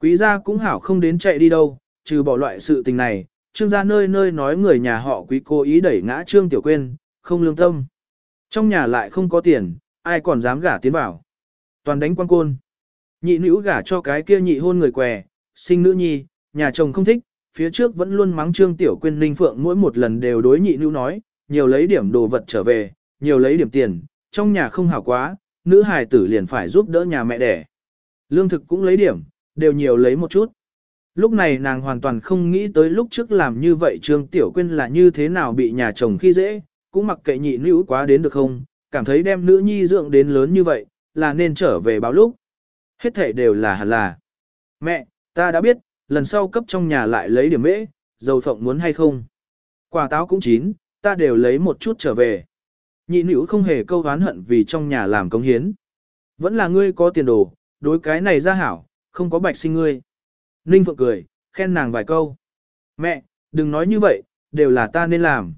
Quý gia cũng hảo không đến chạy đi đâu, trừ bỏ loại sự tình này, trương gia nơi nơi nói người nhà họ quý cố ý đẩy ngã trương tiểu quên, không lương tâm. Trong nhà lại không có tiền, ai còn dám gả tiến vào. Toàn đánh quan côn. Nhị nữ gả cho cái kia nhị hôn người què, sinh nữ nhi, nhà chồng không thích, phía trước vẫn luôn mắng Trương Tiểu Quyên Linh Phượng mỗi một lần đều đối nhị nữ nói, nhiều lấy điểm đồ vật trở về, nhiều lấy điểm tiền, trong nhà không hảo quá, nữ hài tử liền phải giúp đỡ nhà mẹ đẻ. Lương thực cũng lấy điểm, đều nhiều lấy một chút. Lúc này nàng hoàn toàn không nghĩ tới lúc trước làm như vậy Trương Tiểu Quyên là như thế nào bị nhà chồng khi dễ, cũng mặc kệ nhị nữ quá đến được không, cảm thấy đem nữ nhi dưỡng đến lớn như vậy, là nên trở về báo lúc. Hết thể đều là hẳn là. Mẹ, ta đã biết, lần sau cấp trong nhà lại lấy điểm mễ, dầu phộng muốn hay không. Quả táo cũng chín, ta đều lấy một chút trở về. Nhị nữ không hề câu oán hận vì trong nhà làm cống hiến. Vẫn là ngươi có tiền đồ, đối cái này ra hảo, không có bạch sinh ngươi. Ninh Phượng cười, khen nàng vài câu. Mẹ, đừng nói như vậy, đều là ta nên làm.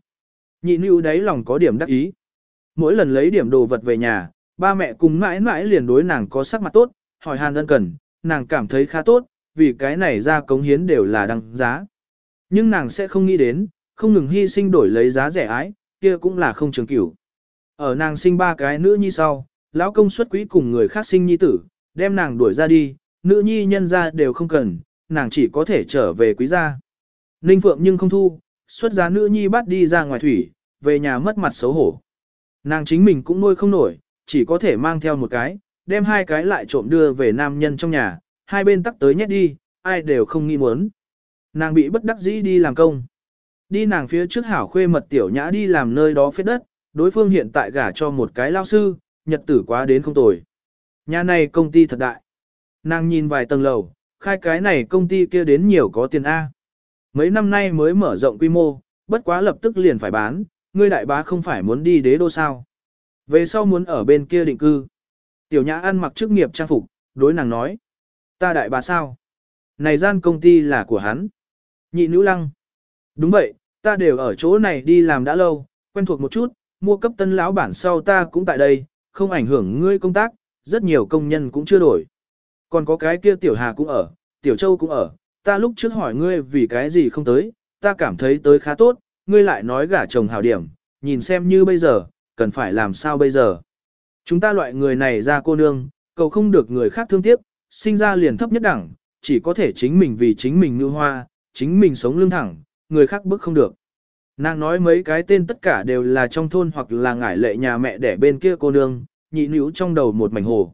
Nhị nữ đấy lòng có điểm đắc ý. Mỗi lần lấy điểm đồ vật về nhà, ba mẹ cùng mãi mãi liền đối nàng có sắc mặt tốt, hỏi hàn ân cần, nàng cảm thấy khá tốt, vì cái này ra cống hiến đều là đăng giá. Nhưng nàng sẽ không nghĩ đến, không ngừng hy sinh đổi lấy giá rẻ ái, kia cũng là không trường cửu. Ở nàng sinh ba cái nữ nhi sau, lão công suất quý cùng người khác sinh nhi tử, đem nàng đuổi ra đi, nữ nhi nhân ra đều không cần, nàng chỉ có thể trở về quý gia. Ninh Phượng nhưng không thu, xuất giá nữ nhi bắt đi ra ngoài thủy, về nhà mất mặt xấu hổ. Nàng chính mình cũng nuôi không nổi, chỉ có thể mang theo một cái, đem hai cái lại trộm đưa về nam nhân trong nhà, hai bên tắc tới nhét đi, ai đều không nghĩ muốn. Nàng bị bất đắc dĩ đi làm công. Đi nàng phía trước hảo khuê mật tiểu nhã đi làm nơi đó phết đất, đối phương hiện tại gả cho một cái lao sư, nhật tử quá đến không tồi. Nhà này công ty thật đại. Nàng nhìn vài tầng lầu, khai cái này công ty kia đến nhiều có tiền A. Mấy năm nay mới mở rộng quy mô, bất quá lập tức liền phải bán, ngươi đại bá không phải muốn đi đế đô sao. Về sau muốn ở bên kia định cư. Tiểu nhã ăn mặc chức nghiệp trang phục, đối nàng nói. Ta đại bá sao? Này gian công ty là của hắn. Nhị nữ lăng. Đúng vậy, ta đều ở chỗ này đi làm đã lâu, quen thuộc một chút, mua cấp tân lão bản sau ta cũng tại đây, không ảnh hưởng ngươi công tác, rất nhiều công nhân cũng chưa đổi. Còn có cái kia tiểu hà cũng ở, tiểu châu cũng ở, ta lúc trước hỏi ngươi vì cái gì không tới, ta cảm thấy tới khá tốt, ngươi lại nói gả chồng hảo điểm, nhìn xem như bây giờ, cần phải làm sao bây giờ. Chúng ta loại người này ra cô nương, cầu không được người khác thương tiếc, sinh ra liền thấp nhất đẳng, chỉ có thể chính mình vì chính mình như hoa, chính mình sống lưng thẳng, người khác bức không được. Nàng nói mấy cái tên tất cả đều là trong thôn hoặc là ngải lệ nhà mẹ đẻ bên kia cô nương, nhị nữ trong đầu một mảnh hồ.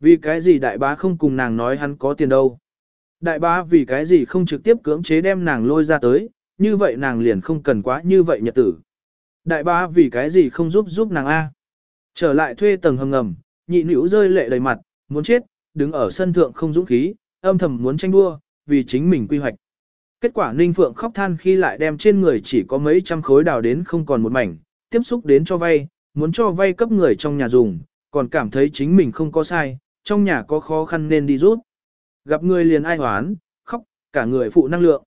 Vì cái gì đại bá không cùng nàng nói hắn có tiền đâu. Đại bá vì cái gì không trực tiếp cưỡng chế đem nàng lôi ra tới, như vậy nàng liền không cần quá như vậy nhật tử. Đại bá vì cái gì không giúp giúp nàng A. Trở lại thuê tầng hầm ngầm, nhị nữ rơi lệ đầy mặt, muốn chết, đứng ở sân thượng không dũng khí, âm thầm muốn tranh đua, vì chính mình quy hoạch. Kết quả Ninh Phượng khóc than khi lại đem trên người chỉ có mấy trăm khối đào đến không còn một mảnh, tiếp xúc đến cho vay, muốn cho vay cấp người trong nhà dùng, còn cảm thấy chính mình không có sai, trong nhà có khó khăn nên đi rút. Gặp người liền ai hoán, khóc, cả người phụ năng lượng.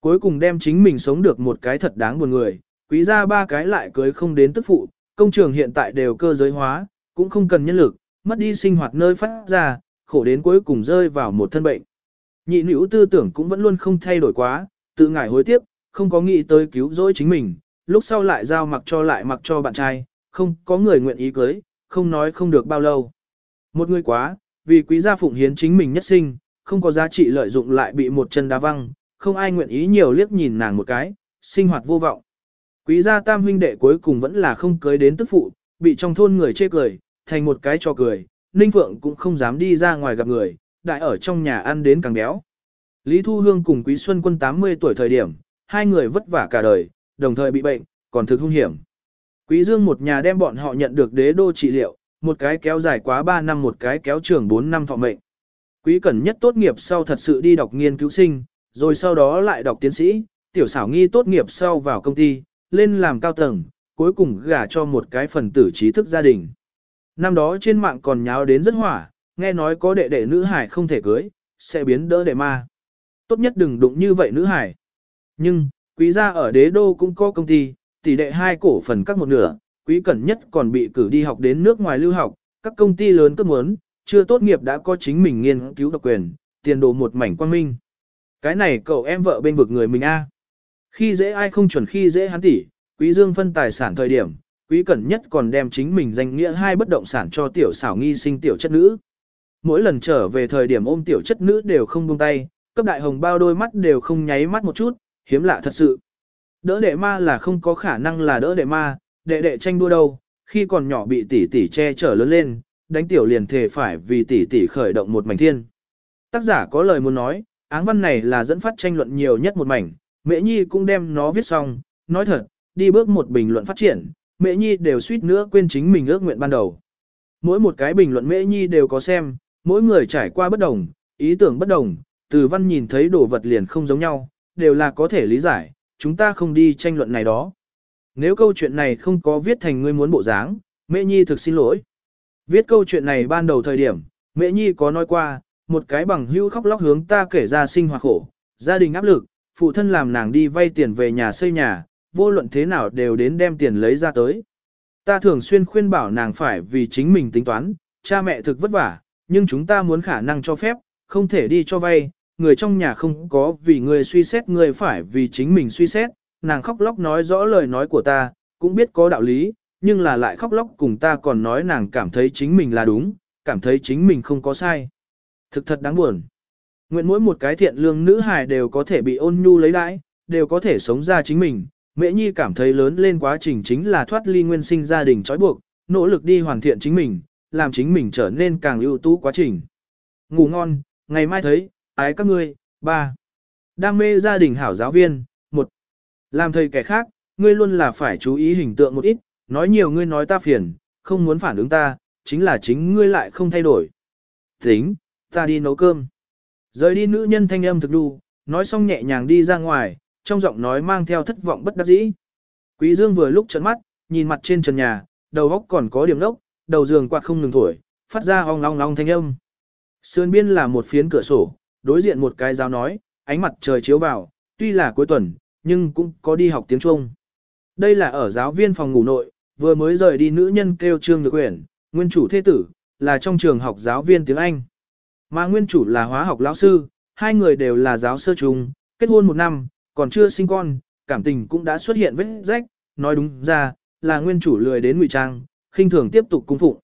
Cuối cùng đem chính mình sống được một cái thật đáng buồn người, quý ra ba cái lại cưới không đến tức phụ, công trường hiện tại đều cơ giới hóa, cũng không cần nhân lực, mất đi sinh hoạt nơi phát ra, khổ đến cuối cùng rơi vào một thân bệnh. Nhị nữ tư tưởng cũng vẫn luôn không thay đổi quá, tự ngải hối tiếc, không có nghĩ tới cứu rỗi chính mình, lúc sau lại giao mặc cho lại mặc cho bạn trai, không có người nguyện ý cưới, không nói không được bao lâu. Một người quá, vì quý gia phụng hiến chính mình nhất sinh, không có giá trị lợi dụng lại bị một chân đá văng, không ai nguyện ý nhiều liếc nhìn nàng một cái, sinh hoạt vô vọng. Quý gia tam huynh đệ cuối cùng vẫn là không cưới đến tức phụ, bị trong thôn người chê cười, thành một cái trò cười, Ninh Phượng cũng không dám đi ra ngoài gặp người, đại ở trong nhà ăn đến càng béo. Lý Thu Hương cùng Quý Xuân Quân 80 tuổi thời điểm, hai người vất vả cả đời, đồng thời bị bệnh, còn thực hung hiểm. Quý Dương một nhà đem bọn họ nhận được đế đô trị liệu, một cái kéo dài quá 3 năm một cái kéo trường 4 năm thọ mệnh. Quý Cẩn nhất tốt nghiệp sau thật sự đi đọc nghiên cứu sinh, rồi sau đó lại đọc tiến sĩ, tiểu xảo nghi tốt nghiệp sau vào công ty, lên làm cao tầng, cuối cùng gả cho một cái phần tử trí thức gia đình. Năm đó trên mạng còn nháo đến rất hỏa, nghe nói có đệ đệ nữ hải không thể cưới, sẽ biến đỡ đệ ma. Tốt nhất đừng đụng như vậy nữ hải. Nhưng, quý gia ở đế đô cũng có công ty, tỷ đệ hai cổ phần các một nửa, quý cẩn nhất còn bị cử đi học đến nước ngoài lưu học, các công ty lớn cấp muốn, chưa tốt nghiệp đã có chính mình nghiên cứu độc quyền, tiền đồ một mảnh quang minh. Cái này cậu em vợ bên vực người mình a. Khi dễ ai không chuẩn khi dễ hắn tỷ, quý dương phân tài sản thời điểm, quý cẩn nhất còn đem chính mình danh nghĩa hai bất động sản cho tiểu xảo nghi sinh tiểu chất nữ. Mỗi lần trở về thời điểm ôm tiểu chất nữ đều không buông tay, cấp đại hồng bao đôi mắt đều không nháy mắt một chút, hiếm lạ thật sự. Đỡ đệ ma là không có khả năng là đỡ đệ ma, đệ đệ tranh đua đâu, khi còn nhỏ bị tỷ tỷ che chở lớn lên, đánh tiểu liền thề phải vì tỷ tỷ khởi động một mảnh thiên. Tác giả có lời muốn nói, áng văn này là dẫn phát tranh luận nhiều nhất một mảnh, Mễ Nhi cũng đem nó viết xong, nói thật, đi bước một bình luận phát triển, Mễ Nhi đều suýt nữa quên chính mình ước nguyện ban đầu. Mỗi một cái bình luận Mễ Nhi đều có xem, mỗi người trải qua bất đồng, ý tưởng bất đồng, từ văn nhìn thấy đồ vật liền không giống nhau, đều là có thể lý giải, chúng ta không đi tranh luận này đó. Nếu câu chuyện này không có viết thành ngươi muốn bộ dáng, Mễ Nhi thực xin lỗi. Viết câu chuyện này ban đầu thời điểm, Mễ Nhi có nói qua, một cái bằng hưu khóc lóc hướng ta kể ra sinh hoạt khổ, gia đình áp lực, phụ thân làm nàng đi vay tiền về nhà xây nhà, vô luận thế nào đều đến đem tiền lấy ra tới. Ta thường xuyên khuyên bảo nàng phải vì chính mình tính toán, cha mẹ thực vất vả, nhưng chúng ta muốn khả năng cho phép, không thể đi cho vay, người trong nhà không có vì người suy xét người phải vì chính mình suy xét, nàng khóc lóc nói rõ lời nói của ta, cũng biết có đạo lý, nhưng là lại khóc lóc cùng ta còn nói nàng cảm thấy chính mình là đúng, cảm thấy chính mình không có sai. Thực thật đáng buồn. Nguyện mỗi một cái thiện lương nữ hài đều có thể bị ôn nhu lấy đãi, đều có thể sống ra chính mình. Mẹ Nhi cảm thấy lớn lên quá trình chính là thoát ly nguyên sinh gia đình trói buộc, nỗ lực đi hoàn thiện chính mình, làm chính mình trở nên càng ưu tú quá trình. Ngủ ngon, ngày mai thấy, ái các ngươi, ba. Đam mê gia đình hảo giáo viên, một. Làm thầy kẻ khác, ngươi luôn là phải chú ý hình tượng một ít, nói nhiều ngươi nói ta phiền, không muốn phản ứng ta, chính là chính ngươi lại không thay đổi. Tính, ta đi nấu cơm. Rời đi nữ nhân thanh âm thực đu, nói xong nhẹ nhàng đi ra ngoài, trong giọng nói mang theo thất vọng bất đắc dĩ. Quý Dương vừa lúc trợn mắt, nhìn mặt trên trần nhà, đầu óc còn có điểm lốc đầu giường quạt không ngừng thổi, phát ra ong long long thanh âm. Sườn biên là một phiến cửa sổ, đối diện một cái giáo nói, ánh mặt trời chiếu vào, tuy là cuối tuần, nhưng cũng có đi học tiếng Trung. Đây là ở giáo viên phòng ngủ nội, vừa mới rời đi nữ nhân kêu Trương Nhược Uyển, nguyên chủ thế tử, là trong trường học giáo viên tiếng Anh. Mà nguyên chủ là hóa học lão sư, hai người đều là giáo sơ trung, kết hôn một năm, còn chưa sinh con, cảm tình cũng đã xuất hiện vết rách, nói đúng ra, là nguyên chủ lười đến ngụy trang, khinh thường tiếp tục cung phụng.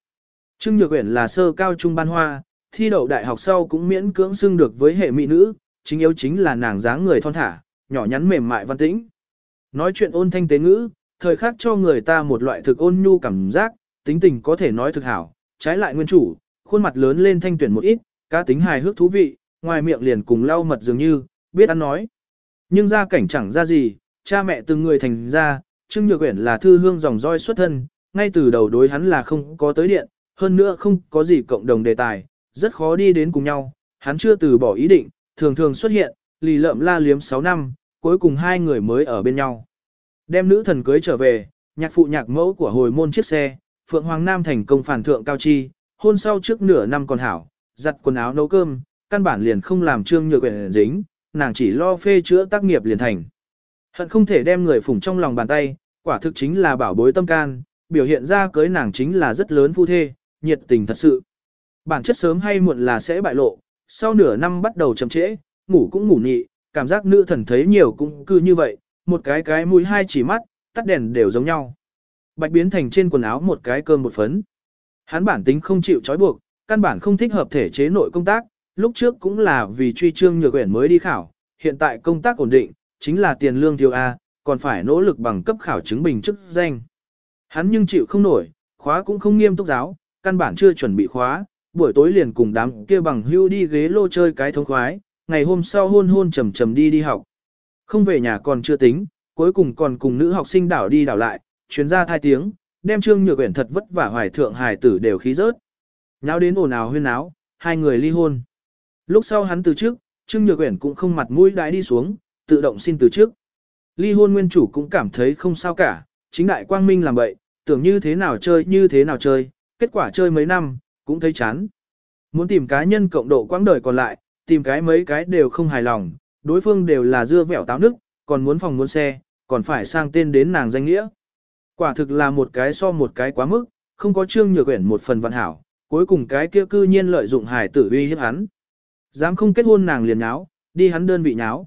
Trương Nhược Uyển là sơ cao trung ban hoa, thi đậu đại học sau cũng miễn cưỡng xưng được với hệ mỹ nữ, chính yếu chính là nàng dáng người thon thả, nhỏ nhắn mềm mại văn tĩnh. Nói chuyện ôn thanh tế ngữ, thời khắc cho người ta một loại thực ôn nhu cảm giác, tính tình có thể nói thực hảo, trái lại nguyên chủ, khuôn mặt lớn lên thanh tuyển một ít, cá tính hài hước thú vị, ngoài miệng liền cùng lau mật dường như, biết ăn nói. Nhưng ra cảnh chẳng ra gì, cha mẹ từng người thành ra, Trương Nhược Uyển là thư hương dòng roi xuất thân, ngay từ đầu đối hắn là không có tới điện, hơn nữa không có gì cộng đồng đề tài, rất khó đi đến cùng nhau, hắn chưa từ bỏ ý định, thường thường xuất hiện, lì lợm la liếm 6 năm, cuối cùng hai người mới ở bên nhau. Đem nữ thần cưới trở về, nhạc phụ nhạc mẫu của hồi môn chiếc xe, Phượng Hoàng Nam thành công phản thượng cao chi, hôn sau trước nửa năm còn hảo, giặt quần áo nấu cơm, căn bản liền không làm trương nhược quyển dính, nàng chỉ lo phê chữa tác nghiệp liền thành. Hận không thể đem người phủng trong lòng bàn tay, quả thực chính là bảo bối tâm can, biểu hiện ra cưới nàng chính là rất lớn phu thê, nhiệt tình thật sự. Bản chất sớm hay muộn là sẽ bại lộ, sau nửa năm bắt đầu chậm trễ, ngủ cũng ngủ nhị, cảm giác nữ thần thấy nhiều cũng cứ như vậy, một cái cái mũi hai chỉ mắt, tắt đèn đều giống nhau. Bạch biến thành trên quần áo một cái cơm một phấn. Hắn bản tính không chịu trói buộc, căn bản không thích hợp thể chế nội công tác, lúc trước cũng là vì truy trương nhược quyển mới đi khảo, hiện tại công tác ổn định, chính là tiền lương thiếu A, còn phải nỗ lực bằng cấp khảo chứng bình chức danh. Hắn nhưng chịu không nổi, khóa cũng không nghiêm túc giáo, căn bản chưa chuẩn bị khóa, buổi tối liền cùng đám kia bằng hưu đi ghế lô chơi cái thống khoái, ngày hôm sau hôn hôn trầm trầm đi đi học. Không về nhà còn chưa tính, cuối cùng còn cùng nữ học sinh đảo đi đảo lại, chuyến ra thai tiếng, đem trương nhược quyển thật vất vả hoài thượng hài tử đều khí rớt. Nháo đến ồn ào huyên náo, hai người ly hôn. Lúc sau hắn từ trước, Trương Nhược Uyển cũng không mặt mũi đái đi xuống, tự động xin từ trước. Ly hôn nguyên chủ cũng cảm thấy không sao cả, chính đại quang minh làm vậy, tưởng như thế nào chơi như thế nào chơi, kết quả chơi mấy năm, cũng thấy chán. Muốn tìm cá nhân cộng độ quãng đời còn lại, tìm cái mấy cái đều không hài lòng, đối phương đều là dưa vẻo táo nước, còn muốn phòng muốn xe, còn phải sang tên đến nàng danh nghĩa. Quả thực là một cái so một cái quá mức, không có trương nhược quyển một phần văn hảo, cuối cùng cái kia cư nhiên lợi dụng hài tử uy hiếp hắn. Dám không kết hôn nàng liền nháo, đi hắn đơn vị nháo.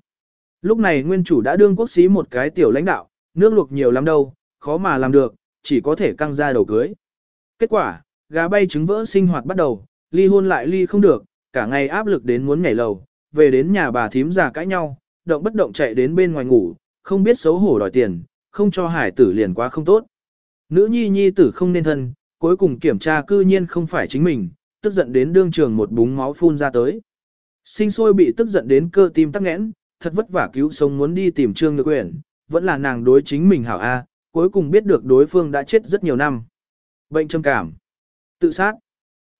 Lúc này nguyên chủ đã đương quốc sĩ một cái tiểu lãnh đạo, nước luộc nhiều lắm đâu, khó mà làm được, chỉ có thể căng ra đầu cưới. Kết quả, gà bay trứng vỡ sinh hoạt bắt đầu, ly hôn lại ly không được, cả ngày áp lực đến muốn nhảy lầu, về đến nhà bà thím già cãi nhau, động bất động chạy đến bên ngoài ngủ, không biết xấu hổ đòi tiền, không cho hải tử liền quá không tốt. Nữ nhi nhi tử không nên thân, cuối cùng kiểm tra cư nhiên không phải chính mình, tức giận đến đương trường một búng máu phun ra tới. Sinh sôi bị tức giận đến cơ tim tắc nghẽn, thật vất vả cứu sống muốn đi tìm Trương Nhược Uyển, vẫn là nàng đối chính mình hảo A, cuối cùng biết được đối phương đã chết rất nhiều năm. Bệnh trầm cảm, tự sát,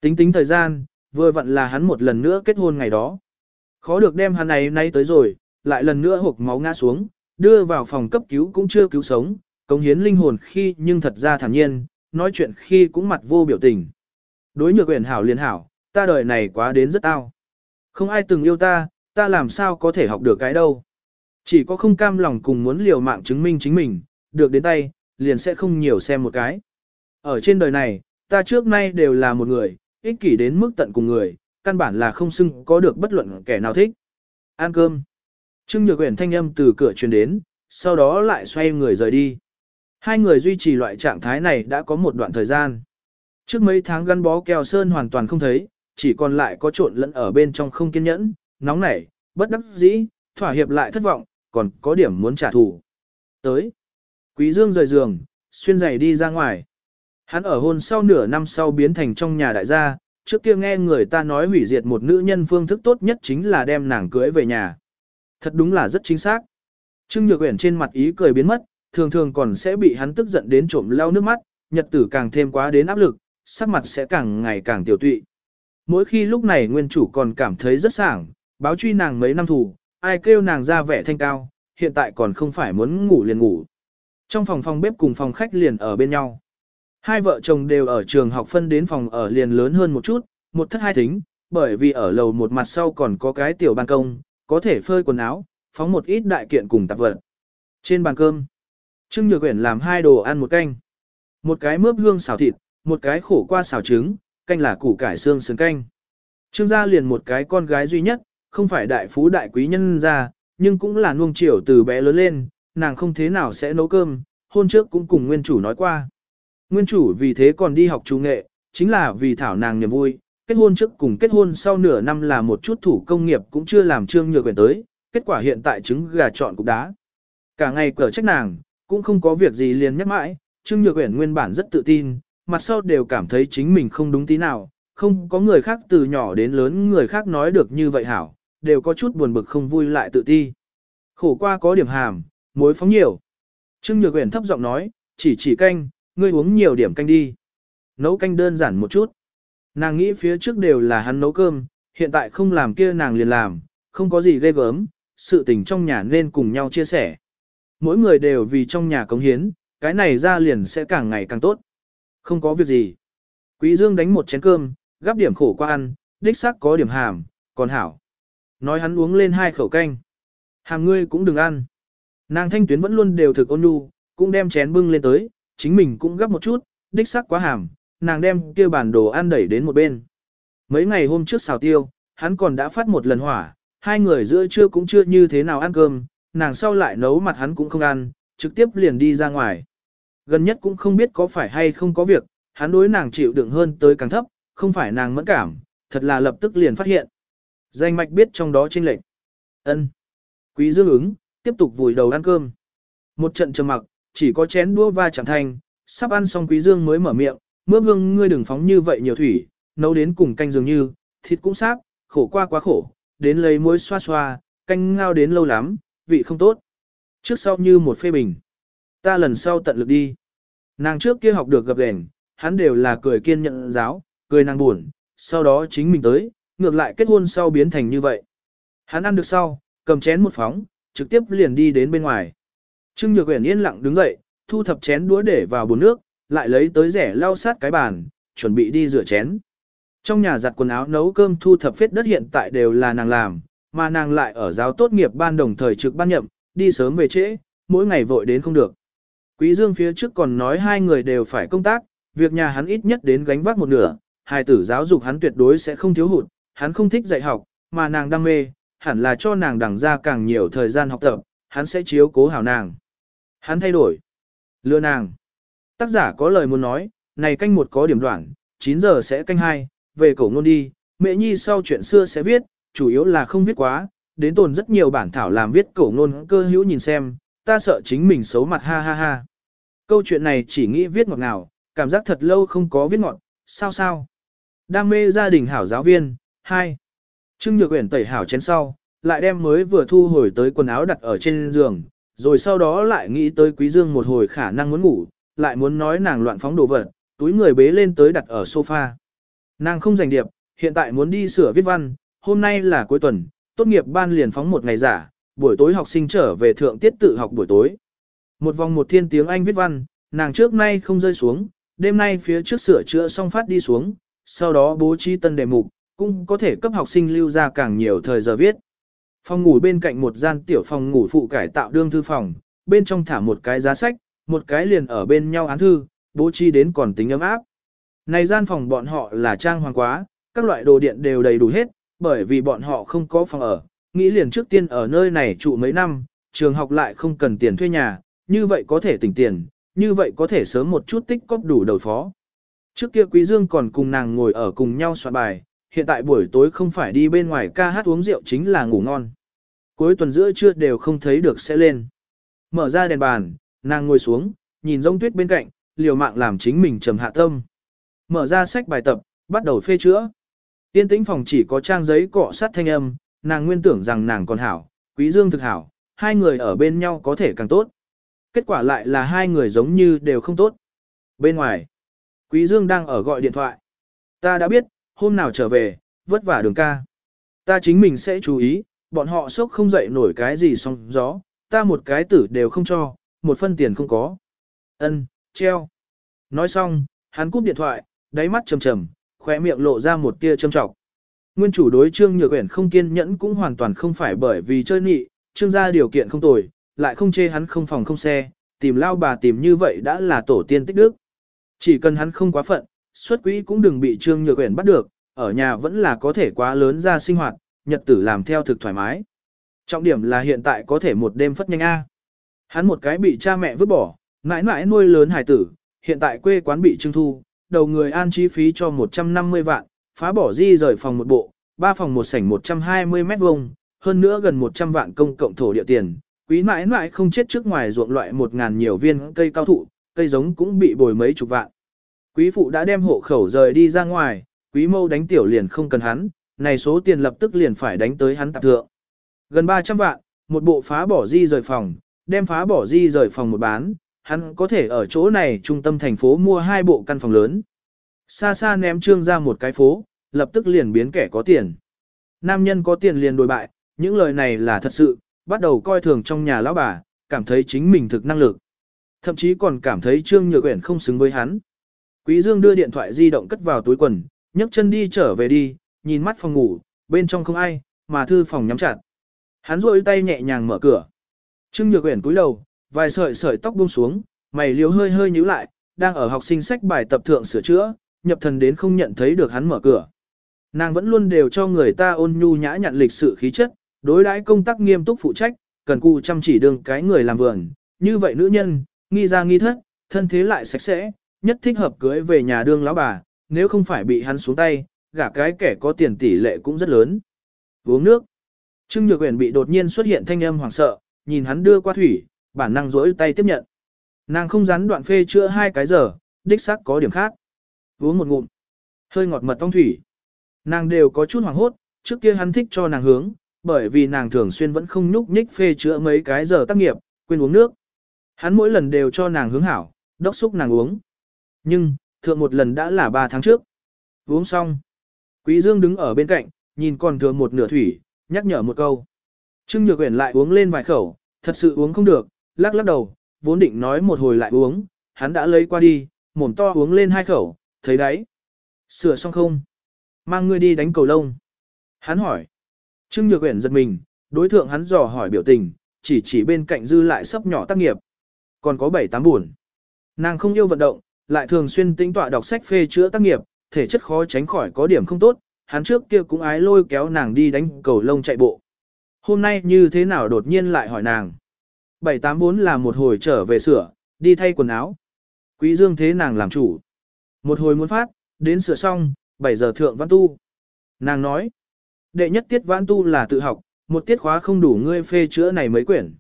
tính tính thời gian, vừa vặn là hắn một lần nữa kết hôn ngày đó. Khó được đem hắn này nay tới rồi, lại lần nữa hộp máu ngã xuống, đưa vào phòng cấp cứu cũng chưa cứu sống, cống hiến linh hồn khi nhưng thật ra thản nhiên, nói chuyện khi cũng mặt vô biểu tình. Đối nhược quyển hảo liền hảo, ta đời này quá đến rất tao. Không ai từng yêu ta, ta làm sao có thể học được cái đâu. Chỉ có không cam lòng cùng muốn liều mạng chứng minh chính mình, được đến tay, liền sẽ không nhiều xem một cái. Ở trên đời này, ta trước nay đều là một người, ích kỷ đến mức tận cùng người, căn bản là không xưng có được bất luận kẻ nào thích. Ăn cơm. Trương Nhược Uyển thanh âm từ cửa truyền đến, sau đó lại xoay người rời đi. Hai người duy trì loại trạng thái này đã có một đoạn thời gian. Trước mấy tháng gắn bó keo sơn hoàn toàn không thấy, chỉ còn lại có trộn lẫn ở bên trong không kiên nhẫn, nóng nảy, bất đắc dĩ, thỏa hiệp lại thất vọng, còn có điểm muốn trả thù. Tới. Quý Dương rời giường, xuyên giày đi ra ngoài. Hắn ở hôn sau nửa năm sau biến thành trong nhà đại gia, trước kia nghe người ta nói hủy diệt một nữ nhân phương thức tốt nhất chính là đem nàng cưới về nhà. Thật đúng là rất chính xác. Trương Nhược Uyển trên mặt ý cười biến mất, thường thường còn sẽ bị hắn tức giận đến trộm lau nước mắt, nhật tử càng thêm quá đến áp lực, sắc mặt sẽ càng ngày càng tiểu tụy. Mỗi khi lúc này nguyên chủ còn cảm thấy rất sảng, báo truy nàng mấy năm thủ, ai kêu nàng ra vẻ thanh cao, hiện tại còn không phải muốn ngủ liền ngủ. Trong phòng phòng bếp cùng phòng khách liền ở bên nhau. Hai vợ chồng đều ở trường học phân đến phòng ở liền lớn hơn một chút, một thất hai thính, bởi vì ở lầu một mặt sau còn có cái tiểu ban công, có thể phơi quần áo, phóng một ít đại kiện cùng tạp vật. Trên bàn cơm, Trương Nhược Uyển làm hai đồ ăn một canh. Một cái mướp hương xào thịt, một cái khổ qua xào trứng, canh là củ cải xương sườn canh. Trương gia liền một cái con gái duy nhất, không phải đại phú đại quý nhân gia, nhưng cũng là nuông chiều từ bé lớn lên, nàng không thế nào sẽ nấu cơm, hôn trước cũng cùng nguyên chủ nói qua. Nguyên chủ vì thế còn đi học trung nghệ, chính là vì thảo nàng niềm vui, kết hôn trước cùng kết hôn sau nửa năm là một chút thủ công nghiệp cũng chưa làm trương nhược quyền tới, kết quả hiện tại trứng gà chọn cục đá. Cả ngày cờ trách nàng, cũng không có việc gì liền nhắc mãi, trương nhược quyền nguyên bản rất tự tin, mặt sau đều cảm thấy chính mình không đúng tí nào, không có người khác từ nhỏ đến lớn người khác nói được như vậy hảo, đều có chút buồn bực không vui lại tự ti. Khổ qua có điểm hàm, muối phóng nhiều. Trương Nhược Uyển thấp giọng nói, chỉ chỉ canh, ngươi uống nhiều điểm canh đi. Nấu canh đơn giản một chút. Nàng nghĩ phía trước đều là hắn nấu cơm, hiện tại không làm kia nàng liền làm, không có gì ghê gớm, sự tình trong nhà nên cùng nhau chia sẻ. Mỗi người đều vì trong nhà cống hiến, cái này ra liền sẽ càng ngày càng tốt. Không có việc gì. Quý Dương đánh một chén cơm, gắp điểm khổ qua ăn, đích xác có điểm hàm, còn hảo. Nói hắn uống lên hai khẩu canh. Hàm ngươi cũng đừng ăn. Nàng thanh tuyến vẫn luôn đều thực ôn nhu, cũng đem chén bưng lên tới, chính mình cũng gấp một chút, đích xác quá hàm, nàng đem kia bản đồ ăn đẩy đến một bên. Mấy ngày hôm trước xào tiêu, hắn còn đã phát một lần hỏa, hai người giữa trưa cũng chưa như thế nào ăn cơm, nàng sau lại nấu mặt hắn cũng không ăn, trực tiếp liền đi ra ngoài. Gần nhất cũng không biết có phải hay không có việc, hắn đối nàng chịu đựng hơn tới càng thấp, không phải nàng mẫn cảm, thật là lập tức liền phát hiện. Danh mạch biết trong đó trên lệnh. ân Quý dương ứng, tiếp tục vùi đầu ăn cơm. Một trận trầm mặc, chỉ có chén đũa va chẳng thành, sắp ăn xong quý dương mới mở miệng, mướp hương ngươi đừng phóng như vậy nhiều thủy, nấu đến cùng canh dường như, thịt cũng sáp, khổ qua quá khổ, đến lấy muối xoa xoa, canh ngao đến lâu lắm, vị không tốt. Trước sau như một phê bình. Ta lần sau tận lực đi. Nàng trước kia học được gặp gền, hắn đều là cười kiên nhận giáo, cười nàng buồn, sau đó chính mình tới, ngược lại kết hôn sau biến thành như vậy. Hắn ăn được sau, cầm chén một phóng, trực tiếp liền đi đến bên ngoài. Trương Nhược Uyển yên lặng đứng dậy, thu thập chén đũa để vào bồn nước, lại lấy tới rẻ lau sát cái bàn, chuẩn bị đi rửa chén. Trong nhà giặt quần áo nấu cơm thu thập phết đất hiện tại đều là nàng làm, mà nàng lại ở giáo tốt nghiệp ban đồng thời trực ban nhậm, đi sớm về trễ, mỗi ngày vội đến không được. Quý Dương phía trước còn nói hai người đều phải công tác, việc nhà hắn ít nhất đến gánh vác một nửa, hài tử giáo dục hắn tuyệt đối sẽ không thiếu hụt, hắn không thích dạy học, mà nàng đam mê, hẳn là cho nàng đằng ra càng nhiều thời gian học tập, hắn sẽ chiếu cố hảo nàng. Hắn thay đổi. Lừa nàng. Tác giả có lời muốn nói, này canh một có điểm đoạn, 9 giờ sẽ canh hai, về cổ ngôn đi, mẹ nhi sau chuyện xưa sẽ viết, chủ yếu là không viết quá, đến tồn rất nhiều bản thảo làm viết cổ ngôn cơ hữu nhìn xem, ta sợ chính mình xấu mặt ha ha ha. Câu chuyện này chỉ nghĩ viết ngọt ngào, cảm giác thật lâu không có viết ngọt, sao sao. Đam mê gia đình hảo giáo viên, 2. Trương Nhược Uyển tẩy hảo chén sau, lại đem mới vừa thu hồi tới quần áo đặt ở trên giường, rồi sau đó lại nghĩ tới Quý Dương một hồi khả năng muốn ngủ, lại muốn nói nàng loạn phóng đồ vật, túi người bế lên tới đặt ở sofa. Nàng không giành điệp, hiện tại muốn đi sửa viết văn, hôm nay là cuối tuần, tốt nghiệp ban liền phóng một ngày giả, buổi tối học sinh trở về thượng tiết tự học buổi tối. Một vòng một thiên tiếng Anh viết văn, nàng trước nay không rơi xuống, đêm nay phía trước sửa chữa xong phát đi xuống, sau đó bố trí tân đề mục, cũng có thể cấp học sinh lưu ra càng nhiều thời giờ viết. Phòng ngủ bên cạnh một gian tiểu phòng ngủ phụ cải tạo đương thư phòng, bên trong thả một cái giá sách, một cái liền ở bên nhau án thư, bố trí đến còn tính ấm áp. Này gian phòng bọn họ là trang hoàng quá, các loại đồ điện đều đầy đủ hết, bởi vì bọn họ không có phòng ở, nghĩ liền trước tiên ở nơi này trụ mấy năm, trường học lại không cần tiền thuê nhà, như vậy có thể tỉnh tiền, như vậy có thể sớm một chút tích cóp đủ đầu phó. Trước kia Quý Dương còn cùng nàng ngồi ở cùng nhau soạn bài, hiện tại buổi tối không phải đi bên ngoài ca hát uống rượu chính là ngủ ngon. Cuối tuần giữa trưa đều không thấy được sẽ lên. Mở ra đèn bàn, nàng ngồi xuống, nhìn rông tuyết bên cạnh, liều mạng làm chính mình trầm hạ tâm. Mở ra sách bài tập, bắt đầu phê chữa. Tiên tĩnh phòng chỉ có trang giấy cọ sát thanh âm, nàng nguyên tưởng rằng nàng còn hảo, quý dương thực hảo, hai người ở bên nhau có thể càng tốt. Kết quả lại là hai người giống như đều không tốt. Bên ngoài, quý dương đang ở gọi điện thoại. Ta đã biết, hôm nào trở về, vất vả đường ca. Ta chính mình sẽ chú ý, bọn họ sốc không dậy nổi cái gì song gió, ta một cái tử đều không cho, một phân tiền không có. Ân, treo. Nói xong, hắn cúp điện thoại, đáy mắt trầm trầm, khóe miệng lộ ra một tia châm trọng. Nguyên chủ đối Trương Nhược Uyển không kiên nhẫn cũng hoàn toàn không phải bởi vì chơi nị, Trương gia điều kiện không tồi, lại không chê hắn không phòng không xe, tìm lao bà tìm như vậy đã là tổ tiên tích đức. Chỉ cần hắn không quá phận, xuất quỹ cũng đừng bị Trương Nhược Uyển bắt được, ở nhà vẫn là có thể quá lớn ra sinh hoạt, nhật tử làm theo thực thoải mái. Trọng điểm là hiện tại có thể một đêm phất nhanh A. Hắn một cái bị cha mẹ vứt bỏ, mãi mãi nuôi lớn hải tử, hiện tại quê quán bị trưng thu, đầu người an chi phí cho 150 vạn, phá bỏ di rời phòng một bộ, ba phòng một sảnh 120 mét vuông, hơn nữa gần 100 vạn công cộng thổ địa tiền. Quý mãi mãi không chết trước ngoài ruộng loại 1.000 nhiều viên cây cao thụ, cây giống cũng bị bồi mấy chục vạn. Quý phụ đã đem hộ khẩu rời đi ra ngoài, quý mâu đánh tiểu liền không cần hắn, này số tiền lập tức liền phải đánh tới hắn tạp thượng. Gần 300 vạn, một bộ phá bỏ di rời phòng, đem phá bỏ di rời phòng một bán, hắn có thể ở chỗ này trung tâm thành phố mua hai bộ căn phòng lớn. Xa xa ném trương ra một cái phố, lập tức liền biến kẻ có tiền. Nam nhân có tiền liền đổi bại, những lời này là thật sự, bắt đầu coi thường trong nhà lão bà, cảm thấy chính mình thực năng lực. Thậm chí còn cảm thấy Trương Nhược Uyển không xứng với hắn. Quý Dương đưa điện thoại di động cất vào túi quần, nhấc chân đi trở về đi, nhìn mắt phòng ngủ, bên trong không ai, mà thư phòng nhắm chặt. Hắn rôi tay nhẹ nhàng mở cửa. Trương Nhược Uyển cúi đầu, vài sợi sợi tóc buông xuống, mày liếu hơi hơi nhíu lại, đang ở học sinh sách bài tập thượng sửa chữa, nhập thần đến không nhận thấy được hắn mở cửa. Nàng vẫn luôn đều cho người ta ôn nhu nhã nhận lịch sự khí chất, đối đãi công tác nghiêm túc phụ trách, cần cù chăm chỉ đương cái người làm vườn, như vậy nữ nhân, nghi ra nghi thất, thân thế lại sạch sẽ, nhất thích hợp cưới về nhà đương lão bà, nếu không phải bị hắn xuống tay, gả cái kẻ có tiền tỷ lệ cũng rất lớn. Uống nước. Trương Nhược Uyển bị đột nhiên xuất hiện thanh âm hoảng sợ, nhìn hắn đưa qua thủy, bản năng rỗi tay tiếp nhận. Nàng không rắn đoạn phê chữa hai cái giờ, đích xác có điểm khác. Uống một ngụm, hơi ngọt mật tông thủy. Nàng đều có chút hoảng hốt, trước kia hắn thích cho nàng hướng, bởi vì nàng thường xuyên vẫn không nhúc nhích phê chữa mấy cái giờ tác nghiệp, quên uống nước. Hắn mỗi lần đều cho nàng hướng hảo, đốc xúc nàng uống. Nhưng, thượng một lần đã là 3 tháng trước. Uống xong. Quý Dương đứng ở bên cạnh, nhìn còn thừa một nửa thủy, nhắc nhở một câu. Trương Nhược Uyển lại uống lên vài khẩu, thật sự uống không được, lắc lắc đầu, vốn định nói một hồi lại uống, hắn đã lấy qua đi, mồm to uống lên hai khẩu, thấy đấy. Sửa xong không? Mang ngươi đi đánh cầu lông. Hắn hỏi. Trương Nhược Uyển giật mình, đối thượng hắn dò hỏi biểu tình, chỉ chỉ bên cạnh dư lại sấp nhỏ tác nghiệp. Còn có bảy tám buồn. Nàng không yêu vận động, lại thường xuyên tĩnh tọa đọc sách phê chữa tác nghiệp, thể chất khó tránh khỏi có điểm không tốt, hắn trước kia cũng ái lôi kéo nàng đi đánh cầu lông chạy bộ. Hôm nay như thế nào đột nhiên lại hỏi nàng. Bảy tám vốn là một hồi trở về sửa, đi thay quần áo. Quý dương thế nàng làm chủ. Một hồi muốn phát, đến sửa xong, 7 giờ thượng văn tu. Nàng nói, đệ nhất tiết văn tu là tự học, một tiết khóa không đủ ngươi phê chữa này mấy quyển.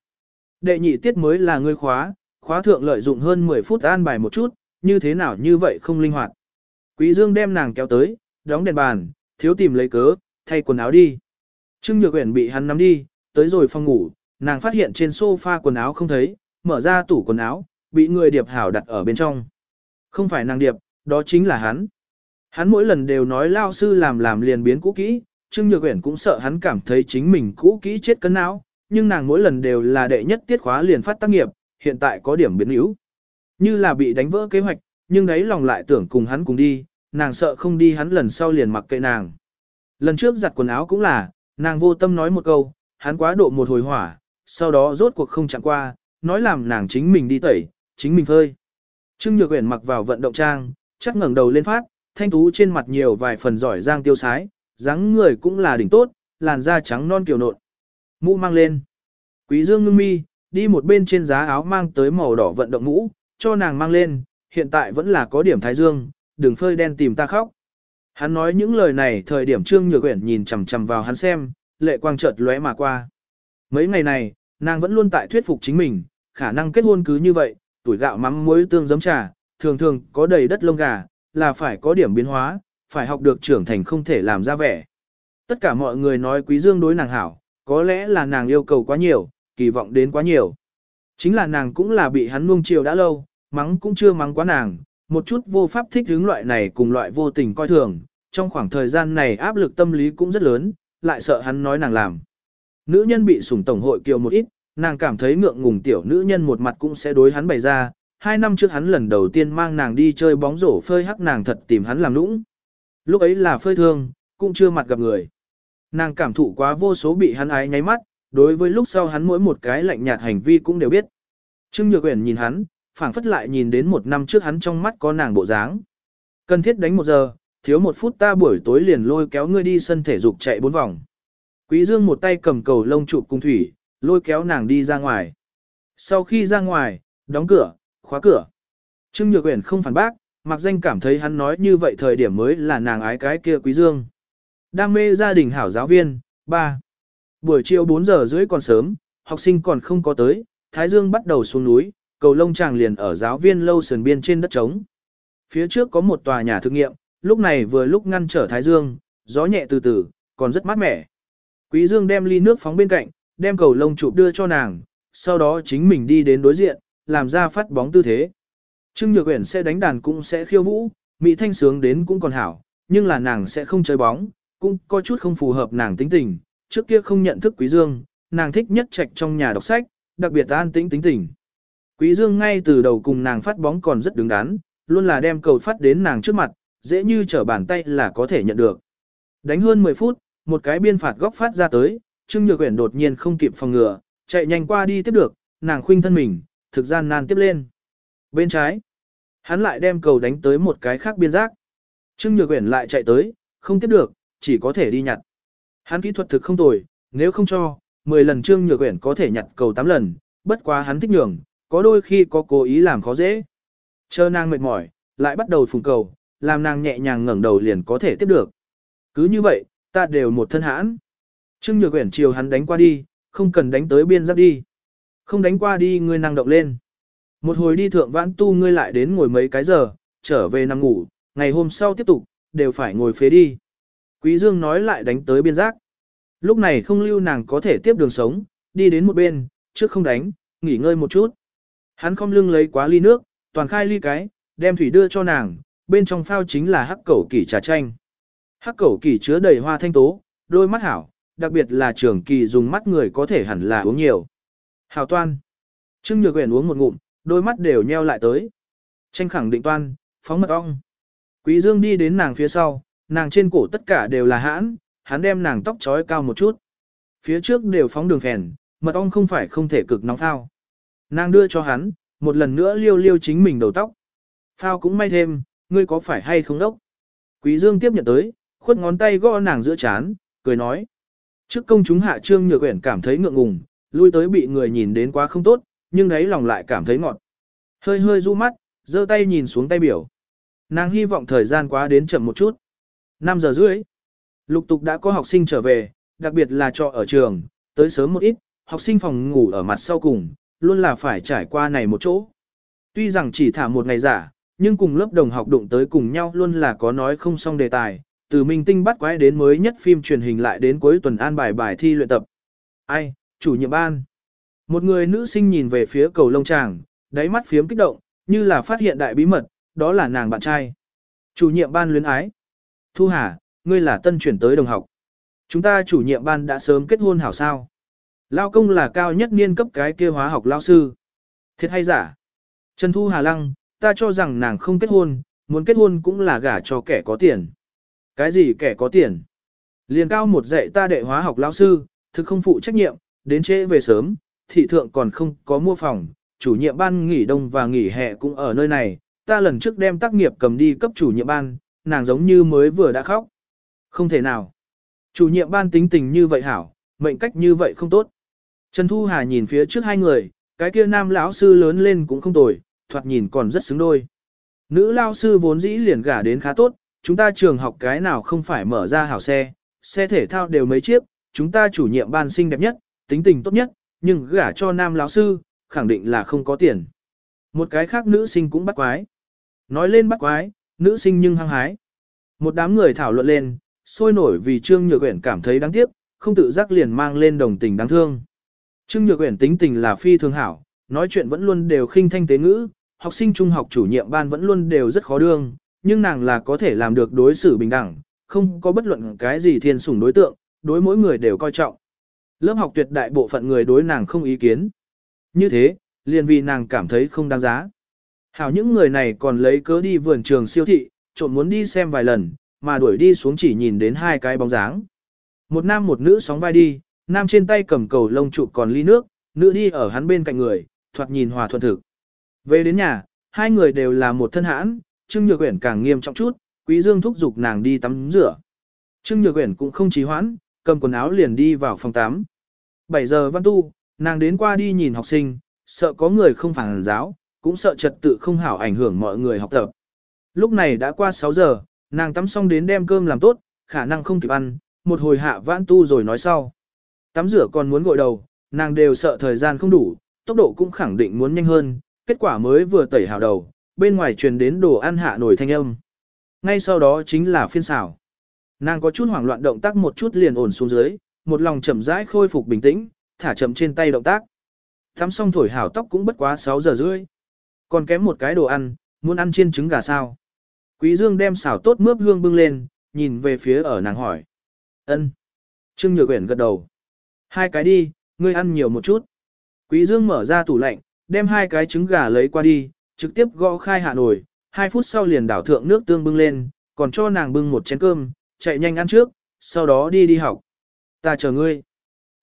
Đệ nhị tiết mới là ngươi khóa, khóa thượng lợi dụng hơn 10 phút an bài một chút, như thế nào như vậy không linh hoạt. Quý Dương đem nàng kéo tới, đóng đèn bàn, thiếu tìm lấy cớ, thay quần áo đi. Trương Nhược Uyển bị hắn nắm đi, tới rồi phòng ngủ, nàng phát hiện trên sofa quần áo không thấy, mở ra tủ quần áo, bị người điệp hảo đặt ở bên trong. Không phải nàng điệp, đó chính là hắn. Hắn mỗi lần đều nói lao sư làm làm liền biến cũ kỹ, Trương Nhược Uyển cũng sợ hắn cảm thấy chính mình cũ kỹ chết cấn não, nhưng nàng mỗi lần đều là đệ nhất tiết khóa liền phát tác nghiệp, hiện tại có điểm biến yếu. Như là bị đánh vỡ kế hoạch, nhưng đấy lòng lại tưởng cùng hắn cùng đi, nàng sợ không đi hắn lần sau liền mặc kệ nàng. Lần trước giặt quần áo cũng là, nàng vô tâm nói một câu, hắn quá độ một hồi hỏa, sau đó rốt cuộc không chạm qua, nói làm nàng chính mình đi tẩy, chính mình phơi. Trương Nhược Uyển mặc vào vận động trang, chắc ngẩng đầu lên phát, thanh tú trên mặt nhiều vài phần giỏi giang tiêu sái, dáng người cũng là đỉnh tốt, làn da trắng non kiều nộn. Mũ mang lên. Quý Dương ngưng mi, đi một bên trên giá áo mang tới màu đỏ vận động mũ, cho nàng mang lên, hiện tại vẫn là có điểm thái dương, đừng phơi đen tìm ta khóc. Hắn nói những lời này thời điểm Trương Nhược Uyển nhìn chằm chằm vào hắn xem, lệ quang chợt lóe mà qua. Mấy ngày này, nàng vẫn luôn tại thuyết phục chính mình, khả năng kết hôn cứ như vậy, tuổi gạo mắm muối tương giấm trà, thường thường có đầy đất lông gà, là phải có điểm biến hóa, phải học được trưởng thành không thể làm ra vẻ. Tất cả mọi người nói quý dương đối nàng hảo, có lẽ là nàng yêu cầu quá nhiều, kỳ vọng đến quá nhiều. Chính là nàng cũng là bị hắn nuông chiều đã lâu, mắng cũng chưa mắng quá nàng, một chút vô pháp thích hướng loại này cùng loại vô tình coi thường, trong khoảng thời gian này áp lực tâm lý cũng rất lớn, lại sợ hắn nói nàng làm. Nữ nhân bị sủng tổng hội kiều một ít, nàng cảm thấy ngượng ngùng tiểu nữ nhân một mặt cũng sẽ đối hắn bày ra, hai năm trước hắn lần đầu tiên mang nàng đi chơi bóng rổ phơi hắc nàng thật tìm hắn làm nũng. Lúc ấy là phơi thương, cũng chưa mặt gặp người. Nàng cảm thụ quá vô số bị hắn ái nháy mắt, đối với lúc sau hắn mỗi một cái lạnh nhạt hành vi cũng đều biết. Trương Nhược Uyển nhìn hắn, phảng phất lại nhìn đến một năm trước hắn trong mắt có nàng bộ dáng. Cần thiết đánh một giờ, thiếu một phút ta buổi tối liền lôi kéo ngươi đi sân thể dục chạy bốn vòng. Quý Dương một tay cầm cầu lông chụp cung thủy, lôi kéo nàng đi ra ngoài. Sau khi ra ngoài, đóng cửa, khóa cửa. Trương Nhược Uyển không phản bác, mặc danh cảm thấy hắn nói như vậy thời điểm mới là nàng ái cái kia Quý Dương. Đam mê gia đình hảo giáo viên, 3. Buổi chiều 4 giờ rưỡi còn sớm, học sinh còn không có tới, Thái Dương bắt đầu xuống núi, cầu lông chàng liền ở giáo viên lâu sườn biên trên đất trống. Phía trước có một tòa nhà thực nghiệm, lúc này vừa lúc ngăn trở Thái Dương, gió nhẹ từ từ, còn rất mát mẻ. Quý Dương đem ly nước phóng bên cạnh, đem cầu lông chụp đưa cho nàng, sau đó chính mình đi đến đối diện, làm ra phát bóng tư thế. Trương Nhược Uyển sẽ đánh đàn cũng sẽ khiêu vũ, mỹ thanh sướng đến cũng còn hảo, nhưng là nàng sẽ không chơi bóng, cũng có chút không phù hợp nàng tính tình, trước kia không nhận thức Quý Dương, nàng thích nhất trạch trong nhà đọc sách, đặc biệt an tĩnh tính tình. Quý Dương ngay từ đầu cùng nàng phát bóng còn rất đứng đắn, luôn là đem cầu phát đến nàng trước mặt, dễ như trở bàn tay là có thể nhận được. Đánh hơn 10 phút, một cái biên phạt góc phát ra tới, Trương Nhược Uyển đột nhiên không kịp phòng ngừa, chạy nhanh qua đi tiếp được, nàng khuynh thân mình, thực gian nan tiếp lên. Bên trái, hắn lại đem cầu đánh tới một cái khác biên giác. Trương Nhược Uyển lại chạy tới, không tiếp được, chỉ có thể đi nhặt. Hắn kỹ thuật thực không tồi, nếu không cho, 10 lần Trương Nhược Uyển có thể nhặt cầu 8 lần, bất quá hắn thích nhường, có đôi khi có cố ý làm khó dễ. Chờ nàng mệt mỏi, lại bắt đầu phùng cầu, làm nàng nhẹ nhàng ngẩng đầu liền có thể tiếp được. Cứ như vậy, ta đều một thân hãn. Trương Nhược Uyển chiều hắn đánh qua đi, không cần đánh tới biên giáp đi. Không đánh qua đi ngươi năng động lên. Một hồi đi thượng vãn tu ngươi lại đến ngồi mấy cái giờ, trở về nằm ngủ, ngày hôm sau tiếp tục, đều phải ngồi phế đi. Quý Dương nói lại đánh tới biên giác. Lúc này không lưu nàng có thể tiếp đường sống, đi đến một bên, trước không đánh, nghỉ ngơi một chút. Hắn không lưng lấy quá ly nước, toàn khai ly cái, đem thủy đưa cho nàng, bên trong phao chính là hắc cẩu kỳ trà chanh. Hắc cẩu kỳ chứa đầy hoa thanh tố, đôi mắt hảo, đặc biệt là trường kỳ dùng mắt người có thể hẳn là uống nhiều. Hảo toan. Trương Nhược Uyển uống một ngụm, đôi mắt đều nheo lại tới. Tranh khẳng định toan, phóng mật ong. Quý Dương đi đến nàng phía sau, nàng trên cổ tất cả đều là hãn, hắn đem nàng tóc trói cao một chút. Phía trước đều phóng đường phèn, mật ong không phải không thể cực nóng thao. Nàng đưa cho hắn, một lần nữa liêu liêu chính mình đầu tóc. Phao cũng may thêm, ngươi có phải hay không đốc? Quý Dương tiếp nhận tới, khuất ngón tay gõ nàng giữa chán, cười nói. Trước công chúng hạ trương nhược quyển cảm thấy ngượng ngùng, lui tới bị người nhìn đến quá không tốt, nhưng đấy lòng lại cảm thấy ngọt. Hơi hơi du mắt, giơ tay nhìn xuống tay biểu. Nàng hy vọng thời gian quá đến chậm một chút. 5 giờ rưỡi. Lục tục đã có học sinh trở về, đặc biệt là trọ ở trường, tới sớm một ít, học sinh phòng ngủ ở mặt sau cùng, luôn là phải trải qua này một chỗ. Tuy rằng chỉ thả một ngày giả, nhưng cùng lớp đồng học đụng tới cùng nhau luôn là có nói không xong đề tài, từ minh tinh bắt quái đến mới nhất phim truyền hình lại đến cuối tuần an bài bài thi luyện tập. Ai, chủ nhiệm ban. Một người nữ sinh nhìn về phía cầu lông tràng, đáy mắt phiếm kích động, như là phát hiện đại bí mật, đó là nàng bạn trai. Chủ nhiệm ban luyến ái. Thu Hà, ngươi là tân chuyển tới đồng học. Chúng ta chủ nhiệm ban đã sớm kết hôn hảo sao. Lao công là cao nhất niên cấp cái kia hóa học lao sư. Thiệt hay giả? Trần Thu Hà Lăng, ta cho rằng nàng không kết hôn, muốn kết hôn cũng là gả cho kẻ có tiền. Cái gì kẻ có tiền? Liền cao một dạy ta đệ hóa học lao sư, thực không phụ trách nhiệm, đến trễ về sớm, thị thượng còn không có mua phòng, chủ nhiệm ban nghỉ đông và nghỉ hè cũng ở nơi này, ta lần trước đem tác nghiệp cầm đi cấp chủ nhiệm ban, nàng giống như mới vừa đã khóc. Không thể nào. Chủ nhiệm ban tính tình như vậy hảo, mệnh cách như vậy không tốt. Trần Thu Hà nhìn phía trước hai người, cái kia nam lão sư lớn lên cũng không tồi, thoạt nhìn còn rất xứng đôi. Nữ lao sư vốn dĩ liền gả đến khá tốt, chúng ta trường học cái nào không phải mở ra hảo xe, xe thể thao đều mấy chiếc, chúng ta chủ nhiệm ban xinh đẹp nhất, tính tình tốt nhất, nhưng gả cho nam lão sư, khẳng định là không có tiền. Một cái khác nữ sinh cũng bắt quái. Nói lên bắt quái, nữ sinh nhưng hăng hái. Một đám người thảo luận lên, sôi nổi vì Trương Nhược Uyển cảm thấy đáng tiếc, không tự giác liền mang lên đồng tình đáng thương. Trương Nhược Uyển tính tình là phi thường hảo, nói chuyện vẫn luôn đều khinh thanh tế ngữ, học sinh trung học chủ nhiệm ban vẫn luôn đều rất khó đương, nhưng nàng là có thể làm được đối xử bình đẳng, không có bất luận cái gì thiên sủng đối tượng, đối mỗi người đều coi trọng. Lớp học tuyệt đại bộ phận người đối nàng không ý kiến. Như thế, liền vì nàng cảm thấy không đáng giá. Hảo những người này còn lấy cớ đi vườn trường siêu thị, trộn muốn đi xem vài lần, mà đuổi đi xuống chỉ nhìn đến hai cái bóng dáng. Một nam một nữ sóng vai đi, nam trên tay cầm cầu lông trụ còn ly nước, nữ đi ở hắn bên cạnh người, thoạt nhìn hòa thuận thực. Về đến nhà, hai người đều là một thân hãn, Trương Nhược Uyển càng nghiêm trọng chút, Quý Dương thúc giục nàng đi tắm rửa. Trương Nhược Uyển cũng không trì hoãn, cầm quần áo liền đi vào phòng tắm. 7 giờ văn tu, nàng đến qua đi nhìn học sinh, sợ có người không phản giáo, cũng sợ trật tự không hảo ảnh hưởng mọi người học tập. Lúc này đã qua 6 giờ, nàng tắm xong đến đem cơm làm tốt, khả năng không kịp ăn, một hồi hạ vãn tu rồi nói sau. Tắm rửa còn muốn gội đầu, nàng đều sợ thời gian không đủ, tốc độ cũng khẳng định muốn nhanh hơn, kết quả mới vừa tẩy hào đầu, bên ngoài truyền đến đồ ăn hạ nổi thanh âm. Ngay sau đó chính là phiên xảo. Nàng có chút hoảng loạn động tác một chút liền ổn xuống dưới, một lòng chậm rãi khôi phục bình tĩnh, thả chậm trên tay động tác. Tắm xong thổi hảo tóc cũng bất quá 6 giờ rưỡi. Còn kém một cái đồ ăn, muốn ăn chiên trứng gà sao? Quý Dương đem xảo tốt mướp hương bưng lên, nhìn về phía ở nàng hỏi. Ân. Trương Nhược Uyển gật đầu. Hai cái đi, ngươi ăn nhiều một chút. Quý Dương mở ra tủ lạnh, đem hai cái trứng gà lấy qua đi, trực tiếp gõ khai hạ nồi, hai phút sau liền đảo thượng nước tương bưng lên, còn cho nàng bưng một chén cơm, chạy nhanh ăn trước, sau đó đi đi học. Ta chờ ngươi.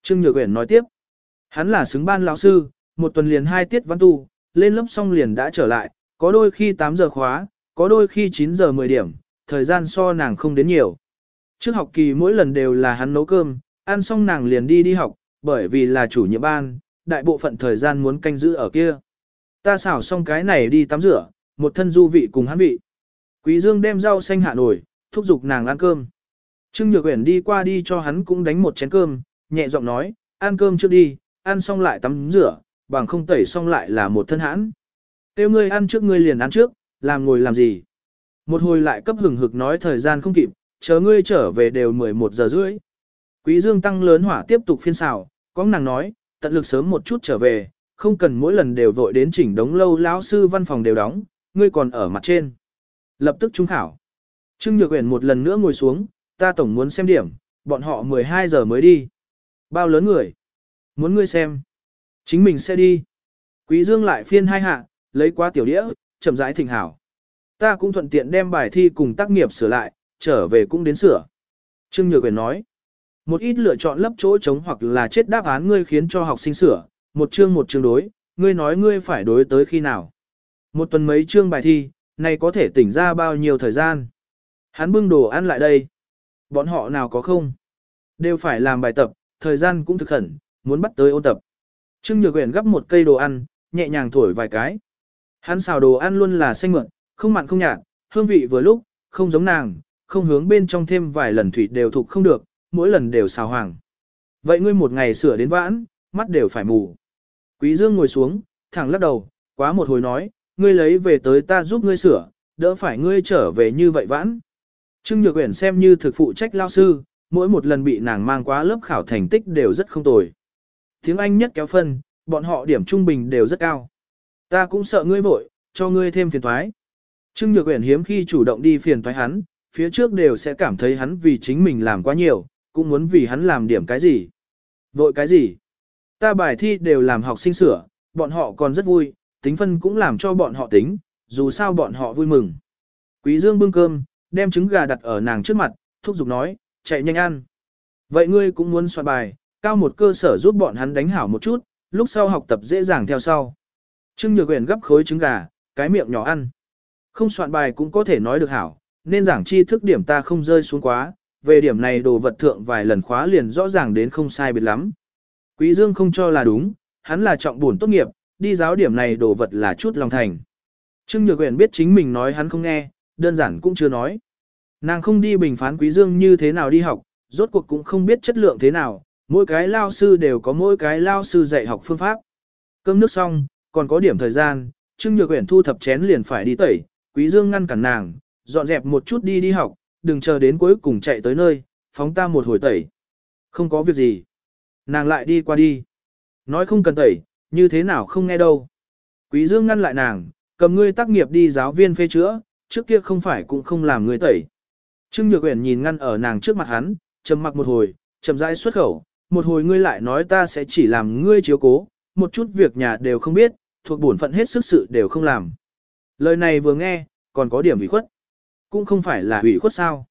Trương Nhược Uyển nói tiếp. Hắn là xứng ban lão sư, một tuần liền hai tiết văn tu, lên lớp xong liền đã trở lại, có đôi khi 8 giờ khóa, có đôi khi 9 giờ 10 điểm, thời gian so nàng không đến nhiều. Trước học kỳ mỗi lần đều là hắn nấu cơm, ăn xong nàng liền đi đi học, bởi vì là chủ nhiệm ban, đại bộ phận thời gian muốn canh giữ ở kia. Ta xảo xong cái này đi tắm rửa, một thân du vị cùng hắn vị. Quý Dương đem rau xanh hạ nổi, thúc giục nàng ăn cơm. Trương Nhược Uyển đi qua đi cho hắn cũng đánh một chén cơm, nhẹ giọng nói, ăn cơm trước đi, ăn xong lại tắm rửa, bằng không tẩy xong lại là một thân hãn. Tiêu ngươi ăn trước ngươi liền ăn trước, làm ngồi làm gì. Một hồi lại cấp hừng hực nói thời gian không kịp, chờ ngươi trở về đều 11 giờ rưỡi. Quý Dương tăng lớn hỏa tiếp tục phiên xào, có nàng nói, tận lực sớm một chút trở về, không cần mỗi lần đều vội đến chỉnh đống lâu lão sư văn phòng đều đóng, ngươi còn ở mặt trên. Lập tức trung khảo. Trương Nhược Uyển một lần nữa ngồi xuống, ta tổng muốn xem điểm, bọn họ 12 giờ mới đi. Bao lớn người? Muốn ngươi xem. Chính mình sẽ đi. Quý Dương lại phiên hai hạ, lấy qua tiểu đĩa, chậm rãi thỉnh hảo. Ta cũng thuận tiện đem bài thi cùng tác nghiệp sửa lại, trở về cũng đến sửa. Trương Nhược Uyển nói. Một ít lựa chọn lấp chỗ trống hoặc là chết đáp án ngươi khiến cho học sinh sửa, một chương một chương đối, ngươi nói ngươi phải đối tới khi nào. Một tuần mấy chương bài thi, này có thể tỉnh ra bao nhiêu thời gian. Hắn bưng đồ ăn lại đây. Bọn họ nào có không? Đều phải làm bài tập, thời gian cũng thực khẩn, muốn bắt tới ôn tập. Trương Nhược Uyển gấp một cây đồ ăn, nhẹ nhàng thổi vài cái. Hắn xào đồ ăn luôn là xanh mượn, không mặn không nhạt, hương vị vừa lúc, không giống nàng, không hướng bên trong thêm vài lần thủy đều thuộc không được, mỗi lần đều xào hoàng. Vậy ngươi một ngày sửa đến vãn, mắt đều phải mù. Quý Dương ngồi xuống, thẳng lắc đầu, quá một hồi nói, ngươi lấy về tới ta giúp ngươi sửa, đỡ phải ngươi trở về như vậy vãn. Trương Nhược Uyển xem như thực phụ trách lao sư, mỗi một lần bị nàng mang quá lớp khảo thành tích đều rất không tồi. Tiếng Anh nhất kéo phân, bọn họ điểm trung bình đều rất cao. Ta cũng sợ ngươi vội, cho ngươi thêm phiền toái. Trương Nhược Uyển hiếm khi chủ động đi phiền toái hắn, phía trước đều sẽ cảm thấy hắn vì chính mình làm quá nhiều, cũng muốn vì hắn làm điểm cái gì. Vội cái gì? Ta bài thi đều làm học sinh sửa, bọn họ còn rất vui, tính phân cũng làm cho bọn họ tính, dù sao bọn họ vui mừng. Quý Dương bưng cơm, đem trứng gà đặt ở nàng trước mặt, thúc giục nói, chạy nhanh ăn. Vậy ngươi cũng muốn soạn bài, cao một cơ sở giúp bọn hắn đánh hảo một chút, lúc sau học tập dễ dàng theo sau. Trương Nhược Uyển gấp khối trứng gà, cái miệng nhỏ ăn. Không soạn bài cũng có thể nói được hảo, nên giảng tri thức điểm ta không rơi xuống quá, về điểm này đồ vật thượng vài lần khóa liền rõ ràng đến không sai biệt lắm. Quý Dương không cho là đúng, hắn là trọng buồn tốt nghiệp, đi giáo điểm này đồ vật là chút lòng thành. Trương Nhược Uyển biết chính mình nói hắn không nghe, đơn giản cũng chưa nói. Nàng không đi bình phán Quý Dương như thế nào đi học, rốt cuộc cũng không biết chất lượng thế nào, mỗi cái lao sư đều có mỗi cái lao sư dạy học phương pháp. Cơm nước xong, còn có điểm thời gian, Trương Nhược Uyển thu thập chén liền phải đi tẩy, Quý Dương ngăn cản nàng, dọn dẹp một chút đi đi học, đừng chờ đến cuối cùng chạy tới nơi, phóng ta một hồi tẩy. Không có việc gì. Nàng lại đi qua đi. Nói không cần tẩy, như thế nào không nghe đâu. Quý Dương ngăn lại nàng, cầm ngươi tác nghiệp đi giáo viên phê chữa, trước kia không phải cũng không làm ngươi tẩy. Trương Nhược Uyển nhìn ngăn ở nàng trước mặt hắn, trầm mặc một hồi, chậm rãi xuất khẩu, một hồi ngươi lại nói ta sẽ chỉ làm ngươi chiếu cố, một chút việc nhà đều không biết, thuộc bổn phận hết sức sự đều không làm. Lời này vừa nghe, còn có điểm ủy khuất. Cũng không phải là ủy khuất sao.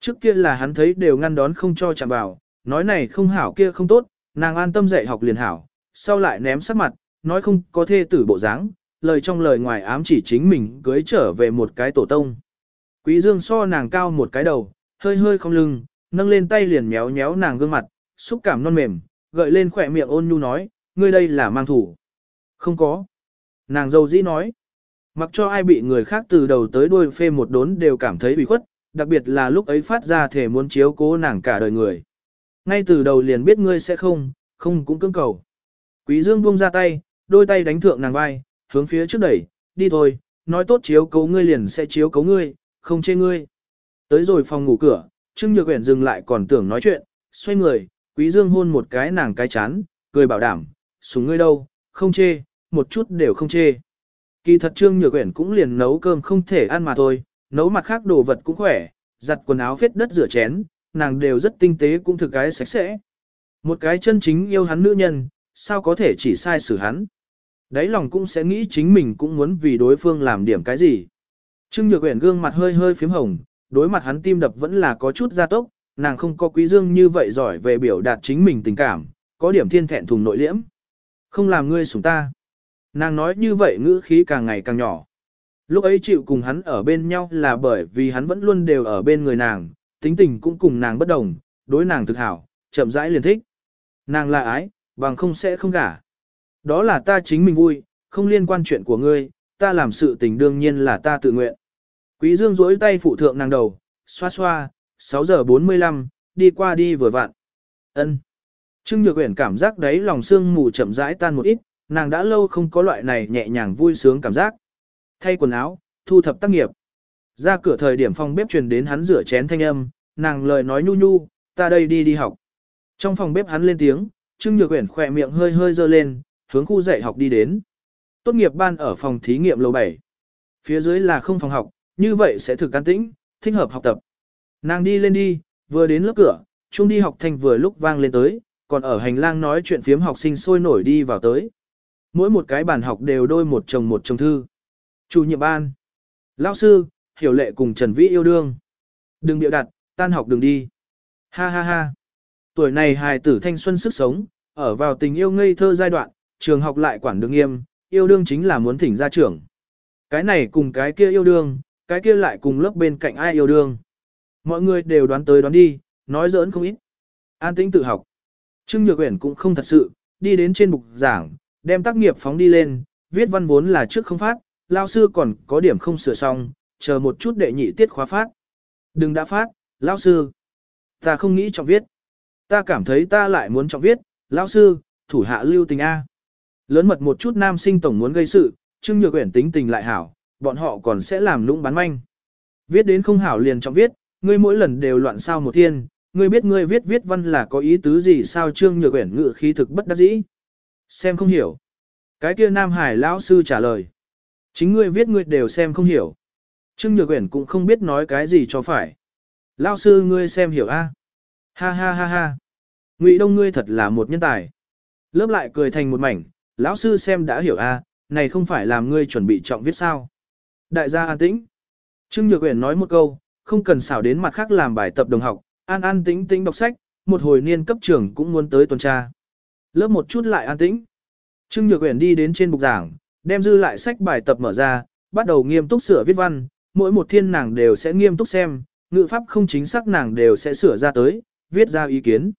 Trước kia là hắn thấy đều ngăn đón không cho chạm vào, nói này không hảo kia không tốt, nàng an tâm dạy học liền hảo, sau lại ném sắc mặt, nói không có thê tử bộ dáng, lời trong lời ngoài ám chỉ chính mình cưới trở về một cái tổ tông. Quý dương so nàng cao một cái đầu, hơi hơi không lưng, nâng lên tay liền méo méo nàng gương mặt, xúc cảm non mềm, gợi lên khỏe miệng ôn nhu nói, ngươi đây là mang thủ. Không có. Nàng dâu dĩ nói. Mặc cho ai bị người khác từ đầu tới đuôi phê một đốn đều cảm thấy bị khuất, đặc biệt là lúc ấy phát ra thể muốn chiếu cố nàng cả đời người. Ngay từ đầu liền biết ngươi sẽ không, không cũng cưỡng cầu. Quý Dương buông ra tay, đôi tay đánh thượng nàng vai, hướng phía trước đẩy, đi thôi, nói tốt chiếu cố ngươi liền sẽ chiếu cố ngươi, không chê ngươi. Tới rồi phòng ngủ cửa, Trương Nhược Uyển dừng lại còn tưởng nói chuyện, xoay người, Quý Dương hôn một cái nàng cái chán, cười bảo đảm, xuống ngươi đâu, không chê, một chút đều không chê. Kỳ thật Trương Nhược Uyển cũng liền nấu cơm không thể ăn mà thôi, nấu mặt khác đồ vật cũng khỏe, giặt quần áo phết đất rửa chén, nàng đều rất tinh tế cũng thực cái sạch sẽ. Một cái chân chính yêu hắn nữ nhân, sao có thể chỉ sai xử hắn. Đấy lòng cũng sẽ nghĩ chính mình cũng muốn vì đối phương làm điểm cái gì. Trương Nhược Uyển gương mặt hơi hơi phím hồng, đối mặt hắn tim đập vẫn là có chút gia tốc, nàng không có quý dương như vậy giỏi về biểu đạt chính mình tình cảm, có điểm thiên thẹn thùng nội liễm. Không làm ngươi sủng ta. Nàng nói như vậy ngữ khí càng ngày càng nhỏ. Lúc ấy chịu cùng hắn ở bên nhau là bởi vì hắn vẫn luôn đều ở bên người nàng, tính tình cũng cùng nàng bất đồng, đối nàng thực hảo, chậm rãi liền thích. Nàng là ái, bằng không sẽ không gả. Đó là ta chính mình vui, không liên quan chuyện của ngươi, ta làm sự tình đương nhiên là ta tự nguyện. Quý Dương duỗi tay phụ thượng nàng đầu, xoa xoa, 6 giờ 45, đi qua đi vừa vặn. Ân. Trương Nhược Uyển cảm giác đấy lòng xương mù chậm rãi tan một ít, nàng đã lâu không có loại này nhẹ nhàng vui sướng cảm giác. Thay quần áo, thu thập tác nghiệp. Ra cửa thời điểm phòng bếp truyền đến hắn rửa chén thanh âm, nàng lời nói nhu nhu, ta đây đi đi học. Trong phòng bếp hắn lên tiếng, Trương Nhược Uyển khỏe miệng hơi hơi dơ lên, hướng khu dạy học đi đến. Tốt nghiệp ban ở phòng thí nghiệm lầu 7. Phía dưới là không phòng học, như vậy sẽ thực an tĩnh, thích hợp học tập. Nàng đi lên đi, vừa đến lớp cửa, chung đi học thành vừa lúc vang lên tới, còn ở hành lang nói chuyện phiếm học sinh sôi nổi đi vào tới. Mỗi một cái bàn học đều đôi một chồng một chồng thư. Chủ nhiệm ban. Lão sư, hiểu lệ cùng Trần Vĩ yêu đương. Đừng biểu đặt, tan học đừng đi. Ha ha ha. Tuổi này hài tử thanh xuân sức sống, ở vào tình yêu ngây thơ giai đoạn, trường học lại quản đường nghiêm, yêu đương chính là muốn thỉnh ra trưởng. Cái này cùng cái kia yêu đương, cái kia lại cùng lớp bên cạnh ai yêu đương. Mọi người đều đoán tới đoán đi, nói giỡn không ít. An tĩnh tự học. Trương Nhược Uyển cũng không thật sự, đi đến trên bục giảng, đem tác nghiệp phóng đi lên, viết văn vốn là trước không phát, lao sư còn có điểm không sửa xong, chờ một chút đệ nhị tiết khóa phát. Đừng đã phát, lao sư. Ta không nghĩ trọng viết. Ta cảm thấy ta lại muốn trọng viết, lao sư, thủ hạ lưu tình A. Lớn mật một chút nam sinh tổng muốn gây sự, Trương Nhược Uyển tính tình lại hảo, bọn họ còn sẽ làm lũng bán manh. Viết đến không hảo liền trọng viết, ngươi mỗi lần đều loạn sao một thiên, ngươi biết ngươi viết viết văn là có ý tứ gì sao Trương Nhược Uyển ngự khí thực bất đắc dĩ. Xem không hiểu. Cái kia Nam Hải lão sư trả lời. Chính ngươi viết ngươi đều xem không hiểu. Trương Nhược Uyển cũng không biết nói cái gì cho phải. Lão sư ngươi xem hiểu a? Ha ha ha ha. Ngụy Đông ngươi thật là một nhân tài. Lớp lại cười thành một mảnh, lão sư xem đã hiểu a, này không phải làm ngươi chuẩn bị trọng viết sao? Đại gia an tĩnh. Trương Nhược Uyển nói một câu, không cần xảo đến mặt khác làm bài tập đồng học, an an tĩnh tĩnh đọc sách, một hồi niên cấp trưởng cũng muốn tới tuần tra. Lớp một chút lại an tĩnh. Trương Nhược Uyển đi đến trên bục giảng, đem dư lại sách bài tập mở ra, bắt đầu nghiêm túc sửa viết văn, mỗi một thiên nàng đều sẽ nghiêm túc xem, ngữ pháp không chính xác nàng đều sẽ sửa ra tới, viết ra ý kiến.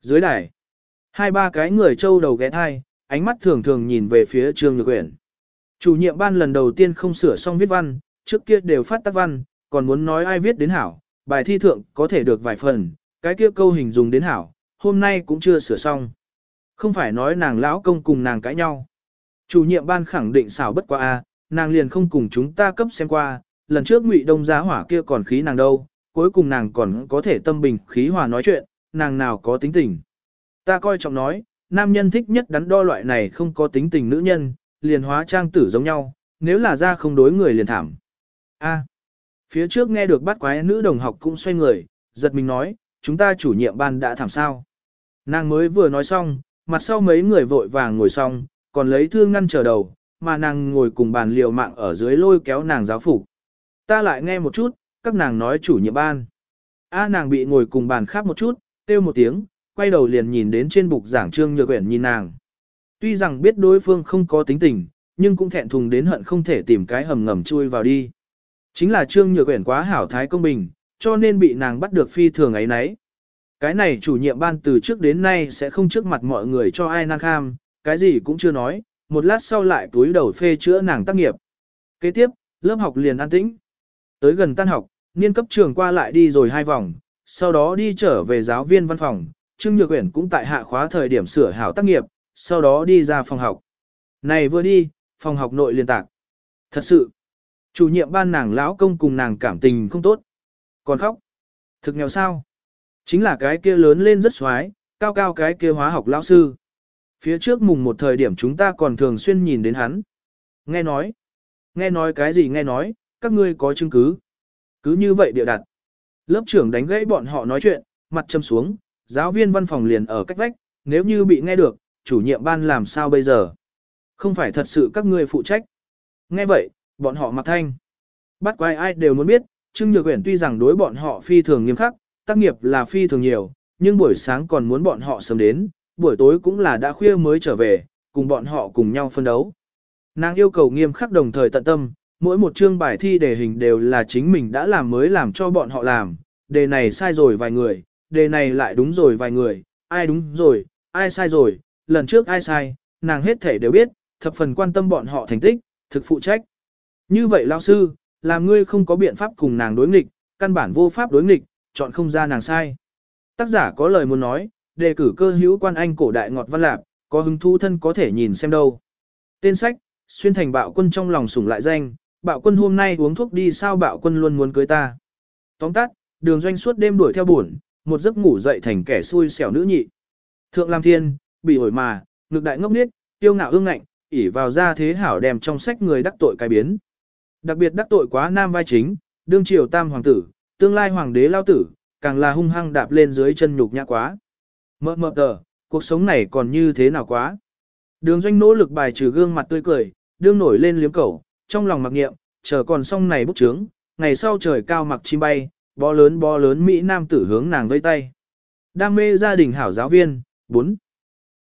Dưới đài, hai ba cái người trâu đầu ghé thai, ánh mắt thường thường nhìn về phía Trương Nhược Uyển. Chủ nhiệm ban lần đầu tiên không sửa xong viết văn, trước kia đều phát tác văn, còn muốn nói ai viết đến hảo, bài thi thượng có thể được vài phần, cái kia câu hình dùng đến hảo, hôm nay cũng chưa sửa xong. Không phải nói nàng lão công cùng nàng cãi nhau. Chủ nhiệm ban khẳng định xảo bất qua a, nàng liền không cùng chúng ta cấp xem qua, lần trước ngụy đông giá hỏa kia còn khí nàng đâu, cuối cùng nàng còn có thể tâm bình khí hòa nói chuyện, nàng nào có tính tình. Ta coi trọng nói, nam nhân thích nhất đắn đo loại này không có tính tình nữ nhân, liền hóa trang tử giống nhau, nếu là ra không đối người liền thảm. A. phía trước nghe được bắt quái nữ đồng học cũng xoay người, giật mình nói, chúng ta chủ nhiệm ban đã thảm sao. Nàng mới vừa nói xong, mặt sau mấy người vội vàng ngồi xong, còn lấy thương ngăn trở đầu, mà nàng ngồi cùng bàn liều mạng ở dưới lôi kéo nàng giáo phục. Ta lại nghe một chút, các nàng nói chủ nhiệm ban. A nàng bị ngồi cùng bàn khác một chút, kêu một tiếng, quay đầu liền nhìn đến trên bục giảng trương nhược quyển nhìn nàng. Tuy rằng biết đối phương không có tính tình, nhưng cũng thẹn thùng đến hận không thể tìm cái hầm ngầm chui vào đi. Chính là trương nhược quyển quá hảo thái công bình, cho nên bị nàng bắt được phi thường ấy nấy. Cái này chủ nhiệm ban từ trước đến nay sẽ không trước mặt mọi người cho ai năng kham, cái gì cũng chưa nói, một lát sau lại túi đầu phê chữa nàng tác nghiệp. Kế tiếp, lớp học liền an tĩnh. Tới gần tan học, niên cấp trường qua lại đi rồi hai vòng, sau đó đi trở về giáo viên văn phòng, Trương Nhược Uyển cũng tại hạ khóa thời điểm sửa hảo tác nghiệp, sau đó đi ra phòng học. Này vừa đi, phòng học nội liên tạc. Thật sự, chủ nhiệm ban nàng lão công cùng nàng cảm tình không tốt. Còn khóc. Thực nghèo sao? Chính là cái kia lớn lên rất xoái, cao cao cái kia hóa học lão sư. Phía trước mùng một thời điểm chúng ta còn thường xuyên nhìn đến hắn. Nghe nói. Nghe nói cái gì nghe nói, các ngươi có chứng cứ. Cứ như vậy địa đặt. Lớp trưởng đánh gãy bọn họ nói chuyện, mặt châm xuống, giáo viên văn phòng liền ở cách vách, nếu như bị nghe được, chủ nhiệm ban làm sao bây giờ? Không phải thật sự các ngươi phụ trách. Nghe vậy, bọn họ mặc thanh. Bắt quay ai đều muốn biết, Trương Nhược Uyển tuy rằng đối bọn họ phi thường nghiêm khắc, tác nghiệp là phi thường nhiều, nhưng buổi sáng còn muốn bọn họ sớm đến, buổi tối cũng là đã khuya mới trở về, cùng bọn họ cùng nhau phân đấu. Nàng yêu cầu nghiêm khắc đồng thời tận tâm, mỗi một chương bài thi đề hình đều là chính mình đã làm mới làm cho bọn họ làm, đề này sai rồi vài người, đề này lại đúng rồi vài người, ai đúng rồi, ai sai rồi, lần trước ai sai, nàng hết thể đều biết, thập phần quan tâm bọn họ thành tích, thực phụ trách. Như vậy lão sư, làm ngươi không có biện pháp cùng nàng đối nghịch, căn bản vô pháp đối nghịch, chọn không ra nàng sai. Tác giả có lời muốn nói, đề cử cơ hữu quan anh cổ đại ngọt văn lạc, có hứng thú thân có thể nhìn xem đâu. Tên sách, xuyên thành bạo quân trong lòng sủng lại danh, bạo quân hôm nay uống thuốc đi sao bạo quân luôn muốn cưới ta. Tóm tắt, đường doanh suốt đêm đuổi theo buồn, một giấc ngủ dậy thành kẻ xui xẻo nữ nhị. Thượng Lam Thiên, bị ổi mà, ngực đại ngốc niết, tiêu ngạo ương ngạnh, ỉ vào ra thế hảo đem trong sách người đắc tội cái biến. Đặc biệt đắc tội quá nam vai chính, đương triều tam hoàng tử, tương lai hoàng đế lao tử, càng là hung hăng đạp lên dưới chân nhục nhã quá. Mơ mơ tờ, cuộc sống này còn như thế nào quá. Đường doanh nỗ lực bài trừ gương mặt tươi cười, đương nổi lên liếm cẩu, trong lòng mặc nghiệm, chờ còn xong này bút trướng, ngày sau trời cao mặc chim bay, bó lớn bó lớn Mỹ Nam tử hướng nàng vây tay. Đam mê gia đình hảo giáo viên, 4.